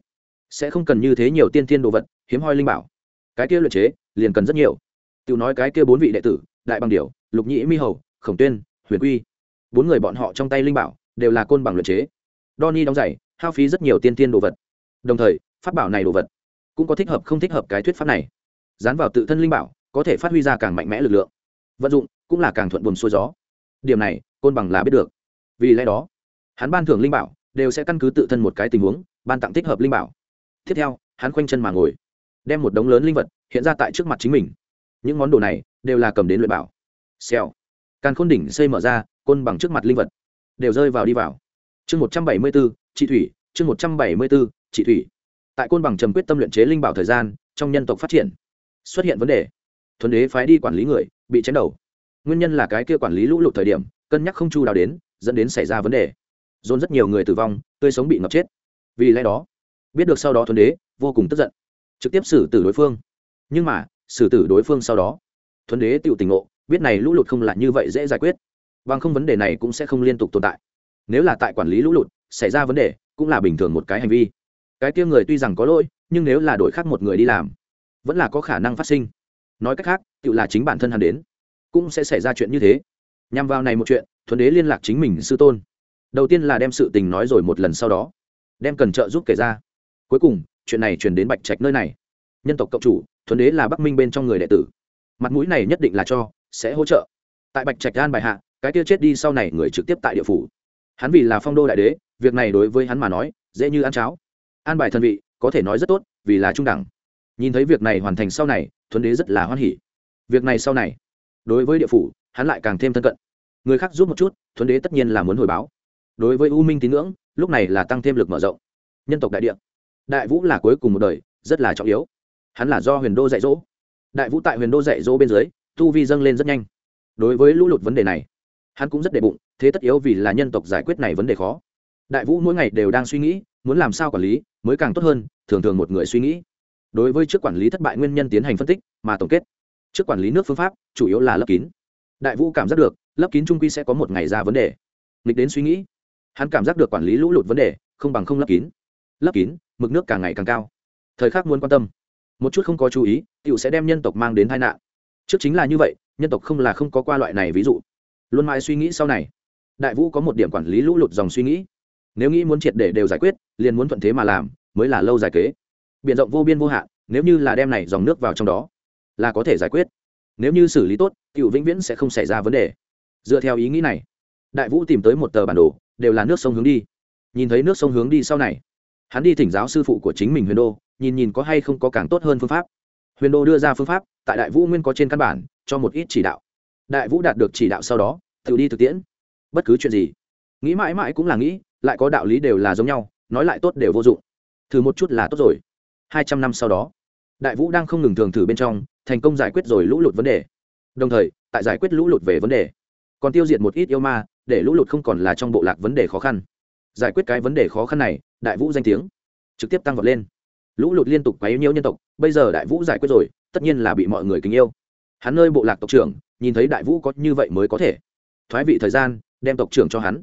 sẽ không cần như thế nhiều tiên tiên đồ vật, hiếm hoi linh bảo. Cái kia luyện chế, liền cần rất nhiều. Tự nói cái kia bốn vị đệ tử, đại bằng điểu, lục nhĩ mi hầu, khổng tuyên, huyền quy. Bốn người bọn họ trong tay linh bảo, đều là côn bằng luyện chế. Donny đóng giày, hao phí rất nhiều tiên tiên đồ vật đồng thời, pháp bảo này đồ vật cũng có thích hợp không thích hợp cái thuyết pháp này. Dán vào tự thân linh bảo, có thể phát huy ra càng mạnh mẽ lực lượng. Vận dụng cũng là càng thuận buồm xuôi gió. Điểm này, côn bằng là biết được. Vì lẽ đó, hắn ban thưởng linh bảo đều sẽ căn cứ tự thân một cái tình huống, ban tặng thích hợp linh bảo. Tiếp theo, hắn khoanh chân mà ngồi, đem một đống lớn linh vật hiện ra tại trước mặt chính mình. Những món đồ này đều là cầm đến luyện bảo. Xèo. Càng khôn đỉnh xây mở ra, côn bằng trước mặt linh vật đều rơi vào đi vào. Chương một trăm bảy mươi bốn chị thủy, chương một trăm bảy mươi bốn chị thủy. Tại côn bằng trầm quyết tâm luyện chế linh bảo thời gian, trong nhân tộc phát triển, xuất hiện vấn đề. Thuần đế phái đi quản lý người, bị chém đầu. Nguyên nhân là cái kia quản lý lũ lụt thời điểm, cân nhắc không chu đáo đến, dẫn đến xảy ra vấn đề. Dồn rất nhiều người tử vong, tươi sống bị ngập chết. Vì lẽ đó, biết được sau đó thuần đế vô cùng tức giận, trực tiếp xử tử đối phương. Nhưng mà, xử tử đối phương sau đó thuần đế tự tỉnh ngộ, biết này lũ lụt không là như vậy dễ giải quyết. Bằng không vấn đề này cũng sẽ không liên tục tồn tại. Nếu là tại quản lý lũ lụt, xảy ra vấn đề, cũng là bình thường một cái hành vi cái kia người tuy rằng có lỗi, nhưng nếu là đổi khác một người đi làm, vẫn là có khả năng phát sinh. Nói cách khác, tự là chính bản thân hắn đến, cũng sẽ xảy ra chuyện như thế. Nhằm vào này một chuyện, thuần đế liên lạc chính mình sư tôn. Đầu tiên là đem sự tình nói rồi một lần sau đó, đem cần trợ giúp kể ra. Cuối cùng, chuyện này truyền đến bạch trạch nơi này. Nhân tộc cộng chủ, thuần đế là bắc minh bên trong người đệ tử. Mặt mũi này nhất định là cho, sẽ hỗ trợ. Tại bạch trạch an bài hạ, cái kia chết đi sau này người trực tiếp tại địa phủ. Hắn vì là phong đô đại đế, việc này đối với hắn mà nói, dễ như ăn cháo an bài thân vị, có thể nói rất tốt, vì là trung đẳng. Nhìn thấy việc này hoàn thành sau này, thuấn đế rất là hoan hỉ. Việc này sau này, đối với địa phủ, hắn lại càng thêm thân cận. Người khác giúp một chút, thuấn đế tất nhiên là muốn hồi báo. Đối với u minh tín ngưỡng, lúc này là tăng thêm lực mở rộng. Nhân tộc đại địa. Đại vũ là cuối cùng một đời, rất là trọng yếu. Hắn là do huyền đô dạy dỗ. Đại vũ tại huyền đô dạy dỗ bên dưới, tu vi dâng lên rất nhanh. Đối với lũ lụt vấn đề này, hắn cũng rất đệ bụng, thế tất yếu vì là nhân tộc giải quyết này vấn đề khó đại vũ mỗi ngày đều đang suy nghĩ, muốn làm sao quản lý, mới càng tốt hơn, thường thường một người suy nghĩ. Đối với trước quản lý thất bại nguyên nhân tiến hành phân tích, mà tổng kết. Trước quản lý nước phương pháp, chủ yếu là lấp kín. Đại vũ cảm giác được, lấp kín trung quy sẽ có một ngày ra vấn đề. Nghịch đến suy nghĩ. Hắn cảm giác được quản lý lũ lụt vấn đề, không bằng không lấp kín. Lấp kín, mực nước càng ngày càng cao. Thời khắc muốn quan tâm. Một chút không có chú ý tựu sẽ đem nhân tộc mang đến tai nạn. Trước chính là như vậy, nhân tộc không là không có qua loại này ví dụ. Luôn mãi suy nghĩ sau này. Đại vũ có một điểm quản lý lũ lụt dòng suy nghĩ nếu nghĩ muốn triệt để đều giải quyết, liền muốn thuận thế mà làm, mới là lâu dài kế. Biện rộng vô biên vô hạn, nếu như là đem này dòng nước vào trong đó, là có thể giải quyết. Nếu như xử lý tốt, cựu vĩnh viễn sẽ không xảy ra vấn đề. Dựa theo ý nghĩ này, đại vũ tìm tới một tờ bản đồ, đều là nước sông hướng đi. Nhìn thấy nước sông hướng đi sau này, hắn đi thỉnh giáo sư phụ của chính mình huyền đô, nhìn nhìn có hay không có càng tốt hơn phương pháp. Huyền đô đưa ra phương pháp, tại đại vũ nguyên có trên căn bản, cho một ít chỉ đạo. Đại vũ đạt được chỉ đạo sau đó, tự đi thực tiễn. Bất cứ chuyện gì, nghĩ mãi mãi cũng là nghĩ lại có đạo lý đều là giống nhau, nói lại tốt đều vô dụng. Thử một chút là tốt rồi. Hai trăm năm sau đó, đại vũ đang không ngừng thường thử bên trong, thành công giải quyết rồi lũ lụt vấn đề. Đồng thời, tại giải quyết lũ lụt về vấn đề, còn tiêu diệt một ít yêu ma, để lũ lụt không còn là trong bộ lạc vấn đề khó khăn. Giải quyết cái vấn đề khó khăn này, đại vũ danh tiếng trực tiếp tăng vọt lên. Lũ lụt liên tục quấy nhiễu nhân tộc, bây giờ đại vũ giải quyết rồi, tất nhiên là bị mọi người kính yêu. Hắn nơi bộ lạc tộc trưởng, nhìn thấy đại vũ có như vậy mới có thể. Thoái vị thời gian, đem tộc trưởng cho hắn.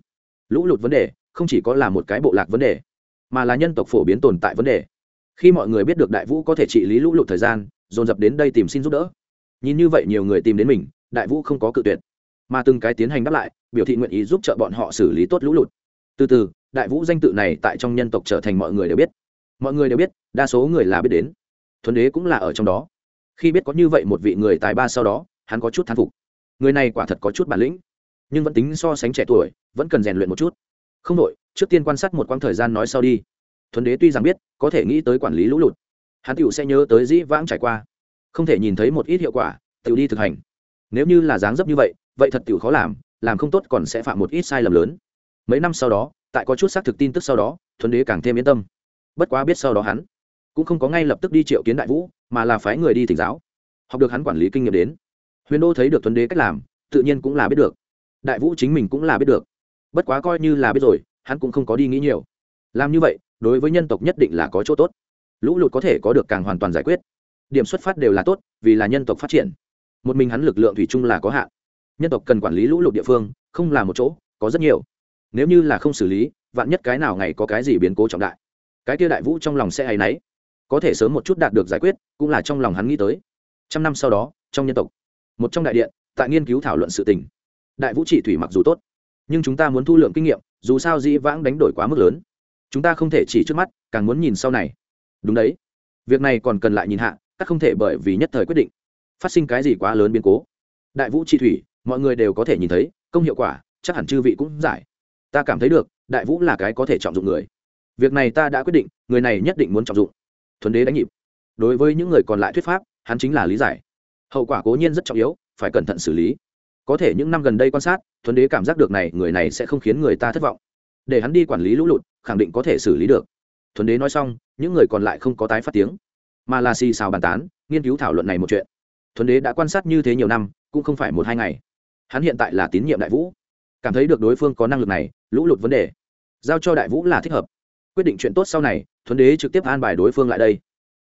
Lũ lụt vấn đề không chỉ có là một cái bộ lạc vấn đề, mà là nhân tộc phổ biến tồn tại vấn đề. Khi mọi người biết được đại vũ có thể trị lý lũ lụt thời gian, dồn dập đến đây tìm xin giúp đỡ. Nhìn như vậy nhiều người tìm đến mình, đại vũ không có cự tuyệt, mà từng cái tiến hành đáp lại, biểu thị nguyện ý giúp trợ bọn họ xử lý tốt lũ lụt. Từ từ, đại vũ danh tự này tại trong nhân tộc trở thành mọi người đều biết. Mọi người đều biết, đa số người là biết đến. Thuần đế cũng là ở trong đó. Khi biết có như vậy một vị người tài ba sau đó, hắn có chút thán phục. Người này quả thật có chút bản lĩnh, nhưng vẫn tính so sánh trẻ tuổi, vẫn cần rèn luyện một chút không đội trước tiên quan sát một quãng thời gian nói sau đi. Thuần đế tuy rằng biết, có thể nghĩ tới quản lý lũ lụt, hắn tựu sẽ nhớ tới dĩ vãng trải qua. Không thể nhìn thấy một ít hiệu quả tựu đi thực hành. Nếu như là dáng dấp như vậy vậy thật tựu khó làm làm không tốt còn sẽ phạm một ít sai lầm lớn. Mấy năm sau đó, tại có chút xác thực tin tức sau đó, thuần đế càng thêm yên tâm. Bất quá biết sau đó hắn cũng không có ngay lập tức đi triệu kiến đại vũ, mà là phái người đi thỉnh giáo. Học được hắn quản lý kinh nghiệm đến. Huyền đô thấy được thuần đế cách làm, tự nhiên cũng là biết được. Đại vũ chính mình cũng là biết được bất quá coi như là biết rồi, hắn cũng không có đi nghĩ nhiều. Làm như vậy, đối với nhân tộc nhất định là có chỗ tốt. Lũ lụt có thể có được càng hoàn toàn giải quyết. Điểm xuất phát đều là tốt, vì là nhân tộc phát triển. Một mình hắn lực lượng thủy chung là có hạn. Nhân tộc cần quản lý lũ lụt địa phương, không là một chỗ, có rất nhiều. Nếu như là không xử lý, vạn nhất cái nào ngày có cái gì biến cố trọng đại, cái kia đại vũ trong lòng sẽ hay náy. Có thể sớm một chút đạt được giải quyết, cũng là trong lòng hắn nghĩ tới. Trăm năm sau đó, trong nhân tộc, một trong đại điện, tại nghiên cứu thảo luận sự tình. Đại vũ trị thủy mặc dù tốt nhưng chúng ta muốn thu lượng kinh nghiệm, dù sao dĩ vãng đánh đổi quá mức lớn. Chúng ta không thể chỉ trước mắt, càng muốn nhìn sau này. Đúng đấy. Việc này còn cần lại nhìn hạ, các không thể bởi vì nhất thời quyết định. Phát sinh cái gì quá lớn biến cố. Đại vũ trị thủy, mọi người đều có thể nhìn thấy, công hiệu quả, chắc hẳn chư vị cũng giải. Ta cảm thấy được, đại vũ là cái có thể trọng dụng người. Việc này ta đã quyết định, người này nhất định muốn trọng dụng. Thuần đế đánh nhịp. Đối với những người còn lại thuyết pháp, hắn chính là lý giải. Hậu quả cố nhiên rất trọng yếu, phải cẩn thận xử lý. Có thể những năm gần đây quan sát Thuấn đế cảm giác được này, người này sẽ không khiến người ta thất vọng. Để hắn đi quản lý lũ lụt, khẳng định có thể xử lý được. Thuấn đế nói xong, những người còn lại không có tái phát tiếng, mà là xì xào bàn tán, nghiên cứu thảo luận này một chuyện. Thuấn đế đã quan sát như thế nhiều năm, cũng không phải một hai ngày. Hắn hiện tại là tín nhiệm đại vũ. Cảm thấy được đối phương có năng lực này, lũ lụt vấn đề. Giao cho đại vũ là thích hợp. Quyết định chuyện tốt sau này, Thuấn đế trực tiếp an bài đối phương lại đây,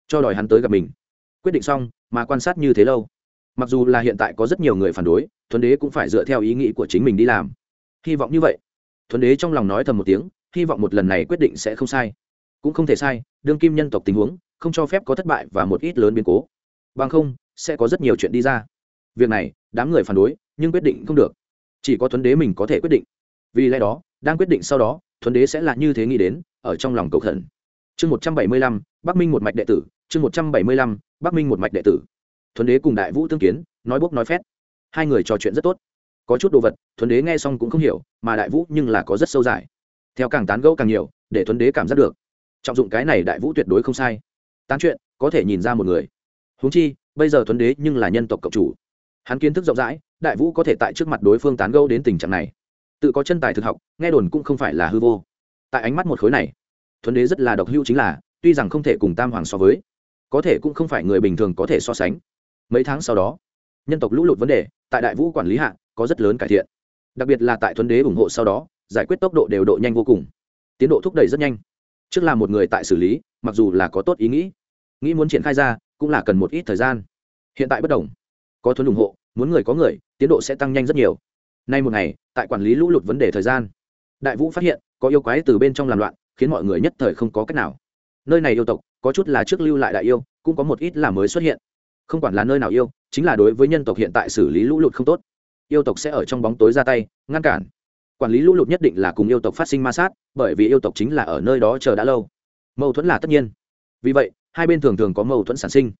cho đòi hắn tới gặp mình. Quyết định xong, mà quan sát như thế lâu mặc dù là hiện tại có rất nhiều người phản đối thuần đế cũng phải dựa theo ý nghĩ của chính mình đi làm. Hy vọng như vậy. Thuần đế trong lòng nói thầm một tiếng, hy vọng một lần này quyết định sẽ không sai. Cũng không thể sai, đương kim nhân tộc tình huống, không cho phép có thất bại và một ít lớn biến cố. Bằng không, sẽ có rất nhiều chuyện đi ra. Việc này, đám người phản đối, nhưng quyết định không được. Chỉ có thuấn đế mình có thể quyết định. Vì lẽ đó, đang quyết định sau đó, thuấn đế sẽ là như thế nghĩ đến, ở trong lòng cầu thần. chương một trăm bảy mươi lăm, bắc minh một mạch đệ tử. Chương một trăm bảy mươi lăm, bắc minh một mạch đệ tử thuấn đế cùng đại vũ tương kiến, nói bốc nói phét. Hai người trò chuyện rất tốt. Có chút đồ vật, thuấn đế nghe xong cũng không hiểu, mà đại vũ nhưng là có rất sâu dài. Theo càng tán gẫu càng nhiều, để thuấn đế cảm giác được. Trọng dụng cái này đại vũ tuyệt đối không sai. Tán chuyện, có thể nhìn ra một người. Huống chi, bây giờ thuấn đế nhưng là nhân tộc cộng chủ. Hắn kiến thức rộng rãi, đại vũ có thể tại trước mặt đối phương tán gẫu đến tình trạng này. Tự có chân tài thực học, nghe đồn cũng không phải là hư vô. Tại ánh mắt một khối này, thuấn đế rất là độc hữu chính là, tuy rằng không thể cùng tam hoàng so với, có thể cũng không phải người bình thường có thể so sánh mấy tháng sau đó, nhân tộc lũ lụt vấn đề tại đại vũ quản lý hạ có rất lớn cải thiện. Đặc biệt là tại thuấn đế ủng hộ sau đó, giải quyết tốc độ đều độ nhanh vô cùng. Tiến độ thúc đẩy rất nhanh. Trước là một người tại xử lý, mặc dù là có tốt ý nghĩ. Nghĩ muốn triển khai ra, cũng là cần một ít thời gian. Hiện tại bất đồng. Có thuấn ủng hộ, muốn người có người, tiến độ sẽ tăng nhanh rất nhiều. Nay một ngày, tại quản lý lũ lụt vấn đề thời gian, đại vũ phát hiện có yêu quái từ bên trong làm loạn, khiến mọi người nhất thời không có cách nào. Nơi này yêu tộc, có chút là trước lưu lại đại yêu, cũng có một ít là mới xuất hiện không quản là nơi nào yêu, chính là đối với nhân tộc hiện tại xử lý lũ lụt không tốt. Yêu tộc sẽ ở trong bóng tối ra tay, ngăn cản. Quản lý lũ lụt nhất định là cùng yêu tộc phát sinh ma sát, bởi vì yêu tộc chính là ở nơi đó chờ đã lâu. Mâu thuẫn là tất nhiên. Vì vậy, hai bên thường thường có mâu thuẫn sản sinh.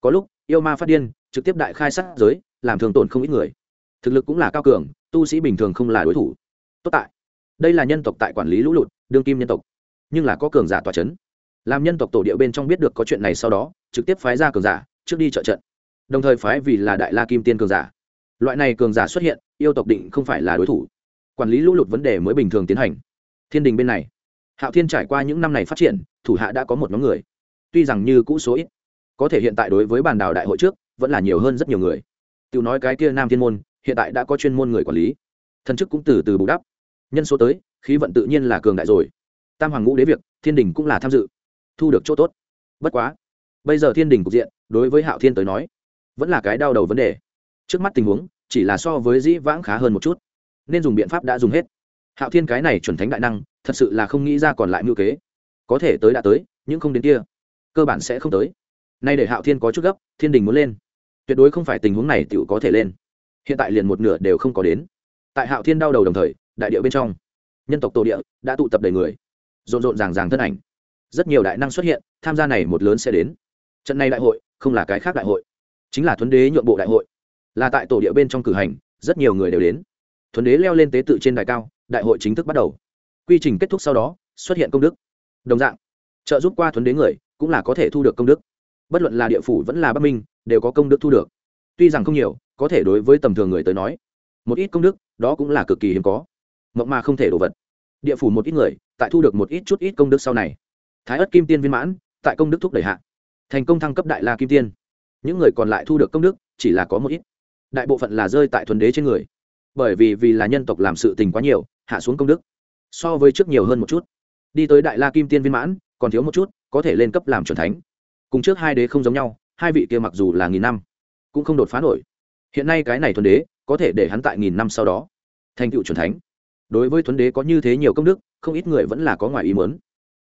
Có lúc, yêu ma phát điên, trực tiếp đại khai sát giới, làm thường tổn không ít người. Thực lực cũng là cao cường, tu sĩ bình thường không là đối thủ. Tốt tại. Đây là nhân tộc tại quản lý lũ lụt, đương kim nhân tộc. Nhưng là có cường giả tòa c h ấ n làm nhân tộc tổ địa bên trong biết được có chuyện này sau đó, trực tiếp phái ra cường giả trước đi trợ trận. Đồng thời phái vì là đại la kim tiên cường giả. Loại này cường giả xuất hiện, yêu tộc định không phải là đối thủ. Quản lý lũ lụt vấn đề mới bình thường tiến hành. Thiên đình bên này, hạo thiên trải qua những năm này phát triển, thủ hạ đã có một nhóm người. Tuy rằng như cũ số ít, có thể hiện tại đối với bàn đảo đại hội trước, vẫn là nhiều hơn rất nhiều người. Tiểu nói cái kia nam thiên môn, hiện tại đã có chuyên môn người quản lý. Thần chức cũng từ từ bù đắp. Nhân số tới, khí vận tự nhiên là cường đại rồi. Tam hoàng ngũ đế việc, thiên đình cũng là tham dự. Thu được chỗ tốt. Bất quá bây giờ thiên đình cục diện, đối với hạo thiên tới nói, vẫn là cái đau đầu vấn đề. Trước mắt tình huống, chỉ là so với dĩ vãng khá hơn một chút. Nên dùng biện pháp đã dùng hết. Hạo thiên cái này chuẩn thánh đại năng, thật sự là không nghĩ ra còn lại mưu kế. Có thể tới đã tới, nhưng không đến kia. Cơ bản sẽ không tới. Nay để hạo thiên có chút gấp, thiên đình muốn lên. Tuyệt đối không phải tình huống này tựu có thể lên. Hiện tại liền một nửa đều không có đến. Tại hạo thiên đau đầu đồng thời, đại địa bên trong, nhân tộc tổ địa đã tụ tập đầy người. Rộn rộn ràng ràng thân ảnh. Rất nhiều đại năng xuất hiện, tham gia này một lớn sẽ đến trận này đại hội không là cái khác đại hội, chính là thuấn đế nhượng bộ đại hội. Là tại tổ địa bên trong cử hành, rất nhiều người đều đến. Thuấn đế leo lên tế tự trên đài cao, đại hội chính thức bắt đầu. Quy trình kết thúc sau đó, xuất hiện công đức. Đồng dạng, trợ giúp qua thuấn đế người cũng là có thể thu được công đức. Bất luận là địa phủ vẫn là bắc minh, đều có công đức thu được. Tuy rằng không nhiều, có thể đối với tầm thường người tới nói, một ít công đức, đó cũng là cực kỳ hiếm có. Mộng mà không thể đổ vật. Địa phủ một ít người, tại thu được một ít chút ít công đức sau này. Thái ất kim tiên viên mãn, tại công đức thúc đẩy hạ thành công thăng cấp đại la kim tiên. Những người còn lại thu được công đức, chỉ là có một ít. Đại bộ phận là rơi tại thuần đế trên người. Bởi vì vì là nhân tộc làm sự tình quá nhiều, hạ xuống công đức. So với trước nhiều hơn một chút. Đi tới đại la kim tiên viên mãn, còn thiếu một chút, có thể lên cấp làm c thánh. Cùng trước hai đế không giống nhau, hai vị kia mặc dù là nghìn năm, cũng không đột phá nổi. Hiện nay cái này thuần đế, có thể để hắn tại nghìn năm sau đó, thành tựu c thánh. Đối với thuấn đế có như thế nhiều công đức, không ít người vẫn là có ngoài ý mớn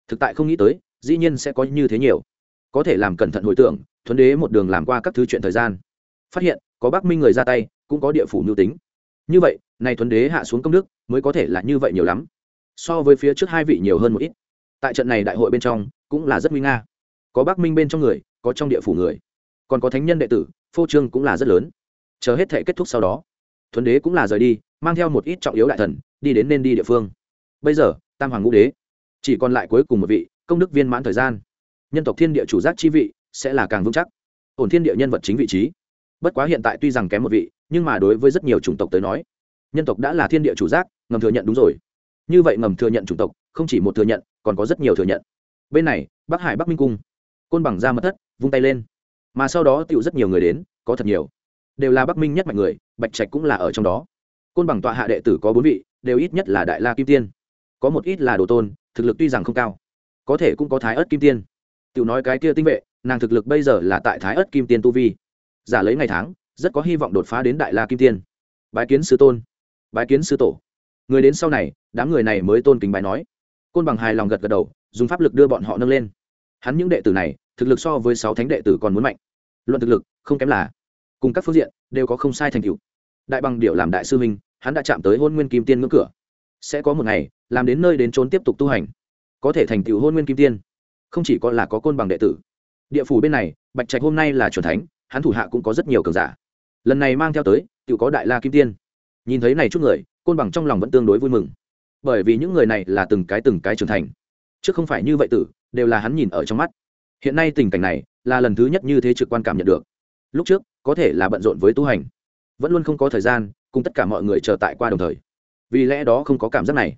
thực tại không nghĩ tới, dĩ nhiên sẽ có như thế nhiều có thể làm cẩn thận hồi tưởng, thuấn đế một đường làm qua các thứ chuyện thời gian. Phát hiện, có bắc minh người ra tay, cũng có địa phủ mưu tính. Như vậy, nay thuấn đế hạ xuống công đức, mới có thể là như vậy nhiều lắm. So với phía trước hai vị nhiều hơn một ít. Tại trận này đại hội bên trong, cũng là rất nguy nga. Có bắc minh bên trong người, có trong địa phủ người. Còn có thánh nhân đệ tử, phô trương cũng là rất lớn. Chờ hết thể kết thúc sau đó, thuấn đế cũng là rời đi, mang theo một ít trọng yếu đại thần, đi đến nên đi địa phương. Bây giờ, tam hoàng ngũ đế, chỉ còn lại cuối cùng một vị, công đức viên mãn thời gian nhân tộc thiên địa chủ giác chi vị sẽ là càng vững chắc. Ổn thiên địa nhân vật chính vị trí. Bất quá hiện tại tuy rằng kém một vị, nhưng mà đối với rất nhiều chủng tộc tới nói, nhân tộc đã là thiên địa chủ giác, ngầm thừa nhận đúng rồi. Như vậy ngầm thừa nhận chủng tộc, không chỉ một thừa nhận, còn có rất nhiều thừa nhận. Bên này, bắc hải bắc minh cung. Côn bằng ra mật thất, vung tay lên. Mà sau đó tựu rất nhiều người đến, có thật nhiều. Đều là bắc minh nhất mạnh người, bạch trạch cũng là ở trong đó. Côn bằng tọa hạ đệ tử có bốn vị, đều ít nhất là đại la kim tiên. Có một ít là đồ tôn, thực lực tuy rằng không cao, có thể cũng có thái ớt kim tiên tiểu nói cái kia tinh vệ, nàng thực lực bây giờ là tại thái ớt kim tiên tu vi. Giả lấy ngày tháng, rất có hy vọng đột phá đến đại la kim tiên. Bái kiến sư tôn. Bái kiến sư tổ. Người đến sau này, đám người này mới tôn kính bái nói. Côn bằng hài lòng gật gật đầu, dùng pháp lực đưa bọn họ nâng lên. Hắn những đệ tử này, thực lực so với sáu thánh đệ tử còn muốn mạnh. Luận thực lực, không kém là cùng các phương diện, đều có không sai thành tựu. Đại bằng điệu làm đại sư minh hắn đã chạm tới hôn nguyên kim tiên ngưỡng cửa. Sẽ có một ngày, làm đến nơi đến trốn tiếp tục tu hành. Có thể thành tựu hôn nguyên kim tiên không chỉ có là có côn bằng đệ tử. Địa phủ bên này, bạch trạch hôm nay là c thánh, hắn thủ hạ cũng có rất nhiều cường giả. Lần này mang theo tới, tự có đại la kim tiên. Nhìn thấy này chút người, côn bằng trong lòng vẫn tương đối vui mừng. Bởi vì những người này là từng cái từng cái trưởng thành. Chứ không phải như vậy tử, đều là hắn nhìn ở trong mắt. Hiện nay tình cảnh này, là lần thứ nhất như thế trực quan cảm nhận được. Lúc trước, có thể là bận rộn với tu hành. Vẫn luôn không có thời gian, cùng tất cả mọi người chờ tại qua đồng thời. Vì lẽ đó không có cảm giác này.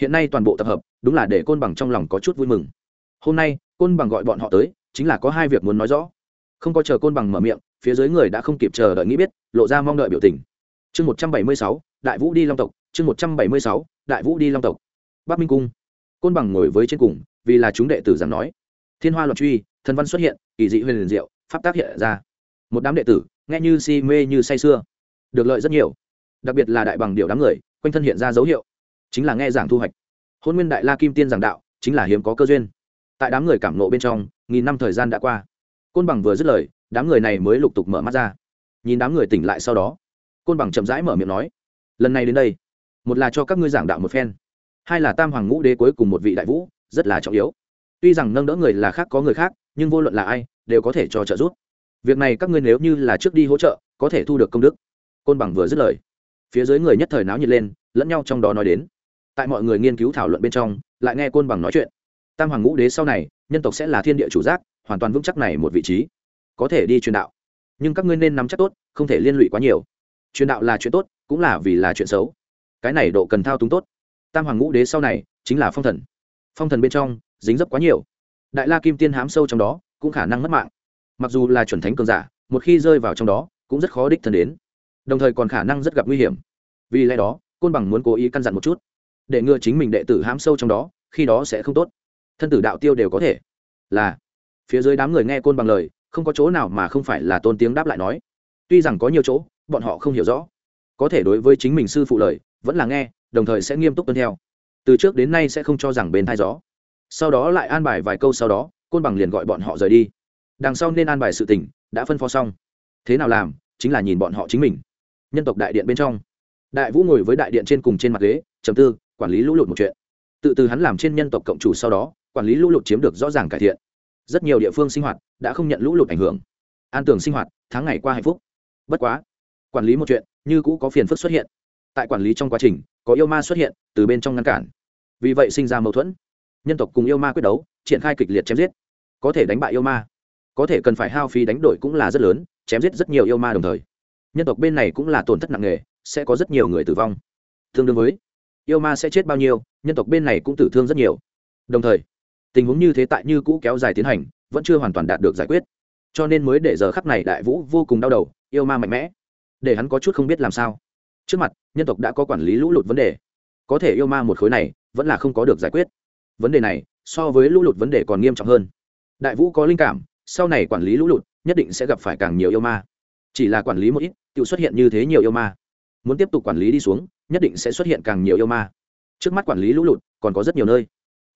Hiện nay toàn bộ tập hợp, đúng là để côn bằng trong lòng có chút vui mừng hôm nay, côn bằng gọi bọn họ tới, chính là có hai việc muốn nói rõ. Không có chờ côn bằng mở miệng, phía dưới người đã không kịp chờ đợi nghĩ biết, lộ ra mong đợi biểu tình. Chương một trăm bảy mươi sáu, đại vũ đi long tộc, chương một trăm bảy mươi sáu, đại vũ đi long tộc. Bắc minh cung. Côn bằng ngồi với trên cùng, vì là chúng đệ tử giảng nói. Thiên hoa luật truy, thần văn xuất hiện, kỳ dị huyền liền diệu, pháp tác hiện ra. Một đám đệ tử, nghe như si mê như say sưa. Được lợi rất nhiều. Đặc biệt là đại bằng điệu đám người, quanh thân hiện ra dấu hiệu. Chính là nghe giảng thu hoạch. Hôn nguyên đại la kim tiên giảng đạo, chính là hiếm có cơ duyên tại đám người cảm nộ bên trong, nghìn năm thời gian đã qua. Côn bằng vừa dứt lời, đám người này mới lục tục mở mắt ra. Nhìn đám người tỉnh lại sau đó, côn bằng chậm rãi mở miệng nói, lần này đến đây, một là cho các ngươi giảng đạo một phen, hai là tam hoàng ngũ đế cuối cùng một vị đại vũ, rất là trọng yếu. Tuy rằng nâng đỡ người là khác có người khác, nhưng vô luận là ai, đều có thể cho trợ giúp. Việc này các ngươi nếu như là trước đi hỗ trợ, có thể thu được công đức. Côn bằng vừa dứt lời, phía dưới người nhất thời náo nhiệt lên, lẫn nhau trong đó nói đến. Tại mọi người nghiên cứu thảo luận bên trong, lại nghe côn bằng nói chuyện tam hoàng ngũ đế sau này, nhân tộc sẽ là thiên địa chủ giác, hoàn toàn vững chắc này một vị trí. Có thể đi truyền đạo. Nhưng các ngươi nên nắm chắc tốt, không thể liên lụy quá nhiều. Truyền đạo là chuyện tốt, cũng là vì là chuyện xấu. Cái này độ cần thao túng tốt. Tam hoàng ngũ đế sau này, chính là phong thần. Phong thần bên trong, dính dấp quá nhiều. Đại la kim tiên hám sâu trong đó, cũng khả năng mất mạng. Mặc dù là chuẩn thánh cường giả, một khi rơi vào trong đó, cũng rất khó đích thân đến. Đồng thời còn khả năng rất gặp nguy hiểm. Vì lẽ đó, côn bằng muốn cố ý căn dặn một chút. Để ngừa chính mình đệ tử hám sâu trong đó, khi đó sẽ không tốt thân tử đạo tiêu đều có thể. Là, phía dưới đám người nghe côn bằng lời, không có chỗ nào mà không phải là tôn tiếng đáp lại nói. Tuy rằng có nhiều chỗ, bọn họ không hiểu rõ. Có thể đối với chính mình sư phụ lời, vẫn là nghe, đồng thời sẽ nghiêm túc tuân theo. Từ trước đến nay sẽ không cho rằng bên thai gió. Sau đó lại an bài vài câu sau đó, côn bằng liền gọi bọn họ rời đi. Đằng sau nên an bài sự tình, đã phân phó xong. Thế nào làm, chính là nhìn bọn họ chính mình. Nhân tộc đại điện bên trong. Đại vũ ngồi với đại điện trên cùng trên mặt ghế chầm tư, quản lý lũ lụt một chuyện. Tự từ hắn làm trên nhân tộc cộng chủ sau đó quản lý lũ lụt chiếm được rõ ràng cải thiện. Rất nhiều địa phương sinh hoạt đã không nhận lũ lụt ảnh hưởng. An tường sinh hoạt, tháng ngày qua hạnh phúc. Bất quá, quản lý một chuyện như cũ có phiền phức xuất hiện. Tại quản lý trong quá trình, có yêu ma xuất hiện, từ bên trong ngăn cản. Vì vậy sinh ra mâu thuẫn. Nhân tộc cùng yêu ma quyết đấu, triển khai kịch liệt chém giết. Có thể đánh bại yêu ma, có thể cần phải hao phí đánh đổi cũng là rất lớn, chém giết rất nhiều yêu ma đồng thời. Nhân tộc bên này cũng là tổn thất nặng nề, sẽ có rất nhiều người tử vong. Tương đương với, yêu ma sẽ chết bao nhiêu, nhân tộc bên này cũng tử thương rất nhiều. Đồng thời tình huống như thế tại như cũ kéo dài tiến hành, vẫn chưa hoàn toàn đạt được giải quyết. Cho nên mới để giờ khắc này đại vũ vô cùng đau đầu, yêu ma mạnh mẽ. Để hắn có chút không biết làm sao. Trước mặt, nhân tộc đã có quản lý lũ lụt vấn đề. Có thể yêu ma một khối này, vẫn là không có được giải quyết. Vấn đề này, so với lũ lụt vấn đề còn nghiêm trọng hơn. Đại vũ có linh cảm, sau này quản lý lũ lụt, nhất định sẽ gặp phải càng nhiều yêu ma. Chỉ là quản lý một ít, tự xuất hiện như thế nhiều yêu ma. Muốn tiếp tục quản lý đi xuống, nhất định sẽ xuất hiện càng nhiều yêu ma. Trước mắt quản lý lũ lụt, còn có rất nhiều nơi.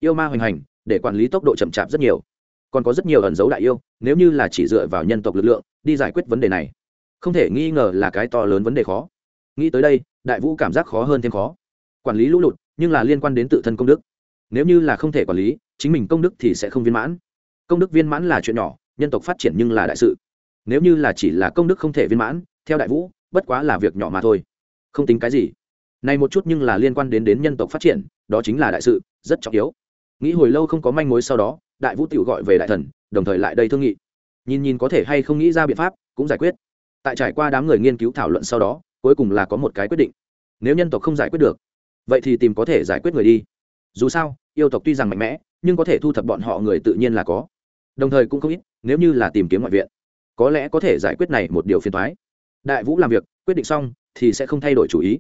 Yêu ma hoành hành để quản lý tốc độ chậm chạp rất nhiều. Còn có rất nhiều ẩn dấu đại yêu, nếu như là chỉ dựa vào nhân tộc lực lượng, đi giải quyết vấn đề này. Không thể nghi ngờ là cái to lớn vấn đề khó. Nghĩ tới đây, đại vũ cảm giác khó hơn thêm khó. Quản lý lũ lụt, nhưng là liên quan đến tự thân công đức. Nếu như là không thể quản lý, chính mình công đức thì sẽ không viên mãn. Công đức viên mãn là chuyện nhỏ, nhân tộc phát triển nhưng là đại sự. Nếu như là chỉ là công đức không thể viên mãn, theo đại vũ, bất quá là việc nhỏ mà thôi. Không tính cái gì. Này một chút nhưng là liên quan đến đến nhân tộc phát triển, đó chính là đại sự, rất trọng yếu nghĩ hồi lâu không có manh mối sau đó, đại vũ tiểu gọi về đại thần, đồng thời lại đây thương nghị. Nhìn nhìn có thể hay không nghĩ ra biện pháp, cũng giải quyết. Tại trải qua đám người nghiên cứu thảo luận sau đó, cuối cùng là có một cái quyết định. Nếu nhân tộc không giải quyết được, vậy thì tìm có thể giải quyết người đi. Dù sao, yêu tộc tuy rằng mạnh mẽ, nhưng có thể thu thập bọn họ người tự nhiên là có. Đồng thời cũng không ít, nếu như là tìm kiếm ngoại viện, có lẽ có thể giải quyết này một điều phiền thoái đại vũ làm việc, quyết định xong thì sẽ không thay đổi chủ ý.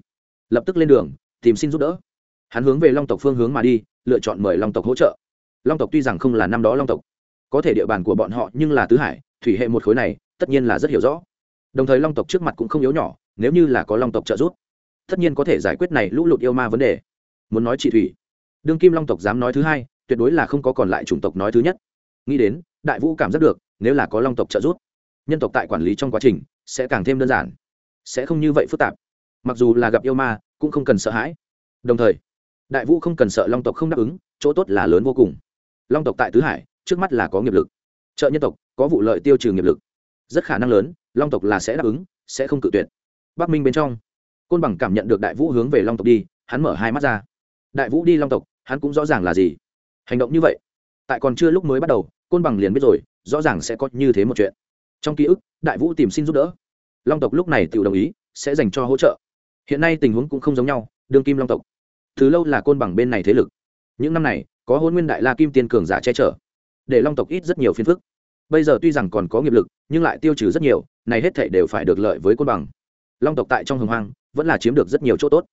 Lập tức lên đường, tìm xin giúp đỡ hắn hướng về long tộc phương hướng mà đi, lựa chọn mời long tộc hỗ trợ. Long tộc tuy rằng không là năm đó long tộc, có thể địa bàn của bọn họ nhưng là tứ hải, thủy hệ một khối này, tất nhiên là rất hiểu rõ. Đồng thời long tộc trước mặt cũng không yếu nhỏ, nếu như là có long tộc trợ giúp, tất nhiên có thể giải quyết này lũ lụt yêu ma vấn đề. Muốn nói chị thủy, đương kim long tộc dám nói thứ hai, tuyệt đối là không có còn lại chủng tộc nói thứ nhất. Nghĩ đến, đại vũ cảm giác được, nếu là có long tộc trợ giúp, nhân tộc tại quản lý trong quá trình sẽ càng thêm đơn giản, sẽ không như vậy phức tạp. Mặc dù là gặp yêu ma, cũng không cần sợ hãi. Đồng thời đại vũ không cần sợ long tộc không đáp ứng, chỗ tốt là lớn vô cùng. Long tộc tại tứ hải, trước mắt là có nghiệp lực. Trợ nhân tộc, có vụ lợi tiêu trừ nghiệp lực. Rất khả năng lớn, long tộc là sẽ đáp ứng, sẽ không cự tuyệt. Bắc minh bên trong, côn bằng cảm nhận được đại vũ hướng về long tộc đi, hắn mở hai mắt ra. Đại vũ đi long tộc, hắn cũng rõ ràng là gì. Hành động như vậy, tại còn chưa lúc mới bắt đầu, côn bằng liền biết rồi, rõ ràng sẽ có như thế một chuyện. Trong ký ức, đại vũ tìm xin giúp đỡ. Long tộc lúc này tự đồng ý, sẽ dành cho hỗ trợ. Hiện nay tình huống cũng không giống nhau, đương kim long tộc từ lâu là côn bằng bên này thế lực. Những năm này, có hôn nguyên đại la kim tiên cường giả che chở, để long tộc ít rất nhiều phiền phức. Bây giờ tuy rằng còn có nghiệp lực, nhưng lại tiêu trừ rất nhiều, này hết thể đều phải được lợi với côn bằng. Long tộc tại trong hồng hoang, vẫn là chiếm được rất nhiều chỗ tốt.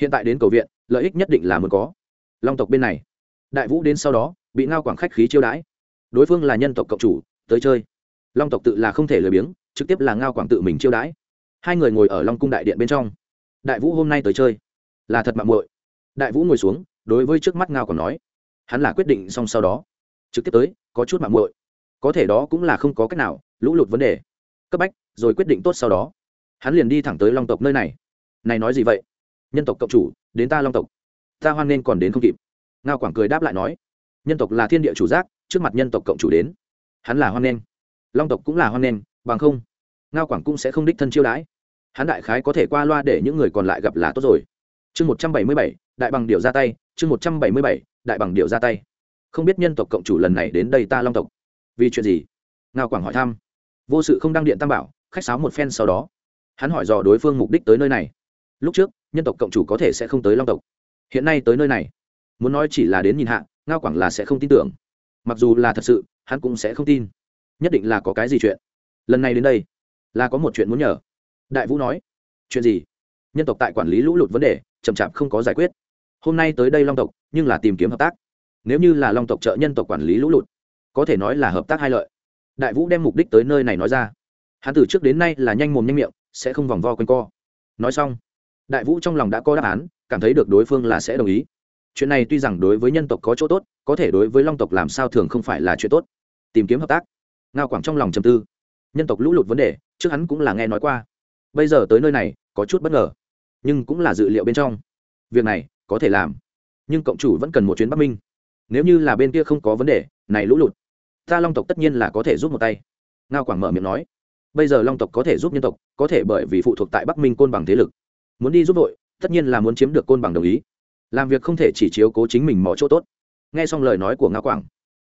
Hiện tại đến cầu viện, lợi ích nhất định là muốn có. Long tộc bên này, đại vũ đến sau đó, bị ngao quảng khách khí chiêu đãi. Đối phương là nhân tộc cộng chủ, tới chơi. Long tộc tự là không thể lười biếng, trực tiếp là ngao quảng tự mình chiêu đãi. Hai người ngồi ở long cung đại điện bên trong. Đại vũ hôm nay tới chơi, là thật mạng muội đại vũ ngồi xuống, đối với trước mắt ngao quảng nói, hắn là quyết định xong sau đó. Trực tiếp tới, có chút mạng muội. Có thể đó cũng là không có cách nào, lũ lụt vấn đề. Cấp bách, rồi quyết định tốt sau đó. Hắn liền đi thẳng tới long tộc nơi này. Này nói gì vậy? Nhân tộc cộng chủ, đến ta long tộc. Ta hoan nên còn đến không kịp. Ngao quảng cười đáp lại nói, nhân tộc là thiên địa chủ giác, trước mặt nhân tộc cộng chủ đến. Hắn là hoan nên. Long tộc cũng là hoan nên, bằng không, ngao quảng cũng sẽ không đích thân chiêu đãi. Hắn đại khái có thể qua loa để những người còn lại gặp là tốt rồi chương một trăm bảy mươi bảy, đại bằng điệu ra tay, chương một trăm bảy mươi bảy, đại bằng điệu ra tay. Không biết nhân tộc cộng chủ lần này đến đây ta long tộc. Vì chuyện gì? Ngao quảng hỏi thăm. Vô sự không đăng điện tam bảo, khách sáo một phen sau đó. Hắn hỏi dò đối phương mục đích tới nơi này. Lúc trước, nhân tộc cộng chủ có thể sẽ không tới long tộc. Hiện nay tới nơi này. Muốn nói chỉ là đến nhìn hạ, ngao quảng là sẽ không tin tưởng. Mặc dù là thật sự, hắn cũng sẽ không tin. Nhất định là có cái gì chuyện. Lần này đến đây, là có một chuyện muốn nhờ. Đại vũ nói. Chuyện gì? Nhân tộc tại quản lý lũ lụt vấn đề chậm chạp không có giải quyết. Hôm nay tới đây long tộc, nhưng là tìm kiếm hợp tác. Nếu như là long tộc trợ nhân tộc quản lý lũ lụt, có thể nói là hợp tác hai lợi. Đại vũ đem mục đích tới nơi này nói ra. Hắn từ trước đến nay là nhanh mồm nhanh miệng, sẽ không vòng vo quanh co. Nói xong, đại vũ trong lòng đã có đáp án, cảm thấy được đối phương là sẽ đồng ý. Chuyện này tuy rằng đối với nhân tộc có chỗ tốt, có thể đối với long tộc làm sao thường không phải là chuyện tốt. Tìm kiếm hợp tác. Ngao quảng trong lòng trầm tư. Nhân tộc lũ lụt vấn đề, trước hắn cũng là nghe nói qua. Bây giờ tới nơi này, có chút bất ngờ nhưng cũng là dự liệu bên trong. Việc này có thể làm, nhưng cộng chủ vẫn cần một chuyến bắc minh. Nếu như là bên kia không có vấn đề, này lũ lụt, ta long tộc tất nhiên là có thể giúp một tay. Ngao quảng mở miệng nói, bây giờ long tộc có thể giúp nhân tộc, có thể bởi vì phụ thuộc tại bắc minh côn bằng thế lực. Muốn đi giúp đội tất nhiên là muốn chiếm được côn bằng đồng ý. Làm việc không thể chỉ chiếu cố chính mình mỏ chỗ tốt. Nghe xong lời nói của ngao quảng,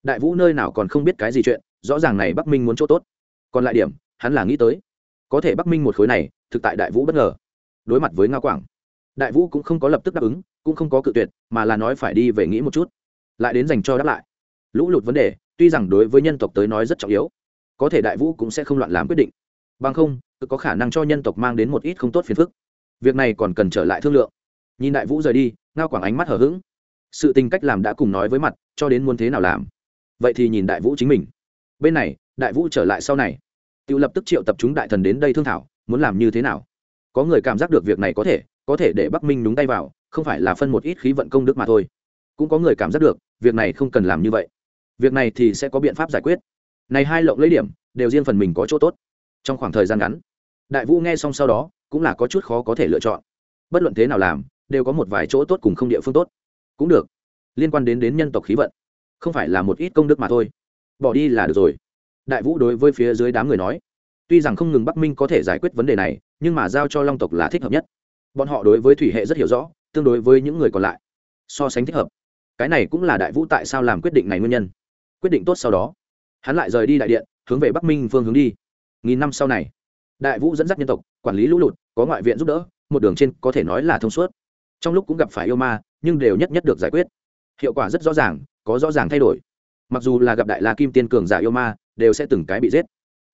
đại vũ nơi nào còn không biết cái gì chuyện, rõ ràng này bắc minh muốn chỗ tốt. Còn lại điểm, hắn là nghĩ tới. Có thể bắc minh một khối này, thực tại đại vũ bất ngờ đối mặt với ngao quảng. Đại vũ cũng không có lập tức đáp ứng, cũng không có cự tuyệt, mà là nói phải đi về nghĩ một chút. Lại đến dành cho đáp lại. Lũ lụt vấn đề, tuy rằng đối với nhân tộc tới nói rất trọng yếu, có thể đại vũ cũng sẽ không loạn làm quyết định. Bằng không cứ có khả năng cho nhân tộc mang đến một ít không tốt phiền phức. Việc này còn cần trở lại thương lượng. Nhìn đại vũ rời đi, ngao quảng ánh mắt hở h ữ g sự tình cách làm đã cùng nói với mặt, cho đến muốn thế nào làm. Vậy thì nhìn đại vũ chính mình. Bên này, đại vũ trở lại sau này. Tự lập tức triệu tập chúng đại thần đến đây thương thảo, muốn làm như thế nào? Có người cảm giác được việc này có thể có thể để bắc minh đúng tay vào, không phải là phân một ít khí vận công đức mà thôi. Cũng có người cảm giác được, việc này không cần làm như vậy. Việc này thì sẽ có biện pháp giải quyết. Này hai lộng lấy điểm, đều riêng phần mình có chỗ tốt. Trong khoảng thời gian ngắn, đại vũ nghe xong sau đó, cũng là có chút khó có thể lựa chọn. Bất luận thế nào làm, đều có một vài chỗ tốt cùng không địa phương tốt. Cũng được. Liên quan đến đến nhân tộc khí vận, không phải là một ít công đức mà thôi. Bỏ đi là được rồi. Đại vũ đối với phía dưới đám người nói, tuy rằng không ngừng bắc minh có thể giải quyết vấn đề này nhưng mà giao cho long tộc là thích hợp nhất. Bọn họ đối với thủy hệ rất hiểu rõ, tương đối với những người còn lại, so sánh thích hợp. Cái này cũng là đại vũ tại sao làm quyết định này nguyên nhân. Quyết định tốt sau đó, hắn lại rời đi đại điện, hướng về bắc minh phương hướng đi. Nghìn năm sau này, đại vũ dẫn dắt nhân tộc, quản lý lũ lụt, có ngoại viện giúp đỡ, một đường trên có thể nói là thông suốt. Trong lúc cũng gặp phải yêu ma, nhưng đều nhất nhất được giải quyết. Hiệu quả rất rõ ràng, có rõ ràng thay đổi. Mặc dù là gặp đại la kim tiên cường giả yêu ma, đều sẽ từng cái bị giết.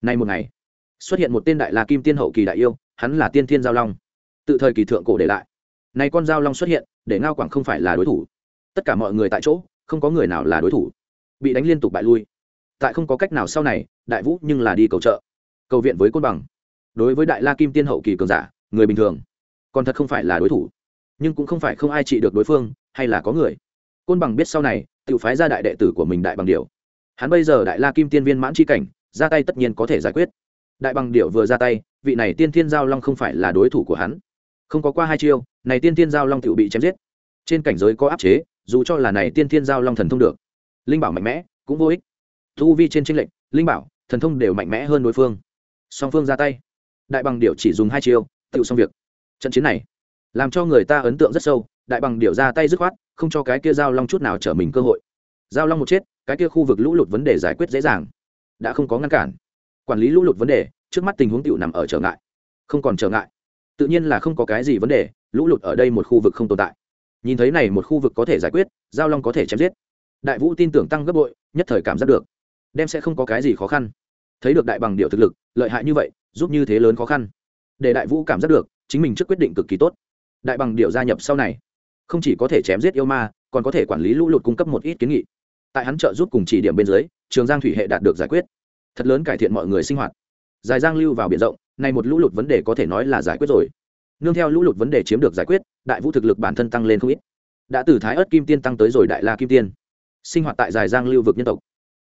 Nay một ngày, xuất hiện một tên đại la kim tiên hậu kỳ đại yêu hắn là tiên thiên giao long. Tự thời kỳ thượng cổ để lại. Nay con giao long xuất hiện, để ngao quảng không phải là đối thủ. Tất cả mọi người tại chỗ, không có người nào là đối thủ. Bị đánh liên tục bại lui. Tại không có cách nào sau này, đại vũ nhưng là đi cầu trợ. Cầu viện với côn bằng. Đối với đại la kim tiên hậu kỳ cường giả, người bình thường, còn thật không phải là đối thủ. Nhưng cũng không phải không ai trị được đối phương, hay là có người. Côn bằng biết sau này, tự phái ra đại đệ tử của mình đại bằng điều hắn bây giờ đại la kim tiên viên mãn c h i cảnh, ra tay tất nhiên có thể giải quyết. Đại bằng điệu vừa ra tay vị này tiên thiên giao long không phải là đối thủ của hắn. Không có qua hai chiêu, này tiên thiên giao long tự bị chém giết. Trên cảnh giới có áp chế, dù cho là này tiên thiên giao long thần thông được. Linh bảo mạnh mẽ, cũng vô ích. Thu vi trên tranh lệnh linh bảo, thần thông đều mạnh mẽ hơn đối phương. Song phương ra tay. Đại bằng điệu chỉ dùng hai chiêu tự xong việc. Trận chiến này, làm cho người ta ấn tượng rất sâu, đại bằng điệu ra tay dứt khoát, không cho cái kia giao long chút nào trở mình cơ hội. Giao long một chết, cái kia khu vực lũ lụt vấn đề giải quyết dễ dàng. Đã không có ngăn cản. Quản lý lũ lụt vấn đề trước mắt tình huống tựu nằm ở trở ngại. Không còn trở ngại. Tự nhiên là không có cái gì vấn đề, lũ lụt ở đây một khu vực không tồn tại. Nhìn thấy này một khu vực có thể giải quyết, giao long có thể chém giết. Đại vũ tin tưởng tăng gấp bội, nhất thời cảm giác được, đem sẽ không có cái gì khó khăn. Thấy được đại bằng điệu thực lực, lợi hại như vậy, giúp như thế lớn khó khăn. Để đại vũ cảm giác được, chính mình trước quyết định cực kỳ tốt. Đại bằng điệu gia nhập sau này, không chỉ có thể chém giết yêu ma, còn có thể quản lý lũ lụt cung cấp một ít kiến nghị. Tại hắn trợ giúp cùng chỉ điểm bên dưới, trường giang thủy hệ đạt được giải quyết. Thật lớn cải thiện mọi người sinh hoạt dài giang lưu vào biển rộng, nay một lũ lụt vấn đề có thể nói là giải quyết rồi. Nương theo lũ lụt vấn đề chiếm được giải quyết, đại vũ thực lực bản thân tăng lên không ít. Đã từ thái ớt kim tiên tăng tới rồi đại la kim tiên. Sinh hoạt tại dài giang lưu vực nhân tộc.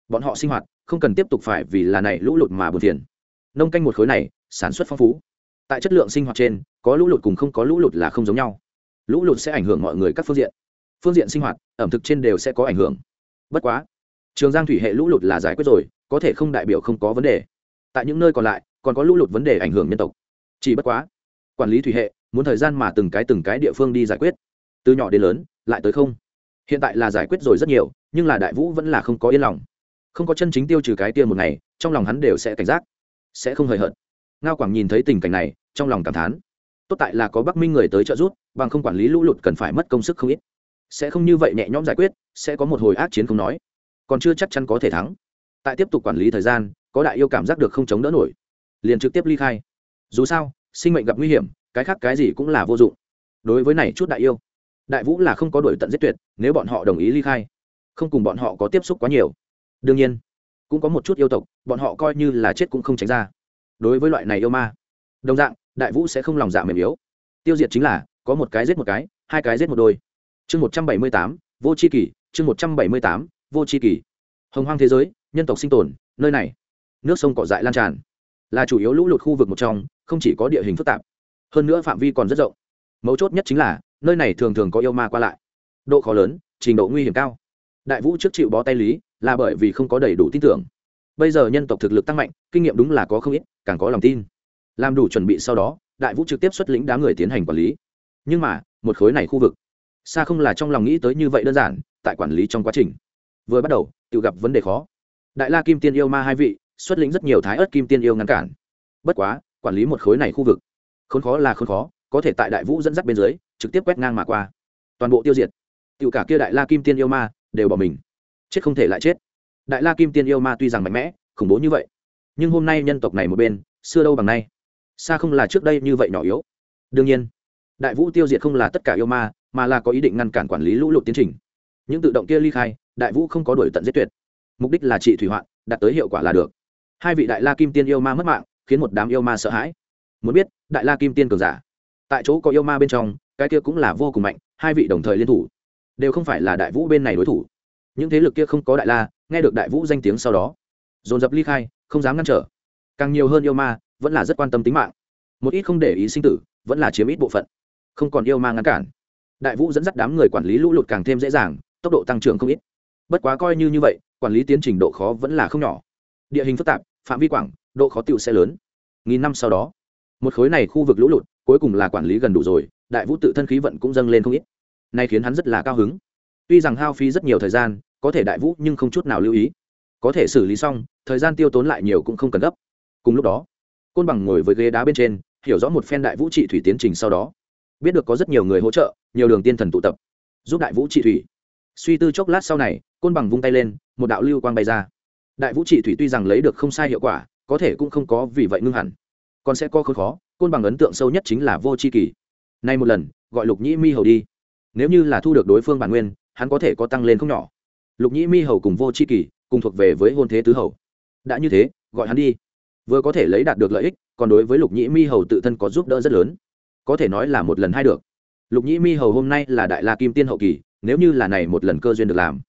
Bọn họ sinh hoạt không cần tiếp tục phải vì là này lũ lụt mà buồn phiền. Nông canh một khối này, sản xuất phong phú. Tại chất lượng sinh hoạt trên, có lũ lụt cùng không có lũ lụt là không giống nhau. Lũ lụt sẽ ảnh hưởng mọi người các phương diện. Phương diện sinh hoạt, ẩm thực trên đều sẽ có ảnh hưởng. Bất quá, trường giang thủy hệ lũ lụt là giải quyết rồi, có thể không đại biểu không có vấn đề tại những nơi còn lại, còn có lũ lụt vấn đề ảnh hưởng nhân tộc. Chỉ bất quá, quản lý thủy hệ, muốn thời gian mà từng cái từng cái địa phương đi giải quyết. Từ nhỏ đến lớn, lại tới không. Hiện tại là giải quyết rồi rất nhiều, nhưng là đại vũ vẫn là không có yên lòng. Không có chân chính tiêu trừ cái tiên một ngày, trong lòng hắn đều sẽ cảnh giác, sẽ không hời hợt. Ngao quảng nhìn thấy tình cảnh này, trong lòng cảm thán. Tốt tại là có bắc minh người tới trợ giúp, bằng không quản lý lũ lụt cần phải mất công sức không ít. Sẽ không như vậy nhẹ nhõm giải quyết, sẽ có một hồi ác chiến không nói. Còn chưa chắc chắn có thể thắng. Tại tiếp tục quản lý thời gian có đại yêu cảm giác được không chống đỡ nổi. Liền trực tiếp ly khai. Dù sao, sinh mệnh gặp nguy hiểm, cái khác cái gì cũng là vô dụng. Đối với này chút đại yêu, đại vũ là không có đổi tận giết tuyệt, nếu bọn họ đồng ý ly khai, không cùng bọn họ có tiếp xúc quá nhiều. Đương nhiên, cũng có một chút yêu tộc, bọn họ coi như là chết cũng không tránh ra. Đối với loại này yêu ma, đồng dạng, đại vũ sẽ không lòng dạ mềm yếu. Tiêu diệt chính là, có một cái giết một cái, hai cái giết một đôi. Chương một trăm bảy mươi tám, vô c h i kỷ chương một trăm bảy mươi tám, vô c h i kỷ hồng hoang thế giới, nhân tộc sinh tồn, nơi này nước sông cỏ dại lan tràn. Là chủ yếu lũ lụt khu vực một trong, không chỉ có địa hình phức tạp, hơn nữa phạm vi còn rất rộng. Mấu chốt nhất chính là, nơi này thường thường có yêu ma qua lại. Độ khó lớn, trình độ nguy hiểm cao. Đại vũ trước chịu bó tay lý, là bởi vì không có đầy đủ tin tưởng. Bây giờ nhân tộc thực lực tăng mạnh, kinh nghiệm đúng là có không ít, càng có lòng tin. Làm đủ chuẩn bị sau đó, đại vũ trực tiếp xuất lĩnh đám người tiến hành quản lý. Nhưng mà, một khối này khu vực, xa không là trong lòng nghĩ tới như vậy đơn giản, tại quản lý trong quá trình. Vừa bắt đầu, tự gặp vấn đề khó. Đại la kim tiên yêu ma hai vị xuất lĩnh rất nhiều thái ớt kim tiên yêu ngăn cản. Bất quá, quản lý một khối này khu vực, khốn khó là khốn khó, có thể tại đại vũ dẫn dắt bên dưới, trực tiếp quét ngang mà qua. Toàn bộ tiêu diệt. Tự cả kia đại la kim tiên yêu ma đều bỏ mình. Chết không thể lại chết. Đại la kim tiên yêu ma tuy rằng mạnh mẽ, khủng bố như vậy, nhưng hôm nay nhân tộc này một bên, xưa đâu bằng nay. Xa không là trước đây như vậy nhỏ yếu. Đương nhiên, đại vũ tiêu diệt không là tất cả yêu ma, mà là có ý định ngăn cản quản lý lũ lụt tiến trình. Những tự động kia ly khai, đại vũ không có đổi tận giết tuyệt. Mục đích là trị thủy hoạn, đạt tới hiệu quả là được hai vị đại la kim tiên yêu ma mất mạng, khiến một đám yêu ma sợ hãi. Muốn biết, đại la kim tiên cường giả, tại chỗ có yêu ma bên trong, cái kia cũng là vô cùng mạnh, hai vị đồng thời liên thủ. Đều không phải là đại vũ bên này đối thủ. Những thế lực kia không có đại la, nghe được đại vũ danh tiếng sau đó, dồn dập ly khai, không dám ngăn trở. Càng nhiều hơn yêu ma, vẫn là rất quan tâm tính mạng. Một ít không để ý sinh tử, vẫn là chiếm ít bộ phận. Không còn yêu ma ngăn cản. Đại vũ dẫn dắt đám người quản lý lũ lụt càng thêm dễ dàng, tốc độ tăng trưởng không ít. Bất quá coi như như vậy, quản lý tiến trình độ khó vẫn là không nhỏ. Địa hình phức tạp phạm vi quảng, độ khó tiêu sẽ lớn. Nghìn năm sau đó, một khối này khu vực lũ lụt, cuối cùng là quản lý gần đủ rồi, đại vũ tự thân khí vận cũng dâng lên không ít. Nay khiến hắn rất là cao hứng. Tuy rằng hao phí rất nhiều thời gian, có thể đại vũ nhưng không chút nào lưu ý. Có thể xử lý xong, thời gian tiêu tốn lại nhiều cũng không cần gấp. Cùng lúc đó, côn bằng ngồi với ghế đá bên trên, hiểu rõ một phen đại vũ trị thủy tiến trình sau đó. Biết được có rất nhiều người hỗ trợ, nhiều đường tiên thần tụ tập, giúp đại vũ trị thủy. Suy tư chốc lát sau này, côn bằng vung tay lên, một đạo lưu quang bay ra đại vũ trị thủy tuy rằng lấy được không sai hiệu quả, có thể cũng không có vì vậy ngưng hẳn. Còn sẽ có khốn khó, côn bằng ấn tượng sâu nhất chính là vô c h i kỳ. Nay một lần, gọi lục nhĩ mi hầu đi. Nếu như là thu được đối phương bản nguyên, hắn có thể có tăng lên không nhỏ. Lục nhĩ mi hầu cùng vô c h i kỳ cùng thuộc về với hôn thế tứ hầu. Đã như thế, gọi hắn đi. Vừa có thể lấy đạt được lợi ích, còn đối với lục nhĩ mi hầu tự thân có giúp đỡ rất lớn. Có thể nói là một lần hai được. Lục nhĩ mi hầu hôm nay là đại la kim tiên hậu kỳ, nếu như là này một lần cơ duyên được làm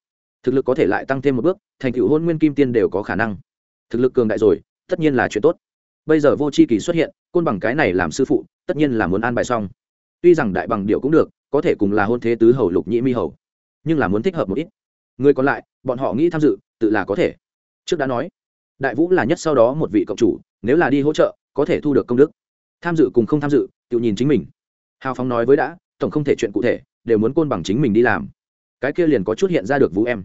thực lực có thể lại tăng thêm một bước, thành cựu hôn nguyên kim tiên đều có khả năng. Thực lực cường đại rồi, tất nhiên là chuyện tốt. Bây giờ vô c h i kỳ xuất hiện, côn bằng cái này làm sư phụ, tất nhiên là muốn an bài xong. Tuy rằng đại bằng điệu cũng được, có thể cùng là hôn thế tứ hầu lục nhĩ mi hầu. Nhưng là muốn thích hợp một ít. Người còn lại, bọn họ nghĩ tham dự, tự là có thể. Trước đã nói, đại vũ là nhất sau đó một vị cộng chủ, nếu là đi hỗ trợ, có thể thu được công đức. Tham dự cùng không tham dự, tự nhìn chính mình. Hào phóng nói với đã, tổng không thể chuyện cụ thể, đều muốn côn bằng chính mình đi làm. Cái kia liền có chút hiện ra được vũ em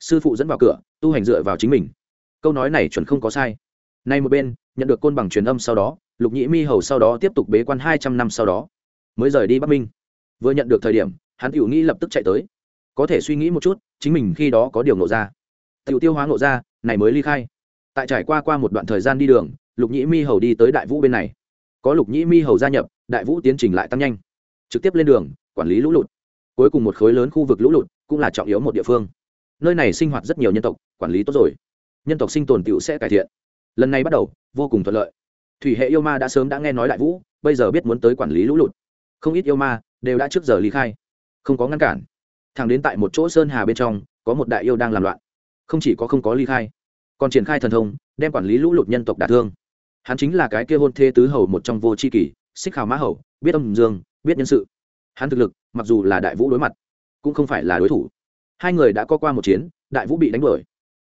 sư phụ dẫn vào cửa, tu hành dựa vào chính mình. Câu nói này chuẩn không có sai. Nay một bên, nhận được côn bằng truyền âm sau đó, lục nhĩ mi hầu sau đó tiếp tục bế quan hai trăm năm sau đó. Mới rời đi bắc minh. Vừa nhận được thời điểm, hắn tiểu nghĩ lập tức chạy tới. Có thể suy nghĩ một chút, chính mình khi đó có điều nộ ra. Tiểu tiêu hóa nộ ra, này mới ly khai. Tại trải qua qua một đoạn thời gian đi đường, lục nhĩ mi hầu đi tới đại vũ bên này. Có lục nhĩ mi hầu gia nhập, đại vũ tiến trình lại tăng nhanh. Trực tiếp lên đường, quản lý lũ lụt. Cuối cùng một khối lớn khu vực lũ lụt cũng là trọng yếu một địa phương nơi này sinh hoạt rất nhiều nhân tộc, quản lý tốt rồi. Nhân tộc sinh tồn t sẽ cải thiện. Lần này bắt đầu, vô cùng thuận lợi. Thủy hệ yêu ma đã sớm đã nghe nói đại vũ, bây giờ biết muốn tới quản lý lũ lụt. Không ít yêu ma đều đã trước giờ ly khai, không có ngăn cản. Thẳng đến tại một chỗ sơn hà bên trong, có một đại yêu đang làm loạn. Không chỉ có không có ly khai, còn triển khai thần thông, đem quản lý lũ lụt nhân tộc đả thương. Hắn chính là cái kia hôn thê tứ hầu một trong vô c h i kỷ, xích hào mã hầu, biết âm dương, biết nhân sự. Hắn thực lực, mặc dù là đại vũ đối mặt, cũng không phải là đối thủ hai người đã có qua một chiến, đại vũ bị đánh đuổi.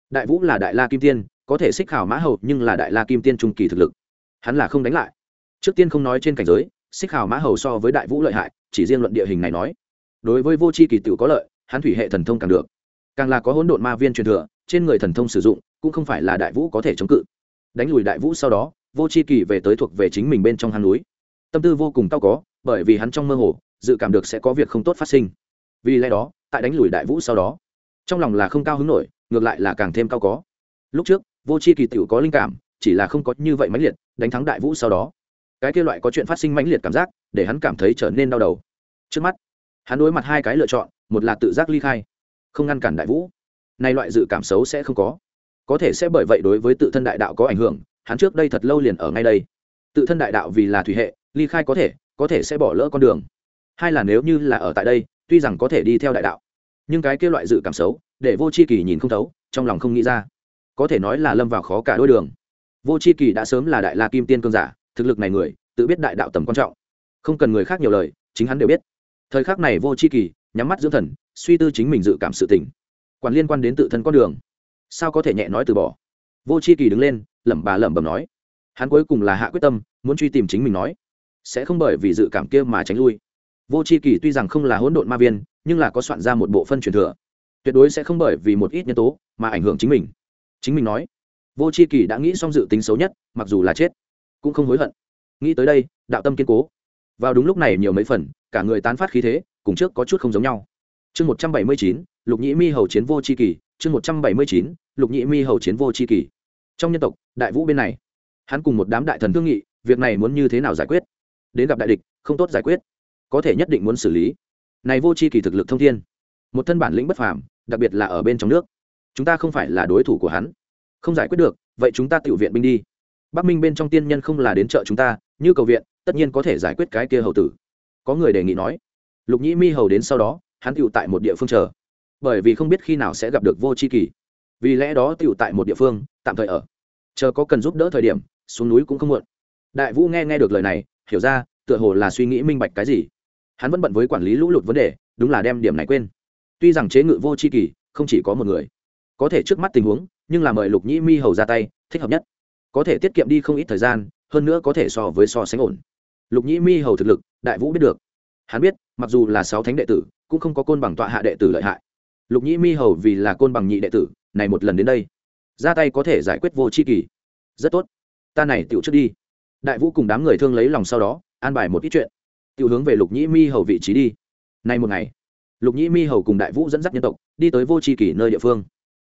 Đại vũ là đại la kim tiên, có thể xích khảo mã hầu nhưng là đại la kim tiên trung kỳ thực lực. Hắn là không đánh lại. Trước tiên không nói trên cảnh giới, xích khảo mã hầu so với đại vũ lợi hại, chỉ riêng luận địa hình này nói. Đối với vô c h i kỳ tự có lợi, hắn thủy hệ thần thông càng được. Càng là có hỗn độn ma viên truyền thừa, trên người thần thông sử dụng, cũng không phải là đại vũ có thể chống cự. Đánh lùi đại vũ sau đó, vô c h i kỳ về tới thuộc về chính mình bên trong hang núi. Tâm tư vô cùng cao có, bởi vì hắn trong mơ hồ, dự cảm được sẽ có việc không tốt phát sinh vì lẽ đó, tại đánh lùi đại vũ sau đó, trong lòng là không cao hứng nổi, ngược lại là càng thêm cao có. Lúc trước, vô c h i kỳ t có linh cảm, chỉ là không có như vậy mãnh liệt, đánh thắng đại vũ sau đó. Cái kia loại có chuyện phát sinh mãnh liệt cảm giác, để hắn cảm thấy trở nên đau đầu. Trước mắt, hắn đối mặt hai cái lựa chọn, một là tự giác ly khai, không ngăn cản đại vũ. Nay loại dự cảm xấu sẽ không có. Có thể sẽ bởi vậy đối với tự thân đại đạo có ảnh hưởng, hắn trước đây thật lâu liền ở ngay đây. Tự thân đại đạo vì là thủy hệ, ly khai có thể có thể sẽ bỏ lỡ con đường. Hai là nếu như là ở tại đây tuy rằng có thể đi theo đại đạo, nhưng cái kia loại dự cảm xấu để vô c h i kỳ nhìn không thấu, trong lòng không nghĩ ra. Có thể nói là lâm vào khó cả đôi đường. Vô c h i kỳ đã sớm là đại la kim tiên cương giả, thực lực này người, tự biết đại đạo tầm quan trọng. Không cần người khác nhiều lời, chính hắn đều biết. Thời khắc này vô c h i kỳ nhắm mắt dưỡng thần, suy tư chính mình dự cảm sự tình. Quản liên quan đến tự thân con đường, sao có thể nhẹ nói từ bỏ? Vô c h i kỳ đứng lên, lẩm bà lẩm bẩm nói. Hắn cuối cùng là hạ quyết tâm, muốn truy tìm chính mình nói. Sẽ không bởi vì dự cảm kia mà tránh lui vô c h i kỳ tuy rằng không là hỗn độn ma viên, nhưng là có soạn ra một bộ phân truyền thừa. Tuyệt đối sẽ không bởi vì một ít nhân tố mà ảnh hưởng chính mình. Chính mình nói, vô c h i kỳ đã nghĩ xong dự tính xấu nhất, mặc dù là chết, cũng không hối hận. Nghĩ tới đây, đạo tâm kiên cố. Vào đúng lúc này nhiều mấy phần, cả người tán phát khí thế, cùng trước có chút không giống nhau. Chương một trăm bảy mươi chín, lục nhĩ mi hầu chiến vô c h i kỳ, chương một trăm bảy mươi chín, lục nhĩ mi hầu chiến vô c h i kỳ. Trong nhân tộc, đại vũ bên này, hắn cùng một đám đại thần thương nghị, việc này muốn như thế nào giải quyết? Đến gặp đại địch, không tốt giải quyết có thể nhất định muốn xử lý. Này vô c h i kỳ thực lực thông thiên, một thân bản lĩnh bất phàm, đặc biệt là ở bên trong nước, chúng ta không phải là đối thủ của hắn. Không giải quyết được, vậy chúng ta tự viện binh đi. Bắc minh bên trong tiên nhân không là đến chợ chúng ta, như cầu viện, tất nhiên có thể giải quyết cái kia hầu tử. Có người đề nghị nói, lục nhĩ mi hầu đến sau đó, hắn tựu tại một địa phương chờ, bởi vì không biết khi nào sẽ gặp được vô c h i kỳ. Vì lẽ đó tựu tại một địa phương, tạm thời ở. Chờ có cần giúp đỡ thời điểm, xuống núi cũng không muộn. Đại vũ nghe nghe được lời này, hiểu ra, tựa hồ là suy nghĩ minh bạch cái gì hắn vẫn bận với quản lý lũ lụt vấn đề, đúng là đem điểm này quên. Tuy rằng chế ngự vô c h i kỳ, không chỉ có một người. Có thể trước mắt tình huống, nhưng là mời lục nhĩ mi hầu ra tay, thích hợp nhất. Có thể tiết kiệm đi không ít thời gian, hơn nữa có thể so với so sánh ổn. Lục nhĩ mi hầu thực lực, đại vũ biết được. Hắn biết, mặc dù là sáu thánh đệ tử, cũng không có côn bằng tọa hạ đệ tử lợi hại. Lục nhĩ mi hầu vì là côn bằng nhị đệ tử, này một lần đến đây, ra tay có thể giải quyết vô c h i kỳ. Rất tốt. Ta này tựu trước đi. Đại vũ cùng đám người thương lấy lòng sau đó, an bài một ít chuyện tự hướng về lục nhĩ mi hầu vị trí đi. Nay một ngày, lục nhĩ mi hầu cùng đại vũ dẫn dắt nhân tộc, đi tới vô tri kỷ kỳ nơi địa phương.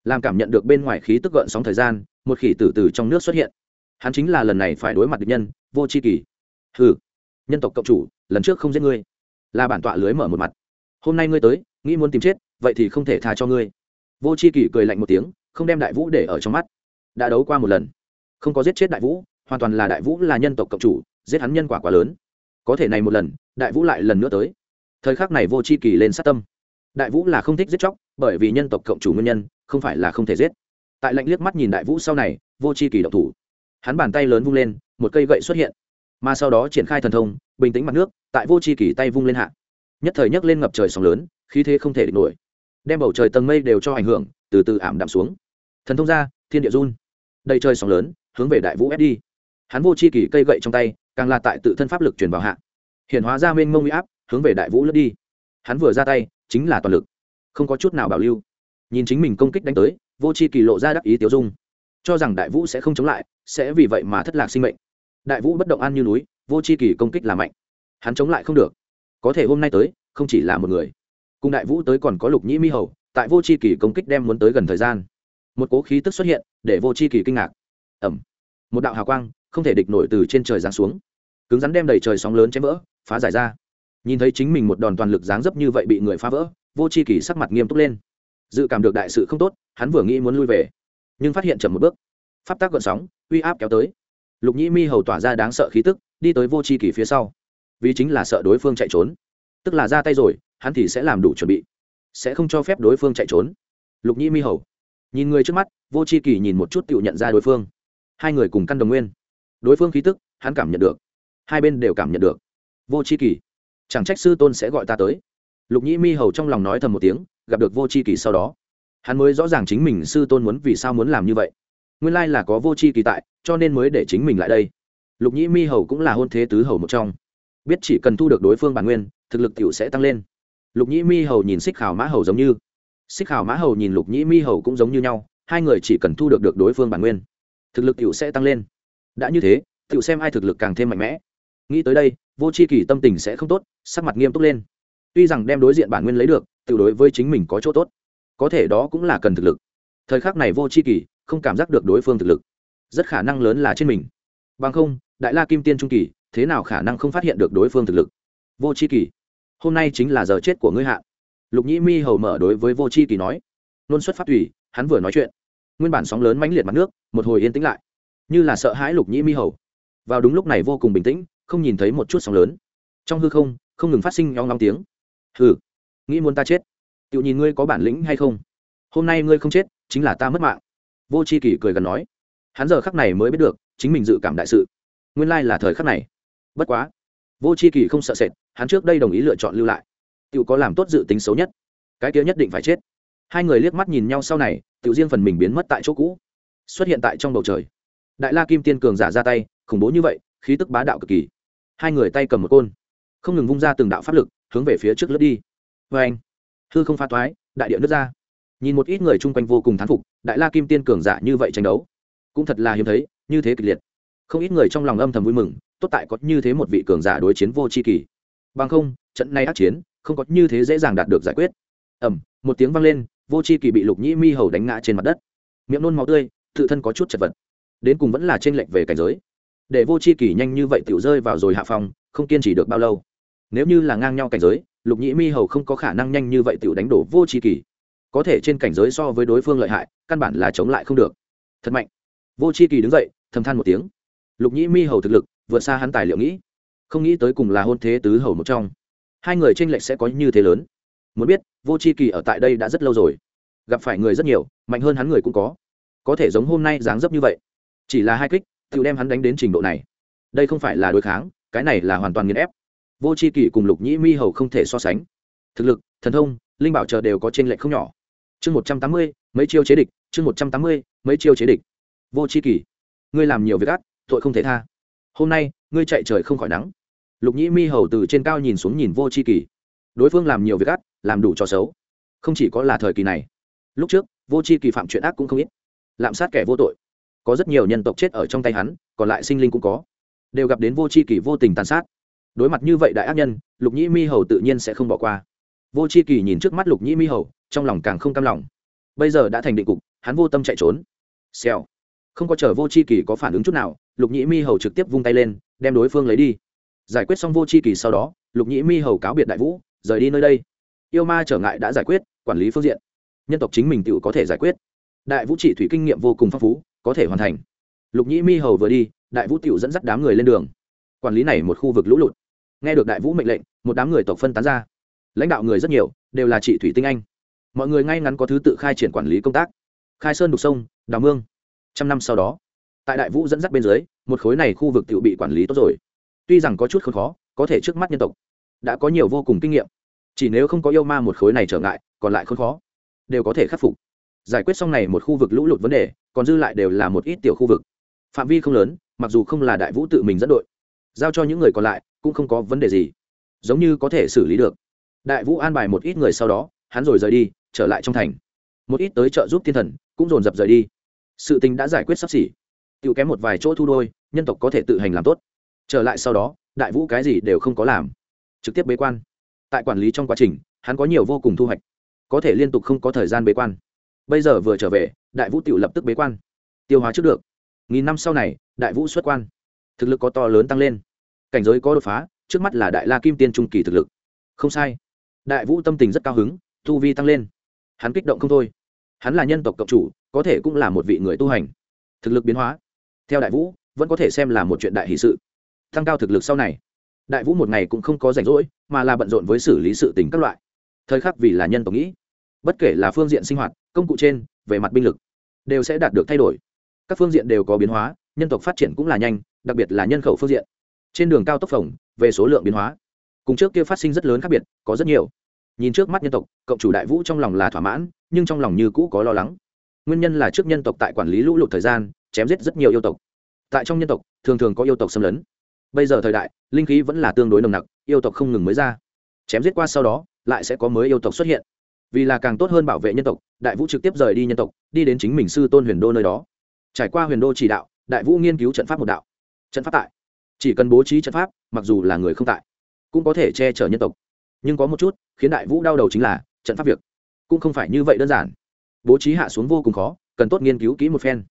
Làm cảm nhận được bên ngoài khí tức gợn sóng thời gian, một khỉ tử từ trong nước xuất hiện. Hắn chính là lần này phải đối mặt địch nhân, vô tri kỷ. Hừ kỳ nhân tộc cộng chủ, lần trước không giết ngươi. Là bản tọa lưới mở một mặt. Hôm nay ngươi tới, nghĩ muốn tìm chết, vậy thì không thể tha cho ngươi. Vô c h i kỷ cười lạnh một tiếng, không đem đại vũ để ở trong mắt. Đã đấu qua một lần. Không có giết chết đại vũ, hoàn toàn là đại vũ là nhân tộc cộng chủ, giết hắn nhân quả quá lớn có thể này một lần, đại vũ lại lần nữa tới. Thời khắc này vô c h i kỳ lên sát tâm. Đại vũ là không thích giết chóc, bởi vì nhân tộc cộng chủ nguyên nhân, không phải là không thể giết. Tại lạnh liếc mắt nhìn đại vũ sau này, vô c h i kỳ độc thủ. Hắn bàn tay lớn vung lên, một cây gậy xuất hiện. Mà sau đó triển khai thần thông, bình tĩnh mặt nước, tại vô c h i kỳ tay vung lên hạ. Nhất thời nhấc lên ngập trời sóng lớn, khí thế không thể địch nổi. Đem bầu trời tầng mây đều cho ảnh hưởng, từ từ ảm đạm xuống. Thần thông ra, thiên địa run. Đầy trời sóng lớn, hướng về đại vũ ép đi. Hắn vô c h i kỳ cây gậy trong tay càng là tại tự thân pháp lực truyền vào hạ. Hiện hóa ra mênh mông uy áp, hướng về đại vũ lướt đi. Hắn vừa ra tay, chính là toàn lực. Không có chút nào bảo lưu. Nhìn chính mình công kích đánh tới, vô c h i kỳ lộ ra đắc ý tiêu dung. Cho rằng đại vũ sẽ không chống lại, sẽ vì vậy mà thất lạc sinh mệnh. Đại vũ bất động an như núi, vô c h i kỳ công kích là mạnh. Hắn chống lại không được. Có thể hôm nay tới, không chỉ là một người. Cùng đại vũ tới còn có lục nhĩ mi hầu, tại vô c h i kỳ công kích đem muốn tới gần thời gian. Một cố khí tức xuất hiện, để vô c h i kỳ kinh ngạc. Ẩm. Một đạo hào quang không thể địch nổi từ trên trời giáng xuống. Cứng rắn đem đầy trời sóng lớn chém vỡ, phá giải ra. Nhìn thấy chính mình một đòn toàn lực dáng dấp như vậy bị người phá vỡ, vô c h i kỳ sắc mặt nghiêm túc lên. Dự cảm được đại sự không tốt, hắn vừa nghĩ muốn lui về, nhưng phát hiện chậm một bước. Pháp tác gợn sóng, uy áp kéo tới. Lục nhĩ mi hầu tỏa ra đáng sợ khí tức, đi tới vô c h i kỳ phía sau. Vì chính là sợ đối phương chạy trốn. Tức là ra tay rồi, hắn thì sẽ làm đủ chuẩn bị. Sẽ không cho phép đối phương chạy trốn. Lục nhĩ mi hầu. Nhìn người trước mắt, vô c h i kỳ nhìn một chút tự nhận ra đối phương. Hai người cùng căn đồng nguyên đối phương khí tức, hắn cảm nhận được. Hai bên đều cảm nhận được. Vô c h i kỳ. Chẳng trách sư tôn sẽ gọi ta tới. Lục nhĩ mi hầu trong lòng nói thầm một tiếng, gặp được vô c h i kỳ sau đó. Hắn mới rõ ràng chính mình sư tôn muốn vì sao muốn làm như vậy. Nguyên lai là có vô c h i kỳ tại, cho nên mới để chính mình lại đây. Lục nhĩ mi hầu cũng là hôn thế tứ hầu một trong. Biết chỉ cần thu được đối phương bản nguyên, thực lực t i ể u sẽ tăng lên. Lục nhĩ mi hầu nhìn xích khảo mã hầu giống như. Xích khảo mã hầu nhìn lục nhĩ mi hầu cũng giống như nhau, hai người chỉ cần thu được được đối phương bản nguyên, thực lực t i ể u sẽ tăng lên đã như thế tự xem ai thực lực càng thêm mạnh mẽ. Nghĩ tới đây, vô c h i kỳ tâm tình sẽ không tốt, sắc mặt nghiêm túc lên. Tuy rằng đem đối diện bản nguyên lấy được tự đối với chính mình có chỗ tốt. Có thể đó cũng là cần thực lực. Thời khắc này vô c h i kỳ không cảm giác được đối phương thực lực. Rất khả năng lớn là trên mình. Bằng không, đại la kim tiên trung kỳ, thế nào khả năng không phát hiện được đối phương thực lực? Vô c h i kỳ, hôm nay chính là giờ chết của ngươi hạ. Lục nhĩ mi hầu mở đối với vô c h i kỳ nói. Nôn xuất phát tùy, hắn vừa nói chuyện. Nguyên bản sóng lớn mãnh liệt mặt nước, một hồi yên tĩnh lại như là sợ hãi lục nhĩ mi hầu. Vào đúng lúc này vô cùng bình tĩnh, không nhìn thấy một chút sóng lớn. Trong hư không không ngừng phát sinh nhong long tiếng. Hừ, nghĩ muốn ta chết. Tự nhìn ngươi có bản lĩnh hay không? Hôm nay ngươi không chết, chính là ta mất mạng. Vô c h i kỳ cười gần nói. Hắn giờ khắc này mới biết được, chính mình dự cảm đại sự. Nguyên lai là thời khắc này. Bất quá, vô c h i kỳ không sợ sệt, hắn trước đây đồng ý lựa chọn lưu lại. Tự có làm tốt dự tính xấu nhất. Cái kia nhất định phải chết. Hai người liếc mắt nhìn nhau sau này tự riêng phần mình biến mất tại chỗ cũ. Xuất hiện tại trong bầu trời đại la kim tiên cường giả ra tay, khủng bố như vậy, khí tức bá đạo cực kỳ. Hai người tay cầm một côn, không ngừng vung ra từng đạo pháp lực, hướng về phía trước lướt đi. Vê anh hư không pha toái đại địa nước ra. Nhìn một ít người chung quanh vô cùng thán phục, đại la kim tiên cường giả như vậy tranh đấu, cũng thật là hiếm thấy, như thế kịch liệt. Không ít người trong lòng âm thầm vui mừng, tốt tại có như thế một vị cường giả đối chiến vô c h i kỳ. Bằng không, trận này ác chiến, không có như thế dễ dàng đạt được giải quyết. Ẩm một tiếng vang lên, vô c h i kỳ bị lục nhĩ mi hầu đánh ngã trên mặt đất. Miệng nôn máu tươi, tự thân có chút chật vật đến cùng vẫn là t r ê n lệch về cảnh giới. Để vô c h i kỳ nhanh như vậy tự rơi vào rồi hạ phòng, không kiên trì được bao lâu. Nếu như là ngang nhau cảnh giới, lục nhĩ mi hầu không có khả năng nhanh như vậy tự đánh đổ vô c h i kỳ. Có thể trên cảnh giới so với đối phương lợi hại, căn bản là chống lại không được. Thật mạnh. Vô c h i kỳ đứng dậy, thầm than một tiếng. Lục nhĩ mi hầu thực lực, vượt xa hắn tài liệu nghĩ. Không nghĩ tới cùng là hôn thế tứ hầu một trong. Hai người tranh lệch sẽ có như thế lớn. Muốn biết, vô c h i kỳ ở tại đây đã rất lâu rồi. Gặp phải người rất nhiều, mạnh hơn hắn người cũng có. Có thể giống hôm nay dáng dấp như vậy chỉ là hai kích tự đem hắn đánh đến trình độ này. Đây không phải là đối kháng, cái này là hoàn toàn nghiền ép. Vô c h i kỷ cùng lục nhĩ mi hầu không thể so sánh. Thực lực, thần thông, linh bảo chờ đều có t r ê n lệch không nhỏ. Chương một trăm tám mươi, mấy chiêu chế địch, chương một trăm tám mươi, mấy chiêu chế địch. Vô c h i kỷ. Ngươi làm nhiều việc ác, tội không thể tha. Hôm nay, ngươi chạy trời không khỏi nắng. Lục nhĩ mi hầu từ trên cao nhìn xuống nhìn vô c h i kỷ. Đối phương làm nhiều việc ác, làm đủ cho xấu. Không chỉ có là thời kỳ này. Lúc trước, vô c h i kỳ phạm chuyện ác cũng không ít. Lạm sát kẻ vô tội có rất nhiều nhân tộc chết ở trong tay hắn, còn lại sinh linh cũng có. Đều gặp đến vô c h i kỳ vô tình tàn sát. Đối mặt như vậy đại ác nhân, lục nhĩ mi hầu tự nhiên sẽ không bỏ qua. Vô c h i kỳ nhìn trước mắt lục nhĩ mi hầu, trong lòng càng không cam lòng. Bây giờ đã thành định cục, hắn vô tâm chạy trốn. Xèo. Không có chờ vô c h i kỳ có phản ứng chút nào, lục nhĩ mi hầu trực tiếp vung tay lên, đem đối phương lấy đi. Giải quyết xong vô c h i kỳ sau đó, lục nhĩ mi hầu cáo biệt đại vũ, rời đi nơi đây. Yêu ma trở ngại đã giải quyết, quản lý phương diện. Nhân tộc chính mình tự có thể giải quyết. Đại vũ chỉ thủy kinh nghiệm vô cùng phong phú có thể hoàn thành. Lục nhĩ mi hầu vừa đi, đại vũ tự dẫn dắt đám người lên đường. Quản lý này một khu vực lũ lụt. Nghe được đại vũ mệnh lệnh, một đám người tộc phân tán ra. Lãnh đạo người rất nhiều, đều là trị thủy tinh anh. Mọi người ngay ngắn có thứ tự khai triển quản lý công tác. Khai sơn đục sông, đào mương. Trăm năm sau đó, tại đại vũ dẫn dắt bên dưới, một khối này khu vực tự bị quản lý tốt rồi. Tuy rằng có chút không khó, có thể trước mắt nhân tộc đã có nhiều vô cùng kinh nghiệm. Chỉ nếu không có yêu ma một khối này trở ngại, còn lại không khó, đều có thể khắc phục giải quyết xong này một khu vực lũ lụt vấn đề, còn dư lại đều là một ít tiểu khu vực. Phạm vi không lớn, mặc dù không là đại vũ tự mình dẫn đội, giao cho những người còn lại cũng không có vấn đề gì. Giống như có thể xử lý được. Đại vũ an bài một ít người sau đó, hắn rồi rời đi, trở lại trong thành. Một ít tới trợ giúp thiên thần, cũng dồn dập rời đi. Sự tình đã giải quyết sắp xỉ. Tự kém một vài chỗ thu đôi, nhân tộc có thể tự hành làm tốt. Trở lại sau đó, đại vũ cái gì đều không có làm. Trực tiếp bế quan. Tại quản lý trong quá trình, hắn có nhiều vô cùng thu hoạch. Có thể liên tục không có thời gian bế quan bây giờ vừa trở về, đại vũ tự lập tức bế quan. Tiêu hóa trước được. Nghìn năm sau này, đại vũ xuất quan. Thực lực có to lớn tăng lên. Cảnh giới có đột phá, trước mắt là đại la kim tiên trung kỳ thực lực. Không sai. Đại vũ tâm tình rất cao hứng thu vi tăng lên. Hắn kích động không thôi. Hắn là nhân tộc cộng chủ, có thể cũng là một vị người tu hành. Thực lực biến hóa. Theo đại vũ, vẫn có thể xem là một chuyện đại hỷ sự. Tăng cao thực lực sau này. Đại vũ một ngày cũng không có rảnh rỗi, mà là bận rộn với xử lý sự tình các loại. Thời khắc vì là nhân tộc nghĩ bất kể là phương diện sinh hoạt, công cụ trên, về mặt binh lực, đều sẽ đạt được thay đổi. Các phương diện đều có biến hóa, nhân tộc phát triển cũng là nhanh, đặc biệt là nhân khẩu phương diện. Trên đường cao tốc phòng về số lượng biến hóa. Cùng trước kia phát sinh rất lớn khác biệt, có rất nhiều. Nhìn trước mắt nhân tộc, cộng chủ đại vũ trong lòng là thỏa mãn, nhưng trong lòng như cũ có lo lắng. Nguyên nhân là trước nhân tộc tại quản lý lũ lụt thời gian, chém giết rất nhiều yêu tộc. Tại trong nhân tộc, thường thường có yêu tộc xâm lấn. Bây giờ thời đại, linh khí vẫn là tương đối nồng nặc, yêu tộc không ngừng mới ra. Chém giết qua sau đó, lại sẽ có mới yêu tộc xuất hiện vì là càng tốt hơn bảo vệ nhân tộc, đại vũ trực tiếp rời đi nhân tộc, đi đến chính mình sư tôn huyền đô nơi đó. Trải qua huyền đô chỉ đạo, đại vũ nghiên cứu trận pháp một đạo. Trận pháp tại. Chỉ cần bố trí trận pháp, mặc dù là người không tại, cũng có thể che chở nhân tộc. Nhưng có một chút, khiến đại vũ đau đầu chính là trận pháp việc cũng không phải như vậy đơn giản. Bố trí hạ xuống vô cùng khó, cần tốt nghiên cứu kỹ một phen.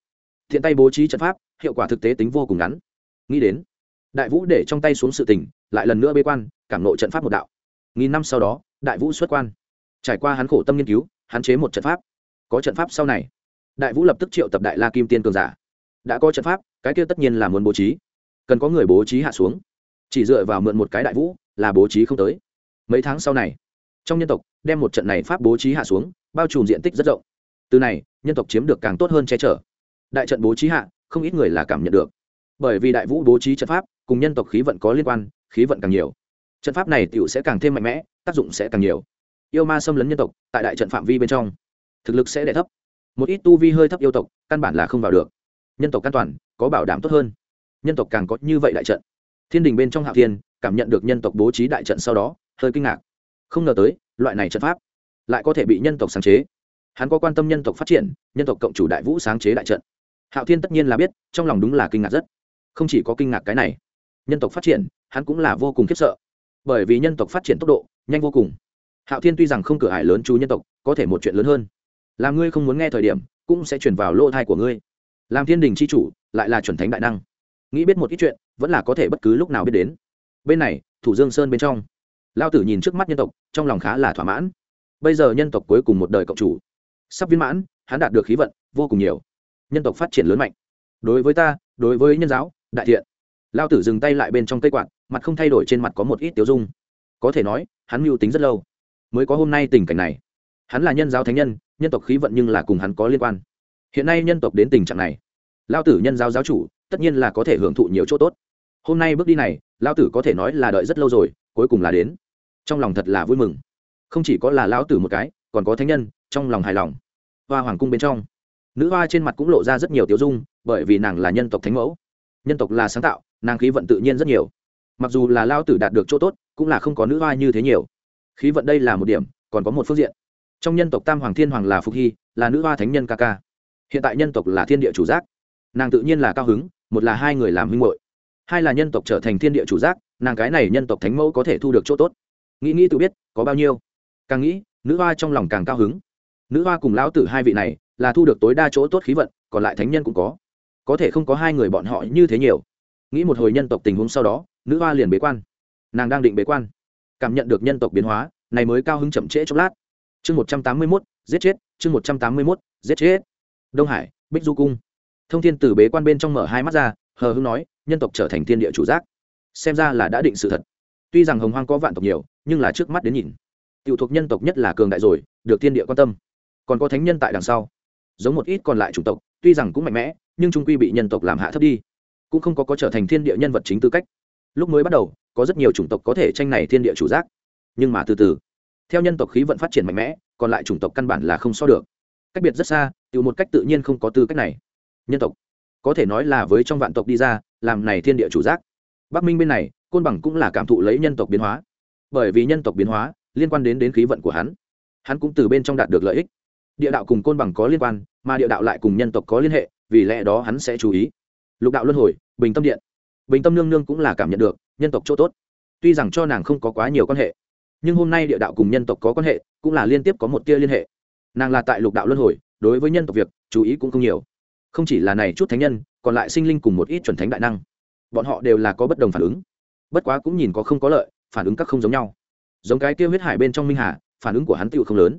Thiện tay bố trí trận pháp, hiệu quả thực tế tính vô cùng ngắn. Nghĩ đến, đại vũ để trong tay xuống sự tình, lại lần nữa bê quan, cảm nộ trận pháp một đạo. Nghìn năm sau đó, đại vũ xuất quan trải qua hắn khổ tâm nghiên cứu, hắn chế một trận pháp. Có trận pháp sau này, đại vũ lập tức triệu tập đại la kim tiên cường giả. Đã có trận pháp, cái kia tất nhiên là muốn bố trí. Cần có người bố trí hạ xuống. Chỉ dựa vào mượn một cái đại vũ là bố trí không tới. Mấy tháng sau này, trong nhân tộc, đem một trận này pháp bố trí hạ xuống, bao trùm diện tích rất rộng. Từ này, nhân tộc chiếm được càng tốt hơn che chở. Đại trận bố trí hạ, không ít người là cảm nhận được. Bởi vì đại vũ bố trí trận pháp, cùng nhân tộc khí vận có liên quan, khí vận càng nhiều. Trận pháp này tựu sẽ càng thêm mạnh mẽ, tác dụng sẽ càng nhiều yêu ma xâm lấn nhân tộc, tại đại trận phạm vi bên trong, thực lực sẽ đẻ thấp. Một ít tu vi hơi thấp yêu tộc, căn bản là không vào được. Nhân tộc an toàn, có bảo đảm tốt hơn. Nhân tộc càng có như vậy đại trận. Thiên đình bên trong hạ thiên, cảm nhận được nhân tộc bố trí đại trận sau đó, hơi kinh ngạc. Không ngờ tới, loại này trận pháp lại có thể bị nhân tộc sáng chế. Hắn có quan tâm nhân tộc phát triển, nhân tộc cộng chủ đại vũ sáng chế đại trận. Hạo thiên tất nhiên là biết, trong lòng đúng là kinh ngạc rất. Không chỉ có kinh ngạc cái này, nhân tộc phát triển, hắn cũng là vô cùng khiếp sợ. Bởi vì nhân tộc phát triển tốc độ nhanh vô cùng hạo thiên tuy rằng không cửa hải lớn chú nhân tộc, có thể một chuyện lớn hơn. Làm ngươi không muốn nghe thời điểm, cũng sẽ chuyển vào lỗ thai của ngươi. Làm thiên đình c h i chủ, lại là chuẩn thánh đại năng. Nghĩ biết một ít chuyện, vẫn là có thể bất cứ lúc nào biết đến. Bên này, thủ dương sơn bên trong. Lao tử nhìn trước mắt nhân tộc, trong lòng khá là thỏa mãn. Bây giờ nhân tộc cuối cùng một đời cộng chủ. Sắp viên mãn, hắn đạt được khí vận, vô cùng nhiều. Nhân tộc phát triển lớn mạnh. Đối với ta, đối với nhân giáo, đại thiện. Lao tử dừng tay lại bên trong cây quạt, mặt không thay đổi trên mặt có một ít tiêu dung. Có thể nói, hắn mưu tính rất lâu mới có hôm nay tình cảnh này. Hắn là nhân giáo thánh nhân nhân tộc khí vận nhưng là cùng hắn có liên quan. Hiện nay nhân tộc đến tình trạng này lao tử nhân giáo giáo chủ, tất nhiên là có thể hưởng thụ nhiều chỗ tốt. Hôm nay bước đi này lao tử có thể nói là đợi rất lâu rồi, cuối cùng là đến. Trong lòng thật là vui mừng. Không chỉ có là lao tử một cái, còn có thánh nhân, trong lòng hài lòng. Hoa hoàng cung bên trong, nữ hoa trên mặt cũng lộ ra rất nhiều tiêu dung, bởi vì nàng là nhân tộc thánh mẫu. Nhân tộc là sáng tạo, nàng khí vận tự nhiên rất nhiều. Mặc dù là lao tử đạt được chỗ tốt, cũng là không có nữ hoa như thế nhiều khí vận đây là một điểm, còn có một phương diện. Trong nhân tộc tam hoàng thiên hoàng là phục hy, là nữ hoa thánh nhân ca ca. Hiện tại nhân tộc là thiên địa chủ giác. Nàng tự nhiên là cao hứng, một là hai người làm huynh hội hai là nhân tộc trở thành thiên địa chủ giác, nàng cái này nhân tộc thánh mẫu có thể thu được chỗ tốt. Nghĩ nghĩ tự biết, có bao nhiêu? Càng nghĩ, nữ hoa trong lòng càng cao hứng. Nữ hoa cùng lão tử hai vị này, là thu được tối đa chỗ tốt khí vận, còn lại thánh nhân cũng có. Có thể không có hai người bọn họ như thế nhiều. Nghĩ một hồi nhân tộc tình huống sau đó, nữ hoa liền bế quan. Nàng đang định bế quan cảm nhận được nhân tộc biến hóa, này mới cao hứng chậm trễ chốc lát. Chương một trăm tám mươi mốt, giết chết, chương một trăm tám mươi mốt, giết chết. Đông hải, bích du cung. Thông thiên từ bế quan bên trong mở hai mắt ra, hờ hưng nói, nhân tộc trở thành thiên địa chủ giác. Xem ra là đã định sự thật. Tuy rằng hồng hoang có vạn tộc nhiều, nhưng là trước mắt đến nhìn, tiểu thuộc nhân tộc nhất là cường đại rồi, được thiên địa quan tâm. Còn có thánh nhân tại đằng sau, giống một ít còn lại chủng tộc, tuy rằng cũng mạnh mẽ, nhưng trung quy bị nhân tộc làm hạ thấp đi. Cũng không có có trở thành thiên địa nhân vật chính tư cách. Lúc mới bắt đầu có rất nhiều chủng tộc có thể tranh này thiên địa chủ giác. Nhưng mà từ từ, theo nhân tộc khí vận phát triển mạnh mẽ, còn lại chủng tộc căn bản là không so được. Cách biệt rất xa tự một cách tự nhiên không có tư cách này. Nhân tộc, có thể nói là với trong vạn tộc đi ra, làm này thiên địa chủ giác. Bắc minh bên này, côn bằng cũng là cảm thụ lấy nhân tộc biến hóa. Bởi vì nhân tộc biến hóa, liên quan đến đến khí vận của hắn. Hắn cũng từ bên trong đạt được lợi ích. Địa đạo cùng côn bằng có liên quan, mà địa đạo lại cùng nhân tộc có liên hệ, vì lẽ đó hắn sẽ chú ý. Lục đạo luân hồi, bình tâm điện. Bình tâm nương nương cũng là cảm nhận được nhân tộc chỗ tốt. Tuy rằng cho nàng không có quá nhiều quan hệ, nhưng hôm nay địa đạo cùng nhân tộc có quan hệ, cũng là liên tiếp có một tia liên hệ. Nàng là tại lục đạo luân hồi, đối với nhân tộc việc, chú ý cũng không nhiều. Không chỉ là này chút thánh nhân, còn lại sinh linh cùng một ít chuẩn thánh đại năng. Bọn họ đều là có bất đồng phản ứng. Bất quá cũng nhìn có không có lợi, phản ứng các không giống nhau. Giống cái kia huyết hải bên trong minh hà, phản ứng của hắn tựu không lớn.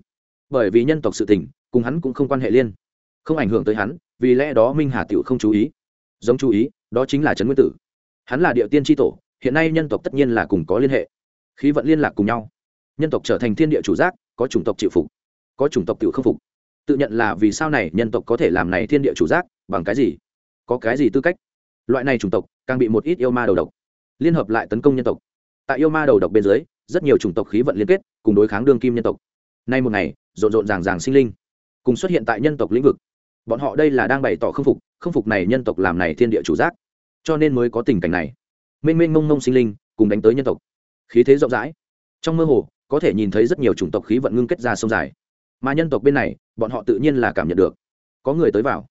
Bởi vì nhân tộc sự tình, cùng hắn cũng không quan hệ liên. Không ảnh hưởng tới hắn, vì lẽ đó minh hà tựu không chú ý. Giống chú ý, đó chính là trấn nguyên tử. Hắn là địa tiên tri tổ hiện nay nhân tộc tất nhiên là cùng có liên hệ. Khí vận liên lạc cùng nhau. Nhân tộc trở thành thiên địa chủ giác, có chủng tộc chịu phục, có chủng tộc tự không phục. Tự nhận là vì sao này nhân tộc có thể làm này thiên địa chủ giác, bằng cái gì? Có cái gì tư cách? Loại này chủng tộc, càng bị một ít yêu ma đầu độc, liên hợp lại tấn công nhân tộc. Tại yêu ma đầu độc bên dưới, rất nhiều chủng tộc khí vận liên kết, cùng đối kháng đương kim nhân tộc. Nay một ngày, rộn rộn ràng ràng sinh linh, cùng xuất hiện tại nhân tộc lĩnh vực. Bọn họ đây là đang bày tỏ không phục không phục này nhân tộc làm này thiên địa chủ giác. Cho nên mới có tình cảnh này mênh mênh mông mông sinh linh, cùng đánh tới nhân tộc. Khí thế rộng rãi. Trong mơ hồ, có thể nhìn thấy rất nhiều chủng tộc khí vận ngưng kết ra sông dài. Mà nhân tộc bên này, bọn họ tự nhiên là cảm nhận được. Có người tới vào.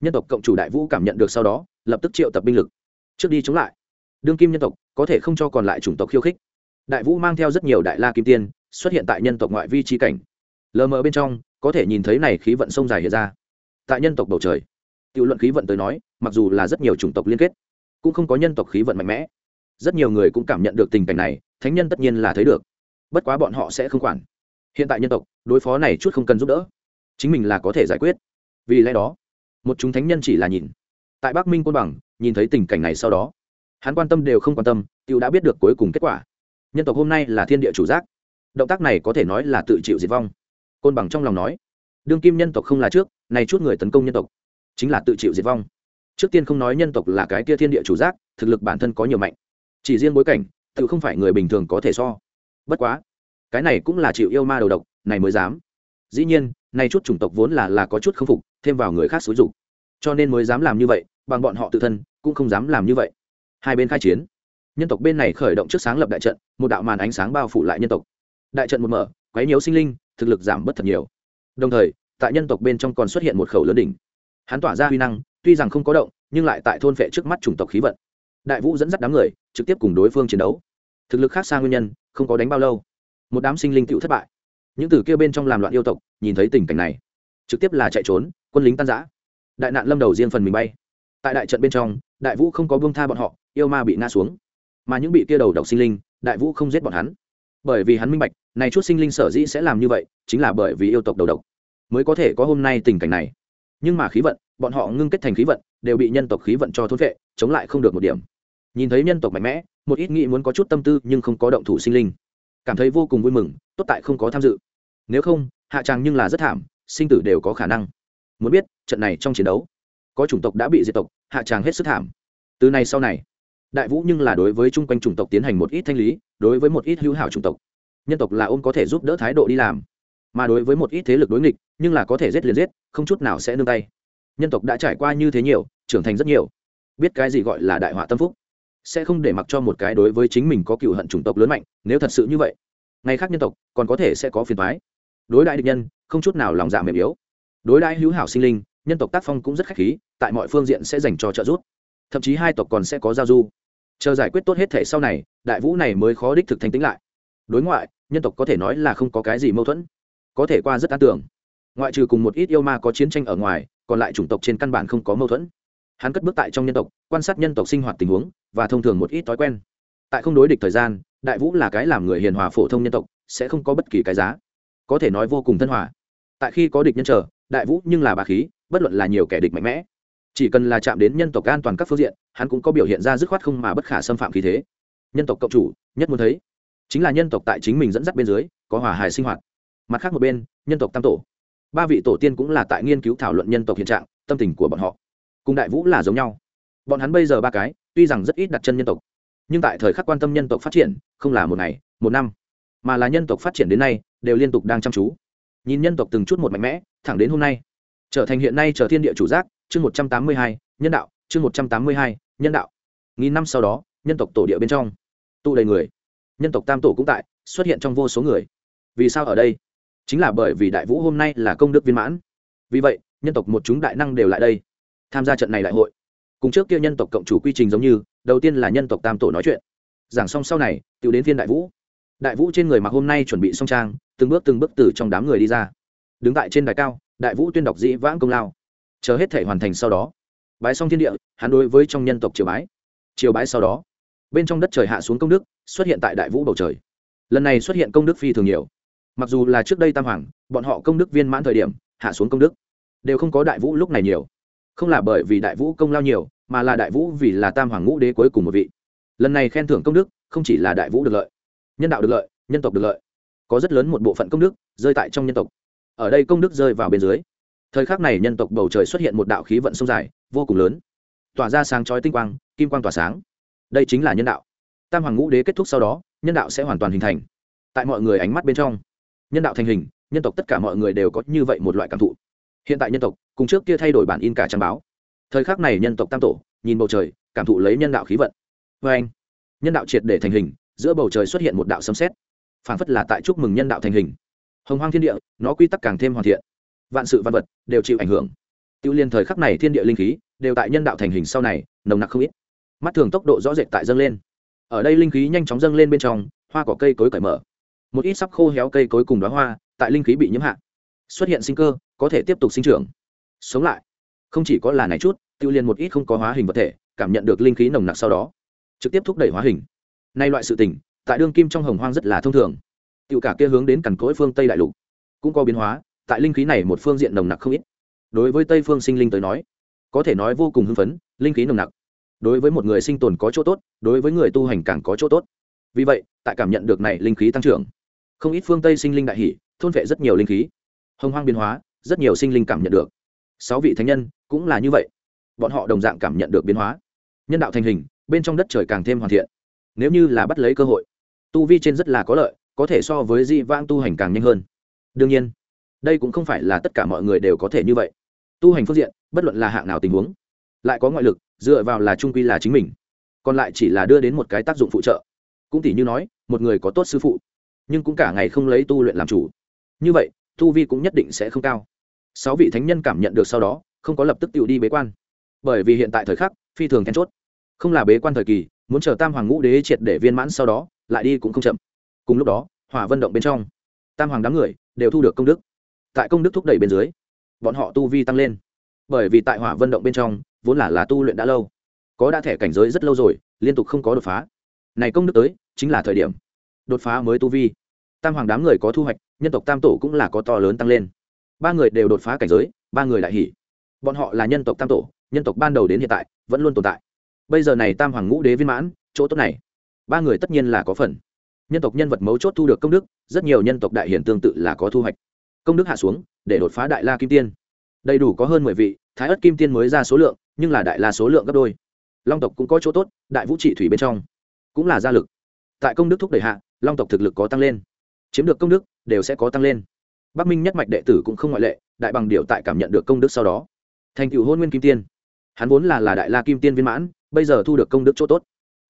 Nhân tộc cộng chủ đại vũ cảm nhận được sau đó, lập tức triệu tập binh lực. Trước đi chống lại. Đương kim nhân tộc, có thể không cho còn lại chủng tộc khiêu khích. Đại vũ mang theo rất nhiều đại la kim tiên, xuất hiện tại nhân tộc ngoại vi trí cảnh. Lờ mờ bên trong, có thể nhìn thấy này khí vận sông dài hiện ra. Tại nhân tộc bầu trời tự luận khí vận tới nói, mặc dù là rất nhiều chủng tộc liên kết cũng không có nhân tộc khí vận mạnh mẽ. Rất nhiều người cũng cảm nhận được tình cảnh này, thánh nhân tất nhiên là thấy được. Bất quá bọn họ sẽ không quản. Hiện tại nhân tộc, đối phó này chút không cần giúp đỡ. Chính mình là có thể giải quyết. Vì lẽ đó, một chúng thánh nhân chỉ là nhìn. Tại bắc minh côn bằng, nhìn thấy tình cảnh này sau đó, hắn quan tâm đều không quan tâm t i ê u đã biết được cuối cùng kết quả. Nhân tộc hôm nay là thiên địa chủ giác. Động tác này có thể nói là tự chịu diệt vong. Côn bằng trong lòng nói, đương kim nhân tộc không là trước, này chút người tấn công nhân tộc, chính là tự chịu diệt vong trước tiên không nói nhân tộc là cái kia thiên địa chủ giác, thực lực bản thân có nhiều mạnh. Chỉ riêng bối cảnh, tự không phải người bình thường có thể so. Bất quá, cái này cũng là chịu yêu ma đầu độc, này mới dám. Dĩ nhiên, nay chút chủng tộc vốn là là có chút k phục, thêm vào người khác xúi dục. Cho nên mới dám làm như vậy, bằng bọn họ tự thân, cũng không dám làm như vậy. Hai bên khai chiến. Nhân tộc bên này khởi động trước sáng lập đại trận, một đạo màn ánh sáng bao phủ lại nhân tộc. Đại trận một mở, quấy nhiều sinh linh, thực lực giảm bớt thật nhiều. Đồng thời, tại nhân tộc bên trong còn xuất hiện một khẩu lớn đỉnh. Hắn tỏa ra huy năng tuy rằng không có động, nhưng lại tại thôn phệ trước mắt chủng tộc khí vận. Đại vũ dẫn dắt đám người, trực tiếp cùng đối phương chiến đấu. Thực lực khác xa nguyên nhân, không có đánh bao lâu, một đám sinh linh tựu thất bại. Những từ kia bên trong làm loạn yêu tộc, nhìn thấy tình cảnh này, trực tiếp là chạy trốn, quân lính tan giã đại nạn lâm đầu riêng phần mình bay. Tại đại trận bên trong, đại vũ không có buông tha bọn họ, yêu ma bị ngã xuống. Mà những bị kia đầu độc sinh linh, đại vũ không giết bọn hắn. Bởi vì hắn minh bạch, này chút sinh linh sở dĩ sẽ làm như vậy, chính là bởi vì yêu tộc đầu độc, mới có thể có hôm nay tình cảnh này. Nhưng mà khí vận bọn họ ngưng kết thành khí vận, đều bị nhân tộc khí vận cho thốt vệ chống lại không được một điểm. Nhìn thấy nhân tộc mạnh mẽ, một ít nghĩ muốn có chút tâm tư nhưng không có động thủ sinh linh. Cảm thấy vô cùng vui mừng, tốt tại không có tham dự. Nếu không, hạ tràng nhưng là rất thảm, sinh tử đều có khả năng. Muốn biết, trận này trong chiến đấu, có chủng tộc đã bị diệt tộc, hạ tràng hết sức thảm. Từ nay sau này, đại vũ nhưng là đối với chung quanh chủng tộc tiến hành một ít thanh lý, đối với một ít hữu hảo chủng tộc. Nhân tộc là ôm có thể giúp đỡ thái độ đi làm, mà đối với một ít thế lực đối nghịch, nhưng là có thể giết liền giết, không chút nào sẽ nương tay nhân tộc đã trải qua như thế nhiều, trưởng thành rất nhiều. Biết cái gì gọi là đại họa tâm phúc, sẽ không để mặc cho một cái đối với chính mình có cựu hận chủng tộc lớn mạnh, nếu thật sự như vậy, ngày khác nhân tộc còn có thể sẽ có phiền thoái đối đại địch nhân, không chút nào lòng dạ mềm yếu. Đối đại hữu hảo sinh linh, nhân tộc tác phong cũng rất khách khí, tại mọi phương diện sẽ dành cho trợ giúp. Thậm chí hai tộc còn sẽ có giao du. Chờ giải quyết tốt hết thể sau này, đại vũ này mới khó đích thực thanh tính lại. Đối ngoại, nhân tộc có thể nói là không có cái gì mâu thuẫn, có thể qua rất an tưởng ngoại trừ cùng một ít yêu ma có chiến tranh ở ngoài còn lại chủng tộc trên căn bản không có mâu thuẫn. Hắn cất bước tại trong nhân tộc, quan sát nhân tộc sinh hoạt tình huống, và thông thường một ít thói quen. Tại không đối địch thời gian, đại vũ là cái làm người hiền hòa phổ thông nhân tộc, sẽ không có bất kỳ cái giá. Có thể nói vô cùng thân hòa. Tại khi có địch nhân chờ, đại vũ nhưng là bà khí, bất luận là nhiều kẻ địch mạnh mẽ. Chỉ cần là chạm đến nhân tộc an toàn các phương diện, hắn cũng có biểu hiện ra dứt khoát không mà bất khả xâm phạm khí thế. Nhân tộc cộng chủ, nhất muốn thấy. Chính là nhân tộc tại chính mình dẫn dắt bên dưới, có hòa hài sinh hoạt. Mặt khác một bên, nhân tộc tam tổ ba vị tổ tiên cũng là tại nghiên cứu thảo luận nhân tộc hiện trạng, tâm tình của bọn họ cùng đại vũ là giống nhau. Bọn hắn bây giờ ba cái, tuy rằng rất ít đặt chân nhân tộc, nhưng tại thời khắc quan tâm nhân tộc phát triển, không là một ngày, một năm, mà là nhân tộc phát triển đến nay, đều liên tục đang chăm chú. Nhìn nhân tộc từng chút một mạnh mẽ, thẳng đến hôm nay, trở thành hiện nay trở thiên địa chủ giác, chương một trăm tám mươi hai, nhân đạo, chương một trăm tám mươi hai, nhân đạo. Nghìn năm sau đó, nhân tộc tổ địa bên trong, tụ đầy người. Nhân tộc tam tổ cũng tại, xuất hiện trong vô số người. Vì sao ở đây? Chính là bởi vì đại vũ hôm nay là công đức viên mãn. Vì vậy, nhân tộc một chúng đại năng đều lại đây, tham gia trận này đại hội. Cùng trước kia nhân tộc cộng chủ quy trình giống như, đầu tiên là nhân tộc tam tổ nói chuyện. Giảng xong sau này tự đến thiên đại vũ. Đại vũ trên người mặc hôm nay chuẩn bị song trang, từng bước từng bước từ trong đám người đi ra. Đứng tại trên đài cao, đại vũ tuyên đọc dĩ vãng công lao. Chờ hết thể hoàn thành sau đó, bái xong thiên địa, hắn đối với trong nhân tộc triều bái. Triều bái sau đó, bên trong đất trời hạ xuống công đức, xuất hiện tại đại vũ bầu trời. Lần này xuất hiện công đức phi thường nhiều mặc dù là trước đây tam hoàng, bọn họ công đức viên mãn thời điểm, hạ xuống công đức, đều không có đại vũ lúc này nhiều. Không là bởi vì đại vũ công lao nhiều, mà là đại vũ vì là tam hoàng ngũ đế cuối cùng một vị. Lần này khen thưởng công đức, không chỉ là đại vũ được lợi, nhân đạo được lợi, nhân tộc được lợi. Có rất lớn một bộ phận công đức rơi tại trong nhân tộc. Ở đây công đức rơi vào bên dưới. Thời khắc này nhân tộc bầu trời xuất hiện một đạo khí vận sông dài, vô cùng lớn. Tỏa ra sáng chói tinh quang, kim quang tỏa sáng. Đây chính là nhân đạo. Tam hoàng ngũ đế kết thúc sau đó, nhân đạo sẽ hoàn toàn hình thành. Tại mọi người ánh mắt bên trong nhân đạo thành hình, nhân tộc tất cả mọi người đều có như vậy một loại cảm thụ. Hiện tại nhân tộc, cùng trước kia thay đổi bản in cả trang báo. Thời khắc này nhân tộc tam tổ, nhìn bầu trời, cảm thụ lấy nhân đạo khí vận. Vê anh, nhân đạo triệt để thành hình, giữa bầu trời xuất hiện một đạo sấm xét phản phất là tại chúc mừng nhân đạo thành hình. Hồng hoang thiên địa, nó quy tắc càng thêm hoàn thiện. Vạn sự văn vật đều chịu ảnh hưởng. Tiêu liên thời khắc này thiên địa linh khí đều tại nhân đạo thành hình sau này, nồng nặc không ít. Mắt thường tốc độ rõ rệt tại dâng lên. Ở đây linh khí nhanh chóng dâng lên bên trong, hoa cỏ cây cối cởi mở một ít sắp khô héo cây cối cùng đóa hoa, tại linh khí bị nhiễm hạ, xuất hiện sinh cơ, có thể tiếp tục sinh trưởng. Sống lại, không chỉ có là này chút, tiêu liên một ít không có hóa hình vật thể, cảm nhận được linh khí nồng nặc sau đó, trực tiếp thúc đẩy hóa hình. Nay loại sự tình, tại đương kim trong hồng hoang rất là thông thường. Tiêu cả kia hướng đến cằn cỗi phương tây đại lục, cũng có biến hóa, tại linh khí này một phương diện nồng nặc không ít. Đối với tây phương sinh linh tới nói, có thể nói vô cùng hưng phấn, linh khí nồng nặc. Đối với một người sinh tồn có chỗ tốt, đối với người tu hành càng có chỗ tốt vì vậy, tại cảm nhận được này linh khí tăng trưởng, không ít phương tây sinh linh đại hỷ thôn vệ rất nhiều linh khí. Hồng hoang biến hóa, rất nhiều sinh linh cảm nhận được. Sáu vị thánh nhân cũng là như vậy. Bọn họ đồng dạng cảm nhận được biến hóa. Nhân đạo thành hình, bên trong đất trời càng thêm hoàn thiện. Nếu như là bắt lấy cơ hội, tu vi trên rất là có lợi, có thể so với di vang tu hành càng nhanh hơn. Đương nhiên, đây cũng không phải là tất cả mọi người đều có thể như vậy. Tu hành phương diện, bất luận là hạng nào tình huống, lại có ngoại lực, dựa vào là trung quy là chính mình, còn lại chỉ là đưa đến một cái tác dụng phụ trợ cũng tỷ như nói, một người có tốt sư phụ, nhưng cũng cả ngày không lấy tu luyện làm chủ. Như vậy, tu vi cũng nhất định sẽ không cao. Sáu vị thánh nhân cảm nhận được sau đó, không có lập tức tự đi bế quan. Bởi vì hiện tại thời khắc, phi thường then chốt. Không là bế quan thời kỳ, muốn chờ tam hoàng ngũ đế triệt để viên mãn sau đó, lại đi cũng không chậm. Cùng lúc đó, hỏa vận động bên trong, tam hoàng đám người đều thu được công đức. Tại công đức thúc đẩy bên dưới, bọn họ tu vi tăng lên. Bởi vì tại hỏa vận động bên trong, vốn là là tu luyện đã lâu. Có đã thẻ cảnh giới rất lâu rồi, liên tục không có đột phá này công đức tới, chính là thời điểm. Đột phá mới tu vi. Tam hoàng đám người có thu hoạch, nhân tộc tam tổ cũng là có to lớn tăng lên. Ba người đều đột phá cảnh giới, ba người lại hỉ. Bọn họ là nhân tộc tam tổ, nhân tộc ban đầu đến hiện tại, vẫn luôn tồn tại. Bây giờ này tam hoàng ngũ đế viên mãn, chỗ tốt này. Ba người tất nhiên là có phần. Nhân tộc nhân vật mấu chốt thu được công đức, rất nhiều nhân tộc đại hiển tương tự là có thu hoạch. Công đức hạ xuống, để đột phá đại la kim tiên. Đầy đủ có hơn mười vị, thái ất kim tiên mới ra số lượng, nhưng là đại la số lượng gấp đôi. Long tộc cũng có chỗ tốt, đại vũ trị thủy bên trong cũng là gia lực. Tại công đức thúc đẩy hạ, long tộc thực lực có tăng lên. Chiếm được công đức, đều sẽ có tăng lên. Bắc minh nhất mạch đệ tử cũng không ngoại lệ, đại bằng điệu tại cảm nhận được công đức sau đó. Thành cựu hôn nguyên kim tiên. Hắn vốn là là đại la kim tiên viên mãn, bây giờ thu được công đức chỗ tốt.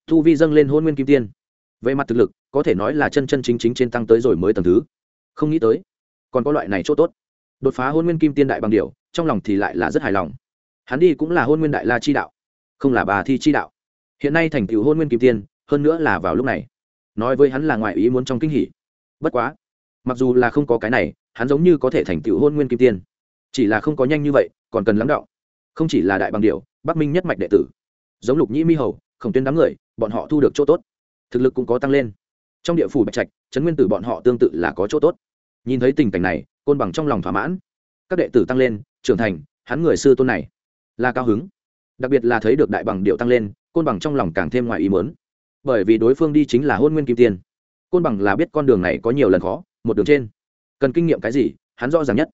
Thu vi dâng lên hôn nguyên kim tiên. Về mặt thực lực, có thể nói là chân chân chính chính trên tăng tới rồi mới tầng thứ. Không nghĩ tới, còn có loại này chỗ tốt. Đột phá hôn nguyên kim tiên đại bằng điệu trong lòng thì lại là rất hài lòng. Hắn đi cũng là hôn nguyên đại la chi đạo, không là bà thi chi đạo. Hiện nay thành tựu hôn nguyên kim tiên hơn nữa là vào lúc này. Nói với hắn là ngoại ý muốn trong kinh hỉ. Bất quá, mặc dù là không có cái này, hắn giống như có thể thành tựu hôn nguyên kim tiên. Chỉ là không có nhanh như vậy, còn cần lắng đạo không chỉ là đại bằng điệu bắc minh nhất mạch đệ tử. Giống lục nhĩ mi hầu, khổng tuyên đám người, bọn họ thu được chỗ tốt. Thực lực cũng có tăng lên. Trong địa phủ bạch trạch, trấn nguyên tử bọn họ tương tự là có chỗ tốt. Nhìn thấy tình cảnh này, côn bằng trong lòng thỏa mãn. Các đệ tử tăng lên, trưởng thành, hắn người sư tôn này là cao hứng. Đặc biệt là thấy được đại bằng điệu tăng lên, côn bằng trong lòng càng thêm ngoài ý mớn bởi vì đối phương đi chính là hôn nguyên kim tiên. Côn bằng là biết con đường này có nhiều lần khó, một đường trên. Cần kinh nghiệm cái gì, hắn rõ ràng nhất.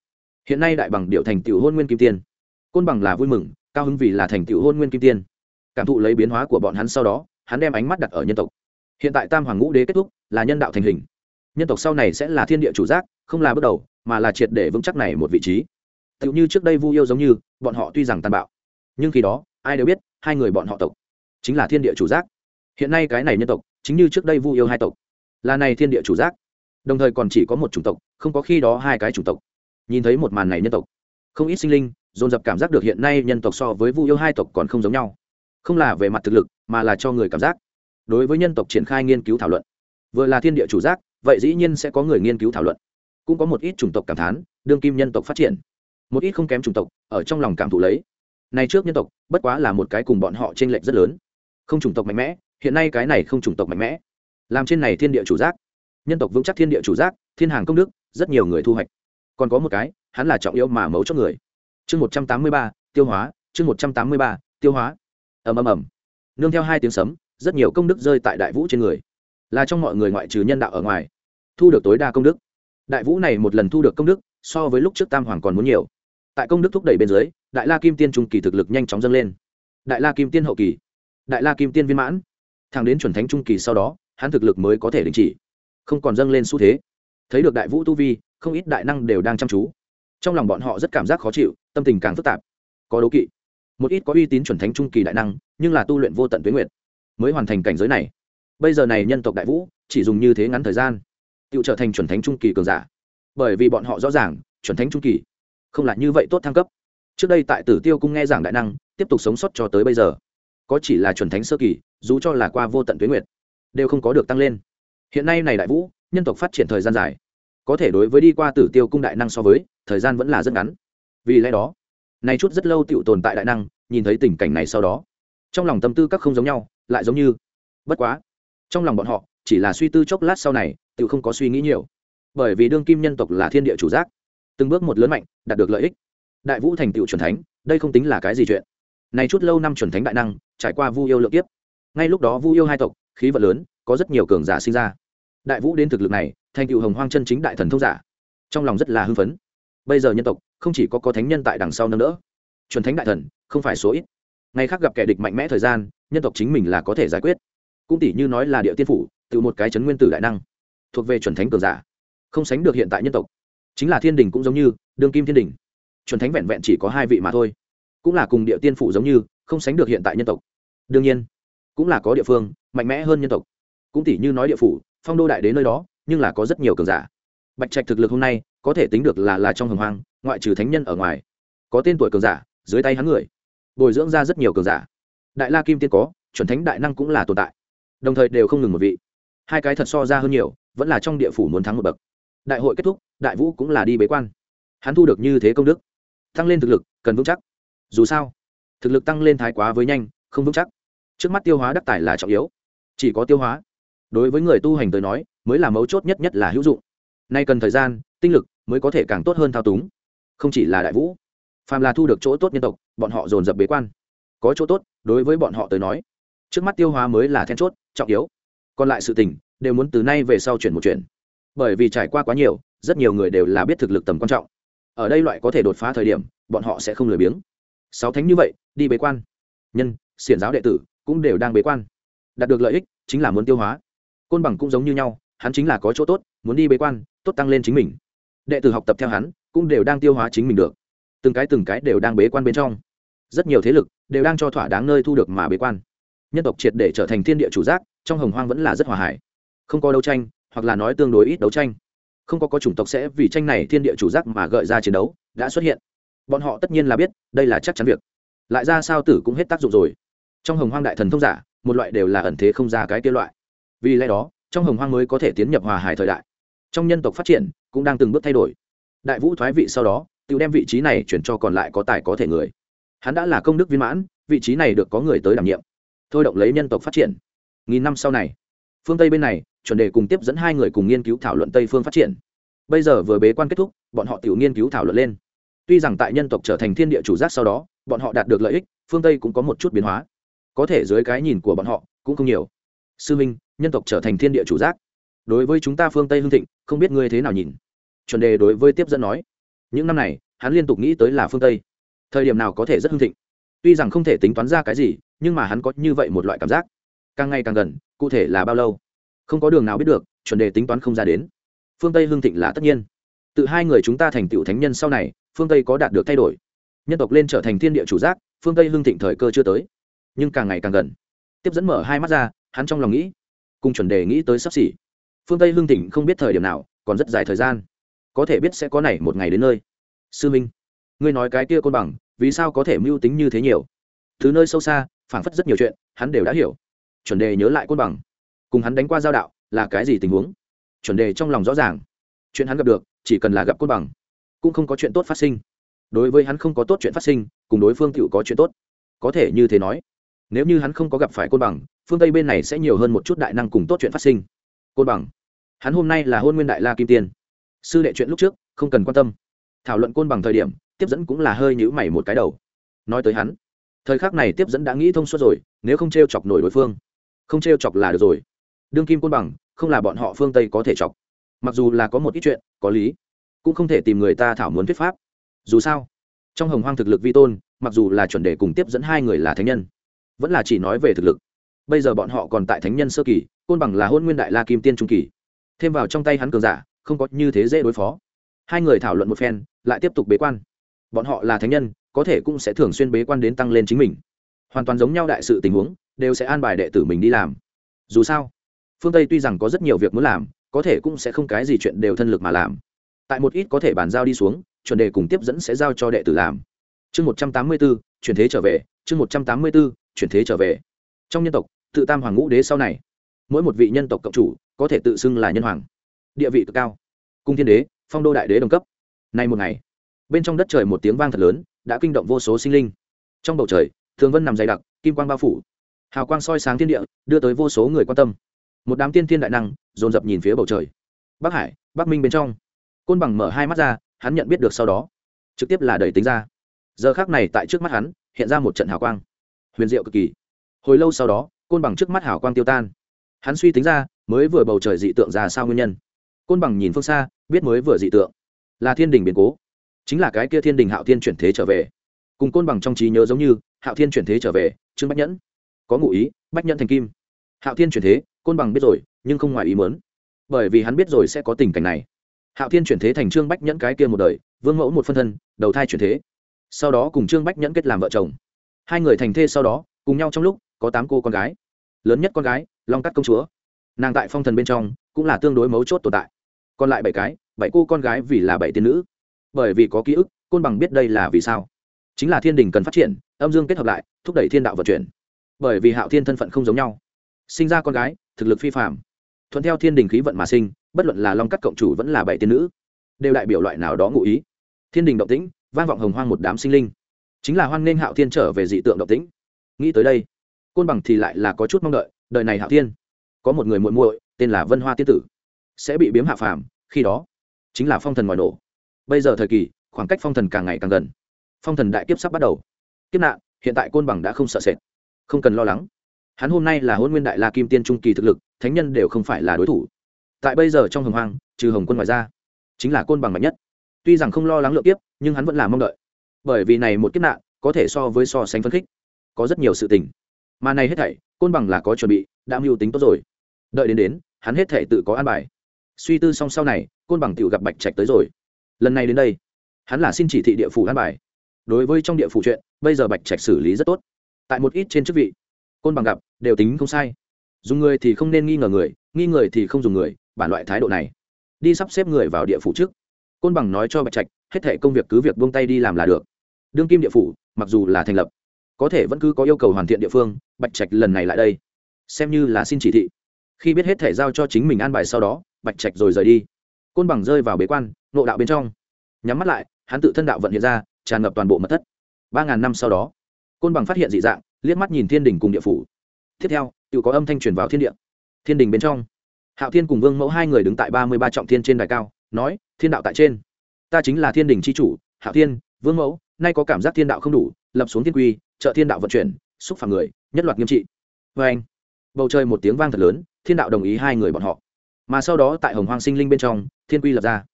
Hiện nay đại bằng điệu thành tựu hôn nguyên kim tiên. Côn bằng là vui mừng, cao hứng vì là thành tựu hôn nguyên kim tiên. Cảm thụ lấy biến hóa của bọn hắn sau đó, hắn đem ánh mắt đặt ở nhân tộc. Hiện tại tam hoàng ngũ đế kết thúc, là nhân đạo thành hình. Nhân tộc sau này sẽ là thiên địa chủ giác, không là bước đầu, mà là triệt để vững chắc này một vị trí. Tựu như trước đây vu yêu giống như, bọn họ tuy rằng tàn bạo, nhưng khi đó, ai đều biết, hai người bọn họ tộc chính là thiên địa chủ giác hiện nay cái này nhân tộc, chính như trước đây vu yêu hai tộc, là này thiên địa chủ giác. Đồng thời còn chỉ có một chủng tộc, không có khi đó hai cái chủng tộc. Nhìn thấy một màn này nhân tộc, không ít sinh linh dồn dập cảm giác được hiện nay nhân tộc so với vu yêu hai tộc còn không giống nhau. Không là về mặt thực lực, mà là cho người cảm giác. Đối với nhân tộc triển khai nghiên cứu thảo luận, vừa là thiên địa chủ giác, vậy dĩ nhiên sẽ có người nghiên cứu thảo luận. Cũng có một ít chủng tộc cảm thán, đương kim nhân tộc phát triển. Một ít không kém chủng tộc, ở trong lòng cảm thụ lấy. Này trước nhân tộc, bất quá là một cái cùng bọn họ t r ê n lệch rất lớn. Không chủng tộc mạnh mẽ hiện nay cái này không chủng tộc mạnh mẽ, làm trên này thiên địa chủ giác. Nhân tộc vững chắc thiên địa chủ giác, thiên hàng công đức, rất nhiều người thu hoạch. Còn có một cái, hắn là trọng yếu mà mấu chốt người. Chương một trăm tám mươi ba, tiêu hóa, chương một trăm tám mươi ba, tiêu hóa. Ầm ầm ầm. Nương theo hai tiếng sấm, rất nhiều công đức rơi tại đại vũ trên người. Là trong mọi người ngoại trừ nhân đạo ở ngoài, thu được tối đa công đức. Đại vũ này một lần thu được công đức, so với lúc trước tam hoàng còn muốn nhiều. Tại công đức thúc đẩy bên dưới, đại la kim tiên trung kỳ thực lực nhanh chóng dâng lên. Đại la kim tiên hậu kỳ. Đại la kim tiên viên mãn thẳng đến chuẩn thánh trung kỳ sau đó, hắn thực lực mới có thể đình chỉ. Không còn dâng lên xu thế. Thấy được đại vũ tu vi, không ít đại năng đều đang chăm chú. Trong lòng bọn họ rất cảm giác khó chịu, tâm tình càng phức tạp. Có đố kỵ. Một ít có uy tín chuẩn thánh trung kỳ đại năng, nhưng là tu luyện vô tận tuyến nguyệt, mới hoàn thành cảnh giới này. Bây giờ này nhân tộc đại vũ, chỉ dùng như thế ngắn thời gian tự trở thành chuẩn thánh trung kỳ cường giả. Bởi vì bọn họ rõ ràng, chuẩn thánh trung kỳ không là như vậy tốt thăng cấp. Trước đây tại tử tiêu cung nghe giảng đại năng, tiếp tục sống sót cho tới bây giờ có chỉ là chuẩn thánh sơ kỳ, dù cho là qua vô tận tuyến nguyệt, đều không có được tăng lên. Hiện nay này đại vũ, nhân tộc phát triển thời gian dài, có thể đối với đi qua tử tiêu cung đại năng so với, thời gian vẫn là rất ngắn. Vì lẽ đó, nay chút rất lâu tựu tồn tại đại năng, nhìn thấy tình cảnh này sau đó, trong lòng tâm tư các không giống nhau, lại giống như, bất quá, trong lòng bọn họ, chỉ là suy tư chốc lát sau này tự không có suy nghĩ nhiều. Bởi vì đương kim nhân tộc là thiên địa chủ giác, từng bước một lớn mạnh, đạt được lợi ích. Đại vũ thành tựu c thánh, đây không tính là cái gì chuyện. Này chút lâu năm chuẩn thánh đại năng trải qua vu yêu lượng kiếp. Ngay lúc đó vu yêu hai tộc, khí vận lớn, có rất nhiều cường giả sinh ra. Đại vũ đến thực lực này, thành cựu hồng hoang chân chính đại thần thông giả. Trong lòng rất là hưng phấn. Bây giờ nhân tộc, không chỉ có có thánh nhân tại đằng sau nâng đỡ, chuẩn thánh đại thần, không phải số ít. Ngày khác gặp kẻ địch mạnh mẽ thời gian, nhân tộc chính mình là có thể giải quyết. Cũng tỷ như nói là địa tiên phủ từ một cái chấn nguyên tử đại năng, thuộc về chuẩn thánh cường giả. Không sánh được hiện tại nhân tộc. Chính là thiên đình cũng giống như, đương kim thiên đình. Chuẩn thánh vẹn vẹn chỉ có hai vị mà thôi. Cũng là cùng địa tiên phủ giống như không sánh được hiện tại nhân tộc. Đương nhiên, cũng là có địa phương mạnh mẽ hơn nhân tộc. Cũng tỷ như nói địa phủ, phong đô đại đến nơi đó, nhưng là có rất nhiều cường giả. Bạch trạch thực lực hôm nay có thể tính được là là trong hồng hoang, ngoại trừ thánh nhân ở ngoài, có tên tuổi cường giả, dưới tay hắn người, bồi dưỡng ra rất nhiều cường giả. Đại la kim tiên có, chuẩn thánh đại năng cũng là tồn tại. Đồng thời đều không ngừng một vị. Hai cái thật so ra hơn nhiều, vẫn là trong địa phủ muốn thắng một bậc. Đại hội kết thúc, đại vũ cũng là đi bế quan. Hắn thu được như thế công đức, tăng lên thực lực, cần vững chắc. Dù sao thực lực tăng lên thái quá với nhanh, không vững chắc. Trước mắt tiêu hóa đắc tài là trọng yếu. Chỉ có tiêu hóa. Đối với người tu hành tới nói, mới là mấu chốt nhất nhất là hữu dụng. Nay cần thời gian, tinh lực mới có thể càng tốt hơn thao túng. Không chỉ là đại vũ, phàm là thu được chỗ tốt nhân tộc, bọn họ dồn dập bế quan. Có chỗ tốt, đối với bọn họ tới nói, trước mắt tiêu hóa mới là then chốt, trọng yếu. Còn lại sự tình, đều muốn từ nay về sau chuyển một chuyển. Bởi vì trải qua quá nhiều, rất nhiều người đều là biết thực lực tầm quan trọng. Ở đây loại có thể đột phá thời điểm, bọn họ sẽ không lười biếng sáu thánh như vậy, đi bế quan. Nhân, xiển giáo đệ tử cũng đều đang bế quan. Đạt được lợi ích chính là muốn tiêu hóa. Côn bằng cũng giống như nhau, hắn chính là có chỗ tốt, muốn đi bế quan, tốt tăng lên chính mình. Đệ tử học tập theo hắn, cũng đều đang tiêu hóa chính mình được. Từng cái từng cái đều đang bế quan bên trong. Rất nhiều thế lực đều đang cho thỏa đáng nơi thu được mà bế quan. Nhân tộc triệt để trở thành thiên địa chủ giác, trong hồng hoang vẫn là rất hòa hải. Không có đấu tranh, hoặc là nói tương đối ít đấu tranh. Không có có chủng tộc sẽ vì tranh này thiên địa chủ giác mà gợi ra chiến đấu, đã xuất hiện bọn họ tất nhiên là biết, đây là chắc chắn việc. Lại ra sao tử cũng hết tác dụng rồi. Trong hồng hoang đại thần thông giả, một loại đều là ẩn thế không ra cái kia loại. Vì lẽ đó, trong hồng hoang mới có thể tiến nhập hòa hải thời đại. Trong nhân tộc phát triển, cũng đang từng bước thay đổi. Đại vũ thoái vị sau đó, tự đem vị trí này chuyển cho còn lại có tài có thể người. Hắn đã là công đức viên mãn, vị trí này được có người tới đảm nhiệm. Thôi động lấy nhân tộc phát triển. Nghìn năm sau này, phương tây bên này, chuẩn đề cùng tiếp dẫn hai người cùng nghiên cứu thảo luận tây phương phát triển. Bây giờ vừa bế quan kết thúc, bọn họ tự nghiên cứu thảo luận lên tuy rằng tại nhân tộc trở thành thiên địa chủ giác sau đó, bọn họ đạt được lợi ích, phương tây cũng có một chút biến hóa. Có thể dưới cái nhìn của bọn họ, cũng không nhiều. Sư minh, nhân tộc trở thành thiên địa chủ giác. Đối với chúng ta phương tây hương thịnh, không biết ngươi thế nào nhìn? Chuẩn đề đối với tiếp dẫn nói. Những năm này, hắn liên tục nghĩ tới là phương tây. Thời điểm nào có thể rất hưng thịnh? Tuy rằng không thể tính toán ra cái gì, nhưng mà hắn có như vậy một loại cảm giác. Càng ngày càng gần, cụ thể là bao lâu? Không có đường nào biết được, chuẩn đề tính toán không ra đến. Phương tây hưng thịnh là tất nhiên. Tự hai người chúng ta thành tựu thánh nhân sau này phương tây có đạt được thay đổi nhân tộc lên trở thành thiên địa chủ giác phương tây hưng thịnh thời cơ chưa tới nhưng càng ngày càng gần tiếp dẫn mở hai mắt ra hắn trong lòng nghĩ cùng chuẩn đề nghĩ tới sắp xỉ phương tây hưng thịnh không biết thời điểm nào còn rất dài thời gian có thể biết sẽ có này một ngày đến nơi sư minh ngươi nói cái kia côn bằng vì sao có thể mưu tính như thế nhiều thứ nơi sâu xa phảng phất rất nhiều chuyện hắn đều đã hiểu chuẩn đề nhớ lại côn bằng cùng hắn đánh qua giao đạo là cái gì tình huống chuẩn đề trong lòng rõ ràng chuyện hắn gặp được chỉ cần là gặp côn bằng cũng không có chuyện tốt phát sinh. Đối với hắn không có tốt chuyện phát sinh, cùng đối phương tựu có chuyện tốt. Có thể như thế nói, nếu như hắn không có gặp phải côn bằng, phương tây bên này sẽ nhiều hơn một chút đại năng cùng tốt chuyện phát sinh. Côn bằng, hắn hôm nay là hôn nguyên đại la kim tiên. Sư đệ chuyện lúc trước, không cần quan tâm. Thảo luận côn bằng thời điểm, tiếp dẫn cũng là hơi nhữ mày một cái đầu. Nói tới hắn, thời khắc này tiếp dẫn đã nghĩ thông suốt rồi, nếu không t r e o chọc nổi đối phương, không t r e o chọc là được rồi. Đương kim côn bằng, không là bọn họ phương tây có thể chọc. Mặc dù là có một ít chuyện, có lý cũng không thể tìm người ta thảo muốn thuyết pháp. Dù sao, trong hồng hoang thực lực vi tôn, mặc dù là chuẩn đề cùng tiếp dẫn hai người là thánh nhân, vẫn là chỉ nói về thực lực. Bây giờ bọn họ còn tại thánh nhân sơ kỳ, côn bằng là hôn nguyên đại la kim tiên trung kỳ. Thêm vào trong tay hắn cường giả, không có như thế dễ đối phó. Hai người thảo luận một phen, lại tiếp tục bế quan. Bọn họ là thánh nhân, có thể cũng sẽ thường xuyên bế quan đến tăng lên chính mình. Hoàn toàn giống nhau đại sự tình huống, đều sẽ an bài đệ tử mình đi làm. Dù sao, phương tây tuy rằng có rất nhiều việc muốn làm, có thể cũng sẽ không cái gì chuyện đều thân lực mà làm tại một ít có thể bàn giao đi xuống, chuẩn đề cùng tiếp dẫn sẽ giao cho đệ tử làm. Chương một trăm tám mươi b ố chuyển thế trở về, chương một trăm tám mươi b ố chuyển thế trở về. Trong nhân tộc, tự tam hoàng ngũ đế sau này. Mỗi một vị nhân tộc cộng chủ, có thể tự xưng là nhân hoàng. Địa vị cực cao. Cung thiên đế, phong đô đại đế đồng cấp. Nay một ngày, bên trong đất trời một tiếng vang thật lớn, đã kinh động vô số sinh linh. Trong bầu trời, thường vân nằm dày đặc, kim quang bao phủ. Hào quang soi sáng thiên địa, đưa tới vô số người quan tâm. Một đám tiên thiên đại năng, dồn dập nhìn phía bầu trời. Bắc hải, bắc minh bên trong côn bằng mở hai mắt ra, hắn nhận biết được sau đó. Trực tiếp là đẩy tính ra. Giờ khác này tại trước mắt hắn, hiện ra một trận hào quang. Huyền diệu cực kỳ. Hồi lâu sau đó, côn bằng trước mắt hào quang tiêu tan. Hắn suy tính ra, mới vừa bầu trời dị tượng ra sao nguyên nhân. Côn bằng nhìn phương xa, biết mới vừa dị tượng. Là thiên đình biến cố. Chính là cái kia thiên đình hạo thiên chuyển thế trở về. Cùng côn bằng trong trí nhớ giống như, hạo thiên chuyển thế trở về, trương bách nhẫn. Có ngụ ý, bách nhẫn thành kim. Hạo thiên chuyển thế, côn bằng biết rồi, nhưng không ngoài ý mớn bởi vì hắn biết rồi sẽ có tình cảnh này hạo thiên chuyển thế thành trương bách nhẫn cái kia một đời, vương mẫu một phân thân, đầu thai chuyển thế. Sau đó cùng trương bách nhẫn kết làm vợ chồng. Hai người thành thê sau đó, cùng nhau trong lúc, có tám cô con gái. Lớn nhất con gái, long cắt công chúa. Nàng tại phong thần bên trong, cũng là tương đối mấu chốt tồn tại. Còn lại bảy cái, bảy cô con gái vì là bảy tiên nữ. Bởi vì có ký ức, côn bằng biết đây là vì sao. Chính là thiên đình cần phát triển, âm dương kết hợp lại, thúc đẩy thiên đạo vận chuyển. Bởi vì hạo thiên thân phận không giống nhau. Sinh ra con gái, thực lực phi phạm thuận theo thiên đình khí vận mà sinh bất luận là long cắt cộng chủ vẫn là bảy tiên nữ, đều đại biểu loại nào đó ngụ ý. Thiên đình động tĩnh, vang vọng hồng hoang một đám sinh linh. Chính là hoan nghênh hạo thiên trở về dị tượng động tĩnh. Nghĩ tới đây, côn bằng thì lại là có chút mong đợi, đời này hạo thiên, có một người muội muội, tên là vân hoa tiên tử, sẽ bị biếm hạ phàm, khi đó, chính là phong thần ngoài nổ. Bây giờ thời kỳ, khoảng cách phong thần càng ngày càng gần. Phong thần đại kiếp sắp bắt đầu. Kiếp nạn, hiện tại côn bằng đã không sợ sệt, không cần lo lắng. Hắn hôm nay là hôn nguyên đại la kim tiên trung kỳ thực lực, thánh nhân đều không phải là đối thủ tại bây giờ trong hồng hoang, trừ hồng quân ngoài ra, chính là côn bằng mạnh nhất. Tuy rằng không lo lắng lượng kiếp, nhưng hắn vẫn là mong đợi. Bởi vì này một kiếp nạn, có thể so với so sánh phân khích, có rất nhiều sự tình. Mà này hết thảy, côn bằng là có chuẩn bị, đã mưu tính tốt rồi. Đợi đến đến, hắn hết thảy tự có an bài. Suy tư xong sau này, côn bằng tự gặp bạch trạch tới rồi. Lần này đến đây, hắn là xin chỉ thị địa phủ an bài. Đối với trong địa phủ chuyện, bây giờ bạch trạch xử lý rất tốt. Tại một ít trên chức vị, côn bằng gặp, đều tính không sai. Dùng người thì không nên nghi ngờ người, nghi người thì không dùng người bản loại thái độ này. Đi sắp xếp người vào địa phủ trước. Côn bằng nói cho bạch trạch, hết thể công việc cứ việc buông tay đi làm là được. Đương kim địa phủ, mặc dù là thành lập, có thể vẫn cứ có yêu cầu hoàn thiện địa phương, bạch trạch lần này lại đây. Xem như là xin chỉ thị. Khi biết hết thể giao cho chính mình an bài sau đó, bạch trạch rồi rời đi. Côn bằng rơi vào bế quan, nộ đạo bên trong. Nhắm mắt lại, hắn tự thân đạo vận hiện ra, tràn ngập toàn bộ mật thất. Ba ngàn năm sau đó, côn bằng phát hiện dị dạng, liếc mắt nhìn thiên đình cùng địa phủ. Tiếp theo, tự có âm thanh truyền vào thiên địa. Thiên đình bên trong hạo thiên cùng vương mẫu hai người đứng tại ba mươi ba trọng thiên trên đài cao, nói, thiên đạo tại trên. Ta chính là thiên đình c h i chủ, hạo thiên, vương mẫu, nay có cảm giác thiên đạo không đủ, lập xuống thiên quy, trợ thiên đạo vận chuyển, xúc phạm người, nhất loạt nghiêm trị. Vê anh, bầu trời một tiếng vang thật lớn, thiên đạo đồng ý hai người bọn họ. Mà sau đó tại hồng hoang sinh linh bên trong, thiên quy lập ra.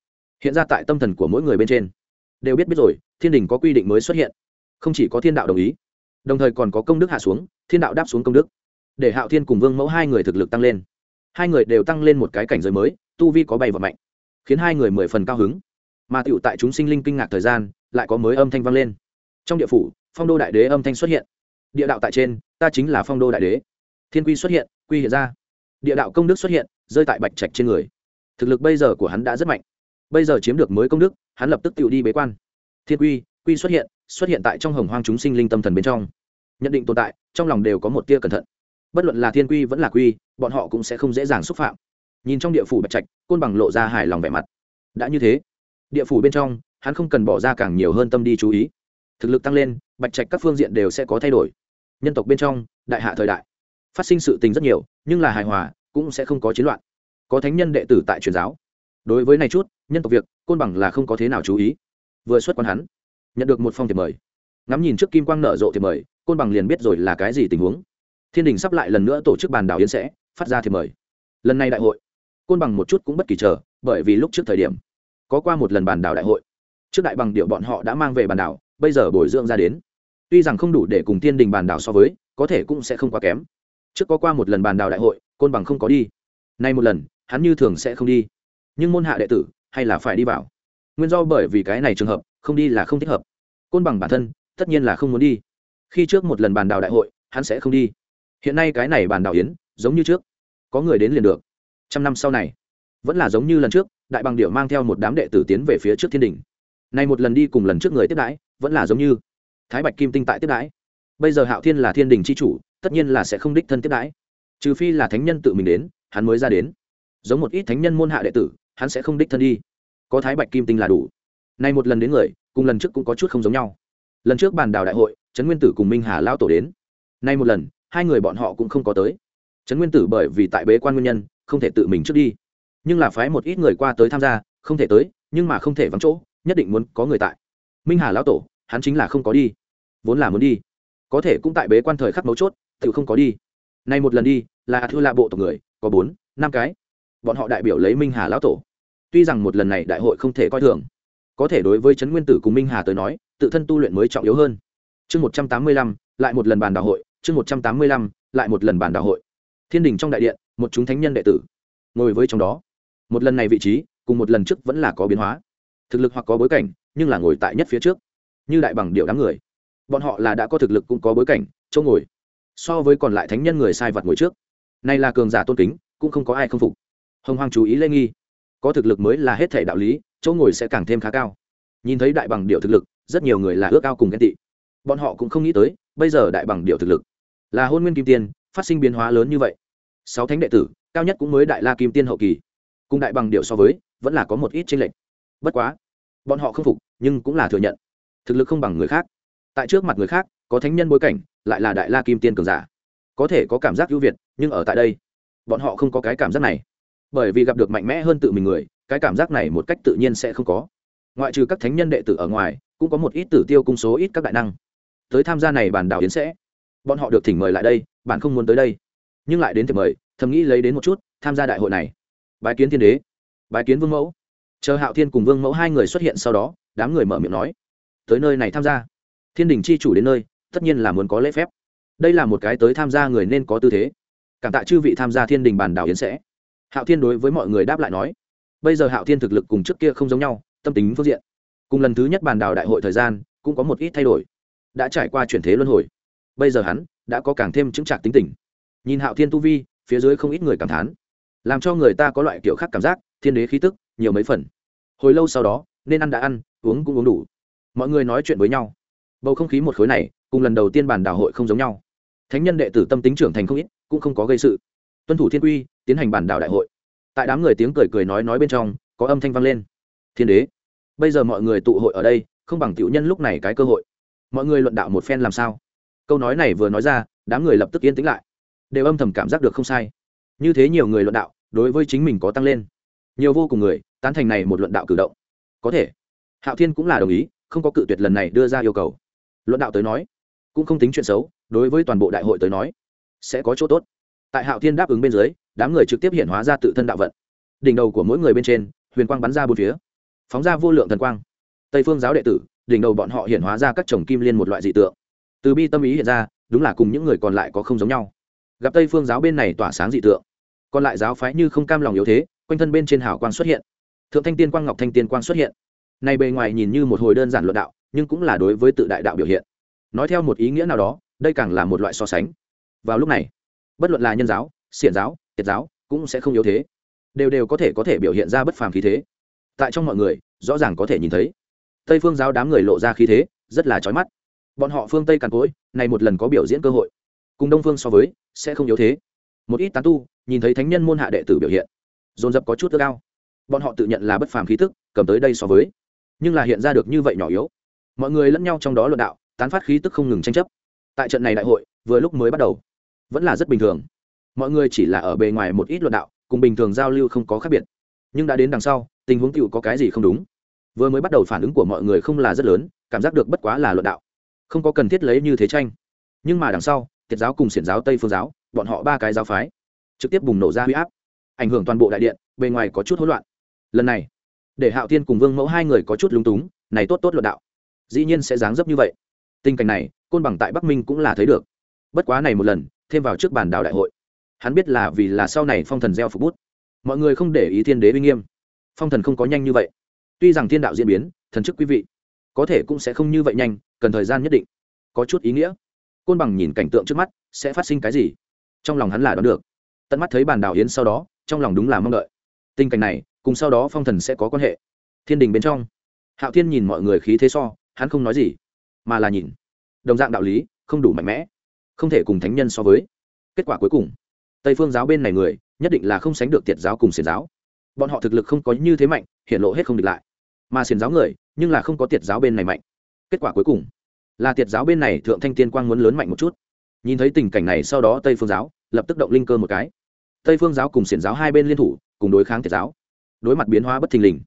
Hiện ra tại tâm thần của mỗi người bên trên. Đều biết biết rồi, thiên đình có quy định mới xuất hiện. Không chỉ có thiên đạo đồng ý, đồng thời còn có công đức hạ xuống, thiên đạo đáp xuống công đức. Để hạo thiên cùng vương mẫu hai người thực lực tăng lên hai người đều tăng lên một cái cảnh giới mới, tu vi có bay và mạnh, khiến hai người mười phần cao hứng. Mà tựu tại chúng sinh linh kinh ngạc thời gian, lại có mới âm thanh vang lên. Trong địa phủ, phong đô đại đế âm thanh xuất hiện. Địa đạo tại trên, ta chính là phong đô đại đế. Thiên quy xuất hiện, quy hiện ra. Địa đạo công đức xuất hiện, rơi tại bạch trạch trên người. Thực lực bây giờ của hắn đã rất mạnh. Bây giờ chiếm được mới công đức, hắn lập tức tự đi bế quan. Thiên quy quy xuất hiện xuất hiện tại trong hồng hoang chúng sinh linh tâm thần bên trong. Nhận định tồn tại, trong lòng đều có một tia cẩn thận bất luận là thiên quy vẫn là quy, bọn họ cũng sẽ không dễ dàng xúc phạm. Nhìn trong địa phủ bạch trạch, côn bằng lộ ra hài lòng vẻ mặt. Đã như thế, địa phủ bên trong, hắn không cần bỏ ra càng nhiều hơn tâm đi chú ý. Thực lực tăng lên, bạch trạch các phương diện đều sẽ có thay đổi. Nhân tộc bên trong, đại hạ thời đại, phát sinh sự tình rất nhiều, nhưng là hài hòa, cũng sẽ không có chiến loạn. Có thánh nhân đệ tử tại truyền giáo. Đối với này chút, nhân tộc việc, côn bằng là không có thế nào chú ý. Vừa xuất quan hắn, nhận được một phong thiệp mời. Ngắm nhìn trước kim quang nở rộ thiệp mời, côn bằng liền biết rồi là cái gì tình huống thiên đình sắp lại lần nữa tổ chức bàn đảo yến sẽ, phát ra thì mời. Lần này đại hội, côn bằng một chút cũng bất kỳ chờ, bởi vì lúc trước thời điểm, có qua một lần bàn đảo đại hội. Trước đại bằng điệu bọn họ đã mang về bàn đảo, bây giờ bồi dưỡng ra đến. Tuy rằng không đủ để cùng Thiên đình bàn đảo so với, có thể cũng sẽ không quá kém. Trước có qua một lần bàn đảo đại hội, côn bằng không có đi. Nay một lần, hắn như thường sẽ không đi. Nhưng môn hạ đệ tử, hay là phải đi vào. Nguyên do bởi vì cái này trường hợp, không đi là không thích hợp. Côn bằng bản thân, tất nhiên là không muốn đi. Khi trước một lần bàn đảo đại hội, hắn sẽ không đi hiện nay cái này bàn đảo yến, giống như trước. Có người đến liền được. Trăm năm sau này, vẫn là giống như lần trước, đại bằng điệu mang theo một đám đệ tử tiến về phía trước thiên đình nay một lần đi cùng lần trước người tiếp đãi, vẫn là giống như thái bạch kim tinh tại tiếp đãi. Bây giờ hạo thiên là thiên đình c h i chủ, tất nhiên là sẽ không đích thân tiếp đãi. Trừ phi là thánh nhân tự mình đến, hắn mới ra đến. Giống một ít thánh nhân môn hạ đệ tử, hắn sẽ không đích thân đi. Có thái bạch kim tinh là đủ. Nay một lần đến người, cùng lần trước cũng có chút không giống nhau. Lần trước bàn đào đại hội, trấn nguyên tử cùng minh hà lao tổ đến. Nay một lần hai người bọn họ cũng không có tới. Trấn nguyên tử bởi vì tại bế quan nguyên nhân, không thể tự mình trước đi. Nhưng là phái một ít người qua tới tham gia, không thể tới, nhưng mà không thể vắng chỗ, nhất định muốn có người tại. Minh hà lão tổ, hắn chính là không có đi. Vốn là muốn đi. Có thể cũng tại bế quan thời khắc mấu chốt, tự không có đi. Nay một lần đi, là thư lạ bộ tộc người, có bốn, năm cái. Bọn họ đại biểu lấy minh hà lão tổ. Tuy rằng một lần này đại hội không thể coi thường, có thể đối với trấn nguyên tử cùng minh hà tới nói, tự thân tu luyện mới trọng yếu hơn. Chương một trăm tám mươi lăm, lại một lần bàn đạo hội chương một trăm tám mươi lăm, lại một lần bàn đạo hội. Thiên đình trong đại điện, một chúng thánh nhân đệ tử ngồi với trong đó. Một lần này vị trí, cùng một lần trước vẫn là có biến hóa. Thực lực hoặc có bối cảnh, nhưng là ngồi tại nhất phía trước, như đại bằng điệu đám người. Bọn họ là đã có thực lực cũng có bối cảnh, chỗ ngồi. So với còn lại thánh nhân người sai vật ngồi trước. Nay là cường giả tôn kính, cũng không có ai không phục. Hồng hoàng chú ý lê nghi. Có thực lực mới là hết thể đạo lý, chỗ ngồi sẽ càng thêm khá cao. Nhìn thấy đại bằng điệu thực lực, rất nhiều người là ước ao cùng ghen tị. Bọn họ cũng không nghĩ tới bây giờ đại bằng điệu thực lực. Là hôn nguyên kim tiên, phát sinh biến hóa lớn như vậy. Sáu thánh đệ tử, cao nhất cũng mới đại la kim tiên hậu kỳ. Cùng đại bằng điệu so với, vẫn là có một ít tranh lệch. Bất quá, bọn họ không phục, nhưng cũng là thừa nhận. Thực lực không bằng người khác. Tại trước mặt người khác, có thánh nhân bối cảnh, lại là đại la kim tiên cường giả. Có thể có cảm giác ưu việt, nhưng ở tại đây, bọn họ không có cái cảm giác này. Bởi vì gặp được mạnh mẽ hơn tự mình người, cái cảm giác này một cách tự nhiên sẽ không có. Ngoại trừ các thánh nhân đệ tử ở ngoài, cũng có một ít tử tiêu cung số ít các đại năng tới tham gia này bản đảo yến sẽ. Bọn họ được thỉnh mời lại đây, bạn không muốn tới đây. Nhưng lại đến thì mời, thầm nghĩ lấy đến một chút, tham gia đại hội này. Bái kiến thiên đế, bái kiến vương mẫu. Chờ hạo thiên cùng vương mẫu hai người xuất hiện sau đó, đám người mở miệng nói, tới nơi này tham gia. Thiên đình chi chủ đến nơi, tất nhiên là muốn có lễ phép. Đây là một cái tới tham gia người nên có tư thế. Cảm tạ chư vị tham gia thiên đình bàn đảo yến sẽ. Hạo thiên đối với mọi người đáp lại nói, bây giờ hạo thiên thực lực cùng trước kia không giống nhau, tâm tính phương diện. Cùng lần thứ nhất bàn đảo đại hội thời gian, cũng có một ít thay đổi đã trải qua chuyển thế luân hồi. Bây giờ hắn đã có càng thêm chứng trạc tính tình. Nhìn hạo thiên tu vi, phía dưới không ít người cảm thán. Làm cho người ta có loại kiểu khác cảm giác, thiên đế khí tức, nhiều mấy phần. Hồi lâu sau đó, nên ăn đã ăn, uống cũng uống đủ. Mọi người nói chuyện với nhau. Bầu không khí một khối này, cùng lần đầu tiên bàn đảo hội không giống nhau. Thánh nhân đệ tử tâm tính trưởng thành không ít, cũng không có gây sự. Tuân thủ thiên quy, tiến hành bàn đảo đại hội. Tại đám người tiếng cười cười nói nói bên trong, có âm thanh vang lên. Thiên đế, bây giờ mọi người tụ hội ở đây, không bằng tiểu nhân lúc này cái cơ hội mọi người luận đạo một phen làm sao? Câu nói này vừa nói ra, đám người lập tức yên tĩnh lại. Đều âm thầm cảm giác được không sai. Như thế nhiều người luận đạo, đối với chính mình có tăng lên. Nhiều vô cùng người, tán thành này một luận đạo cử động. Có thể, hạo thiên cũng là đồng ý, không có cự tuyệt lần này đưa ra yêu cầu. Luận đạo tới nói, cũng không tính chuyện xấu, đối với toàn bộ đại hội tới nói, sẽ có chỗ tốt. Tại hạo thiên đáp ứng bên dưới, đám người trực tiếp hiện hóa ra tự thân đạo vận. Đỉnh đầu của mỗi người bên trên, huyền quang bắn ra bốn phía, phóng ra vô lượng thần quang. Tây phương giáo đệ tử đỉnh đầu bọn họ hiện hóa ra các chồng kim liên một loại dị tượng. Từ bi tâm ý hiện ra, đúng là cùng những người còn lại có không giống nhau. Gặp tây phương giáo bên này tỏa sáng dị tượng, còn lại giáo phái như không cam lòng yếu thế, quanh thân bên trên hào quang xuất hiện. Thượng thanh tiên quang, ngọc thanh tiên quang xuất hiện. Này bề ngoài nhìn như một hồi đơn giản luận đạo, nhưng cũng là đối với tự đại đạo biểu hiện. Nói theo một ý nghĩa nào đó, đây càng là một loại so sánh. Vào lúc này, bất luận là nhân giáo, xiển giáo, tiệt giáo, cũng sẽ không yếu thế. Đều đều có thể có thể biểu hiện ra bất phàm khí thế. Tại trong mọi người, rõ ràng có thể nhìn thấy tây phương giáo đám người lộ ra khí thế, rất là trói mắt. Bọn họ phương tây càn cối, này một lần có biểu diễn cơ hội. Cùng đông phương so với, sẽ không yếu thế. Một ít tán tu, nhìn thấy thánh nhân môn hạ đệ tử biểu hiện, dồn dập có chút ước cao bọn họ tự nhận là bất phàm khí tức, cầm tới đây so với. Nhưng là hiện ra được như vậy nhỏ yếu. Mọi người lẫn nhau trong đó luận đạo, tán phát khí tức không ngừng tranh chấp. Tại trận này đại hội, vừa lúc mới bắt đầu, vẫn là rất bình thường. Mọi người chỉ là ở bề ngoài một ít luận đạo, cùng bình thường giao lưu không có khác biệt. Nhưng đã đến đằng sau, tình huống tựu có cái gì không đúng vừa mới bắt đầu phản ứng của mọi người không là rất lớn, cảm giác được bất quá là luận đạo. Không có cần thiết lấy như thế tranh. Nhưng mà đằng sau, tiết giáo cùng xiển giáo, tây phương giáo, bọn họ ba cái giáo phái, trực tiếp bùng nổ ra huy áp, ảnh hưởng toàn bộ đại điện, bề ngoài có chút hỗn loạn. Lần này, để hạo tiên cùng vương mẫu hai người có chút lúng túng, này tốt tốt luận đạo, dĩ nhiên sẽ dáng dấp như vậy. Tình cảnh này, côn bằng tại bắc minh cũng là thấy được. Bất quá này một lần, thêm vào trước bàn đảo đại hội, hắn biết là vì là sau này phong thần gieo phục bút. Mọi người không để ý thiên đế uy nghiêm. Phong thần không có nhanh như vậy tuy rằng thiên đạo diễn biến, thần chức quý vị, có thể cũng sẽ không như vậy nhanh, cần thời gian nhất định. Có chút ý nghĩa. Côn bằng nhìn cảnh tượng trước mắt, sẽ phát sinh cái gì? Trong lòng hắn là đoán được. Tận mắt thấy bàn đảo yến sau đó, trong lòng đúng là mong đợi. Tình cảnh này, cùng sau đó phong thần sẽ có quan hệ. Thiên đình bên trong, hạo thiên nhìn mọi người khí thế so, hắn không nói gì, mà là nhìn. Đồng dạng đạo lý, không đủ mạnh mẽ, không thể cùng thánh nhân so với. Kết quả cuối cùng, tây phương giáo bên này người, nhất định là không sánh được tiệt giáo cùng xiển giáo. Bọn họ thực lực không có như thế mạnh, hiện lộ hết không địch lại mà xiển giáo người, nhưng là không có tiệt giáo bên này mạnh. Kết quả cuối cùng, là tiệt giáo bên này thượng thanh tiên quang muốn lớn mạnh một chút. Nhìn thấy tình cảnh này sau đó tây phương giáo lập tức động linh cơ một cái. Tây phương giáo cùng xiển giáo hai bên liên thủ, cùng đối kháng tiệt giáo. Đối mặt biến hóa bất thình lình,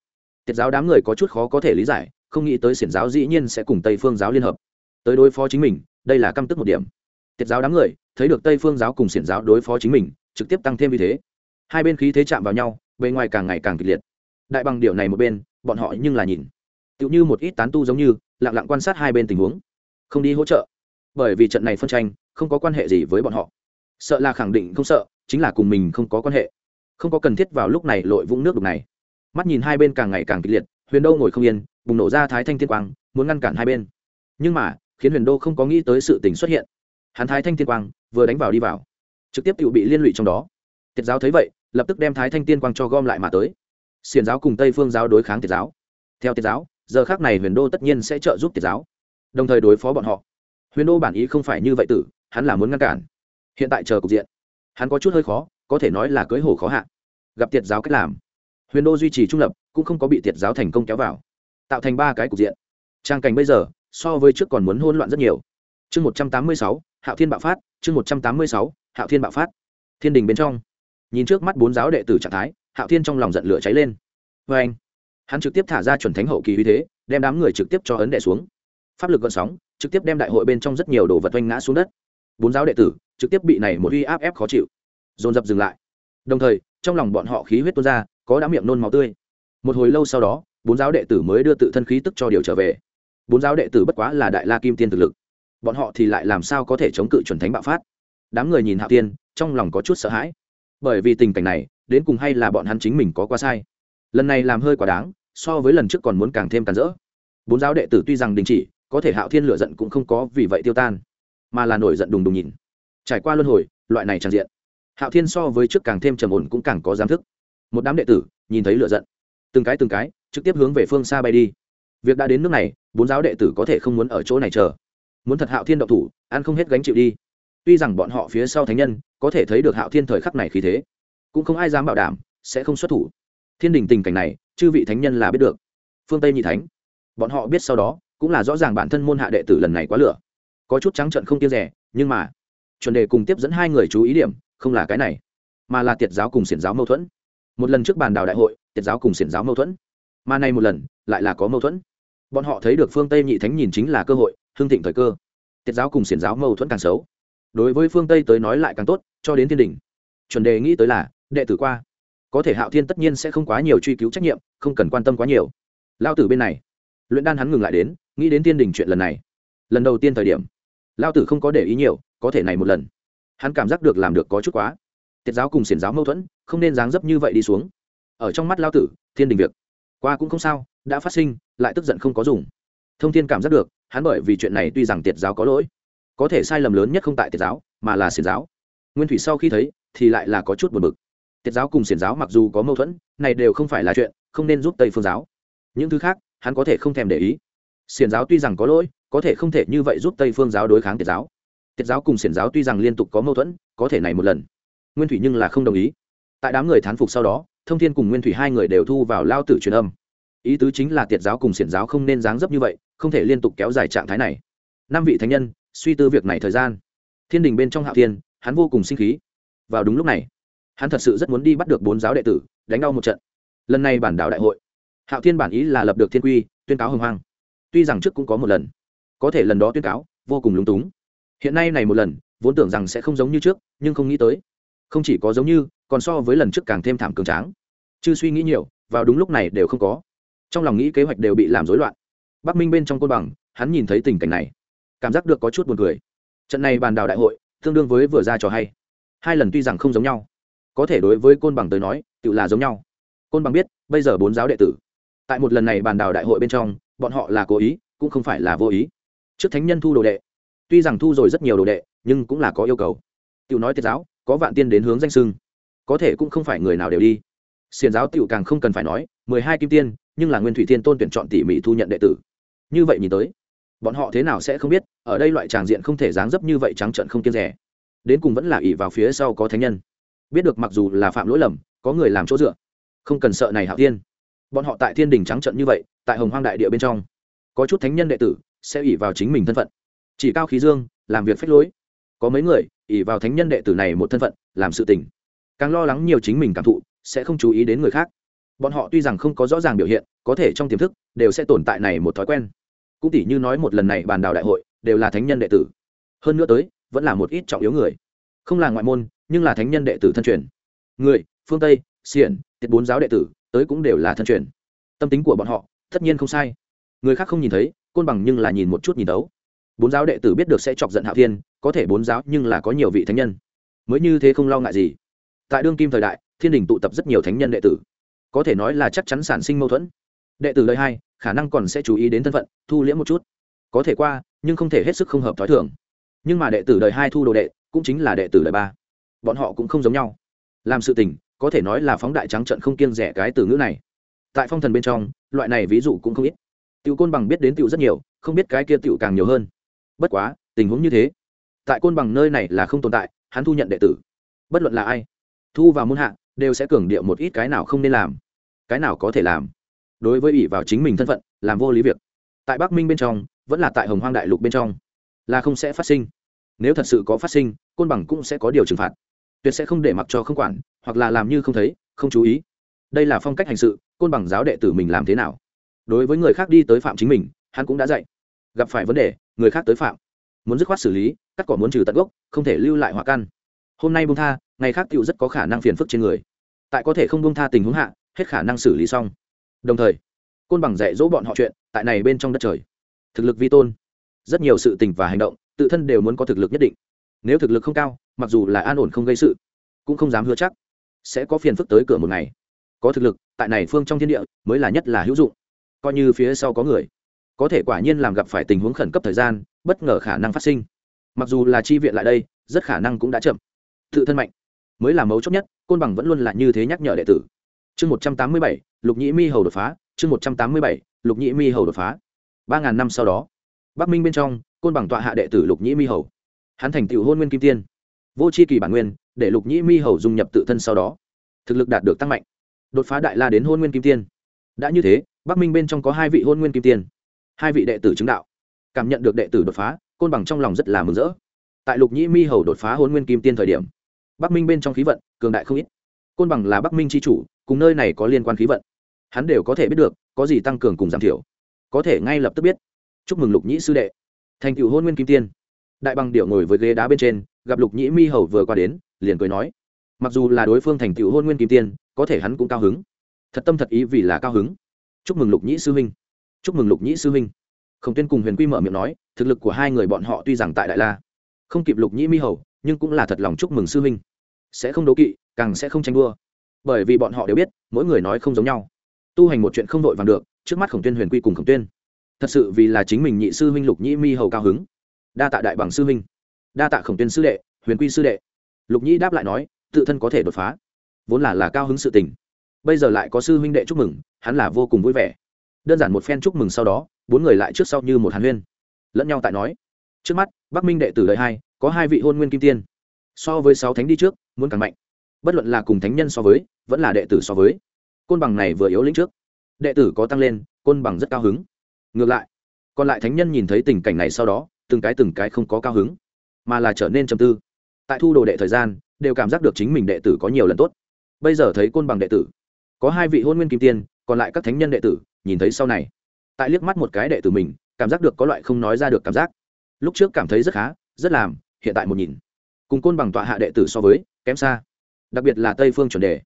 tiệt giáo đám người có chút khó có thể lý giải, không nghĩ tới xiển giáo dĩ nhiên sẽ cùng tây phương giáo liên hợp. Tới đối phó chính mình, đây là căm tức một điểm. Tiệt giáo đám người thấy được tây phương giáo cùng xiển giáo đối phó chính mình, trực tiếp tăng thêm vì thế. Hai bên khí thế chạm vào nhau, bề ngoài càng ngày càng kịch liệt. Đại bằng điệu này một bên bọn họ nhưng là nhìn. Tựu như một ít tán tu giống như, lặng lặng quan sát hai bên tình huống. Không đi hỗ trợ. Bởi vì trận này phân tranh, không có quan hệ gì với bọn họ. Sợ là khẳng định không sợ, chính là cùng mình không có quan hệ. Không có cần thiết vào lúc này lội vũng nước đục này. Mắt nhìn hai bên càng ngày càng kịch liệt, huyền đô ngồi không yên, bùng nổ ra thái thanh thiên quang, muốn ngăn cản hai bên. Nhưng mà, khiến huyền đô không có nghĩ tới sự tình xuất hiện. Hắn thái thanh thiên quang, vừa đánh vào đi vào. Trực tiếp tự bị liên lụy trong đó. Tiết giáo thấy vậy, lập tức đem thái thanh tiên quang cho gom lại mà tới xiền giáo cùng tây phương giáo đối kháng tiệt giáo. Theo tiệt giáo, giờ khác này huyền đô tất nhiên sẽ trợ giúp tiệt giáo, đồng thời đối phó bọn họ. Huyền đô bản ý không phải như vậy tử, hắn là muốn ngăn cản. Hiện tại chờ cục diện, hắn có chút hơi khó, có thể nói là cưới hổ khó hạ. Gặp tiệt giáo cách làm, huyền đô duy trì trung lập, cũng không có bị tiệt giáo thành công kéo vào. Tạo thành ba cái cục diện. Trang cảnh bây giờ, so với trước còn muốn hôn loạn rất nhiều. Chương một trăm tám mươi sáu, hạo thiên bạo phát, chương một trăm tám mươi sáu, hạo thiên bạo phát. Thiên đình bên trong, nhìn trước mắt bốn giáo đệ tử trạng thái hạo thiên trong lòng giận lửa cháy lên. Vê anh, hắn trực tiếp thả ra chuẩn thánh hậu kỳ uy thế, đem đám người trực tiếp cho ấn đệ xuống. Pháp lực gợn sóng, trực tiếp đem đại hội bên trong rất nhiều đồ vật oanh ngã xuống đất. Bốn giáo đệ tử, trực tiếp bị này một uy áp ép khó chịu. Dồn dập dừng lại. Đồng thời, trong lòng bọn họ khí huyết tuôn ra, có đã miệng nôn máu tươi. Một hồi lâu sau đó, bốn giáo đệ tử mới đưa tự thân khí tức cho điều trở về. Bốn giáo đệ tử bất quá là đại la kim tiên thực lực. Bọn họ thì lại làm sao có thể chống cự chuẩn thánh bạo phát? Đám người nhìn hạo tiên trong lòng có chút sợ hãi. Bởi vì tình cảnh này đến cùng hay là bọn hắn chính mình có quá sai. Lần này làm hơi quá đáng, so với lần trước còn muốn càng thêm càn rỡ. Bốn giáo đệ tử tuy rằng đình chỉ, có thể hạo thiên lựa giận cũng không có vì vậy tiêu tan, mà là nổi giận đùng đùng nhìn. Trải qua luân hồi, loại này tràn diện. Hạo thiên so với trước càng thêm trầm ổn cũng càng có giám thức. Một đám đệ tử, nhìn thấy lựa giận. Từng cái từng cái, trực tiếp hướng về phương xa bay đi. Việc đã đến nước này, bốn giáo đệ tử có thể không muốn ở chỗ này chờ. Muốn thật hạo thiên động thủ, ăn không hết gánh chịu đi. Tuy rằng bọn họ phía sau thánh nhân, có thể thấy được hạo thiên thời khắc này khí thế cũng không ai dám bảo đảm sẽ không xuất thủ. Thiên đình tình cảnh này, chư vị thánh nhân là biết được. Phương tây nhị thánh, bọn họ biết sau đó, cũng là rõ ràng bản thân môn hạ đệ tử lần này quá lửa. Có chút trắng trận không tiêu rẻ, nhưng mà, chuẩn đề cùng tiếp dẫn hai người chú ý điểm, không là cái này, mà là tiệt giáo cùng xiển giáo mâu thuẫn. Một lần trước bàn đào đại hội, tiệt giáo cùng xiển giáo mâu thuẫn. Mà nay một lần, lại là có mâu thuẫn. Bọn họ thấy được phương tây nhị thánh nhìn chính là cơ hội, hưng thịnh thời cơ. Tiệt giáo cùng xiển giáo mâu thuẫn càng xấu. Đối với phương tây tới nói lại càng tốt, cho đến thiên đình. Chuẩn đề nghĩ tới là đệ tử qua. Có thể hạo thiên tất nhiên sẽ không quá nhiều truy cứu trách nhiệm, không cần quan tâm quá nhiều. Lao tử bên này. Luyện đan hắn ngừng lại đến, nghĩ đến thiên đình chuyện lần này. Lần đầu tiên thời điểm, lao tử không có để ý nhiều, có thể này một lần. Hắn cảm giác được làm được có chút quá. Tiết giáo cùng xiển giáo mâu thuẫn, không nên dáng dấp như vậy đi xuống. Ở trong mắt lao tử, thiên đình việc, qua cũng không sao, đã phát sinh, lại tức giận không có dùng. Thông thiên cảm giác được, hắn bởi vì chuyện này tuy rằng tiệt giáo có lỗi, có thể sai lầm lớn nhất không tại tiệt giáo, mà là xiển giáo. Nguyên thủy sau khi thấy, thì lại là có chút buồn bực tiệt giáo cùng xiển giáo mặc dù có mâu thuẫn, này đều không phải là chuyện, không nên giúp tây phương giáo. Những thứ khác, hắn có thể không thèm để ý. Xiển giáo tuy rằng có lỗi, có thể không thể như vậy giúp tây phương giáo đối kháng tiệt giáo. Tiệt giáo cùng xiển giáo tuy rằng liên tục có mâu thuẫn, có thể này một lần. Nguyên thủy nhưng là không đồng ý. Tại đám người thán phục sau đó, thông thiên cùng nguyên thủy hai người đều thu vào lao tử truyền âm. Ý tứ chính là tiệt giáo cùng xiển giáo không nên dáng dấp như vậy, không thể liên tục kéo dài trạng thái này. Năm vị thánh nhân, suy tư việc này thời gian. Thiên đình bên trong hạo thiên, hắn vô cùng sinh khí. Vào đúng lúc này hắn thật sự rất muốn đi bắt được bốn giáo đệ tử, đánh đau một trận. Lần này bản đảo đại hội, hạo thiên bản ý là lập được thiên quy, tuyên cáo hồng hoang. Tuy rằng trước cũng có một lần, có thể lần đó tuyên cáo, vô cùng lúng túng. Hiện nay này một lần, vốn tưởng rằng sẽ không giống như trước, nhưng không nghĩ tới, không chỉ có giống như, còn so với lần trước càng thêm thảm cường tráng. Chứ suy nghĩ nhiều, vào đúng lúc này đều không có. Trong lòng nghĩ kế hoạch đều bị làm rối loạn. Bắc minh bên trong côn bằng, hắn nhìn thấy tình cảnh này, cảm giác được có chút buồn cười. Trận này bàn đào đại hội, tương đương với vừa ra trò hay. Hai lần tuy rằng không giống nhau có thể đối với côn bằng tới nói tự là giống nhau. Côn bằng biết, bây giờ bốn giáo đệ tử, tại một lần này bàn đào đại hội bên trong, bọn họ là cố ý, cũng không phải là vô ý. Trước thánh nhân thu đồ đệ, tuy rằng thu rồi rất nhiều đồ đệ, nhưng cũng là có yêu cầu. Tự nói tiết giáo, có vạn tiên đến hướng danh sưng có thể cũng không phải người nào đều đi. Xiền giáo tựu càng không cần phải nói, mười hai kim tiên, nhưng là nguyên thủy thiên tôn tuyển chọn tỉ mỉ thu nhận đệ tử. Như vậy nhìn tới, bọn họ thế nào sẽ không biết, ở đây loại tràng diện không thể dáng dấp như vậy trắng trận không kiên rẻ. Đến cùng vẫn là ỉ vào phía sau có thánh nhân biết được mặc dù là phạm lỗi lầm, có người làm chỗ dựa. Không cần sợ này hạo thiên. Bọn họ tại thiên đình trắng trận như vậy, tại hồng hoang đại địa bên trong, có chút thánh nhân đệ tử sẽ ủy vào chính mình thân phận. Chỉ cao khí dương, làm việc phách lối. Có mấy người ỉ vào thánh nhân đệ tử này một thân phận, làm sự tình. Càng lo lắng nhiều chính mình cảm thụ, sẽ không chú ý đến người khác. Bọn họ tuy rằng không có rõ ràng biểu hiện, có thể trong tiềm thức, đều sẽ tồn tại này một thói quen. Cũng tỷ như nói một lần này bàn đào đại hội, đều là thánh nhân đệ tử. Hơn nữa tới, vẫn là một ít trọng yếu người. Không là ngoại môn nhưng là thánh nhân đệ tử thân truyền. Người, phương tây, xiển tiết bốn giáo đệ tử, tới cũng đều là thân truyền. Tâm tính của bọn họ, tất nhiên không sai. Người khác không nhìn thấy, côn bằng nhưng là nhìn một chút nhìn đấu. Bốn giáo đệ tử biết được sẽ chọc giận hạo thiên, có thể bốn giáo nhưng là có nhiều vị thánh nhân. Mới như thế không lo ngại gì. Tại đương kim thời đại, thiên đình tụ tập rất nhiều thánh nhân đệ tử. Có thể nói là chắc chắn sản sinh mâu thuẫn. Đệ tử lời hai khả năng còn sẽ chú ý đến thân phận, thu liễm một chút. Có thể qua, nhưng không thể hết sức không hợp t h ó i thường. Nhưng mà đệ tử đời hai thu đồ đệ, cũng chính là đệ tử đời ba bọn họ cũng không giống nhau. Làm sự tình, có thể nói là phóng đại trắng trận không kiêng rẻ cái từ ngữ này. Tại phong thần bên trong, loại này ví dụ cũng không ít. Tiểu côn bằng biết đến tiểu rất nhiều, không biết cái kia tiểu càng nhiều hơn. Bất quá, tình huống như thế. Tại côn bằng nơi này là không tồn tại, hắn thu nhận đệ tử. Bất luận là ai, thu vào môn hạ, đều sẽ cường điệu một ít cái nào không nên làm, cái nào có thể làm. Đối với ủy vào chính mình thân phận, làm vô lý việc. Tại bắc minh bên trong, vẫn là tại hồng hoang đại lục bên trong, là không sẽ phát sinh. Nếu thật sự có phát sinh, côn bằng cũng sẽ có điều trừng phạt tuyệt sẽ không để mặc cho không quản, hoặc là làm như không thấy, không chú ý. Đây là phong cách hành sự, côn bằng giáo đệ tử mình làm thế nào? Đối với người khác đi tới phạm chính mình, hắn cũng đã dạy. Gặp phải vấn đề, người khác tới phạm. Muốn dứt khoát xử lý, cắt cỏ muốn trừ tận gốc, không thể lưu lại hỏa căn. Hôm nay bung tha, ngày khác tựu rất có khả năng phiền phức trên người. Tại có thể không bung tha tình huống hạ, hết khả năng xử lý xong. Đồng thời, côn bằng dạy dỗ bọn họ chuyện tại này bên trong đất trời. Thực lực vi tôn. Rất nhiều sự tình và hành động, tự thân đều muốn có thực lực nhất định nếu thực lực không cao, mặc dù là an ổn không gây sự, cũng không dám hứa chắc sẽ có phiền phức tới cửa một ngày. Có thực lực, tại này phương trong thiên địa mới là nhất là hữu dụng. Coi như phía sau có người, có thể quả nhiên làm gặp phải tình huống khẩn cấp thời gian, bất ngờ khả năng phát sinh. Mặc dù là chi viện lại đây, rất khả năng cũng đã chậm. Tự thân mạnh mới là mấu chốt nhất, côn bằng vẫn luôn là như thế nhắc nhở đệ tử. Chương một trăm tám mươi bảy, lục nhĩ mi hầu đột phá. Chương một trăm tám mươi bảy, lục nhĩ mi hầu đột phá. Ba ngàn năm sau đó, bắc minh bên trong, côn bằng tọa hạ đệ tử lục nhĩ mi hầu hắn thành tựu hôn nguyên kim tiên. Vô c h i kỳ bản nguyên, để lục nhĩ mi hầu dung nhập tự thân sau đó. Thực lực đạt được tăng mạnh. Đột phá đại la đến hôn nguyên kim tiên. Đã như thế, bắc minh bên trong có hai vị hôn nguyên kim tiên. Hai vị đệ tử chứng đạo. Cảm nhận được đệ tử đột phá, côn bằng trong lòng rất là mừng rỡ. Tại lục nhĩ mi hầu đột phá hôn nguyên kim tiên thời điểm, bắc minh bên trong khí vận, cường đại không ít. Côn bằng là bắc minh c h i chủ, cùng nơi này có liên quan khí vận. Hắn đều có thể biết được, có gì tăng cường cùng giảm thiểu. Có thể ngay lập tức biết. Chúc mừng lục nhĩ sư đệ. Thành cựu hôn nguyên kim tiên đại bằng điệu ngồi với ghế đá bên trên, gặp lục nhĩ mi hầu vừa qua đến, liền cười nói, mặc dù là đối phương thành tựu hôn nguyên kim tiên, có thể hắn cũng cao hứng. Thật tâm thật ý vì là cao hứng. Chúc mừng lục nhĩ sư huynh. Chúc mừng lục nhĩ sư huynh. Khổng tuyên cùng huyền quy mở miệng nói, thực lực của hai người bọn họ tuy rằng tại đại la, không kịp lục nhĩ mi hầu, nhưng cũng là thật lòng chúc mừng sư huynh. Sẽ không đố kỵ, càng sẽ không tranh đua. Bởi vì bọn họ đều biết, mỗi người nói không giống nhau. Tu hành một chuyện không vội vàng được, trước mắt khổng tuyên, huyền quy cùng khổng tuyên. Thật sự vì là chính mình nhị sư huynh lục nhĩ mi hầu cao hứng đa tạ đại bằng sư huynh, đa tạ khổng tuyên sư đệ, huyền quy sư đệ. Lục nhĩ đáp lại nói, tự thân có thể đột phá, vốn là là cao hứng sự tình. Bây giờ lại có sư huynh đệ chúc mừng, hắn là vô cùng vui vẻ. Đơn giản một phen chúc mừng sau đó, bốn người lại trước sau như một hàn huyên. Lẫn nhau tại nói, trước mắt, bắc minh đệ tử đời hai, có hai vị hôn nguyên kim tiên. So với sáu thánh đi trước, muốn càng mạnh. Bất luận là cùng thánh nhân so với, vẫn là đệ tử so với, côn bằng này vừa yếu lĩnh trước. Đệ tử có tăng lên, côn bằng rất cao hứng. Ngược lại, còn lại thánh nhân nhìn thấy tình cảnh này sau đó từng cái từng cái không có cao hứng, mà là trở nên trầm tư. Tại thu đồ đệ thời gian, đều cảm giác được chính mình đệ tử có nhiều lần tốt. Bây giờ thấy côn bằng đệ tử, có hai vị hôn nguyên kim tiên, còn lại các thánh nhân đệ tử, nhìn thấy sau này, tại liếc mắt một cái đệ tử mình, cảm giác được có loại không nói ra được cảm giác. Lúc trước cảm thấy rất khá, rất làm, hiện tại một nhìn. Cùng côn bằng tọa hạ đệ tử so với, kém xa. Đặc biệt là tây phương chuẩn đề.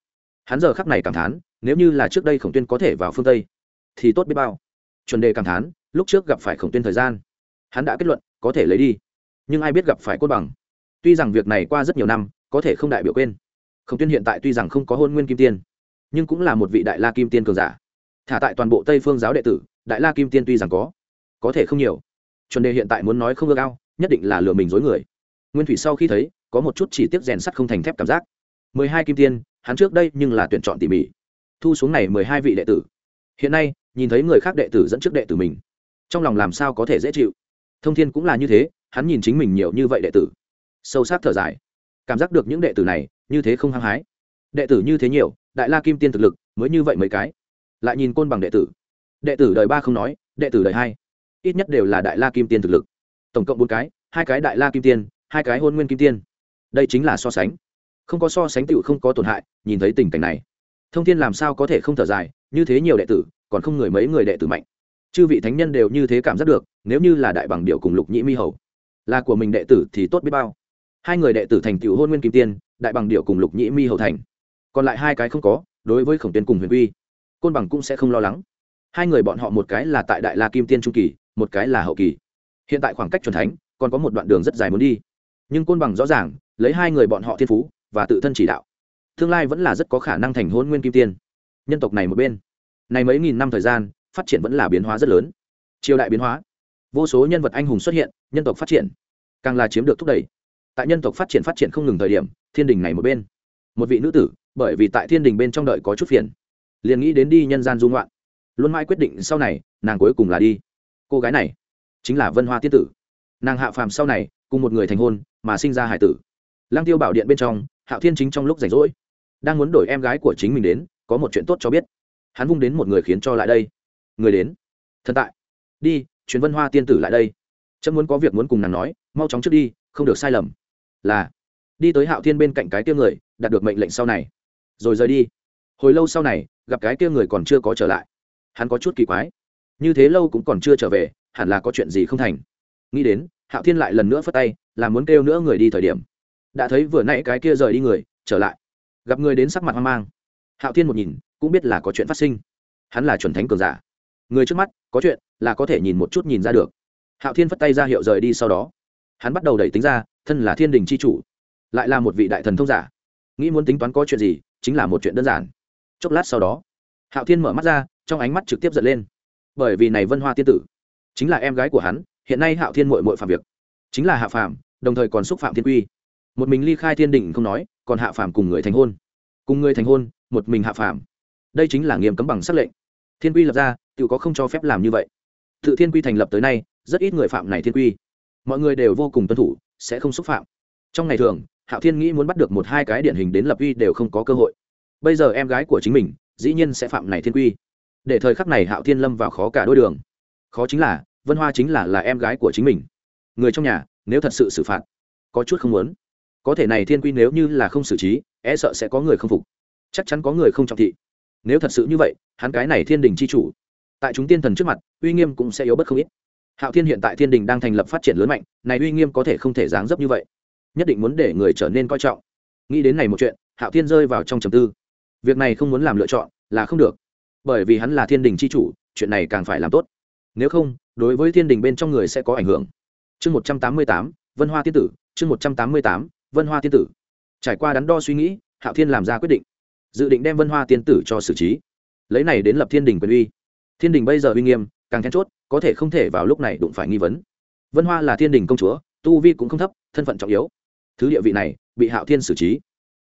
Hắn giờ khắc này cảm thán, nếu như là trước đây khổng tuyên có thể vào phương tây, thì tốt biết bao. Chuẩn đề cảm thán, lúc trước gặp phải khổng tuyên thời gian, hắn đã kết luận có thể lấy đi. Nhưng ai biết gặp phải côn bằng? Tuy rằng việc này qua rất nhiều năm, có thể không đại biểu quên. Khổng tuyên hiện tại tuy rằng không có hôn nguyên kim tiên, nhưng cũng là một vị đại la kim tiên cường giả. Thả tại toàn bộ tây phương giáo đệ tử, đại la kim tiên tuy rằng có có thể không nhiều. Chuẩn đề hiện tại muốn nói không ưa cao, nhất định là lừa mình dối người. Nguyên thủy sau khi thấy, có một chút chỉ tiếp rèn sắt không thành thép cảm giác. Mười hai kim tiên, hắn trước đây nhưng là tuyển chọn tỉ mỉ. Thu xuống này mười hai vị đệ tử. Hiện nay, nhìn thấy người khác đệ tử dẫn trước đệ tử mình, trong lòng làm sao có thể dễ chịu? Thông thiên cũng là như thế, hắn nhìn chính mình nhiều như vậy đệ tử. Sâu sắc thở dài. Cảm giác được những đệ tử này, như thế không hăng hái. Đệ tử như thế nhiều, đại la kim tiên thực lực, mới như vậy mấy cái. Lại nhìn côn bằng đệ tử. Đệ tử đời ba không nói, đệ tử đời hai. Ít nhất đều là đại la kim tiên thực lực. Tổng cộng bốn cái, hai cái đại la kim tiên, hai cái hôn nguyên kim tiên. Đây chính là so sánh. Không có so sánh tựu không có tổn hại, nhìn thấy tình cảnh này. Thông thiên làm sao có thể không thở dài, như thế nhiều đệ tử, còn không người mấy người đệ tử mạnh chư vị thánh nhân đều như thế cảm giác được, nếu như là đại bằng điệu cùng lục nhĩ mi hầu, là của mình đệ tử thì tốt biết bao. Hai người đệ tử thành tựu hôn nguyên kim tiên, đại bằng điệu cùng lục nhĩ mi hầu thành. Còn lại hai cái không có, đối với khổng tiên cùng huyền uy, côn bằng cũng sẽ không lo lắng. Hai người bọn họ một cái là tại đại la kim tiên trung kỳ, một cái là hậu kỳ. Hiện tại khoảng cách c thánh, còn có một đoạn đường rất dài muốn đi. Nhưng côn bằng rõ ràng, lấy hai người bọn họ thiên phú và tự thân chỉ đạo, tương lai vẫn là rất có khả năng thành hôn nguyên kim tiên. Nhân tộc này một bên. Này mấy nghìn năm thời gian phát triển vẫn là biến hóa rất lớn. Triều đại biến hóa. Vô số nhân vật anh hùng xuất hiện, nhân tộc phát triển. Càng là chiếm được thúc đẩy. Tại nhân tộc phát triển phát triển không ngừng thời điểm, thiên đình này một bên. Một vị nữ tử, bởi vì tại thiên đình bên trong đợi có chút phiền, liền nghĩ đến đi nhân gian dung loạn luôn mãi quyết định sau này, nàng cuối cùng là đi. Cô gái này, chính là vân hoa tiên tử. Nàng hạ phàm sau này, cùng một người thành hôn, mà sinh ra hải tử. Lang tiêu bảo điện bên trong, hạo thiên chính trong lúc rảnh rỗi, đang muốn đổi em gái của chính mình đến, có một chuyện tốt cho biết. Hắn vung đến một người khiến cho lại đây người đến. Thần tại. Đi chuyến vân hoa tiên tử lại đây. Trâm muốn có việc muốn cùng nàng nói, mau chóng trước đi, không được sai lầm. Là. Đi tới hạo thiên bên cạnh cái tiêu người, đạt được mệnh lệnh sau này. Rồi rời đi. Hồi lâu sau này, gặp cái tiêu người còn chưa có trở lại. Hắn có chút kỳ quái. Như thế lâu cũng còn chưa trở về, hẳn là có chuyện gì không thành. Nghĩ đến, hạo thiên lại lần nữa phất tay, là muốn kêu nữa người đi thời điểm. Đã thấy vừa nãy cái kia rời đi người, trở lại. Gặp người đến sắc mặt hoang mang. Hạo thiên một nhìn, cũng biết là có chuyện phát sinh. Hắn là chuẩn thánh cường giả người trước mắt, có chuyện là có thể nhìn một chút nhìn ra được. Hạo thiên phất tay ra hiệu rời đi sau đó. Hắn bắt đầu đẩy tính ra, thân là thiên đình c h i chủ, lại là một vị đại thần thông giả. Nghĩ muốn tính toán có chuyện gì, chính là một chuyện đơn giản. Chốc lát sau đó, hạo thiên mở mắt ra, trong ánh mắt trực tiếp giật lên. Bởi vì này vân hoa tiên tử, chính là em gái của hắn, hiện nay hạo thiên mội mội phạm việc, chính là hạ phàm, đồng thời còn xúc phạm thiên quy. Một mình ly khai thiên đình không nói, còn hạ phàm cùng người thành hôn. Cùng người thành hôn, một mình hạ phàm. Đây chính là nghiêm cấm bằng sắc lệnh. Thiên quy lập ra tự có không cho phép làm như vậy. Tự thiên quy thành lập tới nay, rất ít người phạm này thiên quy. Mọi người đều vô cùng tuân thủ, sẽ không xúc phạm. Trong ngày thường, hạo thiên nghĩ muốn bắt được một hai cái điển hình đến lập uy đều không có cơ hội. Bây giờ em gái của chính mình, dĩ nhiên sẽ phạm này thiên quy. Để thời khắc này hạo thiên lâm vào khó cả đôi đường. Khó chính là, vân hoa chính là là em gái của chính mình. Người trong nhà, nếu thật sự xử phạt, có chút không muốn. Có thể này thiên quy nếu như là không xử trí e sợ sẽ có người không phục. Chắc chắn có người không trọng thị. Nếu thật sự như vậy, hắn cái này thiên đình c h i chủ tại chúng tiên thần trước mặt, uy nghiêm cũng sẽ yếu bất không ít. Hạo thiên hiện tại thiên đình đang thành lập phát triển lớn mạnh, này uy nghiêm có thể không thể dáng dấp như vậy. Nhất định muốn để người trở nên coi trọng. Nghĩ đến này một chuyện, hạo thiên rơi vào trong trầm tư. Việc này không muốn làm lựa chọn là không được. Bởi vì hắn là thiên đình c h i chủ, chuyện này càng phải làm tốt. Nếu không, đối với thiên đình bên trong người sẽ có ảnh hưởng. Chương một trăm tám mươi tám, vân hoa tiên tử, chương một trăm tám mươi tám, vân hoa tiên tử. Trải qua đắn đo suy nghĩ, hạo thiên làm ra quyết định. Dự định đem vân hoa tiên tử cho xử trí. Lấy này đến lập thiên đình quyền uy thiên đình bây giờ uy nghiêm, càng then chốt, có thể không thể vào lúc này đụng phải nghi vấn. Vân hoa là thiên đình công chúa, tu vi cũng không thấp, thân phận trọng yếu. Thứ địa vị này, bị hạo thiên xử trí.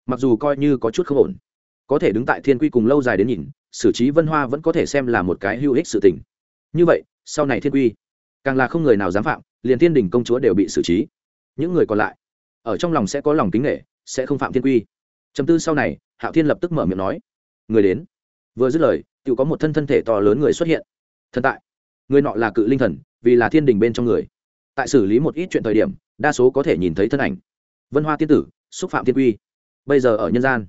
Mặc dù coi như có chút không ổn, có thể đứng tại thiên quy cùng lâu dài đến nhìn, xử trí vân hoa vẫn có thể xem là một cái hữu ích sự tình. Như vậy, sau này thiên quy, càng là không người nào dám phạm, liền thiên đình công chúa đều bị xử trí. Những người còn lại, ở trong lòng sẽ có lòng kính nghệ sẽ không phạm thiên quy. Chấm tư sau này, hạo thiên lập tức mở miệng nói, người đến vừa dứt lời tự có một thân thân thể to lớn người xuất hiện. Thần tại. Người nọ là cự linh thần, vì là thiên đình bên trong người. Tại xử lý một ít chuyện thời điểm, đa số có thể nhìn thấy thân ảnh. Vân hoa tiên tử, xúc phạm thiên quy. Bây giờ ở nhân gian,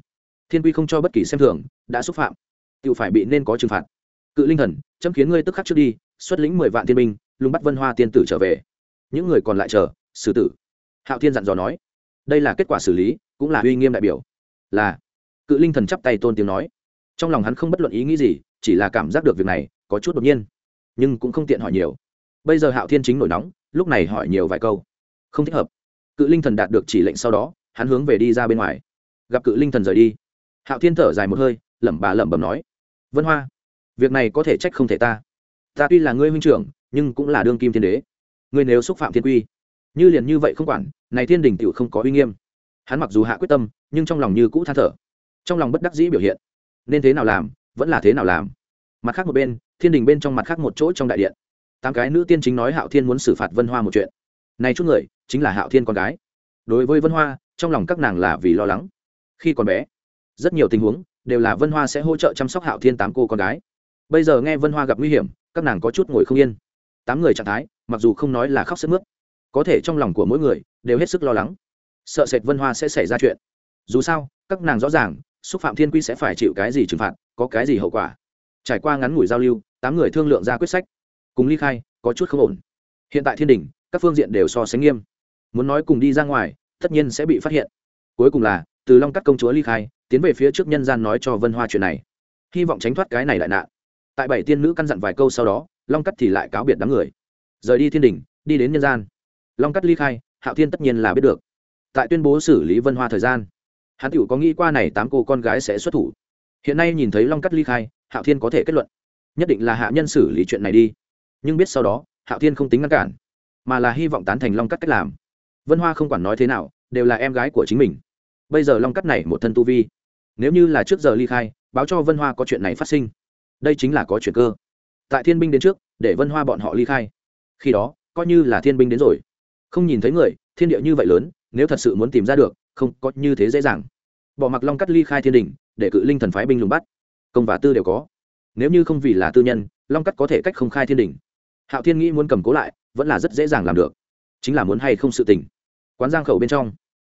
thiên quy không cho bất kỳ xem thường, đã xúc phạm. Tự phải bị nên có trừng phạt. Cự linh thần, chấm khiến ngươi tức khắc trước đi, xuất lĩnh mười vạn thiên binh, lùng bắt vân hoa tiên tử trở về. Những người còn lại chờ, xử tử. Hạo thiên dặn dò nói. Đây là kết quả xử lý, cũng là uy nghiêm đại biểu. Là. Cự linh thần chắp tay tôn tiếng nói trong lòng hắn không bất luận ý nghĩ gì, chỉ là cảm giác được việc này có chút đột nhiên, nhưng cũng không tiện hỏi nhiều. Bây giờ hạo thiên chính nổi nóng, lúc này hỏi nhiều vài câu. Không thích hợp. Cự linh thần đạt được chỉ lệnh sau đó, hắn hướng về đi ra bên ngoài. Gặp cự linh thần rời đi, hạo thiên thở dài một hơi, lẩm bà lẩm bẩm nói, vân hoa, việc này có thể trách không thể ta. Ta tuy là ngươi huynh trưởng, nhưng cũng là đương kim thiên đế. Ngươi nếu xúc phạm thiên quy, như liền như vậy không quản, này thiên đình tựu không có uy nghiêm. Hắn mặc dù hạ quyết tâm, nhưng trong lòng như cũ than thở. Trong lòng bất đắc dĩ biểu hiện nên thế nào làm, vẫn là thế nào làm. Mặt khác một bên, thiên đình bên trong mặt khác một chỗ trong đại điện. Tám cái nữ tiên chính nói hạo thiên muốn xử phạt vân hoa một chuyện. Này chút người, chính là hạo thiên con gái. Đối với vân hoa, trong lòng các nàng là vì lo lắng. Khi còn bé, rất nhiều tình huống đều là vân hoa sẽ hỗ trợ chăm sóc hạo thiên tám cô con gái. Bây giờ nghe vân hoa gặp nguy hiểm, các nàng có chút ngồi không yên. Tám người trạng thái, mặc dù không nói là khóc sức mướt, có thể trong lòng của mỗi người đều hết sức lo lắng. Sợ sệt vân hoa sẽ xảy ra chuyện. Dù sao, các nàng rõ ràng xúc phạm thiên quy sẽ phải chịu cái gì trừng phạt, có cái gì hậu quả? Trải qua ngắn ngủi giao lưu, tám người thương lượng ra quyết sách. Cùng ly khai, có chút không ổn. Hiện tại thiên đình các phương diện đều so sánh nghiêm. Muốn nói cùng đi ra ngoài, tất nhiên sẽ bị phát hiện. Cuối cùng là, từ long cắt công chúa ly khai, tiến về phía trước nhân gian nói cho vân hoa chuyện này. Hy vọng tránh thoát cái này đại nạn. Tại bảy tiên nữ căn dặn vài câu sau đó, long cắt thì lại cáo biệt đám người. Rời đi thiên đình đi đến nhân gian. Long cắt ly khai, hạo thiên tất nhiên là biết được. Tại tuyên bố xử lý vân hoa thời gian hắn t có nghĩ qua này tám cô con gái sẽ xuất thủ. Hiện nay nhìn thấy long cắt ly khai, hạo thiên có thể kết luận, nhất định là hạ nhân xử lý chuyện này đi. Nhưng biết sau đó, hạo thiên không tính ngăn cản, mà là hy vọng tán thành long cắt cách làm. Vân hoa không quản nói thế nào, đều là em gái của chính mình. Bây giờ long cắt này một thân tu vi, nếu như là trước giờ ly khai, báo cho vân hoa có chuyện này phát sinh. Đây chính là có chuyện cơ. Tại thiên binh đến trước, để vân hoa bọn họ ly khai. Khi đó, coi như là thiên binh đến rồi. Không nhìn thấy người, thiên địa như vậy lớn, nếu thật sự muốn tìm ra được, không có như thế dễ dàng bỏ mặc long cắt ly khai thiên đình, để cự linh thần phái binh lùng bắt. Công và tư đều có. Nếu như không vì là tư nhân, long cắt có thể cách không khai thiên đình. Hạo thiên nghĩ muốn cầm cố lại, vẫn là rất dễ dàng làm được. Chính là muốn hay không sự tình. Quán giang khẩu bên trong,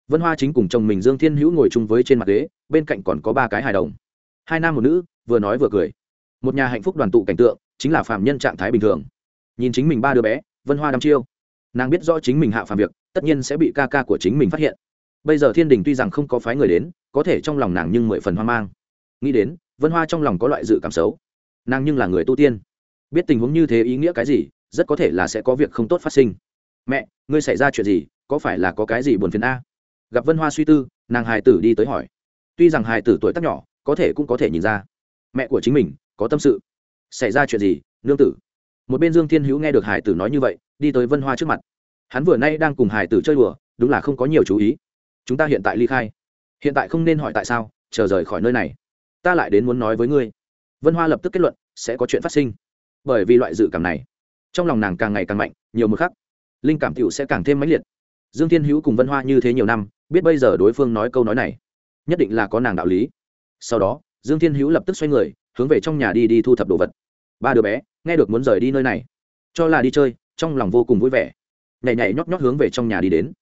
vân hoa chính cùng chồng mình dương thiên hữu ngồi chung với trên mặt ghế, bên cạnh còn có ba cái hài đồng. Hai nam một nữ, vừa nói vừa cười. Một nhà hạnh phúc đoàn tụ cảnh tượng, chính là phạm nhân trạng thái bình thường. Nhìn chính mình ba đứa bé, vân hoa đăm chiêu. Nàng biết rõ chính mình hạ phàm việc, tất nhiên sẽ bị ca ca của chính mình phát hiện bây giờ thiên đình tuy rằng không có phái người đến, có thể trong lòng nàng nhưng mười phần hoang mang. Nghĩ đến, vân hoa trong lòng có loại dự cảm xấu. Nàng nhưng là người tu tiên. Biết tình huống như thế ý nghĩa cái gì, rất có thể là sẽ có việc không tốt phát sinh. Mẹ, ngươi xảy ra chuyện gì, có phải là có cái gì buồn phiền a? Gặp vân hoa suy tư, nàng hài tử đi tới hỏi. Tuy rằng hài tử tuổi tác nhỏ, có thể cũng có thể nhìn ra. Mẹ của chính mình, có tâm sự. Xảy ra chuyện gì, nương tử? Một bên dương thiên hữu nghe được hải tử nói như vậy, đi tới vân hoa trước mặt. Hắn vừa nay đang cùng hải tử chơi đùa, đúng là không có nhiều chú ý chúng ta hiện tại ly khai. Hiện tại không nên hỏi tại sao, chờ rời khỏi nơi này. Ta lại đến muốn nói với ngươi. Vân hoa lập tức kết luận, sẽ có chuyện phát sinh. Bởi vì loại dự cảm này, trong lòng nàng càng ngày càng mạnh, nhiều mực khắc, linh cảm t sẽ càng thêm mãnh liệt. Dương thiên hữu cùng vân hoa như thế nhiều năm, biết bây giờ đối phương nói câu nói này, nhất định là có nàng đạo lý. Sau đó, dương thiên hữu lập tức xoay người, hướng về trong nhà đi đi thu thập đồ vật. Ba đứa bé, nghe được muốn rời đi nơi này, cho là đi chơi, trong lòng vô cùng vui vẻ. Nhảy nhảy nhót nhót hướng về trong nhà đi đến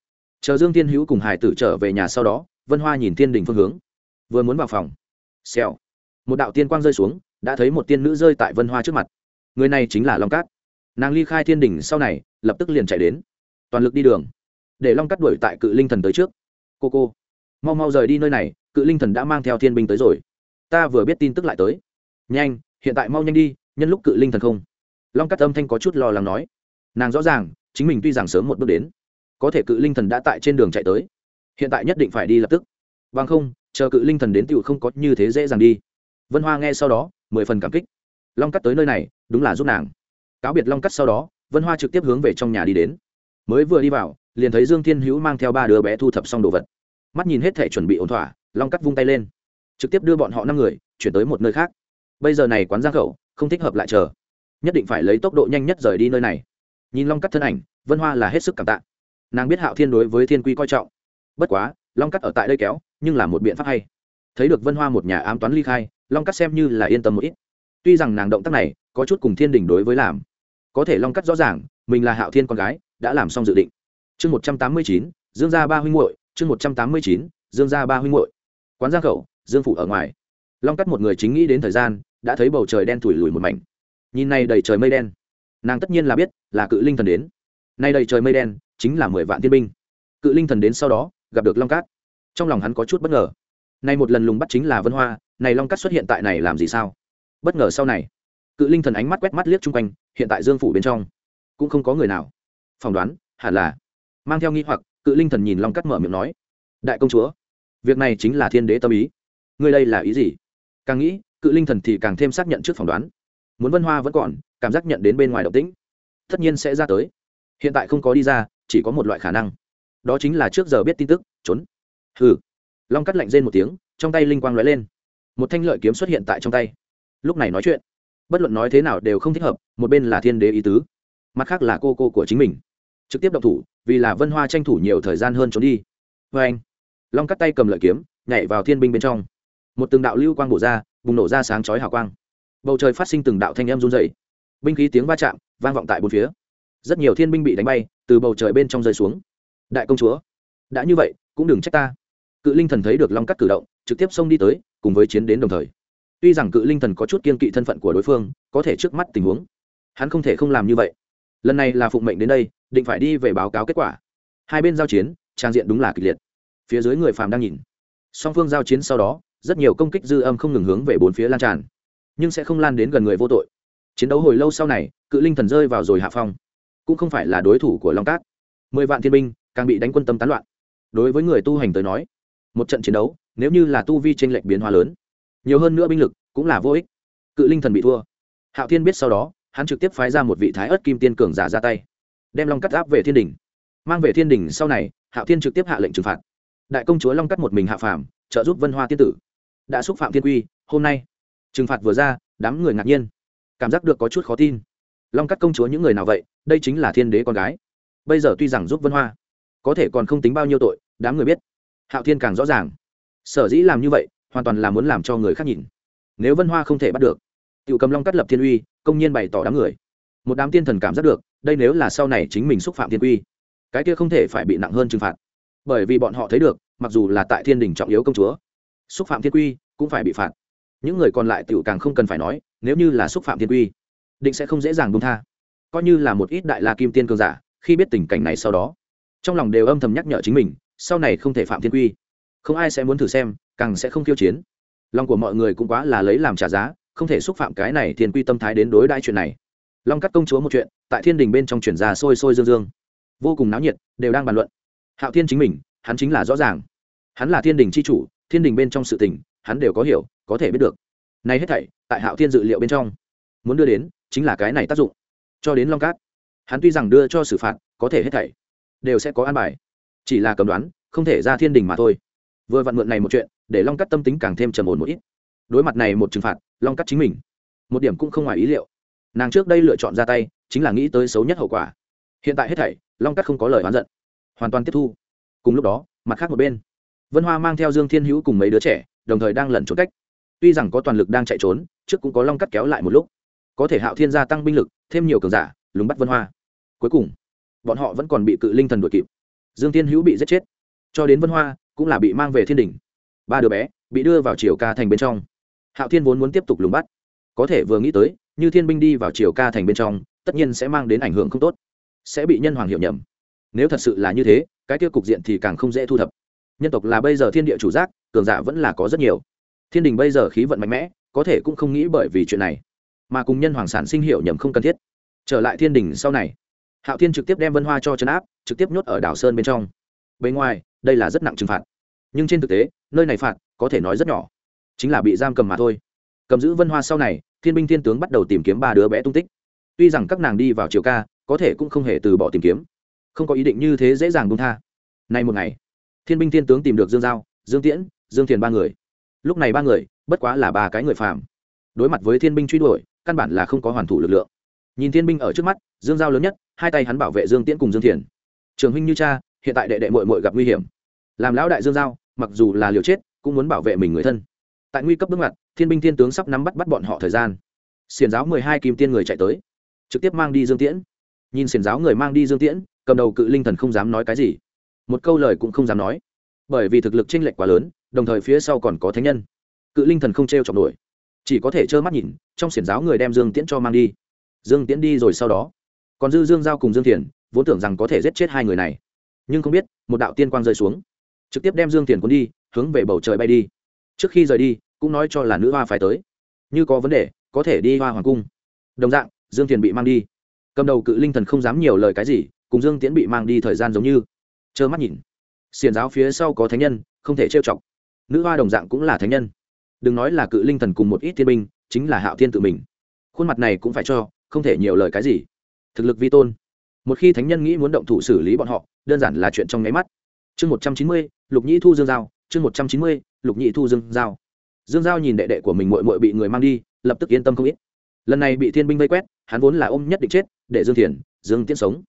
chờ dương thiên hữu cùng hải tử trở về nhà sau đó, vân hoa nhìn thiên đình phương hướng, vừa muốn vào phòng, xèo, một đạo tiên quang rơi xuống, đã thấy một tiên nữ rơi tại vân hoa trước mặt. Người này chính là long cát. Nàng ly khai thiên đình sau này, lập tức liền chạy đến, toàn lực đi đường, để long cát đuổi tại cự linh thần tới trước. Cô cô, mau mau rời đi nơi này, cự linh thần đã mang theo thiên binh tới rồi. Ta vừa biết tin tức lại tới. Nhanh, hiện tại mau nhanh đi, nhân lúc cự linh thần không. Long Cát âm thanh có chút lo lắng nói. Nàng rõ ràng, chính mình tuy rằng sớm một bước đến có thể cự linh thần đã tại trên đường chạy tới. Hiện tại nhất định phải đi lập tức. Vâng không, chờ cự linh thần đến tựu không có như thế dễ dàng đi. Vân hoa nghe sau đó, mười phần cảm kích. Long cắt tới nơi này, đúng là giúp nàng. Cáo biệt long cắt sau đó, vân hoa trực tiếp hướng về trong nhà đi đến. Mới vừa đi vào, liền thấy dương thiên hữu mang theo ba đứa bé thu thập xong đồ vật. Mắt nhìn hết thể chuẩn bị ổn thỏa, long cắt vung tay lên. Trực tiếp đưa bọn họ năm người, chuyển tới một nơi khác. Bây giờ này quán giang khẩu, không thích hợp lại chờ. Nhất định phải lấy tốc độ nhanh nhất rời đi nơi này. Nhìn long cắt thân ảnh, vân hoa là hết sức cảm tạ nàng biết hạo thiên đối với thiên quy coi trọng. Bất quá, long cắt ở tại đây kéo, nhưng là một biện pháp hay. Thấy được vân hoa một nhà ám toán ly khai, long cắt xem như là yên tâm một ít. Tuy rằng nàng động tác này có chút cùng thiên đình đối với làm. Có thể long cắt rõ ràng, mình là hạo thiên con gái, đã làm xong dự định. Chương một trăm tám mươi chín, dương gia ba huynh muội, chương một trăm tám mươi chín, dương gia ba huynh muội. Quán giang khẩu, dương phủ ở ngoài. Long cắt một người chính nghĩ đến thời gian, đã thấy bầu trời đen thủi lùi một mảnh. Nhìn này đầy trời mây đen. Nàng tất nhiên là biết là cự linh thần đến. Nay đầy trời mây đen chính là mười vạn thiên binh. Cự linh thần đến sau đó, gặp được long cát. Trong lòng hắn có chút bất ngờ. Nay một lần lùng bắt chính là vân hoa, này long cát xuất hiện tại này làm gì sao? Bất ngờ sau này, cự linh thần ánh mắt quét mắt liếc chung quanh, hiện tại dương phủ bên trong, cũng không có người nào. Phỏng đoán, hẳn là, mang theo nghi hoặc, cự linh thần nhìn long cát mở miệng nói, đại công chúa, việc này chính là thiên đế tâm ý. Ngươi đây là ý gì? Càng nghĩ, cự linh thần thì càng thêm xác nhận trước phỏng đoán. Muốn vân hoa vẫn còn, cảm giác nhận đến bên ngoài động tĩnh, tất nhiên sẽ ra tới. Hiện tại không có đi ra chỉ có một loại khả năng. Đó chính là trước giờ biết tin tức, trốn. Hừ. Long cắt lạnh rên một tiếng, trong tay linh quang lóe lên. Một thanh lợi kiếm xuất hiện tại trong tay. Lúc này nói chuyện, bất luận nói thế nào đều không thích hợp, một bên là thiên đế ý tứ, mặt khác là cô cô của chính mình. Trực tiếp động thủ, vì là vân hoa tranh thủ nhiều thời gian hơn trốn đi. Vê anh, long cắt tay cầm lợi kiếm, nhảy vào thiên binh bên trong. Một từng đạo lưu quang bổ ra, bùng nổ ra sáng chói hào quang. Bầu trời phát sinh từng đạo thanh em run dày binh khí tiếng va chạm, vang vọng tại bốn phía. Rất nhiều thiên binh bị đánh bay từ bầu trời bên trong rơi xuống. Đại công chúa, đã như vậy, cũng đừng trách ta. Cự linh thần thấy được long cắt cử động, trực tiếp xông đi tới, cùng với chiến đến đồng thời. Tuy rằng cự linh thần có chút kiên kỵ thân phận của đối phương, có thể trước mắt tình huống, hắn không thể không làm như vậy. Lần này là phụng mệnh đến đây, định phải đi về báo cáo kết quả. Hai bên giao chiến, trang diện đúng là kịch liệt. Phía dưới người phàm đang nhìn. Song phương giao chiến sau đó, rất nhiều công kích dư âm không ngừng hướng về bốn phía lan tràn. Nhưng sẽ không lan đến gần người vô tội. Chiến đấu hồi lâu sau này, cự linh thần rơi vào rồi hạ phong cũng không phải là đối thủ của long cát. Mười vạn thiên binh, càng bị đánh quân tâm tán loạn. Đối với người tu hành tới nói, một trận chiến đấu, nếu như là tu vi t r ê n lệch biến hóa lớn, nhiều hơn nữa binh lực cũng là vô ích. Cự linh thần bị thua. Hạo thiên biết sau đó, hắn trực tiếp phái ra một vị thái ớt kim tiên cường giả ra tay, đem long cắt áp về thiên đình mang về thiên đình sau này, hạo thiên trực tiếp hạ lệnh trừng phạt. Đại công chúa long cắt một mình hạ phàm, trợ giúp vân hoa tiên tử. Đã xúc phạm thiên quy, hôm nay, trừng phạt vừa ra, đám người ngạc nhiên. Cảm giác được có chút khó tin long cắt công chúa những người nào vậy, đây chính là thiên đế con gái. Bây giờ tuy rằng giúp vân hoa, có thể còn không tính bao nhiêu tội, đám người biết. Hạo thiên càng rõ ràng. Sở dĩ làm như vậy, hoàn toàn là muốn làm cho người khác nhìn. Nếu vân hoa không thể bắt được tự cầm long cắt lập thiên uy, công nhiên bày tỏ đám người. Một đám tiên thần cảm giác được, đây nếu là sau này chính mình xúc phạm thiên uy, cái kia không thể phải bị nặng hơn trừng phạt. Bởi vì bọn họ thấy được, mặc dù là tại thiên đình trọng yếu công chúa, xúc phạm thiên quy cũng phải bị phạt. Những người còn lại tự càng không cần phải nói, nếu như là xúc phạm thiên quy định sẽ không dễ dàng buông tha. Coi như là một ít đại la kim tiên cường giả, khi biết tình cảnh này sau đó, trong lòng đều âm thầm nhắc nhở chính mình, sau này không thể phạm thiên quy. Không ai sẽ muốn thử xem, càng sẽ không khiêu chiến. Lòng của mọi người cũng quá là lấy làm trả giá, không thể xúc phạm cái này thiên quy tâm thái đến đối đãi chuyện này. Long cắt công chúa một chuyện, tại thiên đình bên trong chuyển ra sôi sôi dương dương. Vô cùng náo nhiệt, đều đang bàn luận. Hạo thiên chính mình, hắn chính là rõ ràng. Hắn là thiên đình c h i chủ, thiên đình bên trong sự tình, hắn đều có hiểu, có thể biết được. Nay hết thảy, tại hạo thiên dự liệu bên trong. Muốn đưa đến chính là cái này tác dụng. Cho đến long cát, hắn tuy rằng đưa cho xử phạt, có thể hết thảy đều sẽ có an bài. Chỉ là cầm đoán, không thể ra thiên đình mà thôi. Vừa vặn mượn này một chuyện, để long cắt tâm tính càng thêm trầm ổn một ít. Đối mặt này một trừng phạt, long cắt chính mình, một điểm cũng không ngoài ý liệu. Nàng trước đây lựa chọn ra tay, chính là nghĩ tới xấu nhất hậu quả. Hiện tại hết thảy, long cắt không có lời oán giận, hoàn toàn tiếp thu. Cùng lúc đó, mặt khác một bên, vân hoa mang theo dương thiên hữu cùng mấy đứa trẻ, đồng thời đang lẩn trốn cách. Tuy rằng có toàn lực đang chạy trốn, trước cũng có long cắt kéo lại một lúc có thể hạo thiên gia tăng binh lực, thêm nhiều cường giả, lùng bắt vân hoa. Cuối cùng, bọn họ vẫn còn bị cự linh thần đuổi kịp. Dương thiên hữu bị giết chết. Cho đến vân hoa, cũng là bị mang về thiên đình ba đứa bé bị đưa vào triều ca thành bên trong. Hạo thiên vốn muốn tiếp tục lùng bắt. Có thể vừa nghĩ tới, như thiên binh đi vào triều ca thành bên trong, tất nhiên sẽ mang đến ảnh hưởng không tốt, sẽ bị nhân hoàng hiểu nhầm. Nếu thật sự là như thế, cái tiêu cục diện thì càng không dễ thu thập. Nhân tộc là bây giờ thiên địa chủ giác, cường giả vẫn là có rất nhiều. Thiên đình bây giờ khí vận mạnh mẽ, có thể cũng không nghĩ bởi vì chuyện này mà cùng nhân hoàng sản sinh hiệu nhầm không cần thiết. Trở lại thiên đình sau này, hạo thiên trực tiếp đem vân hoa cho trấn áp, trực tiếp nhốt ở đảo sơn bên trong. Bên ngoài, đây là rất nặng trừng phạt. Nhưng trên thực tế, nơi này phạt có thể nói rất nhỏ. Chính là bị giam cầm mà thôi. Cầm giữ vân hoa sau này, thiên binh thiên tướng bắt đầu tìm kiếm ba đứa bé tung tích. Tuy rằng các nàng đi vào chiều ca, có thể cũng không hề từ bỏ tìm kiếm. Không có ý định như thế dễ dàng bung tha. Nay một ngày, thiên binh thiên tướng tìm được dương giao, dương tiễn, dương thiền ba người. Lúc này ba người, bất quá là ba cái người phàm. Đối mặt với thiên binh truy đuổi căn bản là không có hoàn thủ lực lượng. Nhìn thiên binh ở trước mắt, dương giao lớn nhất, hai tay hắn bảo vệ dương tiễn cùng dương thiền trường huynh như cha, hiện tại đệ đệ mội mội gặp nguy hiểm. Làm lão đại dương giao, mặc dù là liều chết, cũng muốn bảo vệ mình người thân. Tại nguy cấp bước ngoặt, thiên binh thiên tướng sắp nắm bắt bắt bọn họ thời gian. Xiền giáo mười hai kim tiên người chạy tới, trực tiếp mang đi dương tiễn. Nhìn xiền giáo người mang đi dương tiễn, cầm đầu cự linh thần không dám nói cái gì. Một câu lời cũng không dám nói. Bởi vì thực lực chênh lệch quá lớn, đồng thời phía sau còn có thánh nhân. Cự linh thần không t r e o chọc nổi chỉ có thể trơ mắt nhìn, trong xiển giáo người đem dương tiễn cho mang đi. Dương tiễn đi rồi sau đó. Còn dư dương giao cùng dương thiền vốn tưởng rằng có thể giết chết hai người này. Nhưng không biết, một đạo tiên quang rơi xuống. Trực tiếp đem dương thiền cuốn đi, hướng về bầu trời bay đi. Trước khi rời đi, cũng nói cho là nữ hoa phải tới. Như có vấn đề, có thể đi hoa hoàng cung. Đồng dạng, dương thiền bị mang đi. Cầm đầu cự linh thần không dám nhiều lời cái gì, cùng dương tiễn bị mang đi thời gian giống như. Trơ mắt nhìn. Xiền giáo phía sau có thánh nhân, không thể trêu chọc. Nữ hoa đồng dạng cũng là thánh nhân đừng nói là cự linh thần cùng một ít thiên binh, chính là hạo thiên tự mình. Khuôn mặt này cũng phải cho, không thể nhiều lời cái gì. Thực lực vi tôn. Một khi thánh nhân nghĩ muốn động thủ xử lý bọn họ, đơn giản là chuyện trong nháy mắt. Chương một trăm chín mươi, lục nhĩ thu dương giao. Chương một trăm chín mươi, lục nhĩ thu dương giao. Dương giao nhìn đệ đệ của mình mội mội bị người mang đi, lập tức yên tâm không ít. Lần này bị thiên binh vây quét, hắn vốn là ôm nhất định chết, để dương thiền, dương tiễn sống.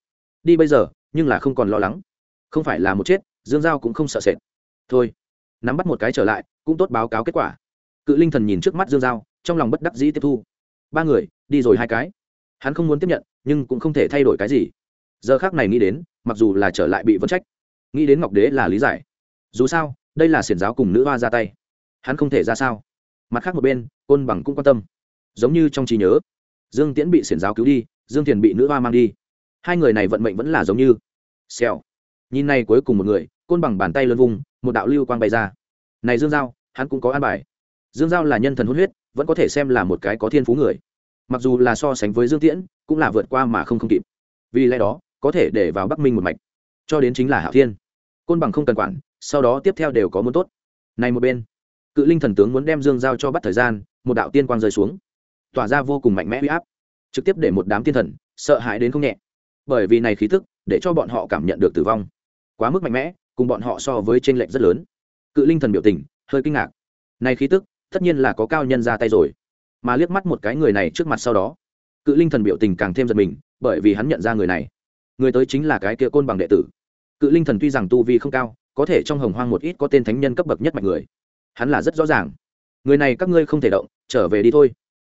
Đi bây giờ, nhưng là không còn lo lắng. Không phải là một chết, dương giao cũng không sợ sệt. Thôi, nắm bắt một cái trở lại, cũng tốt báo cáo kết quả cự linh thần nhìn trước mắt dương giao, trong lòng bất đắc dĩ tiếp thu. Ba người, đi rồi hai cái. Hắn không muốn tiếp nhận, nhưng cũng không thể thay đổi cái gì. Giờ khác này nghĩ đến, mặc dù là trở lại bị vấn trách, nghĩ đến ngọc đế là lý giải. Dù sao, đây là xiển giáo cùng nữ hoa ra tay. Hắn không thể ra sao. Mặt khác một bên, côn bằng cũng quan tâm. Giống như trong trí nhớ, dương tiễn bị xiển giáo cứu đi, dương thiền bị nữ hoa mang đi. Hai người này vận mệnh vẫn là giống như xèo. Nhìn này cuối cùng một người, côn bằng bàn tay lân vung, một đạo lưu quang bay ra. Này dương giao, hắn cũng có an bài dương giao là nhân thần hôn huyết, vẫn có thể xem là một cái có thiên phú người. Mặc dù là so sánh với dương tiễn, cũng là vượt qua mà không không kịp. Vì lẽ đó, có thể để vào bắc minh một mạch. Cho đến chính là hạo thiên. Côn bằng không cần quản, sau đó tiếp theo đều có muốn tốt. Này một bên, cự linh thần tướng muốn đem dương giao cho bắt thời gian, một đạo tiên quang rơi xuống. Tỏa ra vô cùng mạnh mẽ huy áp. Trực tiếp để một đám tiên thần, sợ hãi đến không nhẹ. Bởi vì này khí thức để cho bọn họ cảm nhận được tử vong. Quá mức mạnh mẽ, cùng bọn họ so với t r ê n lệch rất lớn. Cự linh thần biểu tình, hơi kinh ngạc. Này khí tức tất nhiên là có cao nhân ra tay rồi. Mà liếc mắt một cái người này trước mặt sau đó, cự linh thần biểu tình càng thêm giật mình, bởi vì hắn nhận ra người này. Người tới chính là cái kia côn bằng đệ tử. Cự linh thần tuy rằng tu vi không cao, có thể trong hồng hoang một ít có tên thánh nhân cấp bậc nhất mạnh người. Hắn là rất rõ ràng. Người này các ngươi không thể động, trở về đi thôi.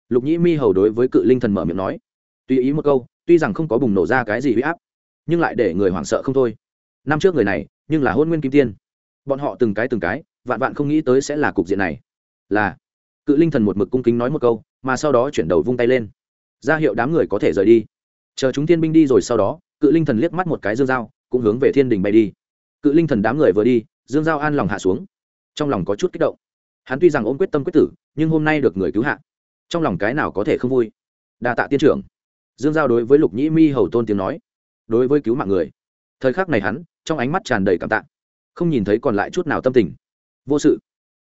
Lục nhĩ mi hầu đối với cự linh thần mở miệng nói. Tùy ý một câu, tuy rằng không có bùng nổ ra cái gì huy áp, nhưng lại để người hoảng sợ không thôi. Năm trước người này, nhưng là hôn nguyên kim tiên. Bọn họ từng cái từng cái, vạn vạn không nghĩ tới sẽ là cục diện này là cự linh thần một mực cung kính nói một câu mà sau đó chuyển đầu vung tay lên ra hiệu đám người có thể rời đi chờ chúng tiên binh đi rồi sau đó cự linh thần liếc mắt một cái dương dao cũng hướng về thiên đình bay đi cự linh thần đám người vừa đi dương dao an lòng hạ xuống trong lòng có chút kích động hắn tuy rằng ôm quyết tâm quyết tử nhưng hôm nay được người cứu hạ trong lòng cái nào có thể không vui đa tạ tiên trưởng dương giao đối với lục nhĩ mi hầu tôn tiếng nói đối với cứu mạng người thời khắc này hắn trong ánh mắt tràn đầy cảm tạ không nhìn thấy còn lại chút nào tâm tình vô sự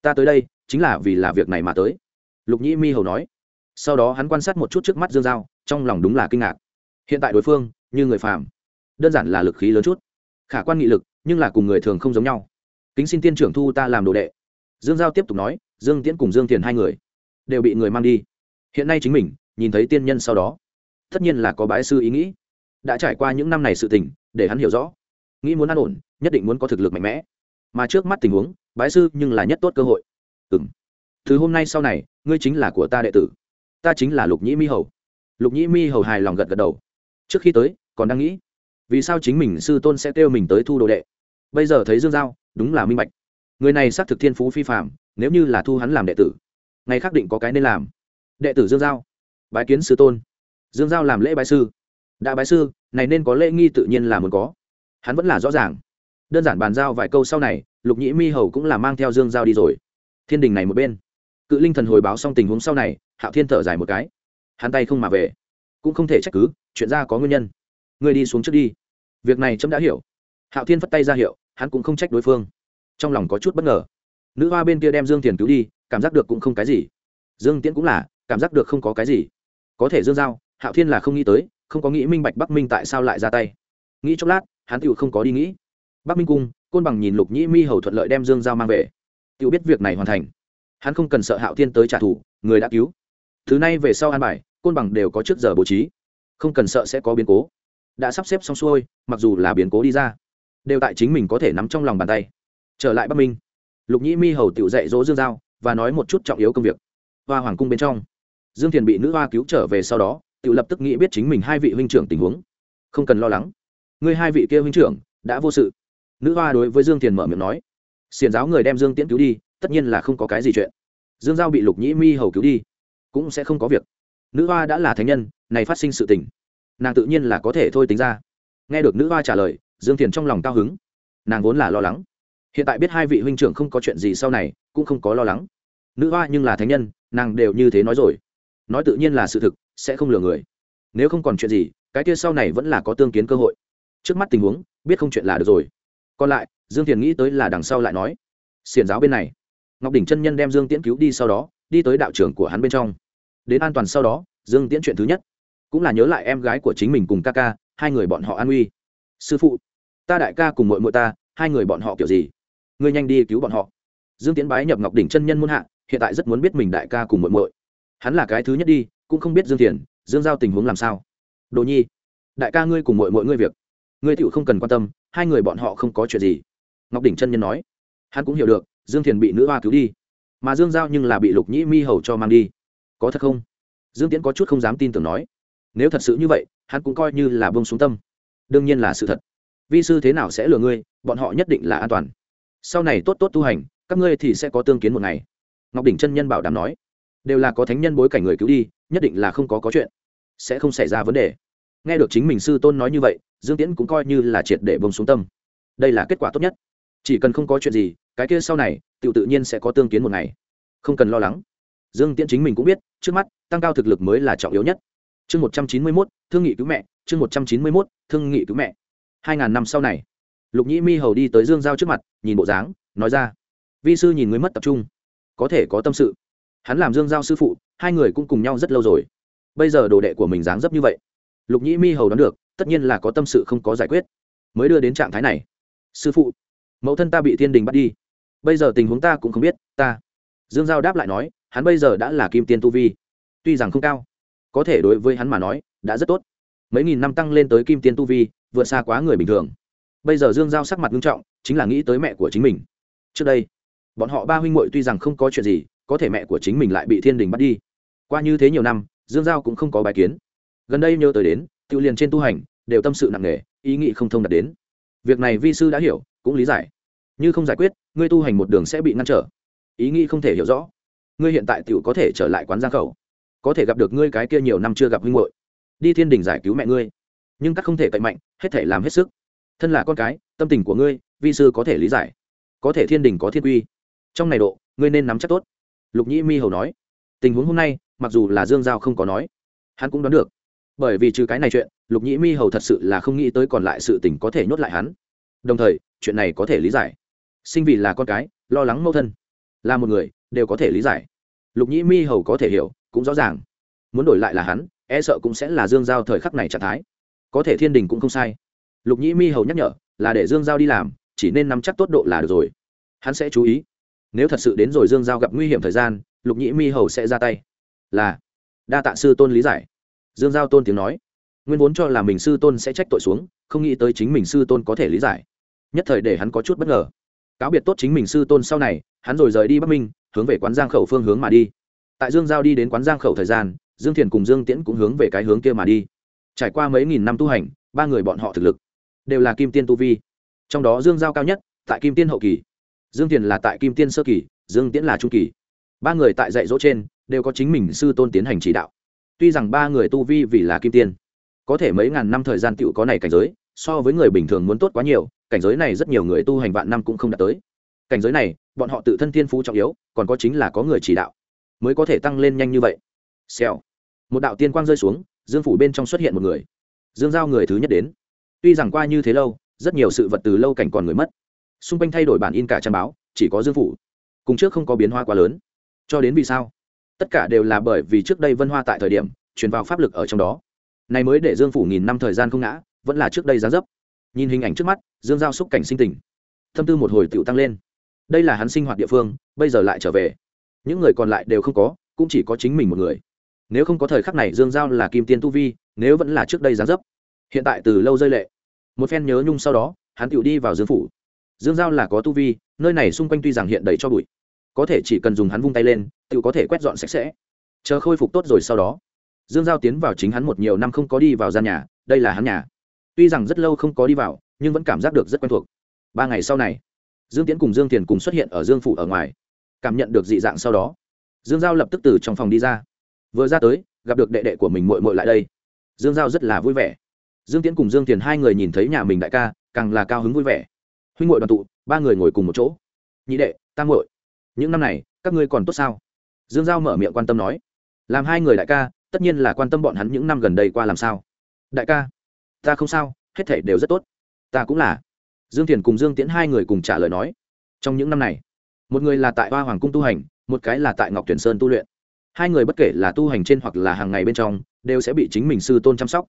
ta tới đây chính là vì là việc này mà tới. Lục nhĩ mi hầu nói. Sau đó hắn quan sát một chút trước mắt dương giao, trong lòng đúng là kinh ngạc. Hiện tại đối phương, như người phàm, đơn giản là lực khí lớn chút. Khả quan nghị lực, nhưng là cùng người thường không giống nhau. Kính xin tiên trưởng thu ta làm đồ đệ. Dương giao tiếp tục nói, dương tiễn cùng dương tiền hai người đều bị người mang đi. Hiện nay chính mình, nhìn thấy tiên nhân sau đó, tất nhiên là có bái sư ý nghĩ. Đã trải qua những năm này sự tình, để hắn hiểu rõ. Nghĩ muốn an ổn, nhất định muốn có thực lực mạnh mẽ. Mà trước mắt tình huống, bái sư nhưng là nhất tốt cơ hội ừ m từ hôm nay sau này, ngươi chính là của ta đệ tử. Ta chính là lục nhĩ mi hầu. Lục nhĩ mi hầu hài lòng gật gật đầu. Trước khi tới, còn đang nghĩ, vì sao chính mình sư tôn sẽ kêu mình tới thu đồ đệ? Bây giờ thấy dương giao, đúng là minh bạch. Người này xác thực thiên phú phi phạm nếu như là thu hắn làm đệ tử ngày khắc định có cái nên làm. Đệ tử dương giao, bái kiến sư tôn. Dương giao làm lễ bái sư. Đã bái sư, này nên có lễ nghi tự nhiên là muốn có. Hắn vẫn là rõ ràng. Đơn giản bàn giao vài câu sau này, lục nhĩ mi hầu cũng là mang theo dương giao đi rồi thiên đình này một bên. Cự linh thần hồi báo xong tình huống sau này, hạo thiên thở dài một cái. Hắn tay không mà về. Cũng không thể trách cứ, chuyện ra có nguyên nhân. Ngươi đi xuống trước đi. Việc này trẫm đã hiểu. Hạo thiên phất tay ra hiệu, hắn cũng không trách đối phương. Trong lòng có chút bất ngờ. Nữ hoa bên kia đem dương tiền cứu đi, cảm giác được cũng không cái gì. Dương tiễn cũng là, cảm giác được không có cái gì. Có thể dương giao, hạo thiên là không nghĩ tới, không có nghĩ minh bạch bắc minh tại sao lại ra tay. Nghĩ chốc lát, hắn tựu không có đi nghĩ. Bắc minh cung, côn bằng nhìn lục nhĩ mi hầu thuận lợi đem dương giao mang về tự biết việc này hoàn thành. Hắn không cần sợ hạo thiên tới trả thù, người đã cứu. Thứ này về sau an bài, côn bằng đều có trước giờ bố trí. Không cần sợ sẽ có biến cố. Đã sắp xếp xong xuôi, mặc dù là biến cố đi ra, đều tại chính mình có thể nắm trong lòng bàn tay. Trở lại bắc minh, lục nhĩ mi hầu tự dạy dỗ dương giao, và nói một chút trọng yếu công việc. Hoa hoàng cung bên trong, dương thiền bị nữ hoa cứu trở về sau đó tự lập tức nghĩ biết chính mình hai vị huynh trưởng tình huống. Không cần lo lắng. Ngươi hai vị kia huynh trưởng, đã vô sự. Nữ hoa đối với dương thiền mở miệng nói xiền giáo người đem dương tiễn cứu đi, tất nhiên là không có cái gì chuyện. Dương giao bị lục nhĩ mi hầu cứu đi, cũng sẽ không có việc. Nữ hoa đã là thánh nhân, này phát sinh sự tình, nàng tự nhiên là có thể thôi tính ra. Nghe được nữ hoa trả lời, dương thiền trong lòng cao hứng. Nàng vốn là lo lắng. Hiện tại biết hai vị huynh trưởng không có chuyện gì sau này, cũng không có lo lắng. Nữ hoa nhưng là thánh nhân, nàng đều như thế nói rồi. Nói tự nhiên là sự thực, sẽ không lừa người. Nếu không còn chuyện gì, cái kia sau này vẫn là có tương kiến cơ hội. Trước mắt tình huống, biết không chuyện là được rồi. Còn lại dương thiền nghĩ tới là đằng sau lại nói xiển giáo bên này. Ngọc đỉnh chân nhân đem dương tiễn cứu đi sau đó đi tới đạo trưởng của hắn bên trong. Đến an toàn sau đó dương tiễn chuyện thứ nhất cũng là nhớ lại em gái của chính mình cùng ca ca hai người bọn họ an uy sư phụ ta đại ca cùng mội mội ta hai người bọn họ kiểu gì? Ngươi nhanh đi cứu bọn họ. Dương tiến bái nhập ngọc đỉnh chân nhân muôn hạ hiện tại rất muốn biết mình đại ca cùng mội mội hắn là cái thứ nhất đi cũng không biết dương Thiền, dương giao tình huống làm sao. Đồ nhi đại ca ngươi cùng mội mội ngươi việc ngươi tựu không cần quan tâm hai người bọn họ không có chuyện gì ngọc đỉnh chân nhân nói. Hắn cũng hiểu được, dương thiền bị nữ hoa cứu đi. Mà dương giao nhưng là bị lục nhĩ mi hầu cho mang đi. Có thật không? Dương tiễn có chút không dám tin tưởng nói. Nếu thật sự như vậy, hắn cũng coi như là bông xuống tâm. Đương nhiên là sự thật. Vi sư thế nào sẽ lừa ngươi, bọn họ nhất định là an toàn. Sau này tốt tốt tu hành, các ngươi thì sẽ có tương kiến một ngày. Ngọc đỉnh chân nhân bảo đảm nói. Đều là có thánh nhân bối cảnh người cứu đi, nhất định là không có có chuyện. Sẽ không xảy ra vấn đề. Nghe được chính mình sư tôn nói như vậy, dương tiễn cũng coi như là triệt để bông xuống tâm. Đây là kết quả tốt nhất chỉ cần không có chuyện gì, cái kia sau này tự tự nhiên sẽ có tương kiến một ngày. Không cần lo lắng. Dương tiễn chính mình cũng biết, trước mắt, tăng cao thực lực mới là trọng yếu nhất. Chương một trăm chín mươi mốt, thương nghị cứu mẹ, chương một trăm chín mươi mốt, thương nghị cứu mẹ. Hai ngàn năm sau này, lục nhĩ mi hầu đi tới dương giao trước mặt, nhìn bộ dáng, nói ra. Vi sư nhìn người mất tập trung, có thể có tâm sự. Hắn làm dương giao sư phụ, hai người cũng cùng nhau rất lâu rồi. Bây giờ đồ đệ của mình dáng dấp như vậy. Lục nhĩ mi hầu đoán được, tất nhiên là có tâm sự không có giải quyết. Mới đưa đến trạng thái này. Sư phụ mẫu thân ta bị thiên đình bắt đi. Bây giờ tình huống ta cũng không biết, ta. Dương giao đáp lại nói, hắn bây giờ đã là kim tiên tu vi. Tuy rằng không cao, có thể đối với hắn mà nói, đã rất tốt. Mấy nghìn năm tăng lên tới kim tiên tu vi, vượt xa quá người bình thường. Bây giờ dương giao sắc mặt nghiêm trọng, chính là nghĩ tới mẹ của chính mình. Trước đây, bọn họ ba huynh muội tuy rằng không có chuyện gì, có thể mẹ của chính mình lại bị thiên đình bắt đi. Qua như thế nhiều năm, dương giao cũng không có bài kiến. Gần đây nhớ tới đến tự liền trên tu hành, đều tâm sự nặng nề, ý nghĩ không thông đạt đến. Việc này vi sư đã hiểu cũng lý giải. Như không giải quyết, ngươi tu hành một đường sẽ bị ngăn trở. Ý nghĩ không thể hiểu rõ. Ngươi hiện tại tự có thể trở lại quán giang khẩu. Có thể gặp được ngươi cái kia nhiều năm chưa gặp huynh hội đi thiên đình giải cứu mẹ ngươi. Nhưng các không thể cậy mạnh, hết thể làm hết sức. Thân là con cái, tâm tình của ngươi, vi sư có thể lý giải. Có thể thiên đình có thiên quy. Trong này độ, ngươi nên nắm chắc tốt. Lục nhĩ mi hầu nói. Tình huống hôm nay, mặc dù là dương giao không có nói, hắn cũng đoán được. Bởi vì trừ cái này chuyện, lục nhĩ mi hầu thật sự là không nghĩ tới còn lại sự tình có thể nhốt lại hắn đồng thời, chuyện này có thể lý giải. Sinh vì là con cái, lo lắng mâu thân. Là một người, đều có thể lý giải. Lục nhĩ mi hầu có thể hiểu, cũng rõ ràng. Muốn đổi lại là hắn e sợ cũng sẽ là dương giao thời khắc này trạng thái. Có thể thiên đình cũng không sai. Lục nhĩ mi hầu nhắc nhở, là để dương giao đi làm, chỉ nên nắm chắc tốt độ là được rồi. Hắn sẽ chú ý. Nếu thật sự đến rồi dương giao gặp nguy hiểm thời gian, lục nhĩ mi hầu sẽ ra tay. Là, đa tạ sư tôn lý giải. Dương giao tôn tiếng nói. Nguyên vốn cho là mình sư tôn sẽ trách tội xuống, không nghĩ tới chính mình sư tôn có thể lý giải nhất thời để hắn có chút bất ngờ. Cáo biệt tốt chính mình sư tôn sau này, hắn rồi rời đi bắc minh, hướng về quán giang khẩu phương hướng mà đi. Tại dương giao đi đến quán giang khẩu thời gian, dương thiền cùng dương tiễn cũng hướng về cái hướng kia mà đi. Trải qua mấy nghìn năm tu hành, ba người bọn họ thực lực đều là kim tiên tu vi. Trong đó dương giao cao nhất, tại kim tiên hậu kỳ. Dương thiền là tại kim tiên sơ kỳ, dương tiễn là trung kỳ. Ba người tại dạy dỗ trên, đều có chính mình sư tôn tiến hành chỉ đạo. Tuy rằng ba người tu vi vì là kim tiên, có thể mấy ngàn năm thời gian tựu có này cảnh giới, so với người bình thường muốn tốt quá nhiều cảnh giới này rất nhiều người tu hành vạn năm cũng không đạt tới. Cảnh giới này, bọn họ tự thân thiên phú trọng yếu, còn có chính là có người chỉ đạo, mới có thể tăng lên nhanh như vậy. Xèo. Một đạo tiên quang rơi xuống, dương phủ bên trong xuất hiện một người. Dương giao người thứ nhất đến. Tuy rằng qua như thế lâu, rất nhiều sự vật từ lâu cảnh còn người mất. Xung quanh thay đổi bản in cả trang báo, chỉ có dương phủ. Cùng trước không có biến hoa quá lớn. Cho đến vì sao? Tất cả đều là bởi vì trước đây vân hoa tại thời điểm, truyền vào pháp lực ở trong đó. Này mới để dương phủ nghìn năm thời gian không ngã, vẫn là trước đây giá dấp nhìn hình ảnh trước mắt, dương giao xúc cảnh sinh tình. Tâm tư một hồi tựu tăng lên. Đây là hắn sinh hoạt địa phương, bây giờ lại trở về. Những người còn lại đều không có, cũng chỉ có chính mình một người. Nếu không có thời khắc này dương giao là kim tiên tu vi, nếu vẫn là trước đây giá dấp, hiện tại từ lâu rơi lệ. Một phen nhớ nhung sau đó, hắn tựu đi vào dương phủ. Dương giao là có tu vi, nơi này xung quanh tuy rằng hiện đầy cho bụi, có thể chỉ cần dùng hắn vung tay lên, tựu có thể quét dọn sạch sẽ. Chờ khôi phục tốt rồi sau đó, dương giao tiến vào chính hắn một nhiều năm không có đi vào gian nhà, đây là hắn nhà tuy rằng rất lâu không có đi vào, nhưng vẫn cảm giác được rất quen thuộc. Ba ngày sau này, dương tiến cùng dương tiền cùng xuất hiện ở dương phủ ở ngoài. Cảm nhận được dị dạng sau đó, dương giao lập tức từ trong phòng đi ra. Vừa ra tới, gặp được đệ đệ của mình mội mội lại đây. Dương giao rất là vui vẻ. Dương tiến cùng dương tiền hai người nhìn thấy nhà mình đại ca, càng là cao hứng vui vẻ. Huynh ngội đoàn tụ, ba người ngồi cùng một chỗ. Nhị đệ tam ngội những năm này, các ngươi còn tốt sao? Dương giao mở miệng quan tâm nói. Làm hai người đại ca, tất nhiên là quan tâm bọn hắn những năm gần đây qua làm sao. Đại ca ta không sao, hết thể đều rất tốt. Ta cũng là. Dương thiền cùng dương tiễn hai người cùng trả lời nói. Trong những năm này, một người là tại hoa hoàng cung tu hành, một cái là tại ngọc tuyển sơn tu luyện. Hai người bất kể là tu hành trên hoặc là hàng ngày bên trong, đều sẽ bị chính mình sư tôn chăm sóc.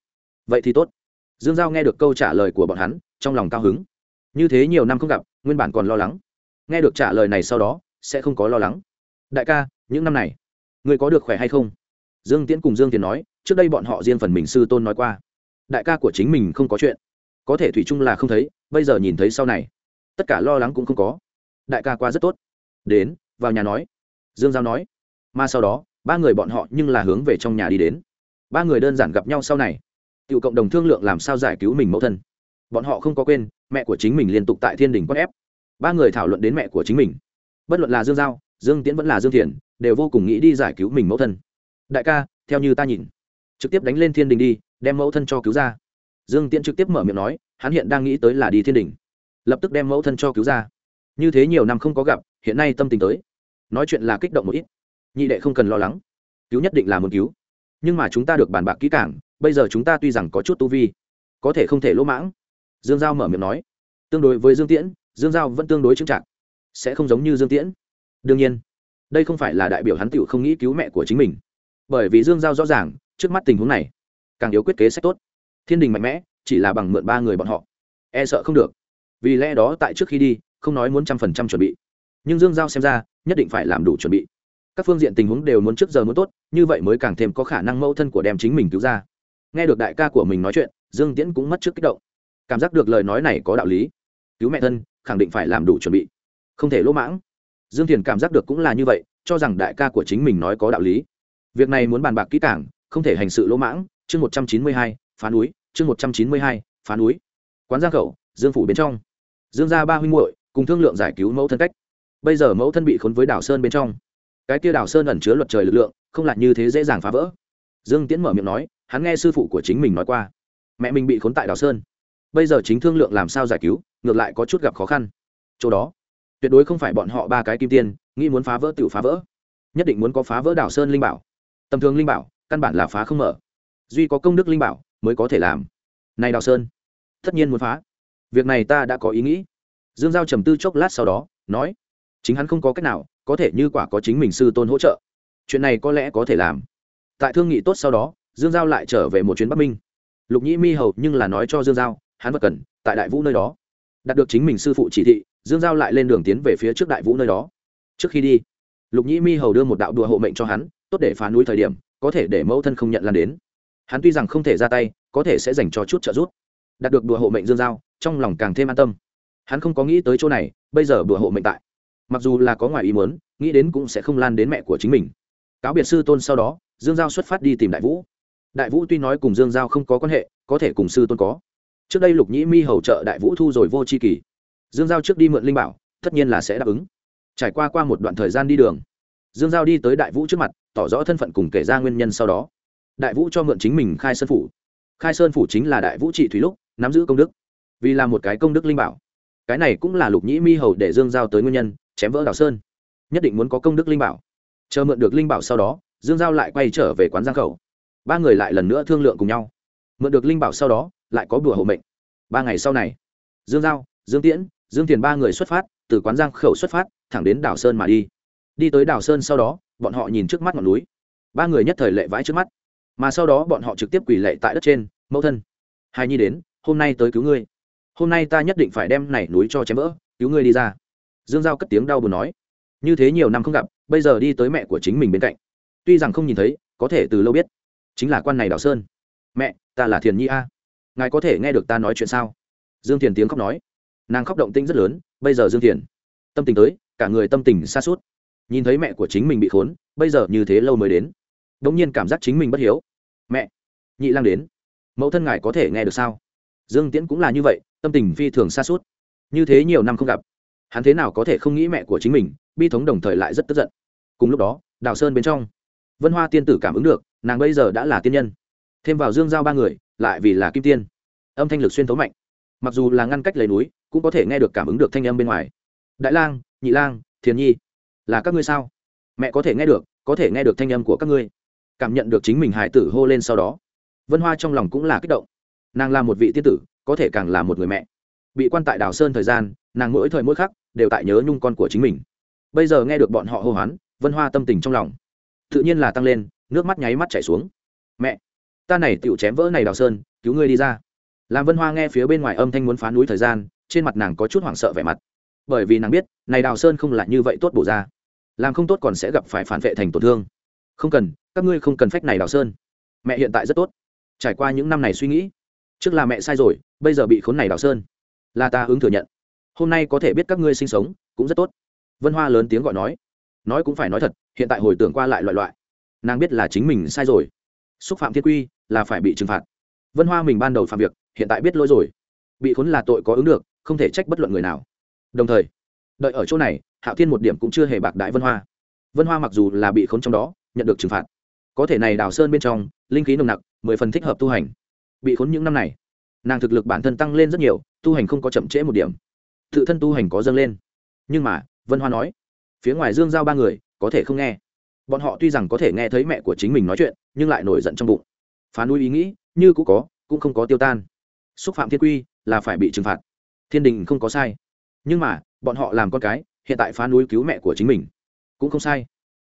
Vậy thì tốt. Dương giao nghe được câu trả lời của bọn hắn, trong lòng cao hứng. Như thế nhiều năm không gặp, nguyên bản còn lo lắng. Nghe được trả lời này sau đó, sẽ không có lo lắng. Đại ca, những năm này người có được khỏe hay không? Dương tiễn cùng dương tiến nói, trước đây bọn họ riêng phần mình sư tôn nói qua đại ca của chính mình không có chuyện. Có thể thủy chung là không thấy, bây giờ nhìn thấy sau này. Tất cả lo lắng cũng không có. Đại ca qua rất tốt. Đến, vào nhà nói. Dương giao nói. Mà sau đó, ba người bọn họ nhưng là hướng về trong nhà đi đến. Ba người đơn giản gặp nhau sau này. Tự cộng đồng thương lượng làm sao giải cứu mình mẫu thân. Bọn họ không có quên, mẹ của chính mình liên tục tại thiên đình quất ép. Ba người thảo luận đến mẹ của chính mình. Bất luận là dương giao, dương tiễn vẫn là dương thiền đều vô cùng nghĩ đi giải cứu mình mẫu thân. Đại ca, theo như ta nhìn, trực tiếp đánh lên thiên đình đi đem mẫu thân cho cứu ra. Dương tiễn trực tiếp mở miệng nói, hắn hiện đang nghĩ tới là đi thiên đình lập tức đem mẫu thân cho cứu ra. Như thế nhiều năm không có gặp, hiện nay tâm tình tới. Nói chuyện là kích động một ít. Nhị đệ không cần lo lắng. Cứu nhất định là muốn cứu. Nhưng mà chúng ta được bàn bạc kỹ càng, bây giờ chúng ta tuy rằng có chút tu vi, có thể không thể lỗ mãng. Dương giao mở miệng nói. Tương đối với dương tiễn, dương giao vẫn tương đối chững chạc. Sẽ không giống như dương tiễn. Đương nhiên, đây không phải là đại biểu hắn tựu không nghĩ cứu mẹ của chính mình. Bởi vì dương giao rõ ràng, trước mắt tình huống này càng yếu quyết kế sách tốt. Thiên đình mạnh mẽ, chỉ là bằng mượn ba người bọn họ. E sợ không được. Vì lẽ đó tại trước khi đi, không nói muốn trăm phần trăm chuẩn bị. Nhưng dương giao xem ra, nhất định phải làm đủ chuẩn bị. Các phương diện tình huống đều muốn trước giờ muốn tốt, như vậy mới càng thêm có khả năng mẫu thân của đem chính mình cứu ra. Nghe được đại ca của mình nói chuyện, dương tiễn cũng mất trước kích động. Cảm giác được lời nói này có đạo lý. Cứu mẹ thân, khẳng định phải làm đủ chuẩn bị. Không thể lỗ mãng. Dương thiền cảm giác được cũng là như vậy, cho rằng đại ca của chính mình nói có đạo lý. Việc này muốn bàn bạc kỹ càng, không thể hành sự lỗ mãng chương một trăm chín mươi hai, phá núi, chương một trăm chín mươi hai, phá núi. Quán giang khẩu, dương phủ bên trong. Dương gia ba huynh muội cùng thương lượng giải cứu mẫu thân cách. Bây giờ mẫu thân bị khốn với đảo sơn bên trong. Cái kia đảo sơn ẩn chứa luật trời lực lượng, không lại như thế dễ dàng phá vỡ. Dương tiễn mở miệng nói, hắn nghe sư phụ của chính mình nói qua. Mẹ mình bị khốn tại đảo sơn. Bây giờ chính thương lượng làm sao giải cứu, ngược lại có chút gặp khó khăn. Chỗ đó, tuyệt đối không phải bọn họ ba cái kim tiên, nghĩ muốn phá vỡ tự phá vỡ. Nhất định muốn có phá vỡ đảo sơn linh bảo. Tầm thường linh bảo, căn bản là phá không mở duy có công đức linh bảo, mới có thể làm. Này đào sơn, tất nhiên muốn phá. Việc này ta đã có ý nghĩ. Dương giao trầm tư chốc lát sau đó, nói, chính hắn không có cách nào, có thể như quả có chính mình sư tôn hỗ trợ. Chuyện này có lẽ có thể làm. Tại thương nghị tốt sau đó, dương giao lại trở về một chuyến bắc minh. Lục nhĩ mi hầu nhưng là nói cho dương giao, hắn vật cần, tại đại vũ nơi đó. Đạt được chính mình sư phụ chỉ thị, dương giao lại lên đường tiến về phía trước đại vũ nơi đó. Trước khi đi, lục nhĩ mi hầu đưa một đạo đùa hộ mệnh cho hắn, tốt để phá núi thời điểm, có thể để mẫu thân không nhận lan đến hắn tuy rằng không thể ra tay, có thể sẽ dành cho chút trợ giúp. Đạt được đùa hộ mệnh dương giao, trong lòng càng thêm an tâm. Hắn không có nghĩ tới chỗ này, bây giờ đùa hộ mệnh tại. Mặc dù là có ngoài ý muốn, nghĩ đến cũng sẽ không lan đến mẹ của chính mình. Cáo biệt sư tôn sau đó, dương giao xuất phát đi tìm đại vũ. Đại vũ tuy nói cùng dương giao không có quan hệ, có thể cùng sư tôn có. Trước đây lục nhĩ mi hầu trợ đại vũ thu rồi vô c h i kỳ. Dương giao trước đi mượn linh bảo, tất nhiên là sẽ đáp ứng. Trải qua qua một đoạn thời gian đi đường, dương giao đi tới đại vũ trước mặt, tỏ rõ thân phận cùng kể ra nguyên nhân sau đó đại vũ cho mượn chính mình khai sơn phủ. Khai sơn phủ chính là đại vũ trị thủy lúc, nắm giữ công đức. Vì là một cái công đức linh bảo. Cái này cũng là lục nhĩ mi hầu để dương giao tới nguyên nhân, chém vỡ Đào sơn. Nhất định muốn có công đức linh bảo. Chờ mượn được linh bảo sau đó, dương giao lại quay trở về quán giang khẩu. Ba người lại lần nữa thương lượng cùng nhau. Mượn được linh bảo sau đó, lại có bùa hộ mệnh. Ba ngày sau này, dương giao, dương tiễn, dương tiền ba người xuất phát, từ quán giang khẩu xuất phát, thẳng đến đảo sơn mà đi. Đi tới đảo sơn sau đó, bọn họ nhìn trước mắt ngọn núi. Ba người nhất thời lệ vãi trước mắt mà sau đó bọn họ trực tiếp quỳ lệ tại đất trên, mẫu thân hai nhi đến, hôm nay tới cứu ngươi. Hôm nay ta nhất định phải đem này núi cho chém vỡ, cứu ngươi đi ra. Dương giao cất tiếng đau buồn nói, như thế nhiều năm không gặp, bây giờ đi tới mẹ của chính mình bên cạnh. Tuy rằng không nhìn thấy, có thể từ lâu biết, chính là quan này đào sơn. Mẹ, ta là thiền nhi a. Ngài có thể nghe được ta nói chuyện sao? Dương thiền tiếng khóc nói. Nàng khóc động tinh rất lớn, bây giờ dương thiền, tâm tình tới, cả người tâm tình xa suốt nhìn thấy mẹ của chính mình bị khốn, bây giờ như thế lâu mới đến đ ỗ n g nhiên cảm giác chính mình bất hiếu. Mẹ, nhị lang đến. Mẫu thân ngài có thể nghe được sao? Dương tiễn cũng là như vậy, tâm tình phi thường xa suốt như thế nhiều năm không gặp, hắn thế nào có thể không nghĩ mẹ của chính mình, bi thống đồng thời lại rất tức giận. Cùng lúc đó, đào sơn bên trong, vân hoa tiên tử cảm ứng được, nàng bây giờ đã là tiên nhân. Thêm vào dương giao ba người, lại vì là kim tiên. Âm thanh lực xuyên thấu mạnh. Mặc dù là ngăn cách lấy núi, cũng có thể nghe được cảm ứng được thanh âm bên ngoài. Đại lang, nhị lang, thiền nhi, là các ngươi sao? Mẹ có thể nghe được, có thể nghe được thanh âm của các ngươi cảm nhận được chính mình hải tử hô lên sau đó. Vân hoa trong lòng cũng là kích động. Nàng là một vị tiên tử, có thể càng là một người mẹ. Bị quan tại đảo sơn thời gian, nàng mỗi thời mỗi khắc đều tại nhớ nhung con của chính mình. Bây giờ nghe được bọn họ hô hoán, vân hoa tâm tình trong lòng tự nhiên là tăng lên, nước mắt nháy mắt chảy xuống. Mẹ, ta này tựu chém vỡ này đào sơn, cứu ngươi đi ra. Làm vân hoa nghe phía bên ngoài âm thanh muốn phá núi thời gian, trên mặt nàng có chút hoảng sợ vẻ mặt. Bởi vì nàng biết, này đào sơn không là như vậy tốt bổ ra. Làm không tốt còn sẽ gặp phải phản vệ thành tổn thương không cần, các ngươi không cần phách này đào sơn. Mẹ hiện tại rất tốt. Trải qua những năm này suy nghĩ, trước là mẹ sai rồi, bây giờ bị khốn này đào sơn. Là ta ứng thừa nhận. Hôm nay có thể biết các ngươi sinh sống cũng rất tốt. Vân hoa lớn tiếng gọi nói. Nói cũng phải nói thật, hiện tại hồi tưởng qua lại loại loại. Nàng biết là chính mình sai rồi. Xúc phạm thiên quy là phải bị trừng phạt. Vân hoa mình ban đầu phạm việc, hiện tại biết lỗi rồi. Bị khốn là tội có ứng được, không thể trách bất luận người nào. Đồng thời, đợi ở chỗ này, hạo thiên một điểm cũng chưa hề bạc đại vân hoa. Vân hoa mặc dù là bị khốn trong đó nhận được trừng phạt. Có thể này đào sơn bên trong, linh khí nồng nặc, mười phần thích hợp tu hành. Bị khốn những năm này, nàng thực lực bản thân tăng lên rất nhiều, tu hành không có chậm trễ một điểm. Tự thân tu hành có dâng lên. Nhưng mà, vân hoa nói, phía ngoài dương giao ba người, có thể không nghe. Bọn họ tuy rằng có thể nghe thấy mẹ của chính mình nói chuyện, nhưng lại nổi giận trong bụng. Phá nuôi ý nghĩ, như cũng có, cũng không có tiêu tan. Xúc phạm thiên quy, là phải bị trừng phạt. Thiên đình không có sai. Nhưng mà, bọn họ làm con cái, hiện tại phá núi cứu mẹ của chính mình. Cũng không sai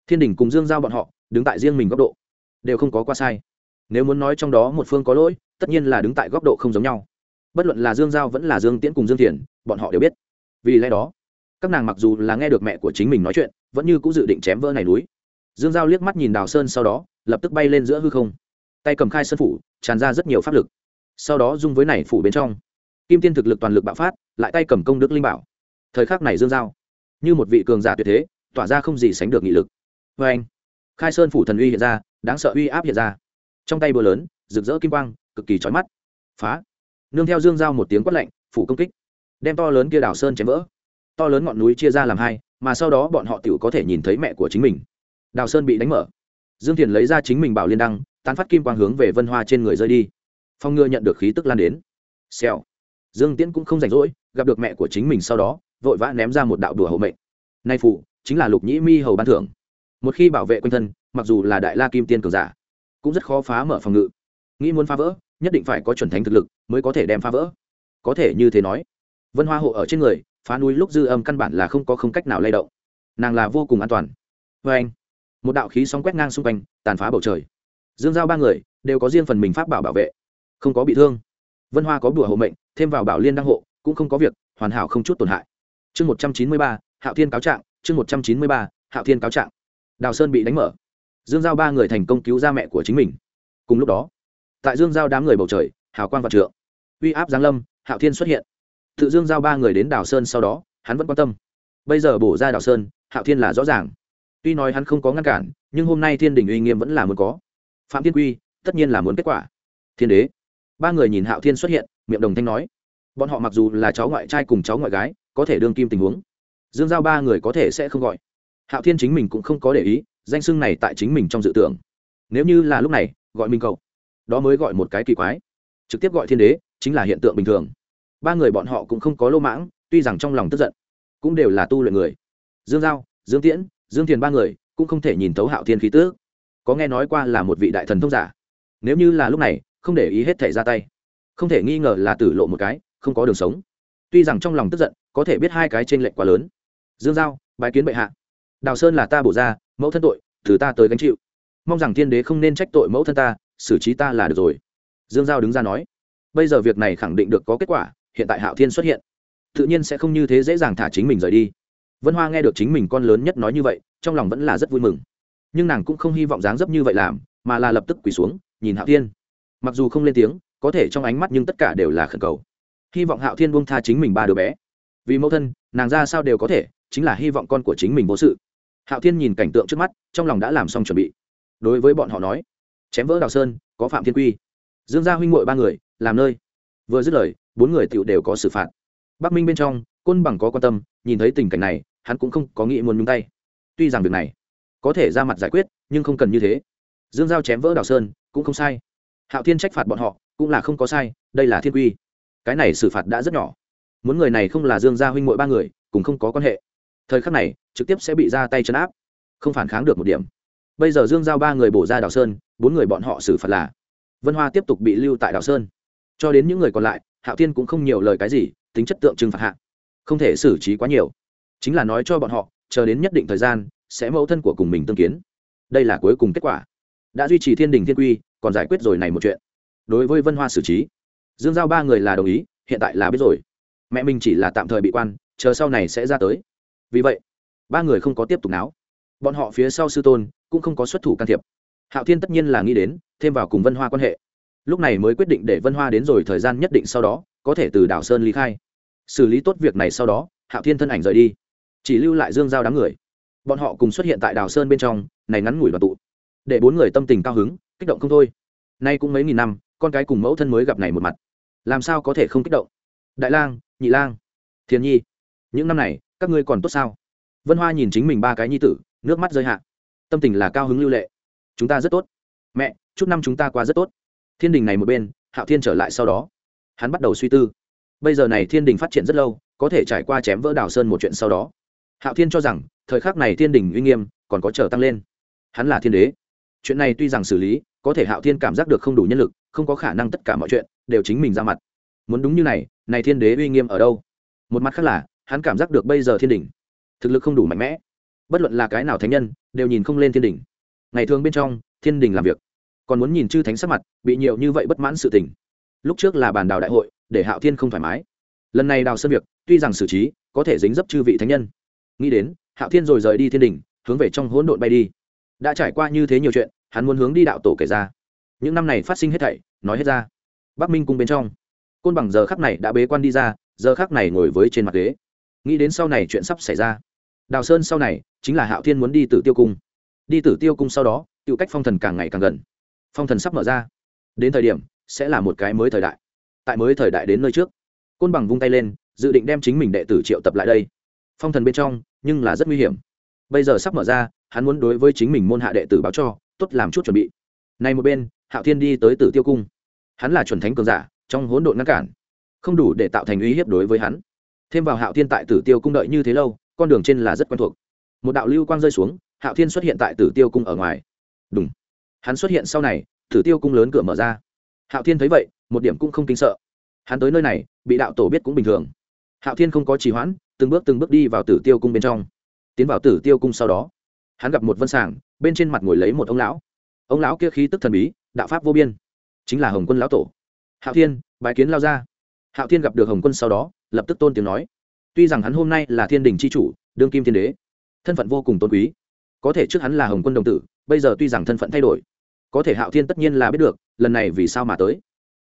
thiên đình cùng dương giao bọn họ, đứng tại riêng mình góc độ, đều không có qua sai. Nếu muốn nói trong đó một phương có lỗi, tất nhiên là đứng tại góc độ không giống nhau. Bất luận là dương giao vẫn là dương tiễn cùng dương thiền bọn họ đều biết. Vì lẽ đó, các nàng mặc dù là nghe được mẹ của chính mình nói chuyện, vẫn như cũng dự định chém vỡ này núi. Dương giao liếc mắt nhìn đào sơn sau đó, lập tức bay lên giữa hư không. Tay cầm khai sơn phủ, tràn ra rất nhiều pháp lực. Sau đó dung với này phủ bên trong. Kim tiên thực lực toàn lực bạo phát, lại tay cầm công đức linh bảo. Thời khắc này dương giao, như một vị cường giả tuyệt thế, tỏa ra không gì sánh được nghị lực vê anh. Khai sơn phủ thần uy hiện ra, đáng sợ uy áp hiện ra. Trong tay bờ lớn, rực rỡ kim quang, cực kỳ trói mắt. Phá. Nương theo dương giao một tiếng quát lạnh, phủ công kích. Đem to lớn kia đảo sơn chém vỡ. To lớn ngọn núi chia ra làm hai, mà sau đó bọn họ tự có thể nhìn thấy mẹ của chính mình. Đào sơn bị đánh mở. Dương thiền lấy ra chính mình bảo liên đăng, tán phát kim quang hướng về vân hoa trên người rơi đi. Phong ngựa nhận được khí tức lan đến. Xèo. Dương tiễn cũng không rảnh rỗi, gặp được mẹ của chính mình sau đó, vội vã ném ra một đạo đùa hậu mệnh. Nay phụ chính là lục nhĩ mi hầu ban thưởng một khi bảo vệ quanh thân, mặc dù là đại la kim tiên cường giả, cũng rất khó phá mở phòng ngự. Nghĩ muốn phá vỡ, nhất định phải có chuẩn thánh thực lực mới có thể đem phá vỡ. Có thể như thế nói, vân hoa hộ ở trên người, phá núi lúc dư âm căn bản là không có không cách nào lay động. Nàng là vô cùng an toàn. Vê anh, một đạo khí sóng quét ngang xung quanh, tàn phá bầu trời. Dương giao ba người đều có riêng phần mình pháp bảo bảo vệ, không có bị thương. Vân hoa có bùa hộ mệnh, thêm vào bảo liên đăng hộ, cũng không có việc, hoàn hảo không chút tổn hại. Chương một trăm chín mươi ba, hạo thiên cáo trạng, chương một trăm chín mươi ba, hạo thiên cáo trạng đào sơn bị đánh mở. Dương giao ba người thành công cứu ra mẹ của chính mình. Cùng lúc đó, tại dương giao đám người bầu trời, hào quang vạn trượng. Uy áp giáng lâm, hạo thiên xuất hiện. Tự dương giao ba người đến đào sơn sau đó, hắn vẫn quan tâm. Bây giờ bổ ra đào sơn, hạo thiên là rõ ràng. Tuy nói hắn không có ngăn cản, nhưng hôm nay thiên đình uy nghiêm vẫn là muốn có. Phạm thiên quy, tất nhiên là muốn kết quả. Thiên đế. Ba người nhìn hạo thiên xuất hiện, miệng đồng thanh nói. Bọn họ mặc dù là cháu ngoại trai cùng cháu ngoại gái, có thể đương kim tình huống. Dương giao ba người có thể sẽ không gọi hạo thiên chính mình cũng không có để ý, danh xưng này tại chính mình trong dự tưởng. Nếu như là lúc này, gọi mình cậu, đó mới gọi một cái kỳ quái. Trực tiếp gọi thiên đế, chính là hiện tượng bình thường. Ba người bọn họ cũng không có lô mãng, tuy rằng trong lòng tức giận, cũng đều là tu luyện người. Dương giao, dương tiễn, dương thiền ba người cũng không thể nhìn thấu hạo thiên khí tước có nghe nói qua là một vị đại thần thông giả. Nếu như là lúc này, không để ý hết thể ra tay. Không thể nghi ngờ là tử lộ một cái, không có đường sống. Tuy rằng trong lòng tức giận, có thể biết hai cái t r ê n lệch quá lớn. Dương giao bài kiến bệ hạ đào sơn là ta bổ ra, mẫu thân tội, từ ta tới gánh chịu. Mong rằng thiên đế không nên trách tội mẫu thân ta, xử trí ta là được rồi. Dương giao đứng ra nói. Bây giờ việc này khẳng định được có kết quả, hiện tại hạo thiên xuất hiện, tự nhiên sẽ không như thế dễ dàng thả chính mình rời đi. Vân hoa nghe được chính mình con lớn nhất nói như vậy, trong lòng vẫn là rất vui mừng. Nhưng nàng cũng không hy vọng dáng dấp như vậy làm, mà là lập tức quỳ xuống, nhìn hạo thiên. Mặc dù không lên tiếng, có thể trong ánh mắt nhưng tất cả đều là khẩn cầu. Hy vọng hạo thiên buông tha chính mình ba đứa bé. Vì mẫu thân, nàng ra sao đều có thể, chính là hy vọng con của chính mình vô sự hạo thiên nhìn cảnh tượng trước mắt, trong lòng đã làm xong chuẩn bị. Đối với bọn họ nói, chém vỡ đào sơn, có phạm thiên quy. Dương gia huynh m ba người, làm nơi. Vừa dứt lời, bốn người tựu đều có xử phạt. Bắc minh bên trong, côn bằng có quan tâm, nhìn thấy tình cảnh này, hắn cũng không có nghĩ muốn nhúng tay. Tuy rằng việc này có thể ra mặt giải quyết, nhưng không cần như thế. Dương giao chém vỡ đào sơn cũng không sai. Hạo thiên trách phạt bọn họ cũng là không có sai, đây là thiên quy. Cái này xử phạt đã rất nhỏ. Muốn người này không là dương gia huynh mỗi ba người, cũng không có quan hệ thời khắc này, trực tiếp sẽ bị ra tay chấn áp. Không phản kháng được một điểm. Bây giờ dương giao ba người bổ ra đào sơn, bốn người bọn họ xử phạt là vân hoa tiếp tục bị lưu tại Đào sơn. Cho đến những người còn lại, hạo thiên cũng không nhiều lời cái gì, tính chất tượng trưng phạt hạ. Không thể xử trí quá nhiều. Chính là nói cho bọn họ, chờ đến nhất định thời gian, sẽ mẫu thân của cùng mình tương kiến. Đây là cuối cùng kết quả. Đã duy trì thiên đình thiên quy, còn giải quyết rồi này một chuyện. Đối với vân hoa xử trí, dương giao ba người là đồng ý, hiện tại là biết rồi. Mẹ mình chỉ là tạm thời bị quan, chờ sau này sẽ ra tới vì vậy, ba người không có tiếp tục náo. Bọn họ phía sau sư tôn cũng không có xuất thủ can thiệp. Hạo thiên tất nhiên là nghĩ đến, thêm vào cùng vân hoa quan hệ. Lúc này mới quyết định để vân hoa đến rồi thời gian nhất định sau đó, có thể từ đảo sơn ly khai. Xử lý tốt việc này sau đó, hạo thiên thân ảnh rời đi. Chỉ lưu lại dương giao đám người. Bọn họ cùng xuất hiện tại đảo sơn bên trong, này ngắn ngủi đoàn tụ. Để bốn người tâm tình cao hứng, kích động không thôi. Nay cũng mấy nghìn năm, con cái cùng mẫu thân mới gặp này một mặt. Làm sao có thể không kích động? Đại lang, nhị lang, thiền nhi. Những năm này các ngươi còn tốt sao? Vân hoa nhìn chính mình ba cái nhi tử, nước mắt rơi hạ. Tâm tình là cao hứng lưu lệ. Chúng ta rất tốt. Mẹ, chút năm chúng ta qua rất tốt. Thiên đình này một bên, hạo thiên trở lại sau đó. Hắn bắt đầu suy tư. Bây giờ này thiên đình phát triển rất lâu, có thể trải qua chém vỡ đào sơn một chuyện sau đó. Hạo thiên cho rằng, thời khắc này thiên đình uy nghiêm, còn có trở tăng lên. Hắn là thiên đế. Chuyện này tuy rằng xử lý, có thể hạo thiên cảm giác được không đủ nhân lực, không có khả năng tất cả mọi chuyện đều chính mình ra mặt. Muốn đúng như này này thiên đế uy nghiêm ở đâu? Một mặt khác là hắn cảm giác được bây giờ thiên đình thực lực không đủ mạnh mẽ. Bất luận là cái nào thánh nhân, đều nhìn không lên thiên đình. Ngày thường bên trong, thiên đình làm việc, còn muốn nhìn chư thánh sắc mặt, bị nhiều như vậy bất mãn sự tình. Lúc trước là bàn đào đại hội, để hạo thiên không thoải mái. Lần này đào sơn việc, tuy rằng xử trí, có thể dính dấp chư vị thánh nhân. Nghĩ đến, hạo thiên rồi rời đi thiên đình, hướng về trong hỗn độn bay đi. Đã trải qua như thế nhiều chuyện, hắn muốn hướng đi đạo tổ kể ra. Những năm này phát sinh hết thảy, nói hết ra. Bắc minh cung bên trong, côn bằng giờ khắc này đã bế quan đi ra, giờ khắc này ngồi với trên mặt ghế nghĩ đến sau này chuyện sắp xảy ra. Đào sơn sau này chính là hạo thiên muốn đi tử tiêu cung. Đi tử tiêu cung sau đó tự cách phong thần càng ngày càng gần. Phong thần sắp mở ra. Đến thời điểm, sẽ là một cái mới thời đại. Tại mới thời đại đến nơi trước, côn bằng vung tay lên, dự định đem chính mình đệ tử triệu tập lại đây. Phong thần bên trong, nhưng là rất nguy hiểm. Bây giờ sắp mở ra, hắn muốn đối với chính mình môn hạ đệ tử báo cho, tốt làm chút chuẩn bị. Này một bên, hạo thiên đi tới tử tiêu cung. Hắn là chuẩn thánh cường giả, trong hỗn độn ngăn cản. Không đủ để tạo thành uy hiếp đối với hắn thêm vào hạo thiên tại tử tiêu cung đợi như thế lâu, con đường trên là rất quen thuộc. Một đạo lưu quang rơi xuống, hạo thiên xuất hiện tại tử tiêu cung ở ngoài. Đúng hắn xuất hiện sau này, tử tiêu cung lớn cửa mở ra. Hạo thiên thấy vậy, một điểm cũng không kinh sợ. Hắn tới nơi này, bị đạo tổ biết cũng bình thường. Hạo thiên không có trì hoãn, từng bước từng bước đi vào tử tiêu cung bên trong. Tiến vào tử tiêu cung sau đó, hắn gặp một vân sàng, bên trên mặt ngồi lấy một ông lão. Ông lão kia khí tức thần bí, đạo pháp vô biên, chính là hồng quân lão tổ. Hạo thiên bài kiến lao ra hạo thiên gặp được hồng quân sau đó, lập tức tôn tiếng nói. Tuy rằng hắn hôm nay là thiên đình c h i chủ, đương kim thiên đế, thân phận vô cùng tôn quý. Có thể trước hắn là hồng quân đồng tử, bây giờ tuy rằng thân phận thay đổi, có thể hạo thiên tất nhiên là biết được, lần này vì sao mà tới.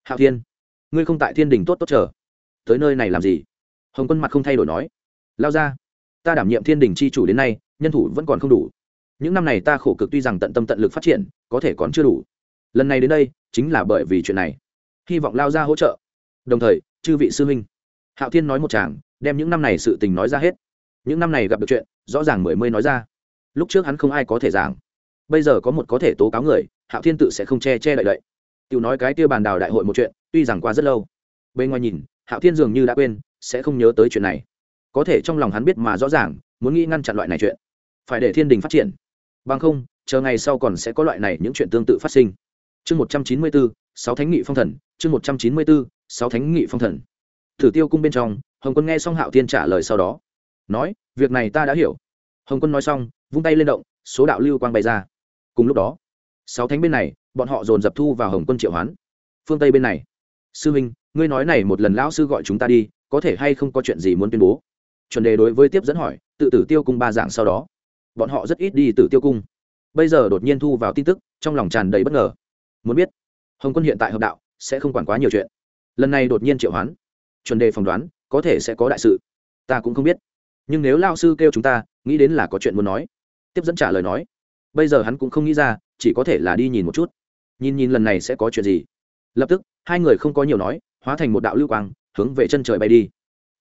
Hạo thiên, ngươi không tại thiên đình tốt tốt chờ. Tới nơi này làm gì? Hồng quân mặt không thay đổi nói. Lao ra, ta đảm nhiệm thiên đình c h i chủ đến nay, nhân thủ vẫn còn không đủ. Những năm này ta khổ cực tuy rằng tận tâm tận lực phát triển, có thể còn chưa đủ. Lần này đến đây, chính là bởi vì chuyện này. Hy vọng lao ra hỗ trợ đồng thời, chư vị sư huynh, hạo thiên nói một chàng đem những năm này sự tình nói ra hết. Những năm này gặp được chuyện, rõ ràng mười mươi nói ra. Lúc trước hắn không ai có thể giảng. Bây giờ có một có thể tố cáo người, hạo thiên tự sẽ không che che đậy đậy. Tiểu nói cái tiêu bàn đào đại hội một chuyện, tuy rằng qua rất lâu. Bên ngoài nhìn, hạo thiên dường như đã quên, sẽ không nhớ tới chuyện này. Có thể trong lòng hắn biết mà rõ ràng, muốn nghĩ ngăn chặn loại này chuyện. Phải để thiên đình phát triển. Bằng không, chờ ngày sau còn sẽ có loại này những chuyện tương tự phát sinh chương một trăm chín mươi bốn sáu thánh nghị phong thần, chương một trăm chín mươi bốn sáu thánh nghị phong thần. Thử tiêu cung bên trong, hồng quân nghe xong hạo thiên trả lời sau đó, nói, việc này ta đã hiểu. Hồng quân nói xong, vung tay lên động, số đạo lưu quang bày ra. Cùng lúc đó, sáu thánh bên này, bọn họ dồn dập thu vào hồng quân triệu hoán. Phương tây bên này, sư minh ngươi nói này một lần lão sư gọi chúng ta đi, có thể hay không có chuyện gì muốn tuyên bố? Chuẩn đề đối với tiếp dẫn hỏi, tự tử tiêu cung ba dạng sau đó. Bọn họ rất ít đi tử tiêu cung. Bây giờ đột nhiên thu vào tin tức, trong lòng tràn đầy bất ngờ muốn biết, hồng quân hiện tại hợp đạo, sẽ không quản quá nhiều chuyện. Lần này đột nhiên triệu hoán, chuẩn đề phỏng đoán, có thể sẽ có đại sự. Ta cũng không biết. Nhưng nếu lao sư kêu chúng ta, nghĩ đến là có chuyện muốn nói. Tiếp dẫn trả lời nói, bây giờ hắn cũng không nghĩ ra, chỉ có thể là đi nhìn một chút. Nhìn nhìn lần này sẽ có chuyện gì. Lập tức, hai người không có nhiều nói, hóa thành một đạo lưu quang, hướng về chân trời bay đi.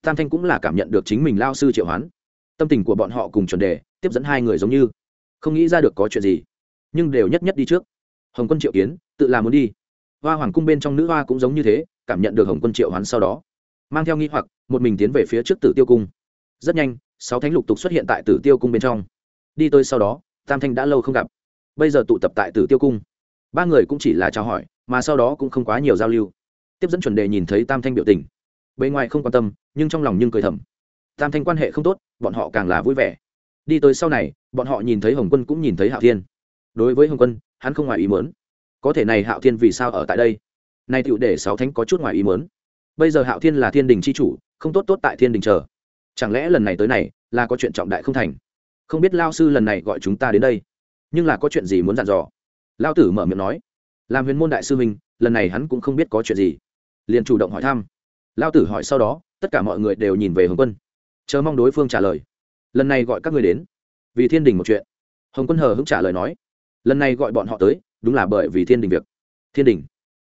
Tam thanh cũng là cảm nhận được chính mình lao sư triệu hoán. Tâm tình của bọn họ cùng chuẩn đề, tiếp dẫn hai người giống như, không nghĩ ra được có chuyện gì. Nhưng đều nhất nhất đi trước hồng quân triệu kiến, tự làm muốn đi. Hoa hoàng cung bên trong nữ hoa cũng giống như thế, cảm nhận được hồng quân triệu hoán sau đó, mang theo nghi hoặc, một mình tiến về phía trước tử tiêu cung. Rất nhanh, sáu thánh lục tục xuất hiện tại tử tiêu cung bên trong. Đi tới sau đó, tam thanh đã lâu không gặp. Bây giờ tụ tập tại tử tiêu cung. Ba người cũng chỉ là chào hỏi, mà sau đó cũng không quá nhiều giao lưu. Tiếp dẫn chuẩn đề nhìn thấy tam thanh biểu tình. Bên ngoài không quan tâm, nhưng trong lòng nhưng cười thầm. Tam thanh quan hệ không tốt, bọn họ càng là vui vẻ. Đi tới sau này, bọn họ nhìn thấy hồng quân cũng nhìn thấy hạo thiên. Đối với hồng quân hắn không ngoài ý muốn, có thể này hạo thiên vì sao ở tại đây? Nay tựu để sáu thánh có chút ngoài ý muốn. bây giờ hạo thiên là thiên đình c h i chủ không tốt tốt tại thiên đình chờ. Chẳng lẽ lần này tới này là có chuyện trọng đại không thành? Không biết lao sư lần này gọi chúng ta đến đây nhưng là có chuyện gì muốn dặn dò? Lao tử mở miệng nói. Làm huyền môn đại sư minh lần này hắn cũng không biết có chuyện gì. Liền chủ động hỏi thăm. Lao tử hỏi sau đó tất cả mọi người đều nhìn về hồng quân. Chờ mong đối phương trả lời. Lần này gọi các người đến. Vì thiên đình một chuyện. Hồng quân hờ hững trả lời nói lần này gọi bọn họ tới, đúng là bởi vì thiên đình việc. Thiên đình.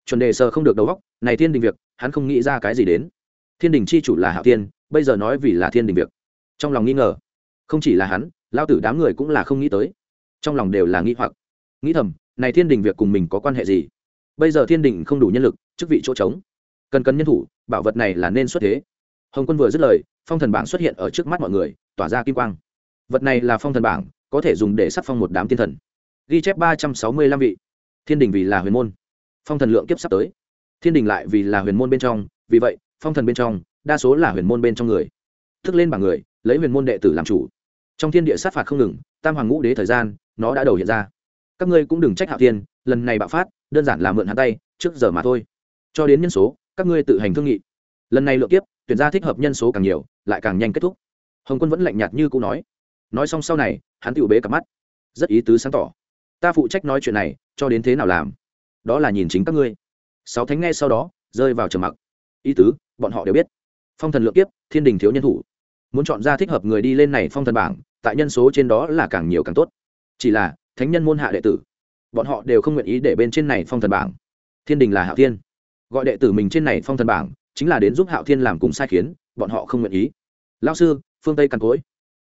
Chuẩn đề sờ không được đầu góc này thiên đình việc, hắn không nghĩ ra cái gì đến. Thiên đình c h i chủ là hạo tiên bây giờ nói vì là thiên đình việc. Trong lòng nghi ngờ. Không chỉ là hắn lao tử đám người cũng là không nghĩ tới. Trong lòng đều là nghĩ hoặc. Nghĩ thầm, này thiên đình việc cùng mình có quan hệ gì? Bây giờ thiên đình không đủ nhân lực, chức vị chỗ trống. Cần cần nhân thủ, bảo vật này là nên xuất thế. Hồng quân vừa dứt lời, phong thần bảng xuất hiện ở trước mắt mọi người, tỏa ra kim quang. Vật này là phong thần bảng, có thể dùng để sắc phong một đám thiên thần ghi chép ba trăm sáu mươi lăm vị. Thiên đình vì là huyền môn. Phong thần lượng kiếp sắp tới. Thiên đình lại vì là huyền môn bên trong, vì vậy, phong thần bên trong, đa số là huyền môn bên trong người. Thức lên bảng người, lấy huyền môn đệ tử làm chủ. Trong thiên địa sát phạt không ngừng, tam hoàng ngũ đế thời gian, nó đã đầu hiện ra. Các ngươi cũng đừng trách hạo thiên, lần này bạo phát, đơn giản là mượn hắn tay, trước giờ mà thôi. Cho đến nhân số, các ngươi tự hành thương nghị. Lần này lượng kiếp, tuyển ra thích hợp nhân số càng nhiều, lại càng nhanh kết thúc. Hồng quân vẫn lạnh nhạt như cũ nói. Nói xong sau này, hắn tự bế cặp mắt. Rất ý tứ sáng tỏ ta phụ trách nói chuyện này, cho đến thế nào làm? Đó là nhìn chính các ngươi. Sáu thánh nghe sau đó, rơi vào trầm mặc. Ý tứ, bọn họ đều biết. Phong thần lượng kiếp, thiên đình thiếu nhân thủ. Muốn chọn ra thích hợp người đi lên này phong thần bảng, tại nhân số trên đó là càng nhiều càng tốt. Chỉ là, thánh nhân môn hạ đệ tử, bọn họ đều không nguyện ý để bên trên này phong thần bảng. Thiên đình là hạo thiên. Gọi đệ tử mình trên này phong thần bảng, chính là đến giúp hạo thiên làm cùng sai khiến, bọn họ không nguyện ý. Lao sư, phương tây càn cối.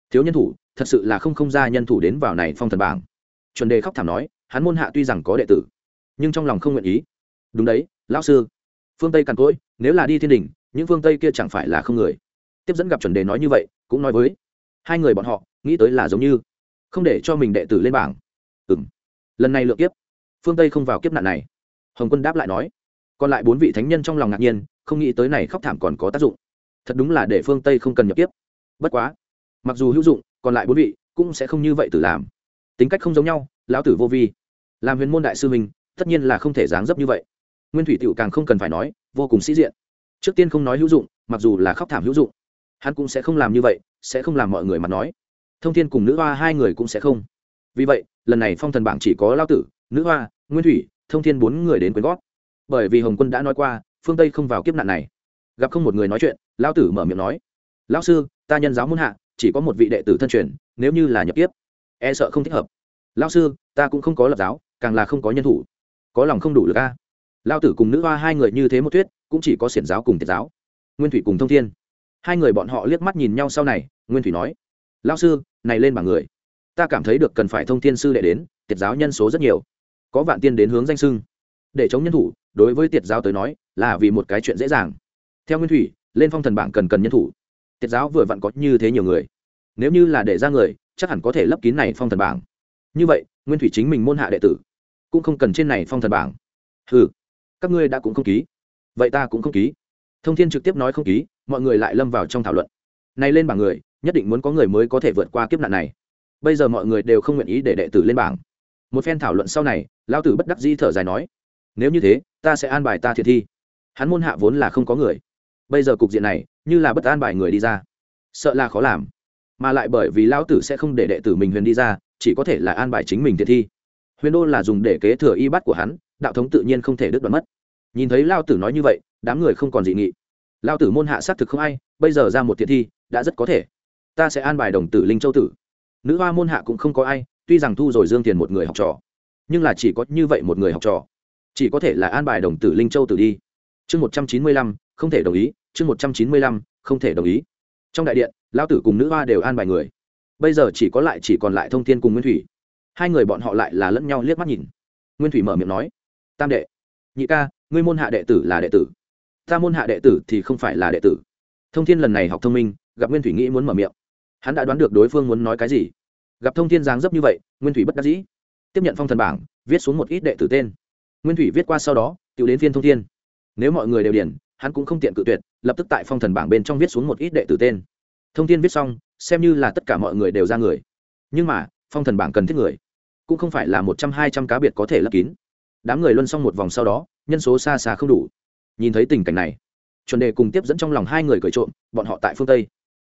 Thiếu nhân thủ, thật sự là không không ra nhân thủ đến vào này phong thần bảng chuẩn đề khóc thảm nói, hắn môn hạ tuy rằng có đệ tử, nhưng trong lòng không nguyện ý. Đúng đấy, lão sư. Phương tây càn cỗi, nếu là đi thiên đình, những phương tây kia chẳng phải là không người. Tiếp dẫn gặp chuẩn đề nói như vậy, cũng nói với hai người bọn họ, nghĩ tới là giống như không để cho mình đệ tử lên bảng. Ừ m lần này lượt kiếp, phương tây không vào kiếp nạn này. Hồng quân đáp lại nói, còn lại bốn vị thánh nhân trong lòng ngạc nhiên, không nghĩ tới này khóc thảm còn có tác dụng. Thật đúng là để phương tây không cần nhập kiếp. Bất quá, mặc dù hữu dụng, còn lại bốn vị cũng sẽ không như vậy tự làm tính cách không giống nhau, lão tử vô vi. Làm huyền môn đại sư mình tất nhiên là không thể dáng dấp như vậy. Nguyên thủy tựu càng không cần phải nói, vô cùng sĩ diện. Trước tiên không nói hữu dụng, mặc dù là khóc thảm hữu dụng. Hắn cũng sẽ không làm như vậy, sẽ không làm mọi người mà nói. Thông thiên cùng nữ hoa hai người cũng sẽ không. Vì vậy, lần này phong thần bảng chỉ có lao tử, nữ hoa, nguyên thủy, thông thiên bốn người đến quyến gót bởi vì hồng quân đã nói qua, phương tây không vào kiếp nạn này. Gặp không một người nói chuyện, lão tử mở miệng nói, lão sư, ta nhân giáo muôn hạ, chỉ có một vị đệ tử thân truyền, nếu như là nhập kiếp e sợ không thích hợp. Lão sư, ta cũng không có lập giáo, càng là không có nhân thủ. Có lòng không đủ được a. Lao tử cùng nữ hoa hai người như thế một thuyết, cũng chỉ có xiển giáo cùng tiệt giáo. Nguyên thủy cùng thông thiên. Hai người bọn họ liếc mắt nhìn nhau sau này, nguyên thủy nói lao sư, này lên bảng người. Ta cảm thấy được cần phải thông thiên sư đệ đến, tiệt giáo nhân số rất nhiều. Có vạn tiên đến hướng danh sưng để chống nhân thủ, đối với tiệt giáo tới nói, là vì một cái chuyện dễ dàng. Theo nguyên thủy, lên phong thần bảng cần cần nhân thủ. Tiệt giáo vừa vặn có như thế nhiều người. Nếu như là để ra người chắc hẳn có thể lấp kín này phong thần bảng. Như vậy, nguyên thủy chính mình môn hạ đệ tử cũng không cần trên này phong thần bảng. Ừ các ngươi đã cũng không ký. Vậy ta cũng không ký. Thông thiên trực tiếp nói không ký, mọi người lại lâm vào trong thảo luận. Này lên bảng người, nhất định muốn có người mới có thể vượt qua kiếp nạn này. Bây giờ mọi người đều không nguyện ý để đệ tử lên bảng. Một phen thảo luận sau này, lão tử bất đắc dĩ thở dài nói, nếu như thế, ta sẽ an bài ta thiệt thi. Hắn môn hạ vốn là không có người. Bây giờ cục diện này, như là bất an bài người đi ra. Sợ là khó làm mà lại bởi vì lão tử sẽ không để đệ tử mình huyền đi ra, chỉ có thể là an bài chính mình thiệt thi. Huyền đô là dùng để kế thừa y bắt của hắn, đạo thống tự nhiên không thể đứt đoạn mất. Nhìn thấy lao tử nói như vậy, đám người không còn dị nghị. Lao tử môn hạ xác thực không ai, bây giờ ra một thiện thi, đã rất có thể. Ta sẽ an bài đồng tử linh châu tử. Nữ hoa môn hạ cũng không có ai, tuy rằng thu rồi dương tiền một người học trò, nhưng là chỉ có như vậy một người học trò. Chỉ có thể là an bài đồng tử linh châu tử đi. Chương một trăm chín mươi lăm, không thể đồng ý, chương một trăm chín mươi lăm, không thể đồng ý. Trong đại điện lao tử cùng nữ hoa đều an bài người. Bây giờ chỉ có lại chỉ còn lại thông tin cùng nguyên thủy. Hai người bọn họ lại là lẫn nhau liếc mắt nhìn. Nguyên thủy mở miệng nói, tam đệ, nhị ca, ngươi môn hạ đệ tử là đệ tử. Ta môn hạ đệ tử thì không phải là đệ tử. Thông thiên lần này học thông minh, gặp nguyên thủy nghĩ muốn mở miệng. Hắn đã đoán được đối phương muốn nói cái gì. Gặp thông thiên giáng dấp như vậy, nguyên thủy bất đắc dĩ. Tiếp nhận phong thần bảng, viết xuống một ít đệ tử tên. Nguyên thủy viết qua sau đó tự đến phiên thông thiên. Nếu mọi người đều điển hắn cũng không tiện cự tuyệt, lập tức tại phong thần bảng bên trong viết xuống một ít đệ tử tên thông thiên viết xong, xem như là tất cả mọi người đều ra người. Nhưng mà, phong thần bảng cần thiết người, cũng không phải là một trăm hai trăm cá biệt có thể lấp kín. Đám người luân xong một vòng sau đó, nhân số xa xa không đủ. Nhìn thấy tình cảnh này, chuẩn đề cùng tiếp dẫn trong lòng hai người cởi trộm, bọn họ tại phương tây.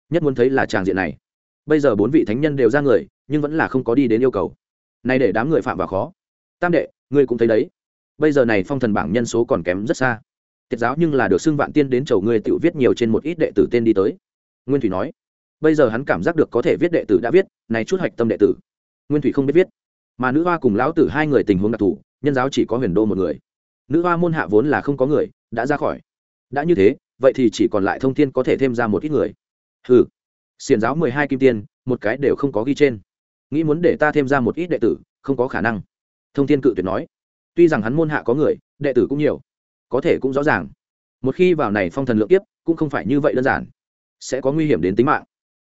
Nhất muốn thấy là tràng diện này. Bây giờ bốn vị thánh nhân đều ra người, nhưng vẫn là không có đi đến yêu cầu. Này để đám người phạm vào khó. Tam đệ, ngươi cũng thấy đấy. Bây giờ này phong thần bảng nhân số còn kém rất xa. Tiết giáo nhưng là được xưng vạn tiên đến chầu ngươi tự viết nhiều trên một ít đệ tử tên đi tới nguyên thủy nói bây giờ hắn cảm giác được có thể viết đệ tử đã viết này chút hoạch tâm đệ tử. Nguyên thủy không biết viết. Mà nữ hoa cùng lão tử hai người tình huống đặc thù nhân giáo chỉ có huyền đô một người. Nữ hoa môn hạ vốn là không có người đã ra khỏi. Đã như thế vậy thì chỉ còn lại thông thiên có thể thêm ra một ít người. Hừ. Xiền giáo mười hai kim tiên một cái đều không có ghi trên. Nghĩ muốn để ta thêm ra một ít đệ tử không có khả năng. Thông thiên cự tuyệt nói. Tuy rằng hắn môn hạ có người đệ tử cũng nhiều. Có thể cũng rõ ràng. Một khi vào này phong thần lượng tiếp, cũng không phải như vậy đơn giản sẽ có nguy hiểm đến tính mạng.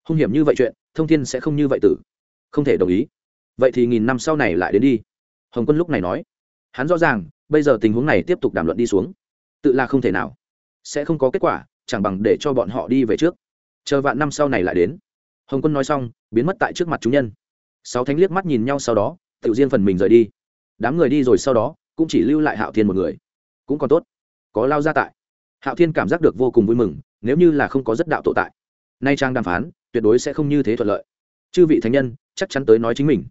Hung hiểm như vậy chuyện, thông thiên sẽ không như vậy tử. Không thể đồng ý. Vậy thì nghìn năm sau này lại đến đi. Hồng quân lúc này nói. Hắn rõ ràng, bây giờ tình huống này tiếp tục đàm luận đi xuống. Tự là không thể nào. Sẽ không có kết quả, chẳng bằng để cho bọn họ đi về trước. Chờ vạn năm sau này lại đến. Hồng quân nói xong, biến mất tại trước mặt chúng nhân. Sáu thánh liếc mắt nhìn nhau sau đó, tự riêng phần mình rời đi. Đám người đi rồi sau đó, cũng chỉ lưu lại hạo thiên một người. Cũng còn tốt. Có lao ra tại. Hạo thiên cảm giác được vô cùng vui mừng nếu như là không có rất đạo tổ tại. Nay trang đàm phán, tuyệt đối sẽ không như thế thuận lợi. Chư vị thánh nhân, chắc chắn tới nói chính mình.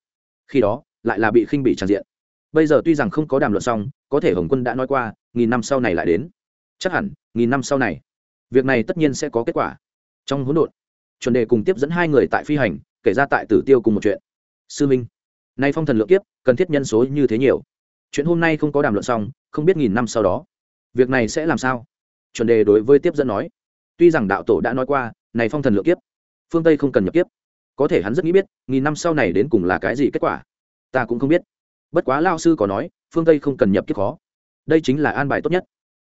Khi đó, lại là bị khinh bị tràn diện. Bây giờ tuy rằng không có đàm luận xong, có thể hồng quân đã nói qua, nghìn năm sau này lại đến. Chắc hẳn, nghìn năm sau này, việc này tất nhiên sẽ có kết quả. Trong hỗn độn, chuẩn đề cùng tiếp dẫn hai người tại phi hành, kể ra tại tử tiêu cùng một chuyện. Sư minh, nay phong thần lượng kiếp, cần thiết nhân số như thế nhiều. Chuyện hôm nay không có đàm luận xong, không biết nghìn năm sau đó, việc này sẽ làm sao? Chuẩn đề đối với tiếp dẫn nói tuy rằng đạo tổ đã nói qua, này phong thần lượng kiếp, phương tây không cần nhập kiếp. Có thể hắn rất nghĩ biết, nghìn năm sau này đến cùng là cái gì kết quả. Ta cũng không biết. Bất quá lao sư có nói, phương tây không cần nhập kiếp khó. Đây chính là an bài tốt nhất.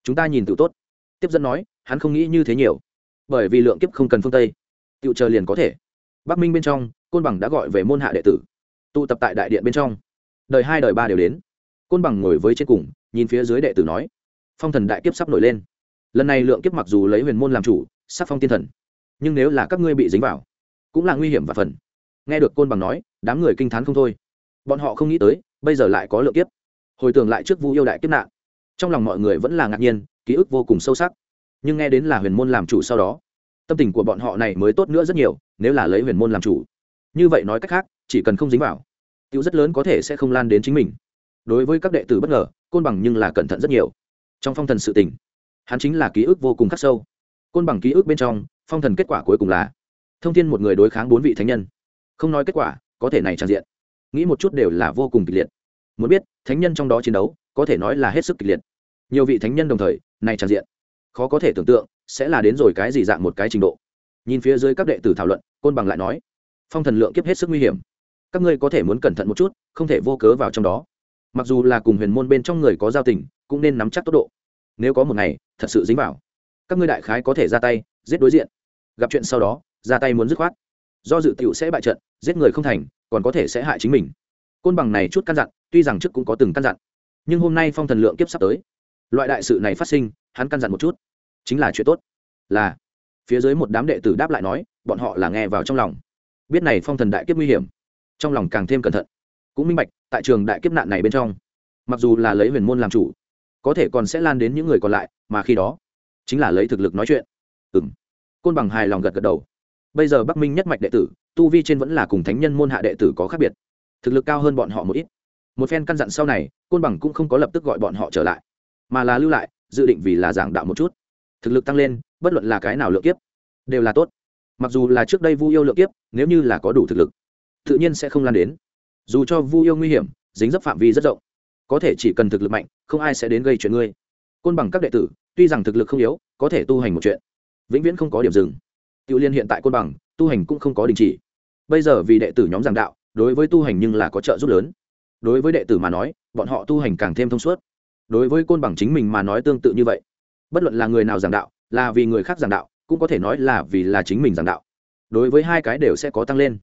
Chúng ta nhìn tự tốt. Tiếp dẫn nói, hắn không nghĩ như thế nhiều. Bởi vì lượng kiếp không cần phương tây. Tự chờ liền có thể. Bắc minh bên trong, côn bằng đã gọi về môn hạ đệ tử. Tụ tập tại đại điện bên trong. Đời hai, đời ba đều đến. Côn bằng ngồi với trên cùng, nhìn phía dưới đệ tử nói. Phong thần đại kiếp sắp nổi lên lần này lượng kiếp mặc dù lấy huyền môn làm chủ, sắc phong tiên thần, nhưng nếu là các ngươi bị dính vào, cũng là nguy hiểm và phần. Nghe được côn bằng nói, đám người kinh t h á n không thôi. Bọn họ không nghĩ tới, bây giờ lại có lượng kiếp. Hồi tưởng lại trước vu yêu đại kiếp nạn, trong lòng mọi người vẫn là ngạc nhiên, ký ức vô cùng sâu sắc. Nhưng nghe đến là huyền môn làm chủ sau đó, tâm tình của bọn họ này mới tốt nữa rất nhiều, nếu là lấy huyền môn làm chủ. Như vậy nói cách khác, chỉ cần không dính vào tiêu rất lớn có thể sẽ không lan đến chính mình. Đối với các đệ tử bất ngờ, côn bằng nhưng là cẩn thận rất nhiều. Trong phong thần sự tình hắn chính là ký ức vô cùng khắc sâu. Côn bằng ký ức bên trong, phong thần kết quả cuối cùng là thông tin một người đối kháng bốn vị thánh nhân. Không nói kết quả, có thể này tràn diện. Nghĩ một chút đều là vô cùng kịch liệt. Muốn biết, thánh nhân trong đó chiến đấu, có thể nói là hết sức kịch liệt. Nhiều vị thánh nhân đồng thời, này tràn diện. Khó có thể tưởng tượng, sẽ là đến rồi cái gì dạng một cái trình độ. Nhìn phía dưới các đệ tử thảo luận, côn bằng lại nói, phong thần lượng kiếp hết sức nguy hiểm. Các ngươi có thể muốn cẩn thận một chút, không thể vô cớ vào trong đó. Mặc dù là cùng huyền môn bên trong người có giao tình, cũng nên nắm chắc tốc độ nếu có một ngày, thật sự dính vào. Các ngươi đại khái có thể ra tay, giết đối diện. Gặp chuyện sau đó, ra tay muốn dứt khoát. Do dự tiểu sẽ bại trận, giết người không thành, còn có thể sẽ hại chính mình. Côn bằng này chút căn dặn, tuy rằng trước cũng có từng căn dặn, nhưng hôm nay phong thần lượng kiếp sắp tới. Loại đại sự này phát sinh, hắn căn dặn một chút. Chính là chuyện tốt. Là, phía dưới một đám đệ tử đáp lại nói, bọn họ là nghe vào trong lòng. Biết này phong thần đại kiếp nguy hiểm, trong lòng càng thêm cẩn thận. Cũng minh bạch, tại trường đại kiếp nạn này bên trong, mặc dù là lấy huyền môn làm chủ có thể còn sẽ lan đến những người còn lại, mà khi đó, chính là lấy thực lực nói chuyện. Ừ m côn bằng hài lòng gật gật đầu. Bây giờ bắc minh nhất mạch đệ tử, tu vi trên vẫn là cùng thánh nhân môn hạ đệ tử có khác biệt. Thực lực cao hơn bọn họ một ít. Một phen căn dặn sau này, côn bằng cũng không có lập tức gọi bọn họ trở lại, mà là lưu lại, dự định vì là giảng đạo một chút. Thực lực tăng lên, bất luận là cái nào lượng kiếp, đều là tốt. Mặc dù là trước đây vu yêu lượng kiếp, nếu như là có đủ thực lực, tự nhiên sẽ không lan đến. Dù cho vu yêu nguy hiểm, dính dấp phạm vi rất rộng có thể chỉ cần thực lực mạnh không ai sẽ đến gây chuyện ngươi côn bằng các đệ tử tuy rằng thực lực không yếu có thể tu hành một chuyện vĩnh viễn không có điểm dừng Tiểu liên hiện tại côn bằng, tu hành cũng không có đình chỉ. Bây giờ vì đệ tử nhóm giảng đạo, đối với tu hành nhưng là có trợ giúp lớn. Đối với đệ tử mà nói, bọn họ tu hành càng thêm thông suốt. Đối với côn bằng chính mình mà nói tương tự như vậy. Bất luận là người nào giảng đạo, là vì người khác giảng đạo, cũng có thể nói là vì là chính mình giảng đạo. Đối với hai cái đều sẽ có tăng lên.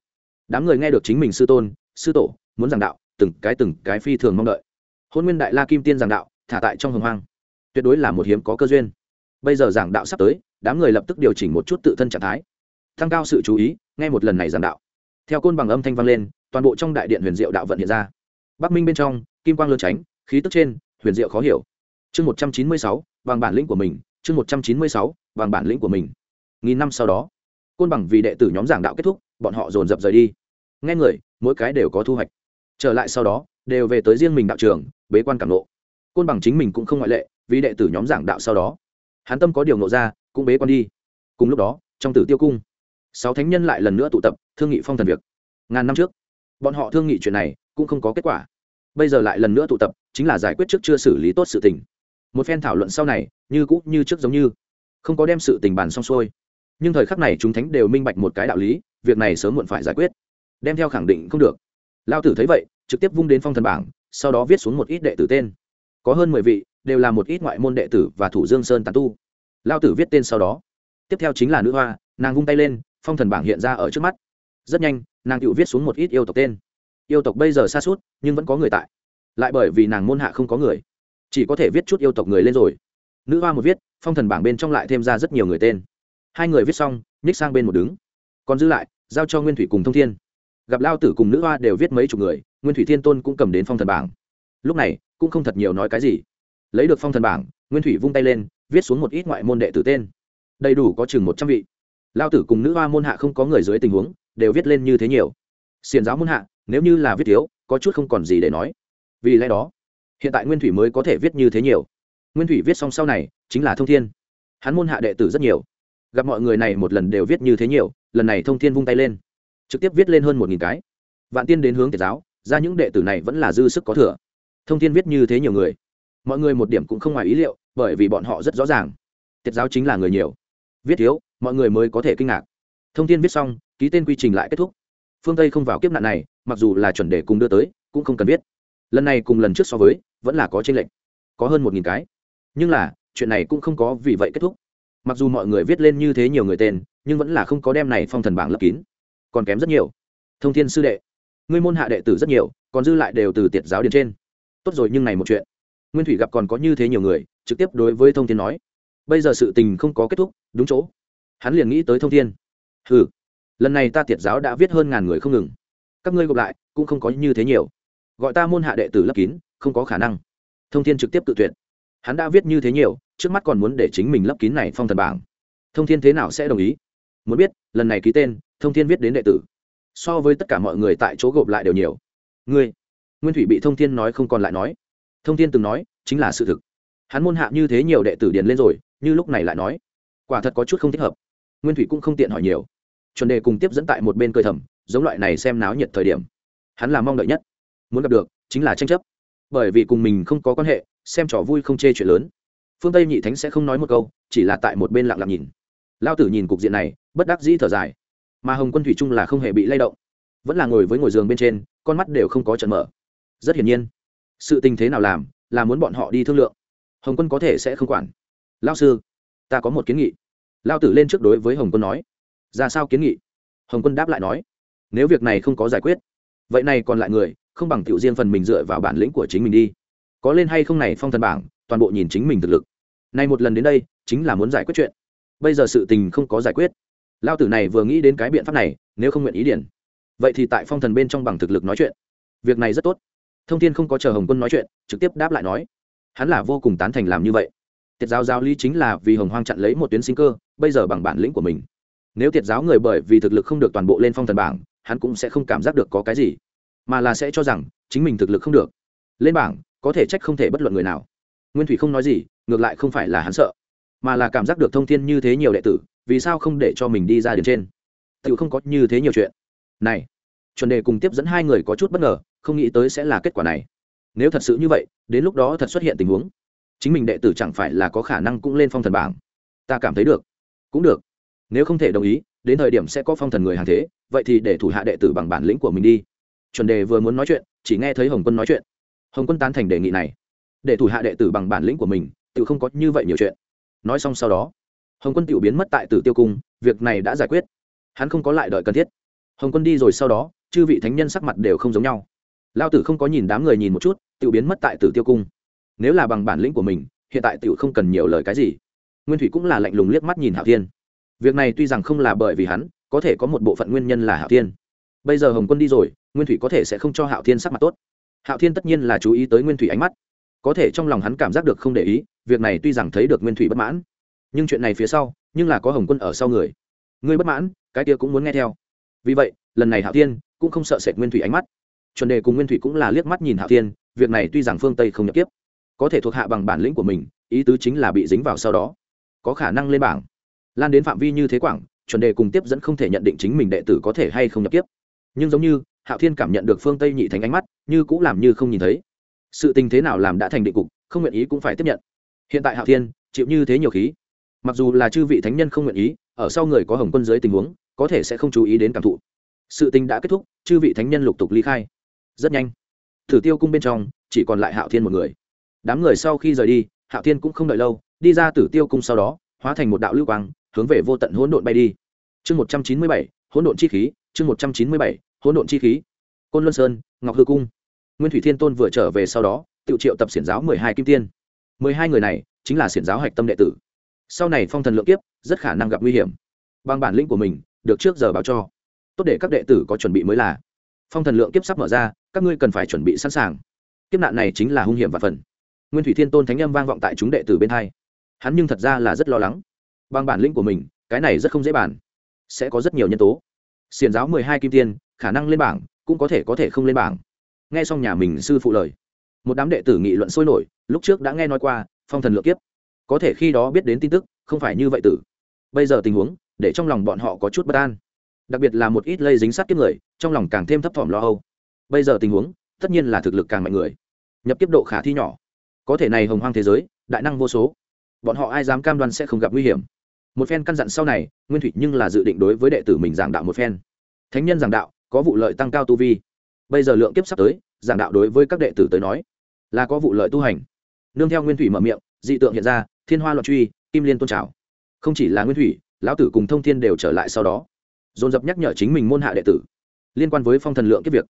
Đám người nghe được chính mình sư tôn, sư tổ muốn giảng đạo, từng cái từng cái phi thường mong đợi. Hôn Nguyên Đại La Kim Tiên giảng đạo, thả tại trong hồng hoang. tuyệt đối là một hiếm có cơ duyên. Bây giờ giảng đạo sắp tới đám người lập tức điều chỉnh một chút tự thân trạng thái. Tăng cao sự chú ý ngay một lần này giảng đạo. Theo côn bằng âm thanh vang lên toàn bộ trong đại điện huyền diệu đạo vận hiện ra. Bắc minh bên trong kim quang lơ tránh khí tức trên huyền diệu khó hiểu. Chương một trăm chín mươi sáu bằng bản lĩnh của mình chương một trăm chín mươi sáu bằng bản lĩnh của mình. Nghìn năm sau đó côn bằng vì đệ tử nhóm giảng đạo kết thúc bọn họ dồn dập rời đi. Nghe người mỗi cái đều có thu hoạch trở lại sau đó, đều về tới riêng mình đạo trường, bế quan cảm nộ. Côn bằng chính mình cũng không ngoại lệ, vì đệ tử nhóm giảng đạo sau đó. Hắn tâm có điều nộ ra, cũng bế quan đi. Cùng lúc đó, trong tử tiêu cung, sáu thánh nhân lại lần nữa tụ tập, thương nghị phong thần việc. Ngàn năm trước, bọn họ thương nghị chuyện này, cũng không có kết quả. Bây giờ lại lần nữa tụ tập, chính là giải quyết trước chưa xử lý tốt sự tình. Một phen thảo luận sau này, như cũ, như trước giống như. Không có đem sự tình bàn xong xuôi. Nhưng thời khắc này chúng thánh đều minh bạch một cái đạo lý, việc này sớm muộn phải giải quyết. Đem theo khẳng định không được. Lao tử thấy vậy trực tiếp vung đến phong thần bảng, sau đó viết xuống một ít đệ tử tên. Có hơn mười vị, đều là một ít ngoại môn đệ tử và thủ dương sơn tàn tu. Lao tử viết tên sau đó. Tiếp theo chính là nữ hoa, nàng vung tay lên, phong thần bảng hiện ra ở trước mắt. Rất nhanh, nàng tự viết xuống một ít yêu tộc tên. Yêu tộc bây giờ xa suốt, nhưng vẫn có người tại. Lại bởi vì nàng môn hạ không có người. Chỉ có thể viết chút yêu tộc người lên rồi. Nữ hoa một viết, phong thần bảng bên trong lại thêm ra rất nhiều người tên. Hai người viết xong, nhích sang bên một đứng. Còn giữ lại, giao cho nguyên thủy cùng thông thiên. Gặp lao tử cùng nữ hoa đều viết mấy chục người nguyên thủy thiên tôn cũng cầm đến phong thần bảng. Lúc này, cũng không thật nhiều nói cái gì. Lấy được phong thần bảng, nguyên thủy vung tay lên, viết xuống một ít ngoại môn đệ tử tên. Đầy đủ có chừng một trăm vị. Lao tử cùng nữ hoa môn hạ không có người dưới tình huống, đều viết lên như thế nhiều. Xiền giáo môn hạ, nếu như là viết thiếu, có chút không còn gì để nói. Vì lẽ đó, hiện tại nguyên thủy mới có thể viết như thế nhiều. Nguyên thủy viết xong sau này, chính là thông thiên. Hắn môn hạ đệ tử rất nhiều. Gặp mọi người này một lần đều viết như thế nhiều, lần này thông thiên vung tay lên. Trực tiếp viết lên hơn một nghìn cái. Vạn tiên đến hướng tiệt giáo ra những đệ tử này vẫn là dư sức có thừa. Thông thiên viết như thế nhiều người, mọi người một điểm cũng không ngoài ý liệu, bởi vì bọn họ rất rõ ràng. Tiết giáo chính là người nhiều. Viết thiếu, mọi người mới có thể kinh ngạc. Thông tin viết xong, ký tên quy trình lại kết thúc. Phương tây không vào kiếp nạn này, mặc dù là chuẩn đề cùng đưa tới, cũng không cần viết. Lần này cùng lần trước so với, vẫn là có tranh lệch, có hơn một nghìn cái. Nhưng là, chuyện này cũng không có vì vậy kết thúc. Mặc dù mọi người viết lên như thế nhiều người tên, nhưng vẫn là không có đem này phong thần bảng lấp kín, còn kém rất nhiều. Thông thiên sư đệ ngươi môn hạ đệ tử rất nhiều, còn dư lại đều từ tiệt giáo điền trên. Tốt rồi, nhưng này một chuyện. Nguyên thủy gặp còn có như thế nhiều người, trực tiếp đối với thông thiên nói. Bây giờ sự tình không có kết thúc, đúng chỗ. Hắn liền nghĩ tới thông thiên. Ừ lần này ta tiệt giáo đã viết hơn ngàn người không ngừng. Các ngươi gộp lại, cũng không có như thế nhiều. Gọi ta môn hạ đệ tử lấp kín, không có khả năng. Thông thiên trực tiếp tự tuyệt. Hắn đã viết như thế nhiều, trước mắt còn muốn để chính mình lấp kín này phong thần bảng. Thông thiên thế nào sẽ đồng ý? Muốn biết, lần này ký tên, thông thiên viết đến đệ tử so với tất cả mọi người tại chỗ gộp lại đều nhiều. Ngươi, nguyên thủy bị thông thiên nói không còn lại nói. Thông thiên từng nói, chính là sự thực. Hắn môn hạ như thế nhiều đệ tử điền lên rồi, như lúc này lại nói. Quả thật có chút không thích hợp. Nguyên thủy cũng không tiện hỏi nhiều. Chuẩn đề cùng tiếp dẫn tại một bên cười thầm, giống loại này xem náo nhiệt thời điểm. Hắn là mong đợi nhất. Muốn gặp được, chính là tranh chấp. Bởi vì cùng mình không có quan hệ, xem trò vui không chê chuyện lớn. Phương tây nhị thánh sẽ không nói một câu, chỉ là tại một bên lặng lặng nhìn. Lao tử nhìn cục diện này, bất đắc dĩ thở dài mà hồng quân thủy trung là không hề bị lay động vẫn là ngồi với ngồi giường bên trên con mắt đều không có trận mở rất hiển nhiên sự tình thế nào làm là muốn bọn họ đi thương lượng hồng quân có thể sẽ không quản lao sư ta có một kiến nghị lao tử lên trước đối với hồng quân nói ra sao kiến nghị hồng quân đáp lại nói nếu việc này không có giải quyết vậy này còn lại người không bằng tiểu riêng phần mình dựa vào bản lĩnh của chính mình đi có lên hay không này phong thần bảng toàn bộ nhìn chính mình thực lực nay một lần đến đây chính là muốn giải quyết chuyện bây giờ sự tình không có giải quyết lao tử này vừa nghĩ đến cái biện pháp này, nếu không nguyện ý điển vậy thì tại phong thần bên trong bằng thực lực nói chuyện. Việc này rất tốt. Thông tin không có chờ hồng quân nói chuyện, trực tiếp đáp lại nói. Hắn là vô cùng tán thành làm như vậy. Tiết giáo giáo lý chính là vì hồng hoang chặn lấy một tuyến sinh cơ, bây giờ bằng bản lĩnh của mình. Nếu tiết giáo người bởi vì thực lực không được toàn bộ lên phong thần bảng, hắn cũng sẽ không cảm giác được có cái gì. Mà là sẽ cho rằng, chính mình thực lực không được. Lên bảng, có thể trách không thể bất luận người nào. Nguyên thủy không nói gì, ngược lại không phải là hắn sợ. Mà là cảm giác được thông thiên như thế nhiều đệ tử vì sao không để cho mình đi ra đến trên? Tự không có như thế nhiều chuyện. Này, chuẩn đề cùng tiếp dẫn hai người có chút bất ngờ, không nghĩ tới sẽ là kết quả này. Nếu thật sự như vậy, đến lúc đó thật xuất hiện tình huống, chính mình đệ tử chẳng phải là có khả năng cũng lên phong thần bảng. Ta cảm thấy được. Cũng được. Nếu không thể đồng ý, đến thời điểm sẽ có phong thần người hàng thế, vậy thì để thủ hạ đệ tử bằng bản lĩnh của mình đi. Chuẩn đề vừa muốn nói chuyện, chỉ nghe thấy hồng quân nói chuyện. Hồng quân tán thành đề nghị này. Để thủ hạ đệ tử bằng bản lĩnh của mình tự không có như vậy nhiều chuyện. Nói xong sau đó hồng quân tự biến mất tại tử tiêu cung, việc này đã giải quyết. Hắn không có lại đợi cần thiết. Hồng quân đi rồi sau đó, chư vị thánh nhân sắc mặt đều không giống nhau. Lao tử không có nhìn đám người nhìn một chút tự biến mất tại tử tiêu cung. Nếu là bằng bản lĩnh của mình, hiện tại tiểu không cần nhiều lời cái gì. Nguyên thủy cũng là lạnh lùng liếc mắt nhìn hạo thiên. Việc này tuy rằng không là bởi vì hắn, có thể có một bộ phận nguyên nhân là hạo thiên. Bây giờ hồng quân đi rồi, nguyên thủy có thể sẽ không cho hạo thiên sắc mặt tốt. Hạo thiên tất nhiên là chú ý tới nguyên thủy ánh mắt. Có thể trong lòng hắn cảm giác được không để ý, việc này tuy rằng thấy được nguyên thủy bất mãn nhưng chuyện này phía sau, nhưng là có hồng quân ở sau người. Ngươi bất mãn, cái kia cũng muốn nghe theo. Vì vậy, lần này hạo thiên cũng không sợ sệt nguyên thủy ánh mắt. Chuẩn đề cùng nguyên thủy cũng là liếc mắt nhìn hạo thiên, việc này tuy rằng phương tây không nhập tiếp, có thể thuộc hạ bằng bản lĩnh của mình, ý tứ chính là bị dính vào sau đó. Có khả năng lên bảng. Lan đến phạm vi như thế quảng, chuẩn đề cùng tiếp dẫn không thể nhận định chính mình đệ tử có thể hay không nhập tiếp. Nhưng giống như, hạo thiên cảm nhận được phương tây nhị thành ánh mắt, như cũng làm như không nhìn thấy. Sự tình thế nào làm đã thành định cục, không nguyện ý cũng phải tiếp nhận. Hiện tại hạo thiên chịu như thế nhiều khí mặc dù là chư vị thánh nhân không nguyện ý, ở sau người có hồng quân dưới tình huống, có thể sẽ không chú ý đến cảm thụ. Sự tình đã kết thúc, chư vị thánh nhân lục tục ly khai. Rất nhanh, thử tiêu cung bên trong, chỉ còn lại hạo thiên một người. Đám người sau khi rời đi, hạo thiên cũng không đợi lâu, đi ra tử tiêu cung sau đó, hóa thành một đạo lưu quang, hướng về vô tận hỗn độn bay đi. Chương một trăm chín mươi bảy, hỗn độn chi khí, chương một trăm chín mươi bảy, hỗn độn chi khí. Côn luân sơn, ngọc hư cung. Nguyên thủy thiên tôn vừa trở về sau đó tự triệu tập xiển giáo mười hai kim tiên. Mười hai người này chính là xiển giáo hạch tâm đệ tử sau này phong thần lượng kiếp, rất khả năng gặp nguy hiểm. Bằng bản lĩnh của mình, được trước giờ báo cho. Tốt để các đệ tử có chuẩn bị mới là. Phong thần lượng kiếp sắp mở ra, các ngươi cần phải chuẩn bị sẵn sàng. Kiếp nạn này chính là hung hiểm và phần. Nguyên thủy thiên tôn thánh âm vang vọng tại chúng đệ tử bên hai. Hắn nhưng thật ra là rất lo lắng. Bằng bản lĩnh của mình, cái này rất không dễ bàn. Sẽ có rất nhiều nhân tố. Xiền giáo mười hai kim tiên, khả năng lên bảng, cũng có thể có thể không lên bảng. Nghe xong nhà mình sư phụ lời, một đám đệ tử nghị luận sôi nổi, lúc trước đã nghe nói qua, phong thần lượng kiếp có thể khi đó biết đến tin tức, không phải như vậy tử. Bây giờ tình huống, để trong lòng bọn họ có chút bất an. Đặc biệt là một ít lây dính sát kiếp người, trong lòng càng thêm thấp thỏm lo âu. Bây giờ tình huống, tất nhiên là thực lực càng mạnh người. Nhập kiếp độ khả thi nhỏ. Có thể này hồng hoang thế giới, đại năng vô số. Bọn họ ai dám cam đoan sẽ không gặp nguy hiểm. Một phen căn dặn sau này, nguyên thủy nhưng là dự định đối với đệ tử mình giảng đạo một phen. Thánh nhân giảng đạo, có vụ lợi tăng cao tu vi. Bây giờ lượng kiếp sắp tới, giảng đạo đối với các đệ tử tới nói, là có vụ lợi tu hành. Nương theo nguyên thủy mở miệng, dị tượng hiện ra thiên hoa loạn truy kim liên tôn trào. Không chỉ là nguyên thủy lão tử cùng thông thiên đều trở lại sau đó. Dồn dập nhắc nhở chính mình môn hạ đệ tử liên quan với phong thần lượng kiếp việc.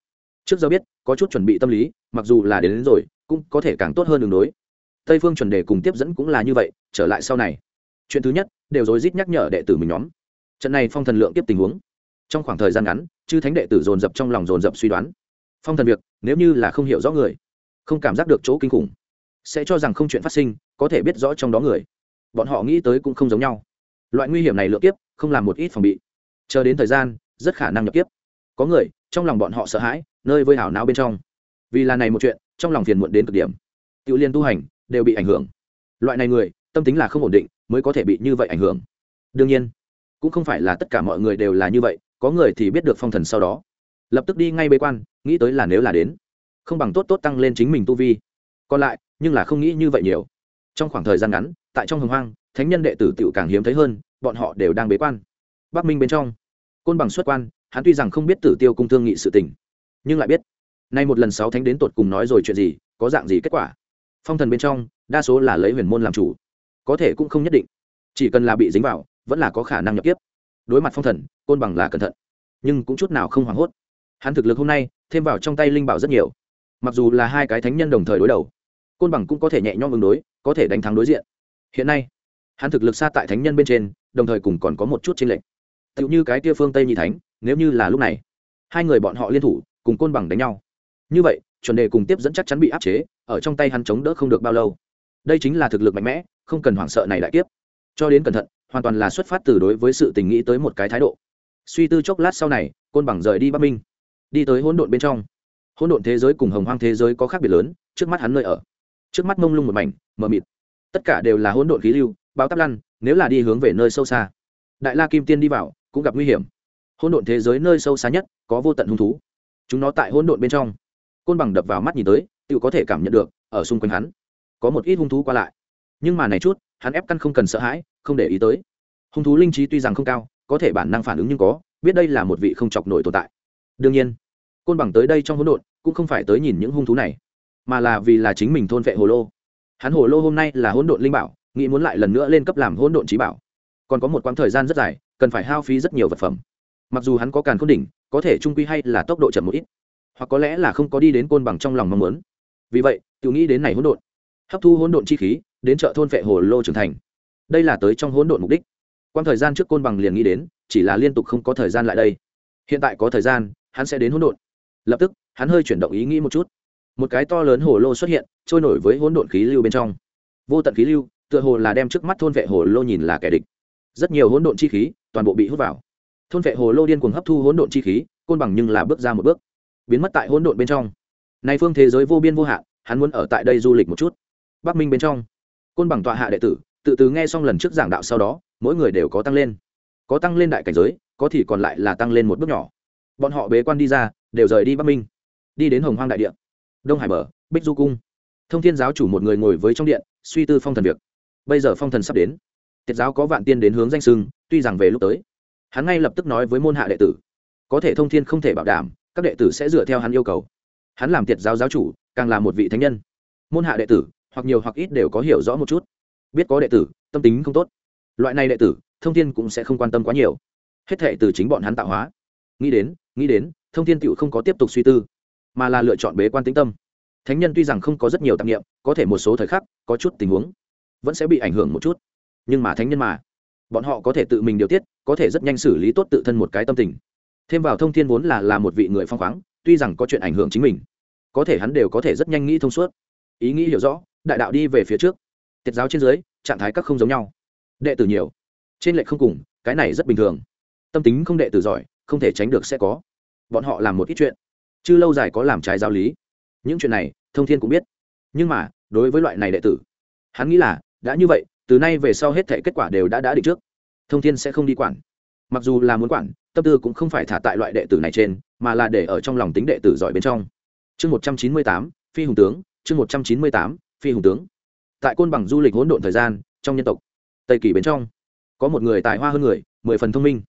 Trước giờ biết có chút chuẩn bị tâm lý mặc dù là đến, đến rồi cũng có thể càng tốt hơn đường đối. Tây phương chuẩn đề cùng tiếp dẫn cũng là như vậy trở lại sau này. Chuyện thứ nhất đều rối rít nhắc nhở đệ tử mình nhóm. Trận này phong thần lượng tiếp tình huống. Trong khoảng thời gian ngắn chư thánh đệ tử dồn dập trong lòng dồn dập suy đoán. Phong thần việc nếu như là không hiểu rõ người không cảm giác được chỗ kinh khủng sẽ cho rằng không chuyện phát sinh có thể biết rõ trong đó người. Bọn họ nghĩ tới cũng không giống nhau. Loại nguy hiểm này lựa tiếp không làm một ít phòng bị. Chờ đến thời gian, rất khả năng nhập tiếp có người, trong lòng bọn họ sợ hãi, nơi vơi hảo não bên trong. Vì là này một chuyện, trong lòng phiền muộn đến cực điểm. Tự liên tu hành, đều bị ảnh hưởng. Loại này người, tâm tính là không ổn định, mới có thể bị như vậy ảnh hưởng. Đương nhiên, cũng không phải là tất cả mọi người đều là như vậy, có người thì biết được phong thần sau đó. Lập tức đi ngay bế quan, nghĩ tới là nếu là đến. Không bằng tốt tốt tăng lên chính mình tu vi. Còn lại, nhưng là không nghĩ như vậy nhiều trong khoảng thời gian ngắn, tại trong hồng hoang, thánh nhân đệ tử tựu càng hiếm thấy hơn, bọn họ đều đang bế quan. Bắc minh bên trong, côn bằng xuất quan, hắn tuy rằng không biết tử tiêu cung thương nghị sự tình, nhưng lại biết, nay một lần sáu thánh đến tột cùng nói rồi chuyện gì, có dạng gì kết quả. Phong thần bên trong, đa số là lấy huyền môn làm chủ, có thể cũng không nhất định. Chỉ cần là bị dính vào, vẫn là có khả năng nhập tiếp đối mặt phong thần, côn bằng là cẩn thận, nhưng cũng chút nào không hoảng hốt. Hắn thực lực hôm nay, thêm vào trong tay linh bảo rất nhiều. Mặc dù là hai cái thánh nhân đồng thời đối đầu côn bằng cũng có thể nhẹ nhõm ứng đối, có thể đánh thắng đối diện. Hiện nay, hắn thực lực xa tại thánh nhân bên trên, đồng thời cùng còn có một chút chênh lệch. Tựu như cái tia phương tây nhị thánh, nếu như là lúc này, hai người bọn họ liên thủ, cùng côn bằng đánh nhau. Như vậy, chuẩn đề cùng tiếp dẫn chắc chắn bị áp chế, ở trong tay hắn chống đỡ không được bao lâu. Đây chính là thực lực mạnh mẽ, không cần hoảng sợ này đại tiếp. Cho đến cẩn thận, hoàn toàn là xuất phát từ đối với sự tình nghĩ tới một cái thái độ. Suy tư chốc lát sau này, côn bằng rời đi bắc minh. Đi tới hỗn độn bên trong. Hỗn độn thế giới cùng hồng hoang thế giới có khác biệt lớn, trước mắt hắn nơi ở trước mắt mông lung một mảnh, mờ mịt. Tất cả đều là hỗn độn khí lưu, bao tắp lăn, nếu là đi hướng về nơi sâu xa. Đại la kim tiên đi vào, cũng gặp nguy hiểm. Hỗn độn thế giới nơi sâu xa nhất, có vô tận hung thú. Chúng nó tại hỗn độn bên trong. Côn bằng đập vào mắt nhìn tới tự có thể cảm nhận được, ở xung quanh hắn, có một ít hung thú qua lại. Nhưng mà này chút, hắn ép căn không cần sợ hãi, không để ý tới. Hung thú linh trí tuy rằng không cao, có thể bản năng phản ứng nhưng có, biết đây là một vị không chọc nổi tồn tại. Đương nhiên, côn bằng tới đây trong hỗn độn, cũng không phải tới nhìn những hung thú này mà là vì là chính mình thôn vệ hồ lô. Hắn hồ lô hôm nay là hỗn độn linh bảo, nghĩ muốn lại lần nữa lên cấp làm hỗn độn trí bảo. Còn có một quãng thời gian rất dài, cần phải hao phí rất nhiều vật phẩm. Mặc dù hắn có càn khôn đỉnh, có thể trung quy hay là tốc độ chậm một ít, hoặc có lẽ là không có đi đến côn bằng trong lòng mong muốn. Vì vậy tự nghĩ đến này hỗn độn, hấp thu hỗn độn chi khí, đến chợ thôn vệ hồ lô trưởng thành. Đây là tới trong hỗn độn mục đích. Quãng thời gian trước côn bằng liền nghĩ đến, chỉ là liên tục không có thời gian lại đây. Hiện tại có thời gian, hắn sẽ đến hỗn độn. Lập tức, hắn hơi chuyển động ý nghĩ một chút một cái to lớn hồ lô xuất hiện, trôi nổi với hỗn độn khí lưu bên trong. Vô tận khí lưu, tựa hồ là đem trước mắt thôn vệ hồ lô nhìn là kẻ địch. Rất nhiều hỗn độn chi khí, toàn bộ bị hút vào. Thôn vệ hồ lô điên cuồng hấp thu hỗn độn chi khí, côn bằng nhưng là bước ra một bước, biến mất tại hỗn độn bên trong. Nay phương thế giới vô biên vô hạn, hắn muốn ở tại đây du lịch một chút. Bắc minh bên trong, côn bằng tọa hạ đệ tử, tự từ nghe xong lần trước giảng đạo sau đó, mỗi người đều có tăng lên. Có tăng lên đại cảnh giới, có thì còn lại là tăng lên một bước nhỏ. Bọn họ bế quan đi ra, đều rời đi bắc minh. Đi đến hồng hoang đại địa đông hải bờ, bích du cung. Thông thiên giáo chủ một người ngồi với trong điện, suy tư phong thần việc. Bây giờ phong thần sắp đến. Tiết giáo có vạn tiên đến hướng danh sưng, tuy rằng về lúc tới. Hắn ngay lập tức nói với môn hạ đệ tử. Có thể thông thiên không thể bảo đảm, các đệ tử sẽ dựa theo hắn yêu cầu. Hắn làm tiệt giáo giáo chủ, càng là một vị thánh nhân. Môn hạ đệ tử, hoặc nhiều hoặc ít đều có hiểu rõ một chút. Biết có đệ tử, tâm tính không tốt. Loại này đệ tử, thông thiên cũng sẽ không quan tâm quá nhiều. Hết thệ từ chính bọn hắn tạo hóa. Nghĩ đến nghĩ đến, thông thiên tựu không có tiếp tục suy tư mà là lựa chọn bế quan tĩnh tâm. Thánh nhân tuy rằng không có rất nhiều tạp nghiệm có thể một số thời khắc, có chút tình huống, vẫn sẽ bị ảnh hưởng một chút. Nhưng mà thánh nhân mà, bọn họ có thể tự mình điều tiết, có thể rất nhanh xử lý tốt tự thân một cái tâm tình. Thêm vào thông thiên vốn là là một vị người phong khoáng, tuy rằng có chuyện ảnh hưởng chính mình, có thể hắn đều có thể rất nhanh nghĩ thông suốt. Ý nghĩ hiểu rõ, đại đạo đi về phía trước. Tiết giáo trên dưới, trạng thái các không giống nhau. Đệ tử nhiều, trên lệ không cùng, cái này rất bình thường. Tâm tính không đệ tử giỏi, không thể tránh được sẽ có. Bọn họ làm một ít chuyện chứ lâu dài có làm trái giáo lý. Những chuyện này, thông thiên cũng biết. Nhưng mà, đối với loại này đệ tử, hắn nghĩ là, đã như vậy, từ nay về sau hết thể kết quả đều đã đã định trước. Thông thiên sẽ không đi quản. Mặc dù là muốn quản, tâm tư cũng không phải thả tại loại đệ tử này trên, mà là để ở trong lòng tính đệ tử giỏi bên trong. Chương một trăm chín mươi tám, phi hùng tướng, chương một trăm chín mươi tám, phi hùng tướng. Tại côn bằng du lịch hỗn độn thời gian, trong nhân tộc, tây kỳ bên trong, có một người tài hoa hơn người, mười phần thông minh.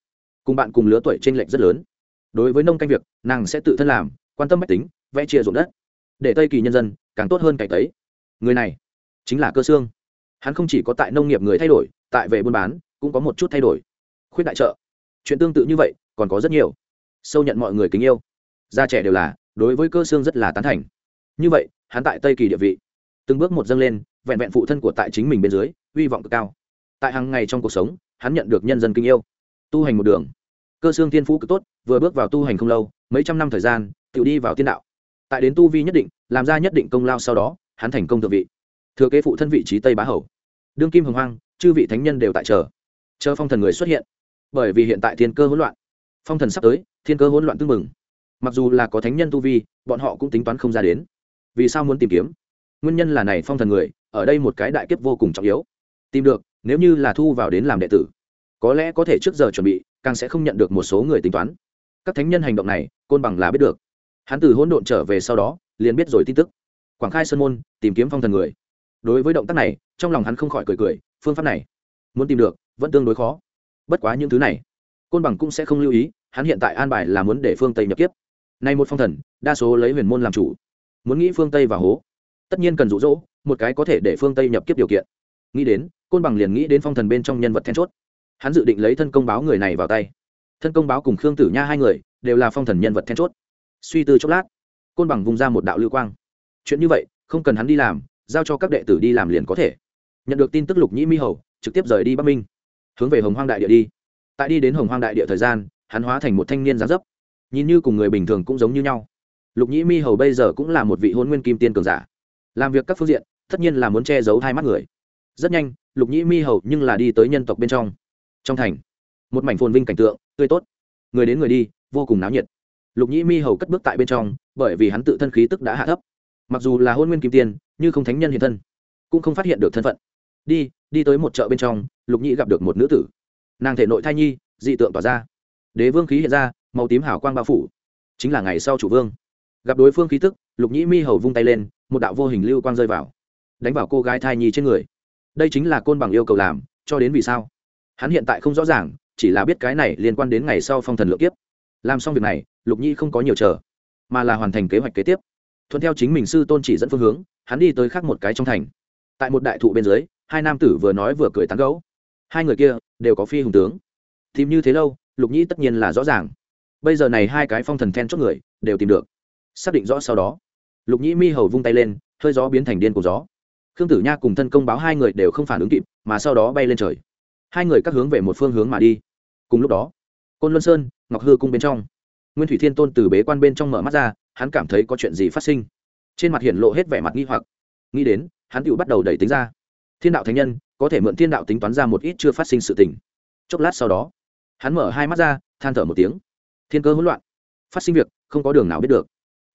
Cùng bạn cùng lứa tuổi t r ê n lệch rất lớn. Đối với nông canh việc, nàng sẽ tự thân làm quan tâm mách tính, vẽ chia ruộng đất, để tây kỳ nhân dân càng tốt hơn cải tấy. Người này chính là cơ xương hắn không chỉ có tại nông nghiệp người thay đổi, tại về buôn bán cũng có một chút thay đổi. Khuyết đại trợ. Chuyện tương tự như vậy, còn có rất nhiều. Sâu nhận mọi người kính yêu. Gia trẻ đều là, đối với cơ xương rất là tán thành. Như vậy, hắn tại tây kỳ địa vị, từng bước một dâng lên, vẹn vẹn phụ thân của tại chính mình bên dưới, hy vọng cực cao. Tại hàng ngày trong cuộc sống, hắn nhận được nhân dân kính yêu. Tu hành một đường cơ xương thiên phú cực tốt, vừa bước vào tu hành không lâu, mấy trăm năm thời gian tự đi vào tiên đạo. Tại đến tu vi nhất định, làm ra nhất định công lao sau đó, hắn thành công thượng vị. Thừa kế phụ thân vị trí tây bá hầu. Đương kim hồng hoang, chư vị thánh nhân đều tại chờ. Chờ phong thần người xuất hiện. Bởi vì hiện tại thiên cơ hỗn loạn. Phong thần sắp tới, thiên cơ hỗn loạn tưng mừng mặc dù là có thánh nhân tu vi, bọn họ cũng tính toán không ra đến. Vì sao muốn tìm kiếm? Nguyên nhân là này, phong thần người, ở đây một cái đại kiếp vô cùng trọng yếu. Tìm được, nếu như là thu vào đến làm đệ tử, có lẽ có thể trước giờ chuẩn bị càng sẽ không nhận được một số người tính toán. Các thánh nhân hành động này, côn bằng là biết được. Hắn từ hỗn độn trở về sau đó, liền biết rồi tin tức. Quảng khai sơn môn, tìm kiếm phong thần người. Đối với động tác này, trong lòng hắn không khỏi cười cười, phương pháp này, muốn tìm được, vẫn tương đối khó. Bất quá những thứ này, côn bằng cũng sẽ không lưu ý, hắn hiện tại an bài là muốn để phương tây nhập kiếp. Nay một phong thần, đa số lấy huyền môn làm chủ. Muốn nghĩ phương tây vào hố, tất nhiên cần rụ rỗ một cái có thể để phương tây nhập kiếp điều kiện. Nghĩ đến, côn bằng liền nghĩ đến phong thần bên trong nhân vật then chốt hắn dự định lấy thân công báo người này vào tay. Thân công báo cùng khương tử nha hai người đều là phong thần nhân vật then chốt. Suy tư chốc lát, côn bằng vùng ra một đạo lưu quang. Chuyện như vậy, không cần hắn đi làm, giao cho các đệ tử đi làm liền có thể. Nhận được tin tức lục nhĩ mi hầu, trực tiếp rời đi bắc minh, hướng về hồng hoang đại địa đi. Tại đi đến hồng hoang đại địa thời gian, hắn hóa thành một thanh niên giá dấp, nhìn như cùng người bình thường cũng giống như nhau. Lục nhĩ mi hầu bây giờ cũng là một vị hôn nguyên kim tiên cường giả. Làm việc các phương diện, tất nhiên là muốn che giấu hai mắt người. Rất nhanh, lục nhĩ mi hầu nhưng là đi tới nhân tộc bên trong trong thành, một mảnh phồn vinh cảnh tượng, tươi tốt. Người đến người đi, vô cùng náo nhiệt. Lục nhĩ mi hầu cất bước tại bên trong, bởi vì hắn tự thân khí tức đã hạ thấp. Mặc dù là hôn nguyên kim tiên, như không thánh nhân hiện thân, cũng không phát hiện được thân phận. Đi đi tới một chợ bên trong, lục nhĩ gặp được một nữ tử. Nàng thể nội thai nhi, dị tượng tỏa ra. Đế vương khí hiện ra, màu tím hảo quang bao phủ. Chính là ngày sau chủ vương. Gặp đối phương khí tức, lục nhĩ mi hầu vung tay lên, một đạo vô hình lưu quang rơi vào, đánh vào cô gái thai nhi trên người. Đây chính là côn bằng yêu cầu làm, cho đến vì sao? Hắn hiện tại không rõ ràng, chỉ là biết cái này liên quan đến ngày sau phong thần lượng kiếp. Làm xong việc này, lục nhi không có nhiều chờ, mà là hoàn thành kế hoạch kế tiếp. Thuận theo chính mình sư tôn chỉ dẫn phương hướng, hắn đi tới khác một cái trong thành. Tại một đại thụ bên dưới, hai nam tử vừa nói vừa cười tán gấu hai người kia đều có phi hùng tướng. Tìm như thế lâu, lục nhi tất nhiên là rõ ràng. Bây giờ này hai cái phong thần then chốt người, đều tìm được. Xác định rõ sau đó, lục nhĩ mi hầu vung tay lên, hơi gió biến thành điên của gió. Khương tử nha cùng thân công báo hai người đều không phản ứng kịp, mà sau đó bay lên trời hai người các hướng về một phương hướng mà đi. Cùng lúc đó, côn luân sơn, ngọc hư cung bên trong, nguyên thủy thiên tôn từ bế quan bên trong mở mắt ra, hắn cảm thấy có chuyện gì phát sinh. Trên mặt hiện lộ hết vẻ mặt nghi hoặc. Nghĩ đến, hắn tự bắt đầu đẩy tính ra. Thiên đạo thánh nhân, có thể mượn thiên đạo tính toán ra một ít chưa phát sinh sự tình. Chốc lát sau đó, hắn mở hai mắt ra, than thở một tiếng. Thiên cơ hỗn loạn. Phát sinh việc, không có đường nào biết được.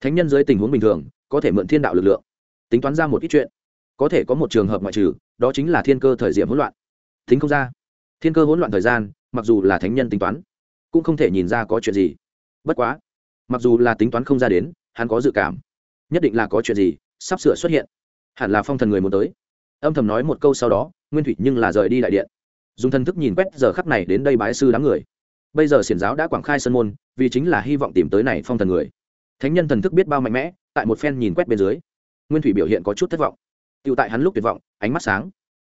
Thánh nhân dưới tình huống bình thường, có thể mượn thiên đạo lực lượng, tính toán ra một ít chuyện. Có thể có một trường hợp ngoại trừ, đó chính là thiên cơ thời diệm hỗn loạn. Tính không ra thiên cơ hỗn loạn thời gian, mặc dù là thánh nhân tính toán, cũng không thể nhìn ra có chuyện gì. Bất quá, mặc dù là tính toán không ra đến, hắn có dự cảm. Nhất định là có chuyện gì sắp sửa xuất hiện. Hẳn là phong thần người muốn tới. Âm thầm nói một câu sau đó, nguyên thủy nhưng là rời đi đại điện. Dùng thần thức nhìn quét giờ khắc này đến đây bái sư đám người. Bây giờ xiển giáo đã quảng khai sân môn, vì chính là hy vọng tìm tới này phong thần người. Thánh nhân thần thức biết bao mạnh mẽ, tại một phen nhìn quét bên dưới, nguyên thủy biểu hiện có chút thất vọng. Tựu tại hắn lúc tuyệt vọng, ánh mắt sáng.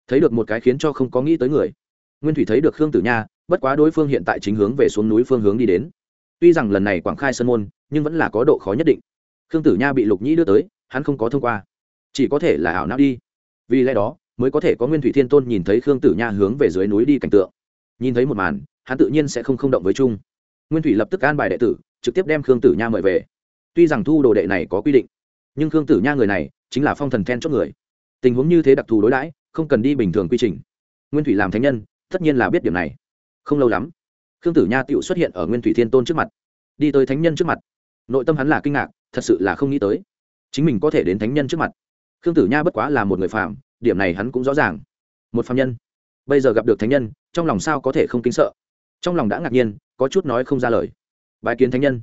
Thấy được một cái khiến cho không có nghĩ tới người nguyên thủy thấy được khương tử nha, bất quá đối phương hiện tại chính hướng về xuống núi phương hướng đi đến. Tuy rằng lần này quảng khai sân môn, nhưng vẫn là có độ khó nhất định. Khương tử nha bị lục nhĩ đưa tới, hắn không có thông qua. Chỉ có thể là ảo não đi. Vì lẽ đó, mới có thể có nguyên thủy thiên tôn nhìn thấy khương tử nha hướng về dưới núi đi cảnh tượng. Nhìn thấy một màn, hắn tự nhiên sẽ không không động với chung. Nguyên thủy lập tức an bài đệ tử, trực tiếp đem khương tử nha mời về. Tuy rằng thu đồ đệ này có quy định, nhưng khương tử nha người này chính là phong thần then chốt người. Tình huống như thế đặc thù đối đãi, không cần đi bình thường quy trình. Nguyên thủy làm thánh nhân tất nhiên là biết điểm này. Không lâu lắm, khương tử nha tựu xuất hiện ở nguyên thủy thiên tôn trước mặt. Đi tới thánh nhân trước mặt. Nội tâm hắn là kinh ngạc, thật sự là không nghĩ tới. Chính mình có thể đến thánh nhân trước mặt. Khương tử nha bất quá là một người phạm điểm này hắn cũng rõ ràng. Một phạm nhân. Bây giờ gặp được thánh nhân, trong lòng sao có thể không kính sợ? Trong lòng đã ngạc nhiên, có chút nói không ra lời. Bài kiến thánh nhân.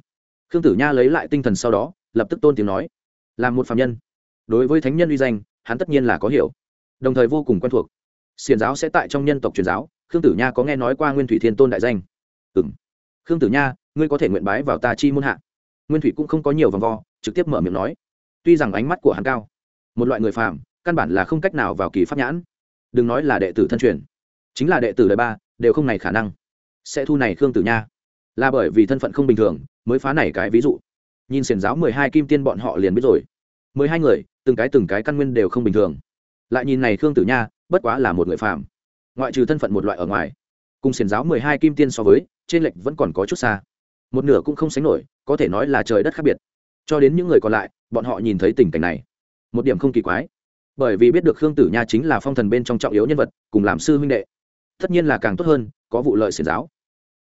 Khương tử nha lấy lại tinh thần sau đó, lập tức tôn tiếng nói. Là một phạm nhân. Đối với thánh nhân uy danh, hắn tất nhiên là có hiểu. Đồng thời vô cùng quen thuộc xiền giáo sẽ tại trong nhân tộc truyền giáo, khương tử nha có nghe nói qua nguyên thủy thiên tôn đại danh. Ừ m khương tử nha, ngươi có thể nguyện bái vào tà chi môn hạ. Nguyên thủy cũng không có nhiều vòng vo, trực tiếp mở miệng nói. Tuy rằng ánh mắt của hắn cao, một loại người phàm, căn bản là không cách nào vào kỳ pháp nhãn. Đừng nói là đệ tử thân truyền, chính là đệ tử đời ba, đều không này khả năng sẽ thu này khương tử nha. Là bởi vì thân phận không bình thường, mới phá này cái ví dụ. Nhìn xiển giáo mười hai kim tiên bọn họ liền biết rồi. Mười hai người, từng cái từng cái căn nguyên đều không bình thường. Lại nhìn này khương tử nha bất quá là một người phàm. Ngoại trừ thân phận một loại ở ngoài, cùng xiển giáo mười hai kim tiên so với, trên lệnh vẫn còn có chút xa. Một nửa cũng không sánh nổi, có thể nói là trời đất khác biệt. Cho đến những người còn lại, bọn họ nhìn thấy tình cảnh này. Một điểm không kỳ quái, bởi vì biết được khương tử nha chính là phong thần bên trong trọng yếu nhân vật, cùng làm sư huynh đệ. Tất nhiên là càng tốt hơn, có vụ lợi xiển giáo.